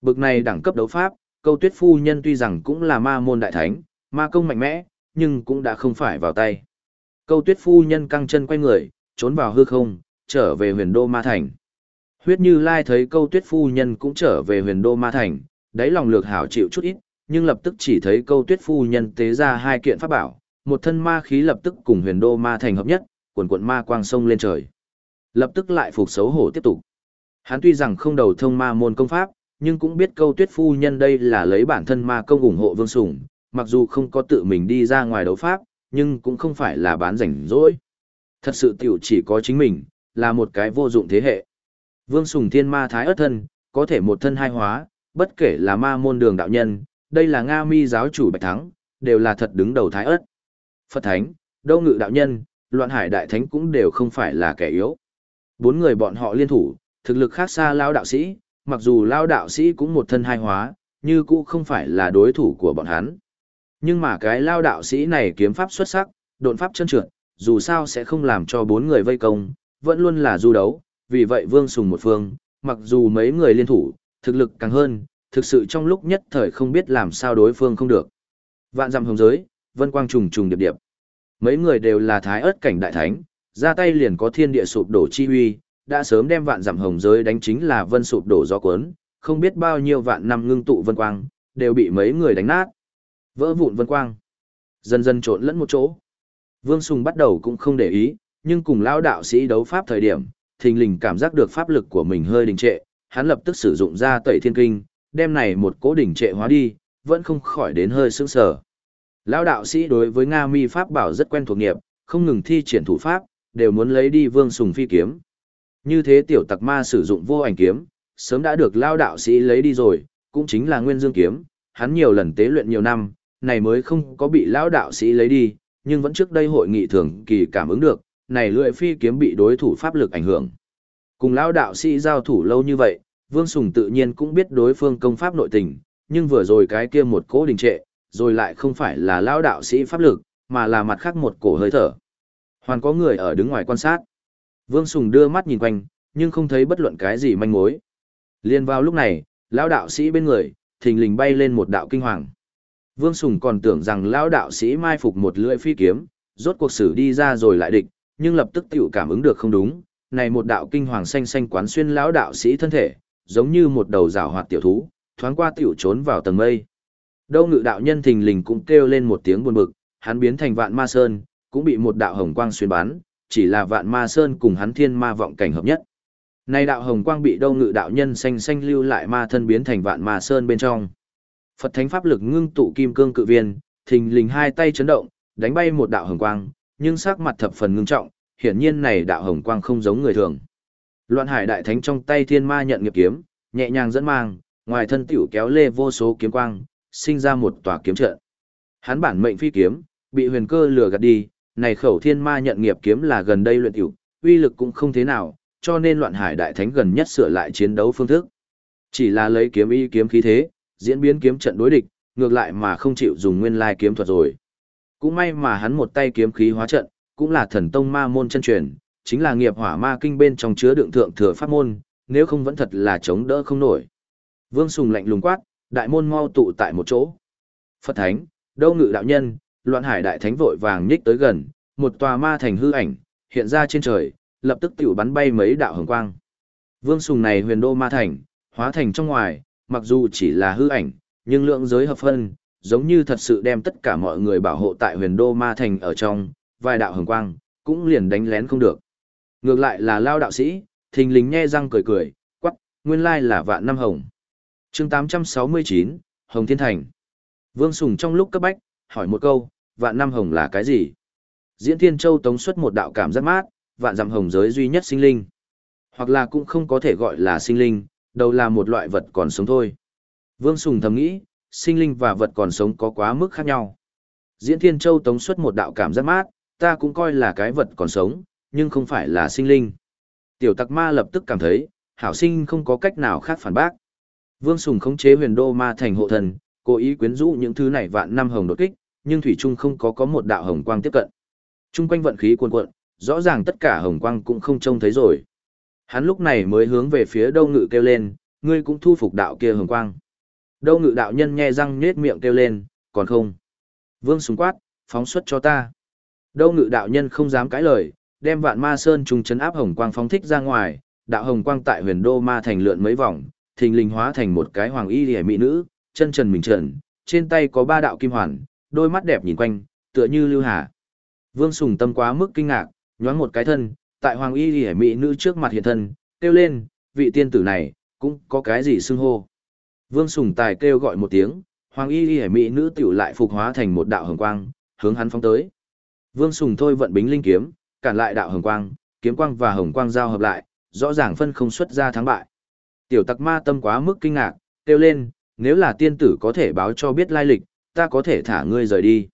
Bực này đẳng cấp đấu pháp, câu tuyết phu nhân tuy rằng cũng là ma môn đại thánh, ma công mạnh mẽ, nhưng cũng đã không phải vào tay. Câu tuyết phu nhân căng chân quay người, trốn vào hư không, trở về huyền đô ma thành. Huyết như lai thấy câu tuyết phu nhân cũng trở về huyền đô ma thành, đáy lòng lược hảo chịu chút ít, nhưng lập tức chỉ thấy câu tuyết phu nhân tế ra hai kiện pháp bảo, một thân ma khí lập tức cùng huyền đô ma thành hợp nhất, cuồn cuộn ma quang sông lên trời. Lập tức lại phục xấu hổ tiếp tục. Hắn tuy rằng không đầu thông ma môn công pháp, nhưng cũng biết câu tuyết phu nhân đây là lấy bản thân ma công ủng hộ vương sủng, mặc dù không có tự mình đi ra ngoài đấu pháp, nhưng cũng không phải là bán rảnh rỗi. Thật sự tiểu chỉ có chính mình, là một cái vô dụng thế hệ. Vương Sùng Thiên Ma Thái ất thân, có thể một thân hai hóa, bất kể là ma môn đường đạo nhân, đây là Nga mi giáo chủ Bạch Thắng, đều là thật đứng đầu Thái ất. Phật Thánh, Đâu Ngự đạo nhân, Loạn Hải Đại Thánh cũng đều không phải là kẻ yếu. Bốn người bọn họ liên thủ, thực lực khác xa lao đạo sĩ, mặc dù lao đạo sĩ cũng một thân hai hóa, như cũ không phải là đối thủ của bọn hắn. Nhưng mà cái lao đạo sĩ này kiếm pháp xuất sắc, độn pháp chân trượt, dù sao sẽ không làm cho bốn người vây công, vẫn luôn là du đấu, vì vậy Vương Sùng một phương, mặc dù mấy người liên thủ, thực lực càng hơn, thực sự trong lúc nhất thời không biết làm sao đối phương không được. Vạn dặm hồng giới, vân quang trùng trùng điệp điệp. Mấy người đều là thái ớt cảnh đại thánh, ra tay liền có thiên địa sụp đổ chi huy, đã sớm đem vạn dặm hồng giới đánh chính là vân sụp đổ gió cuốn, không biết bao nhiêu vạn năm ngưng tụ vân quang, đều bị mấy người đánh nát. Vỡ vụn vân quang. Dần dần trộn lẫn một chỗ. Vương Sùng bắt đầu cũng không để ý, nhưng cùng lão đạo sĩ đấu pháp thời điểm, thình lình cảm giác được pháp lực của mình hơi đình trệ, hắn lập tức sử dụng ra tẩy thiên kinh, đem này một cố đỉnh trệ hóa đi, vẫn không khỏi đến hơi sững sờ. Lão đạo sĩ đối với Nga Mi pháp bảo rất quen thuộc nghiệp, không ngừng thi triển thủ pháp, đều muốn lấy đi Vương Sùng phi kiếm. Như thế tiểu tặc ma sử dụng vô ảnh kiếm, sớm đã được lão đạo sĩ lấy đi rồi, cũng chính là Nguyên Dương kiếm, hắn nhiều lần tế luyện nhiều năm, này mới không có bị lão đạo sĩ lấy đi, nhưng vẫn trước đây hội nghị thường kỳ cảm ứng được, này lưỡi phi kiếm bị đối thủ pháp lực ảnh hưởng. Cùng lão đạo sĩ giao thủ lâu như vậy, Vương Sùng tự nhiên cũng biết đối phương công pháp nội tình, nhưng vừa rồi cái kia một cỗ đình trệ, rồi lại không phải là lão đạo sĩ pháp lực, mà là mặt khác một cổ hơi thở. Hoàn có người ở đứng ngoài quan sát. Vương Sùng đưa mắt nhìn quanh, nhưng không thấy bất luận cái gì manh mối. Liên vào lúc này, lão đạo sĩ bên người, thình lình bay lên một đạo kinh hoàng. Vương Sùng còn tưởng rằng lão đạo sĩ mai phục một lưỡi phi kiếm, rốt cuộc sử đi ra rồi lại địch, nhưng lập tức tiểu cảm ứng được không đúng, này một đạo kinh hoàng xanh xanh quán xuyên lão đạo sĩ thân thể, giống như một đầu rào hoạt tiểu thú, thoáng qua tiểu trốn vào tầng mây. Đâu ngự đạo nhân thình lình cũng kêu lên một tiếng buồn bực, hắn biến thành vạn ma sơn, cũng bị một đạo hồng quang xuyên bắn, chỉ là vạn ma sơn cùng hắn thiên ma vọng cảnh hợp nhất. Nay đạo hồng quang bị đâu ngự đạo nhân xanh xanh lưu lại ma thân biến thành vạn ma sơn bên trong. Phật thánh pháp lực ngưng tụ kim cương cự viên, thình lình hai tay chấn động, đánh bay một đạo hồng quang, nhưng sắc mặt thập phần ngưng trọng, hiển nhiên này đạo hồng quang không giống người thường. Loạn Hải đại thánh trong tay thiên ma nhận nghiệp kiếm, nhẹ nhàng dẫn mang, ngoài thân tiểu kéo lê vô số kiếm quang, sinh ra một tòa kiếm trận. Hắn bản mệnh phi kiếm, bị huyền cơ lừa gạt đi, này khẩu thiên ma nhận nghiệp kiếm là gần đây luyện tiểu, uy lực cũng không thế nào, cho nên loạn hải đại thánh gần nhất sửa lại chiến đấu phương thức. Chỉ là lấy kiếm y kiếm khí thế, diễn biến kiếm trận đối địch, ngược lại mà không chịu dùng nguyên lai kiếm thuật rồi. Cũng may mà hắn một tay kiếm khí hóa trận, cũng là thần tông ma môn chân truyền, chính là nghiệp hỏa ma kinh bên trong chứa đựng thượng thừa pháp môn, nếu không vẫn thật là chống đỡ không nổi. Vương Sùng lạnh lùng quát, đại môn mau tụ tại một chỗ. Phật Thánh, đâu ngự đạo nhân, loạn hải đại thánh vội vàng nhích tới gần, một tòa ma thành hư ảnh, hiện ra trên trời, lập tức tiểu bắn bay mấy đạo hồng quang. Vương Sùng này huyền đô ma thành, hóa thành trong ngoài, mặc dù chỉ là hư ảnh, nhưng lượng giới hợp phân, giống như thật sự đem tất cả mọi người bảo hộ tại huyền đô ma thành ở trong, vài đạo hồng quang, cũng liền đánh lén không được. Ngược lại là lao đạo sĩ, thình lính nhe răng cười cười, quắc, nguyên lai là vạn năm hồng. chương 869, Hồng Thiên Thành. Vương Sùng trong lúc cấp bách, hỏi một câu, vạn năm hồng là cái gì? Diễn Thiên Châu tống xuất một đạo cảm giác mát, vạn dặm hồng giới duy nhất sinh linh. Hoặc là cũng không có thể gọi là sinh linh, đầu là một loại vật còn sống thôi. Vương Sùng thầm nghĩ, sinh linh và vật còn sống có quá mức khác nhau. Diễn Thiên Châu tống xuất một đạo cảm giác mát, ta cũng coi là cái vật còn sống, nhưng không phải là sinh linh. Tiểu tặc ma lập tức cảm thấy, hảo sinh không có cách nào khác phản bác. Vương Sùng khống chế huyền đô ma thành hộ thần, cố ý quyến rũ những thứ này vạn năm hồng đột kích, nhưng Thủy Trung không có có một đạo hồng quang tiếp cận. Trung quanh vận khí cuồn cuộn, rõ ràng tất cả hồng quang cũng không trông thấy rồi. Hắn lúc này mới hướng về phía đâu ngự kêu lên, ngươi cũng thu phục đạo kia hồng quang. Đâu ngự đạo nhân nhe răng nết miệng kêu lên, còn không. Vương súng quát, phóng xuất cho ta. Đâu ngự đạo nhân không dám cãi lời, đem vạn ma sơn trùng chấn áp hồng quang phóng thích ra ngoài, đạo hồng quang tại huyền đô ma thành lượn mấy vòng, thình lình hóa thành một cái hoàng y liễu mỹ nữ, chân trần mình trần, trên tay có ba đạo kim hoàn, đôi mắt đẹp nhìn quanh, tựa như lưu hà. Vương Sùng tâm quá mức kinh ngạc, nhoáng một cái thân, tại hoàng y liễu mỹ nữ trước mặt hiện thân, kêu lên, vị tiên tử này, cũng có cái gì xưng hô. Vương Sùng tài kêu gọi một tiếng, hoàng y liễu mỹ nữ tiểu lại phục hóa thành một đạo hồng quang, hướng hắn phóng tới. Vương Sùng thôi vận bính linh kiếm, cản lại đạo hồng quang, kiếm quang và hồng quang giao hợp lại, rõ ràng phân không xuất ra thắng bại. Tiểu tặc ma tâm quá mức kinh ngạc, kêu lên, nếu là tiên tử có thể báo cho biết lai lịch, ta có thể thả ngươi rời đi.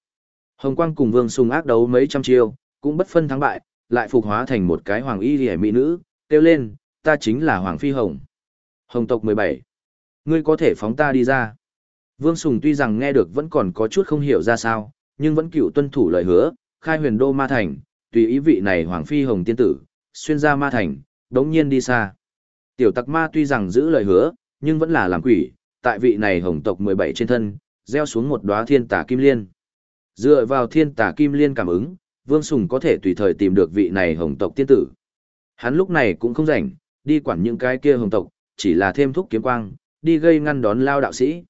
Hồng quang cùng vương sùng ác đấu mấy trăm chiêu, cũng bất phân thắng bại, lại phục hóa thành một cái hoàng y rẻ mỹ nữ, kêu lên, ta chính là hoàng phi hồng. Hồng tộc 17. Ngươi có thể phóng ta đi ra. Vương Sùng tuy rằng nghe được vẫn còn có chút không hiểu ra sao, nhưng vẫn cựu tuân thủ lời hứa, khai huyền đô ma thành, tùy ý vị này hoàng phi hồng tiên tử, xuyên ra ma thành, đống nhiên đi xa. Tiểu tặc ma tuy rằng giữ lời hứa, nhưng vẫn là làm quỷ, tại vị này hồng tộc 17 trên thân, gieo xuống một đóa thiên tà kim liên. Dựa vào thiên tà kim liên cảm ứng, Vương Sùng có thể tùy thời tìm được vị này hồng tộc tiên tử. Hắn lúc này cũng không rảnh, đi quản những cái kia hồng tộc, chỉ là thêm thúc kiếm quang, đi gây ngăn đón lao đạo sĩ.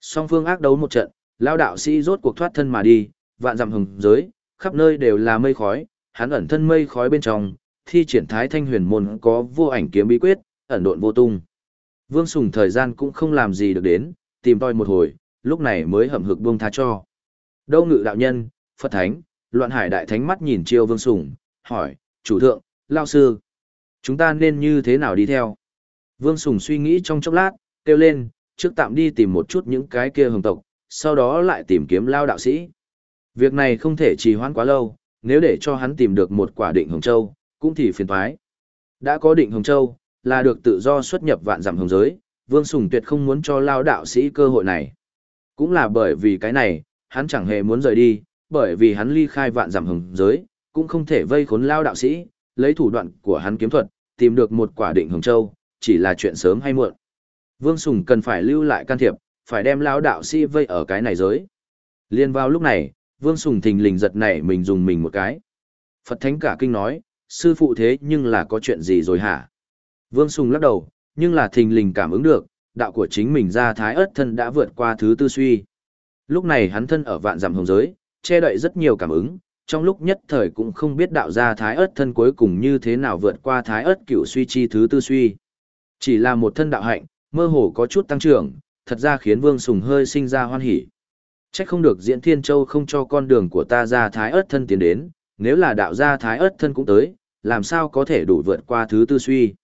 Song phương ác đấu một trận, lao đạo sĩ rốt cuộc thoát thân mà đi, vạn dặm hồng giới, khắp nơi đều là mây khói, hắn ẩn thân mây khói bên trong, thi triển thái thanh huyền môn có vô ảnh kiếm bí quyết, ẩn độn vô tung. Vương Sùng thời gian cũng không làm gì được đến, tìm tòi một hồi, lúc này mới hậm hực buông tha cho. Đâu ngự đạo nhân, Phật Thánh, loạn hải đại thánh mắt nhìn chiêu Vương Sùng, hỏi, chủ thượng, lao sư, chúng ta nên như thế nào đi theo? Vương Sùng suy nghĩ trong chốc lát, kêu lên, trước tạm đi tìm một chút những cái kia hồng tộc, sau đó lại tìm kiếm lao đạo sĩ. Việc này không thể trì hoãn quá lâu, nếu để cho hắn tìm được một quả định Hồng Châu, cũng thì phiền thoái. Đã có định Hồng Châu, là được tự do xuất nhập vạn dặm hồng giới, Vương Sùng tuyệt không muốn cho lao đạo sĩ cơ hội này. Cũng là bởi vì cái này, hắn chẳng hề muốn rời đi, bởi vì hắn ly khai vạn giảm hồng giới, cũng không thể vây khốn lao đạo sĩ, lấy thủ đoạn của hắn kiếm thuật, tìm được một quả định hồng châu, chỉ là chuyện sớm hay muộn. Vương Sùng cần phải lưu lại can thiệp, phải đem lao đạo sĩ vây ở cái này giới. Liên vào lúc này, Vương Sùng thình lình giật nảy mình dùng mình một cái. Phật Thánh cả kinh nói, sư phụ thế nhưng là có chuyện gì rồi hả? Vương Sùng lắc đầu, nhưng là thình lình cảm ứng được, đạo của chính mình ra thái ớt thân đã vượt qua thứ tư suy. Lúc này hắn thân ở vạn giảm hồng giới, che đậy rất nhiều cảm ứng, trong lúc nhất thời cũng không biết đạo ra thái ớt thân cuối cùng như thế nào vượt qua thái ớt cửu suy chi thứ tư suy. Chỉ là một thân đạo hạnh, mơ hồ có chút tăng trưởng, thật ra khiến Vương Sùng hơi sinh ra hoan hỉ. Chắc không được diễn Thiên Châu không cho con đường của ta ra thái ớt thân tiến đến, nếu là đạo gia thái ớt thân cũng tới, làm sao có thể đủ vượt qua thứ tư suy.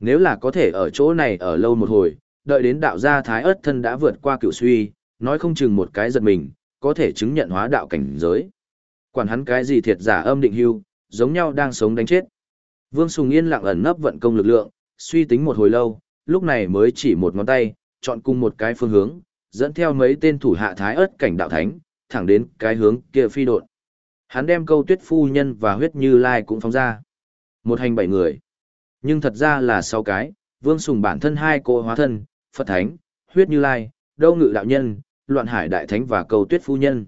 Nếu là có thể ở chỗ này ở lâu một hồi, đợi đến đạo gia thái ớt thân đã vượt qua cựu suy, nói không chừng một cái giật mình, có thể chứng nhận hóa đạo cảnh giới. Quản hắn cái gì thiệt giả âm định hưu, giống nhau đang sống đánh chết. Vương Sùng Yên lặng ẩn nấp vận công lực lượng, suy tính một hồi lâu, lúc này mới chỉ một ngón tay, chọn cùng một cái phương hướng, dẫn theo mấy tên thủ hạ thái ớt cảnh đạo thánh, thẳng đến cái hướng kia phi độn. Hắn đem câu tuyết phu nhân và huyết như lai cũng phóng ra. Một hành bảy người. Nhưng thật ra là sáu cái, vương sùng bản thân hai cô hóa thân, Phật Thánh, huyết như lai, đâu ngự đạo nhân, loạn hải đại thánh và Cầu tuyết phu nhân.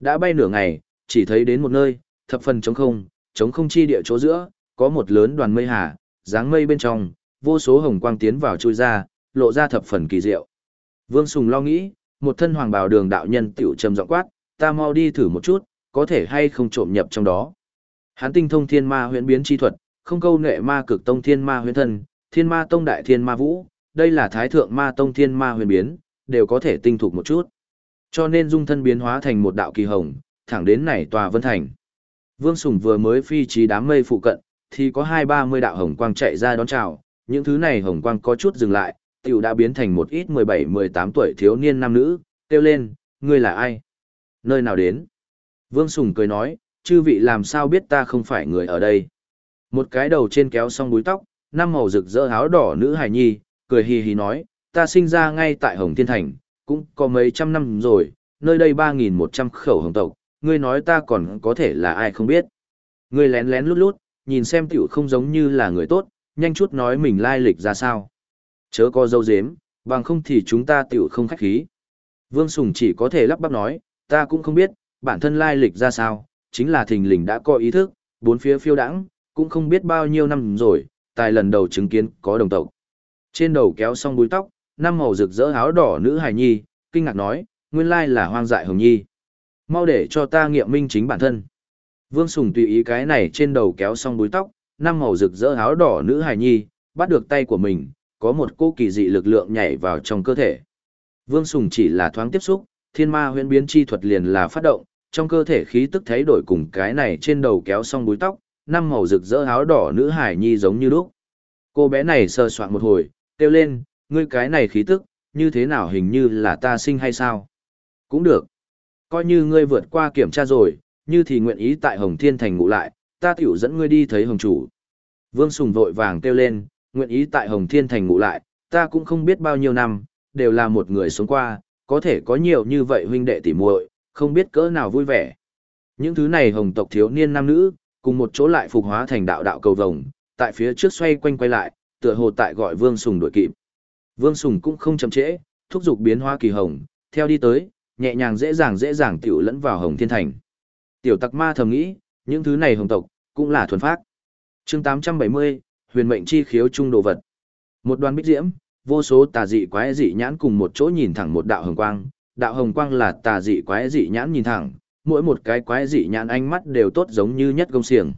Đã bay nửa ngày, chỉ thấy đến một nơi, thập phần trống không, trống không chi địa chỗ giữa, có một lớn đoàn mây hà, dáng mây bên trong, vô số hồng quang tiến vào chui ra, lộ ra thập phần kỳ diệu. Vương Sùng lo nghĩ, một thân hoàng bào đường đạo nhân tiểu trầm giọng quát, ta mau đi thử một chút, có thể hay không trộm nhập trong đó. Hán tinh thông thiên ma huyễn biến chi thuật, không câu nệ ma cực tông thiên ma huyễn Thần thiên ma tông đại thiên ma vũ, đây là thái thượng ma tông thiên ma huyền biến, đều có thể tinh thục một chút. Cho nên dung thân biến hóa thành một đạo kỳ hồng, thẳng đến này tòa vân thành. Vương Sùng vừa mới phi trí đám mây phụ cận, thì có hai ba mươi đạo hồng quang chạy ra đón chào, những thứ này hồng quang có chút dừng lại, tiểu đã biến thành một ít 17-18 tuổi thiếu niên nam nữ, kêu lên, ngươi là ai? Nơi nào đến? Vương Sùng cười nói, chư vị làm sao biết ta không phải người ở đây? Một cái đầu trên kéo xong búi tóc, năm màu rực rỡ áo đỏ nữ hài nhi, cười hì hì nói, ta sinh ra ngay tại Hồng Thiên Thành, cũng có mấy trăm năm rồi, nơi đây 3.100 khẩu hồng tộc, ngươi nói ta còn có thể là ai không biết. Ngươi lén lén lút lút, nhìn xem tiểu không giống như là người tốt, nhanh chút nói mình lai lịch ra sao. Chớ có dâu dếm, bằng không thì chúng ta tiểu không khách khí. Vương Sùng chỉ có thể lắp bắp nói, ta cũng không biết, bản thân lai lịch ra sao, chính là thình lình đã có ý thức, bốn phía phiêu đãng, cũng không biết bao nhiêu năm rồi, tài lần đầu chứng kiến có đồng tộc. Trên đầu kéo xong búi tóc, năm màu rực rỡ áo đỏ nữ hài nhi, kinh ngạc nói, nguyên lai là hoang dại hồng nhi. Mau để cho ta nghiệm minh chính bản thân. Vương Sùng tùy ý cái này trên đầu kéo xong búi tóc, năm màu rực rỡ áo đỏ nữ hài nhi, bắt được tay của mình, có một cô kỳ dị lực lượng nhảy vào trong cơ thể. Vương Sùng chỉ là thoáng tiếp xúc, thiên ma huyễn biến chi thuật liền là phát động, trong cơ thể khí tức thay đổi cùng cái này trên đầu kéo xong búi tóc, năm màu rực rỡ áo đỏ nữ hải nhi giống như lúc. Cô bé này sờ soạn một hồi, kêu lên, ngươi cái này khí tức, như thế nào hình như là ta sinh hay sao? Cũng được. Coi như ngươi vượt qua kiểm tra rồi, như thì nguyện ý tại Hồng Thiên Thành ngủ lại, ta tiểu dẫn ngươi đi thấy Hồng Chủ. Vương Sùng vội vàng kêu lên, nguyện ý tại Hồng Thiên Thành ngủ lại, ta cũng không biết bao nhiêu năm, đều là một người sống qua, có thể có nhiều như vậy huynh đệ tỉ muội, không biết cỡ nào vui vẻ. Những thứ này hồng tộc thiếu niên nam nữ, cùng một chỗ lại phục hóa thành đạo đạo cầu vồng, tại phía trước xoay quanh quay lại, tựa hồ tại gọi Vương Sùng đuổi kịp. Vương Sùng cũng không chậm trễ, thúc giục biến hóa kỳ hồng, theo đi tới, nhẹ nhàng dễ dàng dễ dàng tiểu lẫn vào Hồng Thiên Thành. Tiểu Tặc Ma thầm nghĩ, những thứ này hồng tộc cũng là thuần phát. Chương 870, Huyền mệnh chi khiếu trung đồ vật. Một đoàn bích diễm, vô số tà dị quái dị nhãn cùng một chỗ nhìn thẳng một đạo hồng quang, đạo hồng quang là tà dị quái dị nhãn nhìn thẳng, mỗi một cái quái dị nhãn ánh mắt đều tốt giống như nhất công xiềng.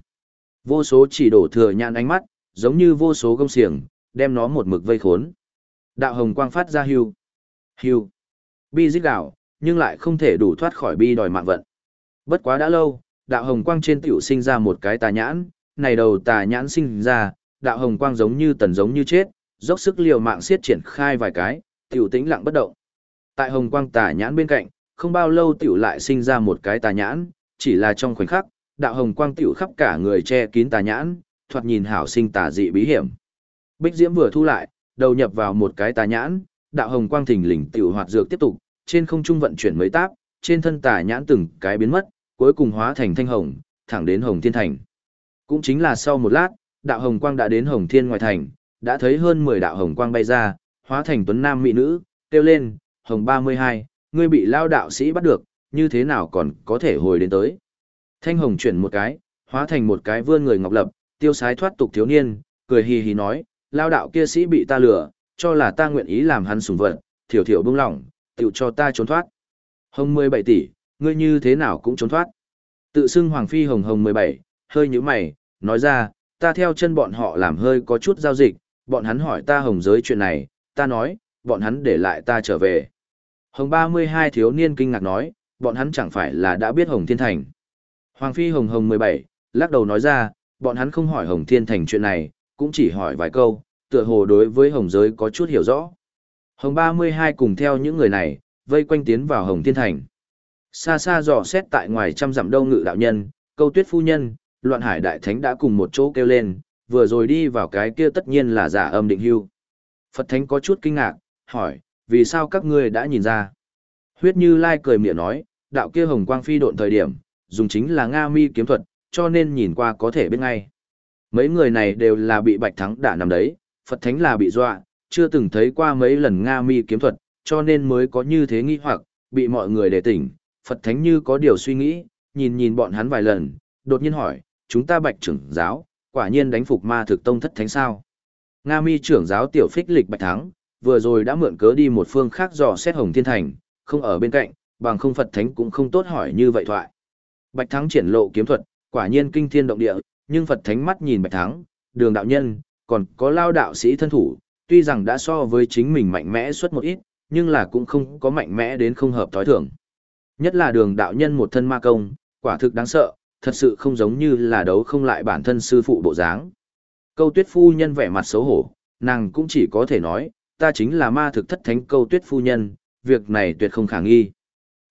Vô số chỉ đổ thừa nhãn ánh mắt, giống như vô số công xiềng, đem nó một mực vây khốn. Đạo hồng quang phát ra hưu. Hưu. Bi giết đảo, nhưng lại không thể đủ thoát khỏi bi đòi mạng vận. Bất quá đã lâu, đạo hồng quang trên tiểu sinh ra một cái tà nhãn, này đầu tà nhãn sinh ra, đạo hồng quang giống như tần giống như chết, dốc sức liều mạng siết triển khai vài cái, tiểu tĩnh lặng bất động. Tại hồng quang tà nhãn bên cạnh, không bao lâu tiểu lại sinh ra một cái tà nhãn, chỉ là trong khoảnh khắc, đạo hồng quang tiểu khắp cả người che kín tà nhãn, thoạt nhìn hảo sinh tà dị bí hiểm. Bích Diễm vừa thu lại, đầu nhập vào một cái tà nhãn, đạo hồng quang thình lình tiểu hoạt dược tiếp tục, trên không trung vận chuyển mấy táp, trên thân tà nhãn từng cái biến mất, cuối cùng hóa thành thanh hồng, thẳng đến Hồng Thiên Thành. Cũng chính là sau một lát, đạo hồng quang đã đến Hồng Thiên ngoài thành, đã thấy hơn 10 đạo hồng quang bay ra, hóa thành tuấn nam mỹ nữ, kêu lên, Hồng 32, ngươi bị lao đạo sĩ bắt được, như thế nào còn có thể hồi đến tới. Thanh hồng chuyển một cái, hóa thành một cái vươn người ngọc lập, tiêu sái thoát tục thiếu niên, cười hì hì nói, lao đạo kia sĩ bị ta lừa, cho là ta nguyện ý làm hắn sùng vật, thiểu thiểu bưng lỏng, tiểu cho ta trốn thoát. Hồng 17 tỷ, ngươi như thế nào cũng trốn thoát. Tự xưng Hoàng Phi Hồng Hồng 17, hơi như mày, nói ra, ta theo chân bọn họ làm hơi có chút giao dịch, bọn hắn hỏi ta hồng giới chuyện này, ta nói, bọn hắn để lại ta trở về. Hồng 32 thiếu niên kinh ngạc nói, bọn hắn chẳng phải là đã biết Hồng Thiên Thành. Hoàng Phi Hồng Hồng 17, lắc đầu nói ra, bọn hắn không hỏi Hồng Thiên Thành chuyện này, cũng chỉ hỏi vài câu, tựa hồ đối với Hồng giới có chút hiểu rõ. Hồng 32 cùng theo những người này, vây quanh tiến vào Hồng Thiên Thành. Xa xa dò xét tại ngoài trăm dặm đâu ngự đạo nhân, câu tuyết phu nhân, loạn hải đại thánh đã cùng một chỗ kêu lên, vừa rồi đi vào cái kia tất nhiên là giả âm định hưu. Phật thánh có chút kinh ngạc, hỏi, vì sao các ngươi đã nhìn ra? Huyết như lai cười miệng nói, đạo kia hồng quang phi độn thời điểm, dùng chính là Nga mi kiếm thuật, cho nên nhìn qua có thể biết ngay. Mấy người này đều là bị bạch thắng đả nằm đấy, Phật thánh là bị dọa, chưa từng thấy qua mấy lần Nga mi kiếm thuật, cho nên mới có như thế nghi hoặc, bị mọi người để tỉnh, Phật thánh như có điều suy nghĩ, nhìn nhìn bọn hắn vài lần, đột nhiên hỏi, chúng ta bạch trưởng giáo, quả nhiên đánh phục ma thực tông thất thánh sao. Nga mi trưởng giáo tiểu phích lịch bạch thắng, vừa rồi đã mượn cớ đi một phương khác dò xét hồng thiên thành, không ở bên cạnh, bằng không Phật thánh cũng không tốt hỏi như vậy thoại. Bạch thắng triển lộ kiếm thuật, quả nhiên kinh thiên động địa, nhưng Phật thánh mắt nhìn bạch thắng, đường đạo nhân, còn có lao đạo sĩ thân thủ, tuy rằng đã so với chính mình mạnh mẽ suốt một ít, nhưng là cũng không có mạnh mẽ đến không hợp thói thường. Nhất là đường đạo nhân một thân ma công, quả thực đáng sợ, thật sự không giống như là đấu không lại bản thân sư phụ bộ dáng. Câu tuyết phu nhân vẻ mặt xấu hổ, nàng cũng chỉ có thể nói, ta chính là ma thực thất thánh câu tuyết phu nhân, việc này tuyệt không khả nghi.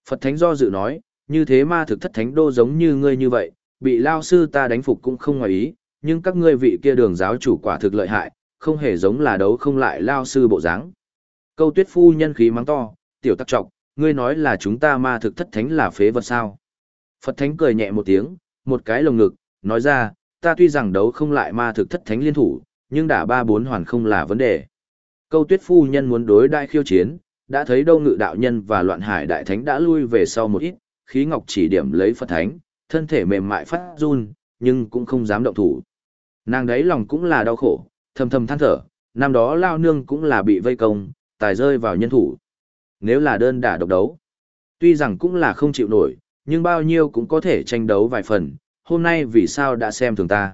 Phật thánh do dự nói, như thế ma thực thất thánh đô giống như ngươi như vậy, bị lao sư ta đánh phục cũng không ngoài ý, nhưng các ngươi vị kia đường giáo chủ quả thực lợi hại, không hề giống là đấu không lại lao sư bộ dáng. Câu tuyết phu nhân khí mắng to, tiểu tắc trọc, ngươi nói là chúng ta ma thực thất thánh là phế vật sao. Phật thánh cười nhẹ một tiếng, một cái lồng ngực, nói ra, ta tuy rằng đấu không lại ma thực thất thánh liên thủ, nhưng đả ba bốn hoàn không là vấn đề. Câu tuyết phu nhân muốn đối đại khiêu chiến, đã thấy đâu ngự đạo nhân và loạn hải đại thánh đã lui về sau một ít, khí ngọc chỉ điểm lấy Phật thánh, thân thể mềm mại phát run, nhưng cũng không dám động thủ. Nàng đấy lòng cũng là đau khổ, thầm thầm than thở, năm đó lao nương cũng là bị vây công, tài rơi vào nhân thủ. Nếu là đơn đả độc đấu, tuy rằng cũng là không chịu nổi, nhưng bao nhiêu cũng có thể tranh đấu vài phần, hôm nay vì sao đã xem thường ta.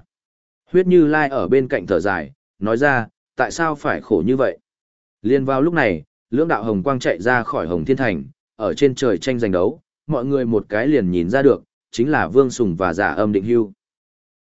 Huyết Như Lai ở bên cạnh thở dài, nói ra, tại sao phải khổ như vậy? Liên vào lúc này, lưỡng đạo hồng quang chạy ra khỏi hồng thiên thành, ở trên trời tranh giành đấu, mọi người một cái liền nhìn ra được, chính là Vương Sùng và giả âm định hưu.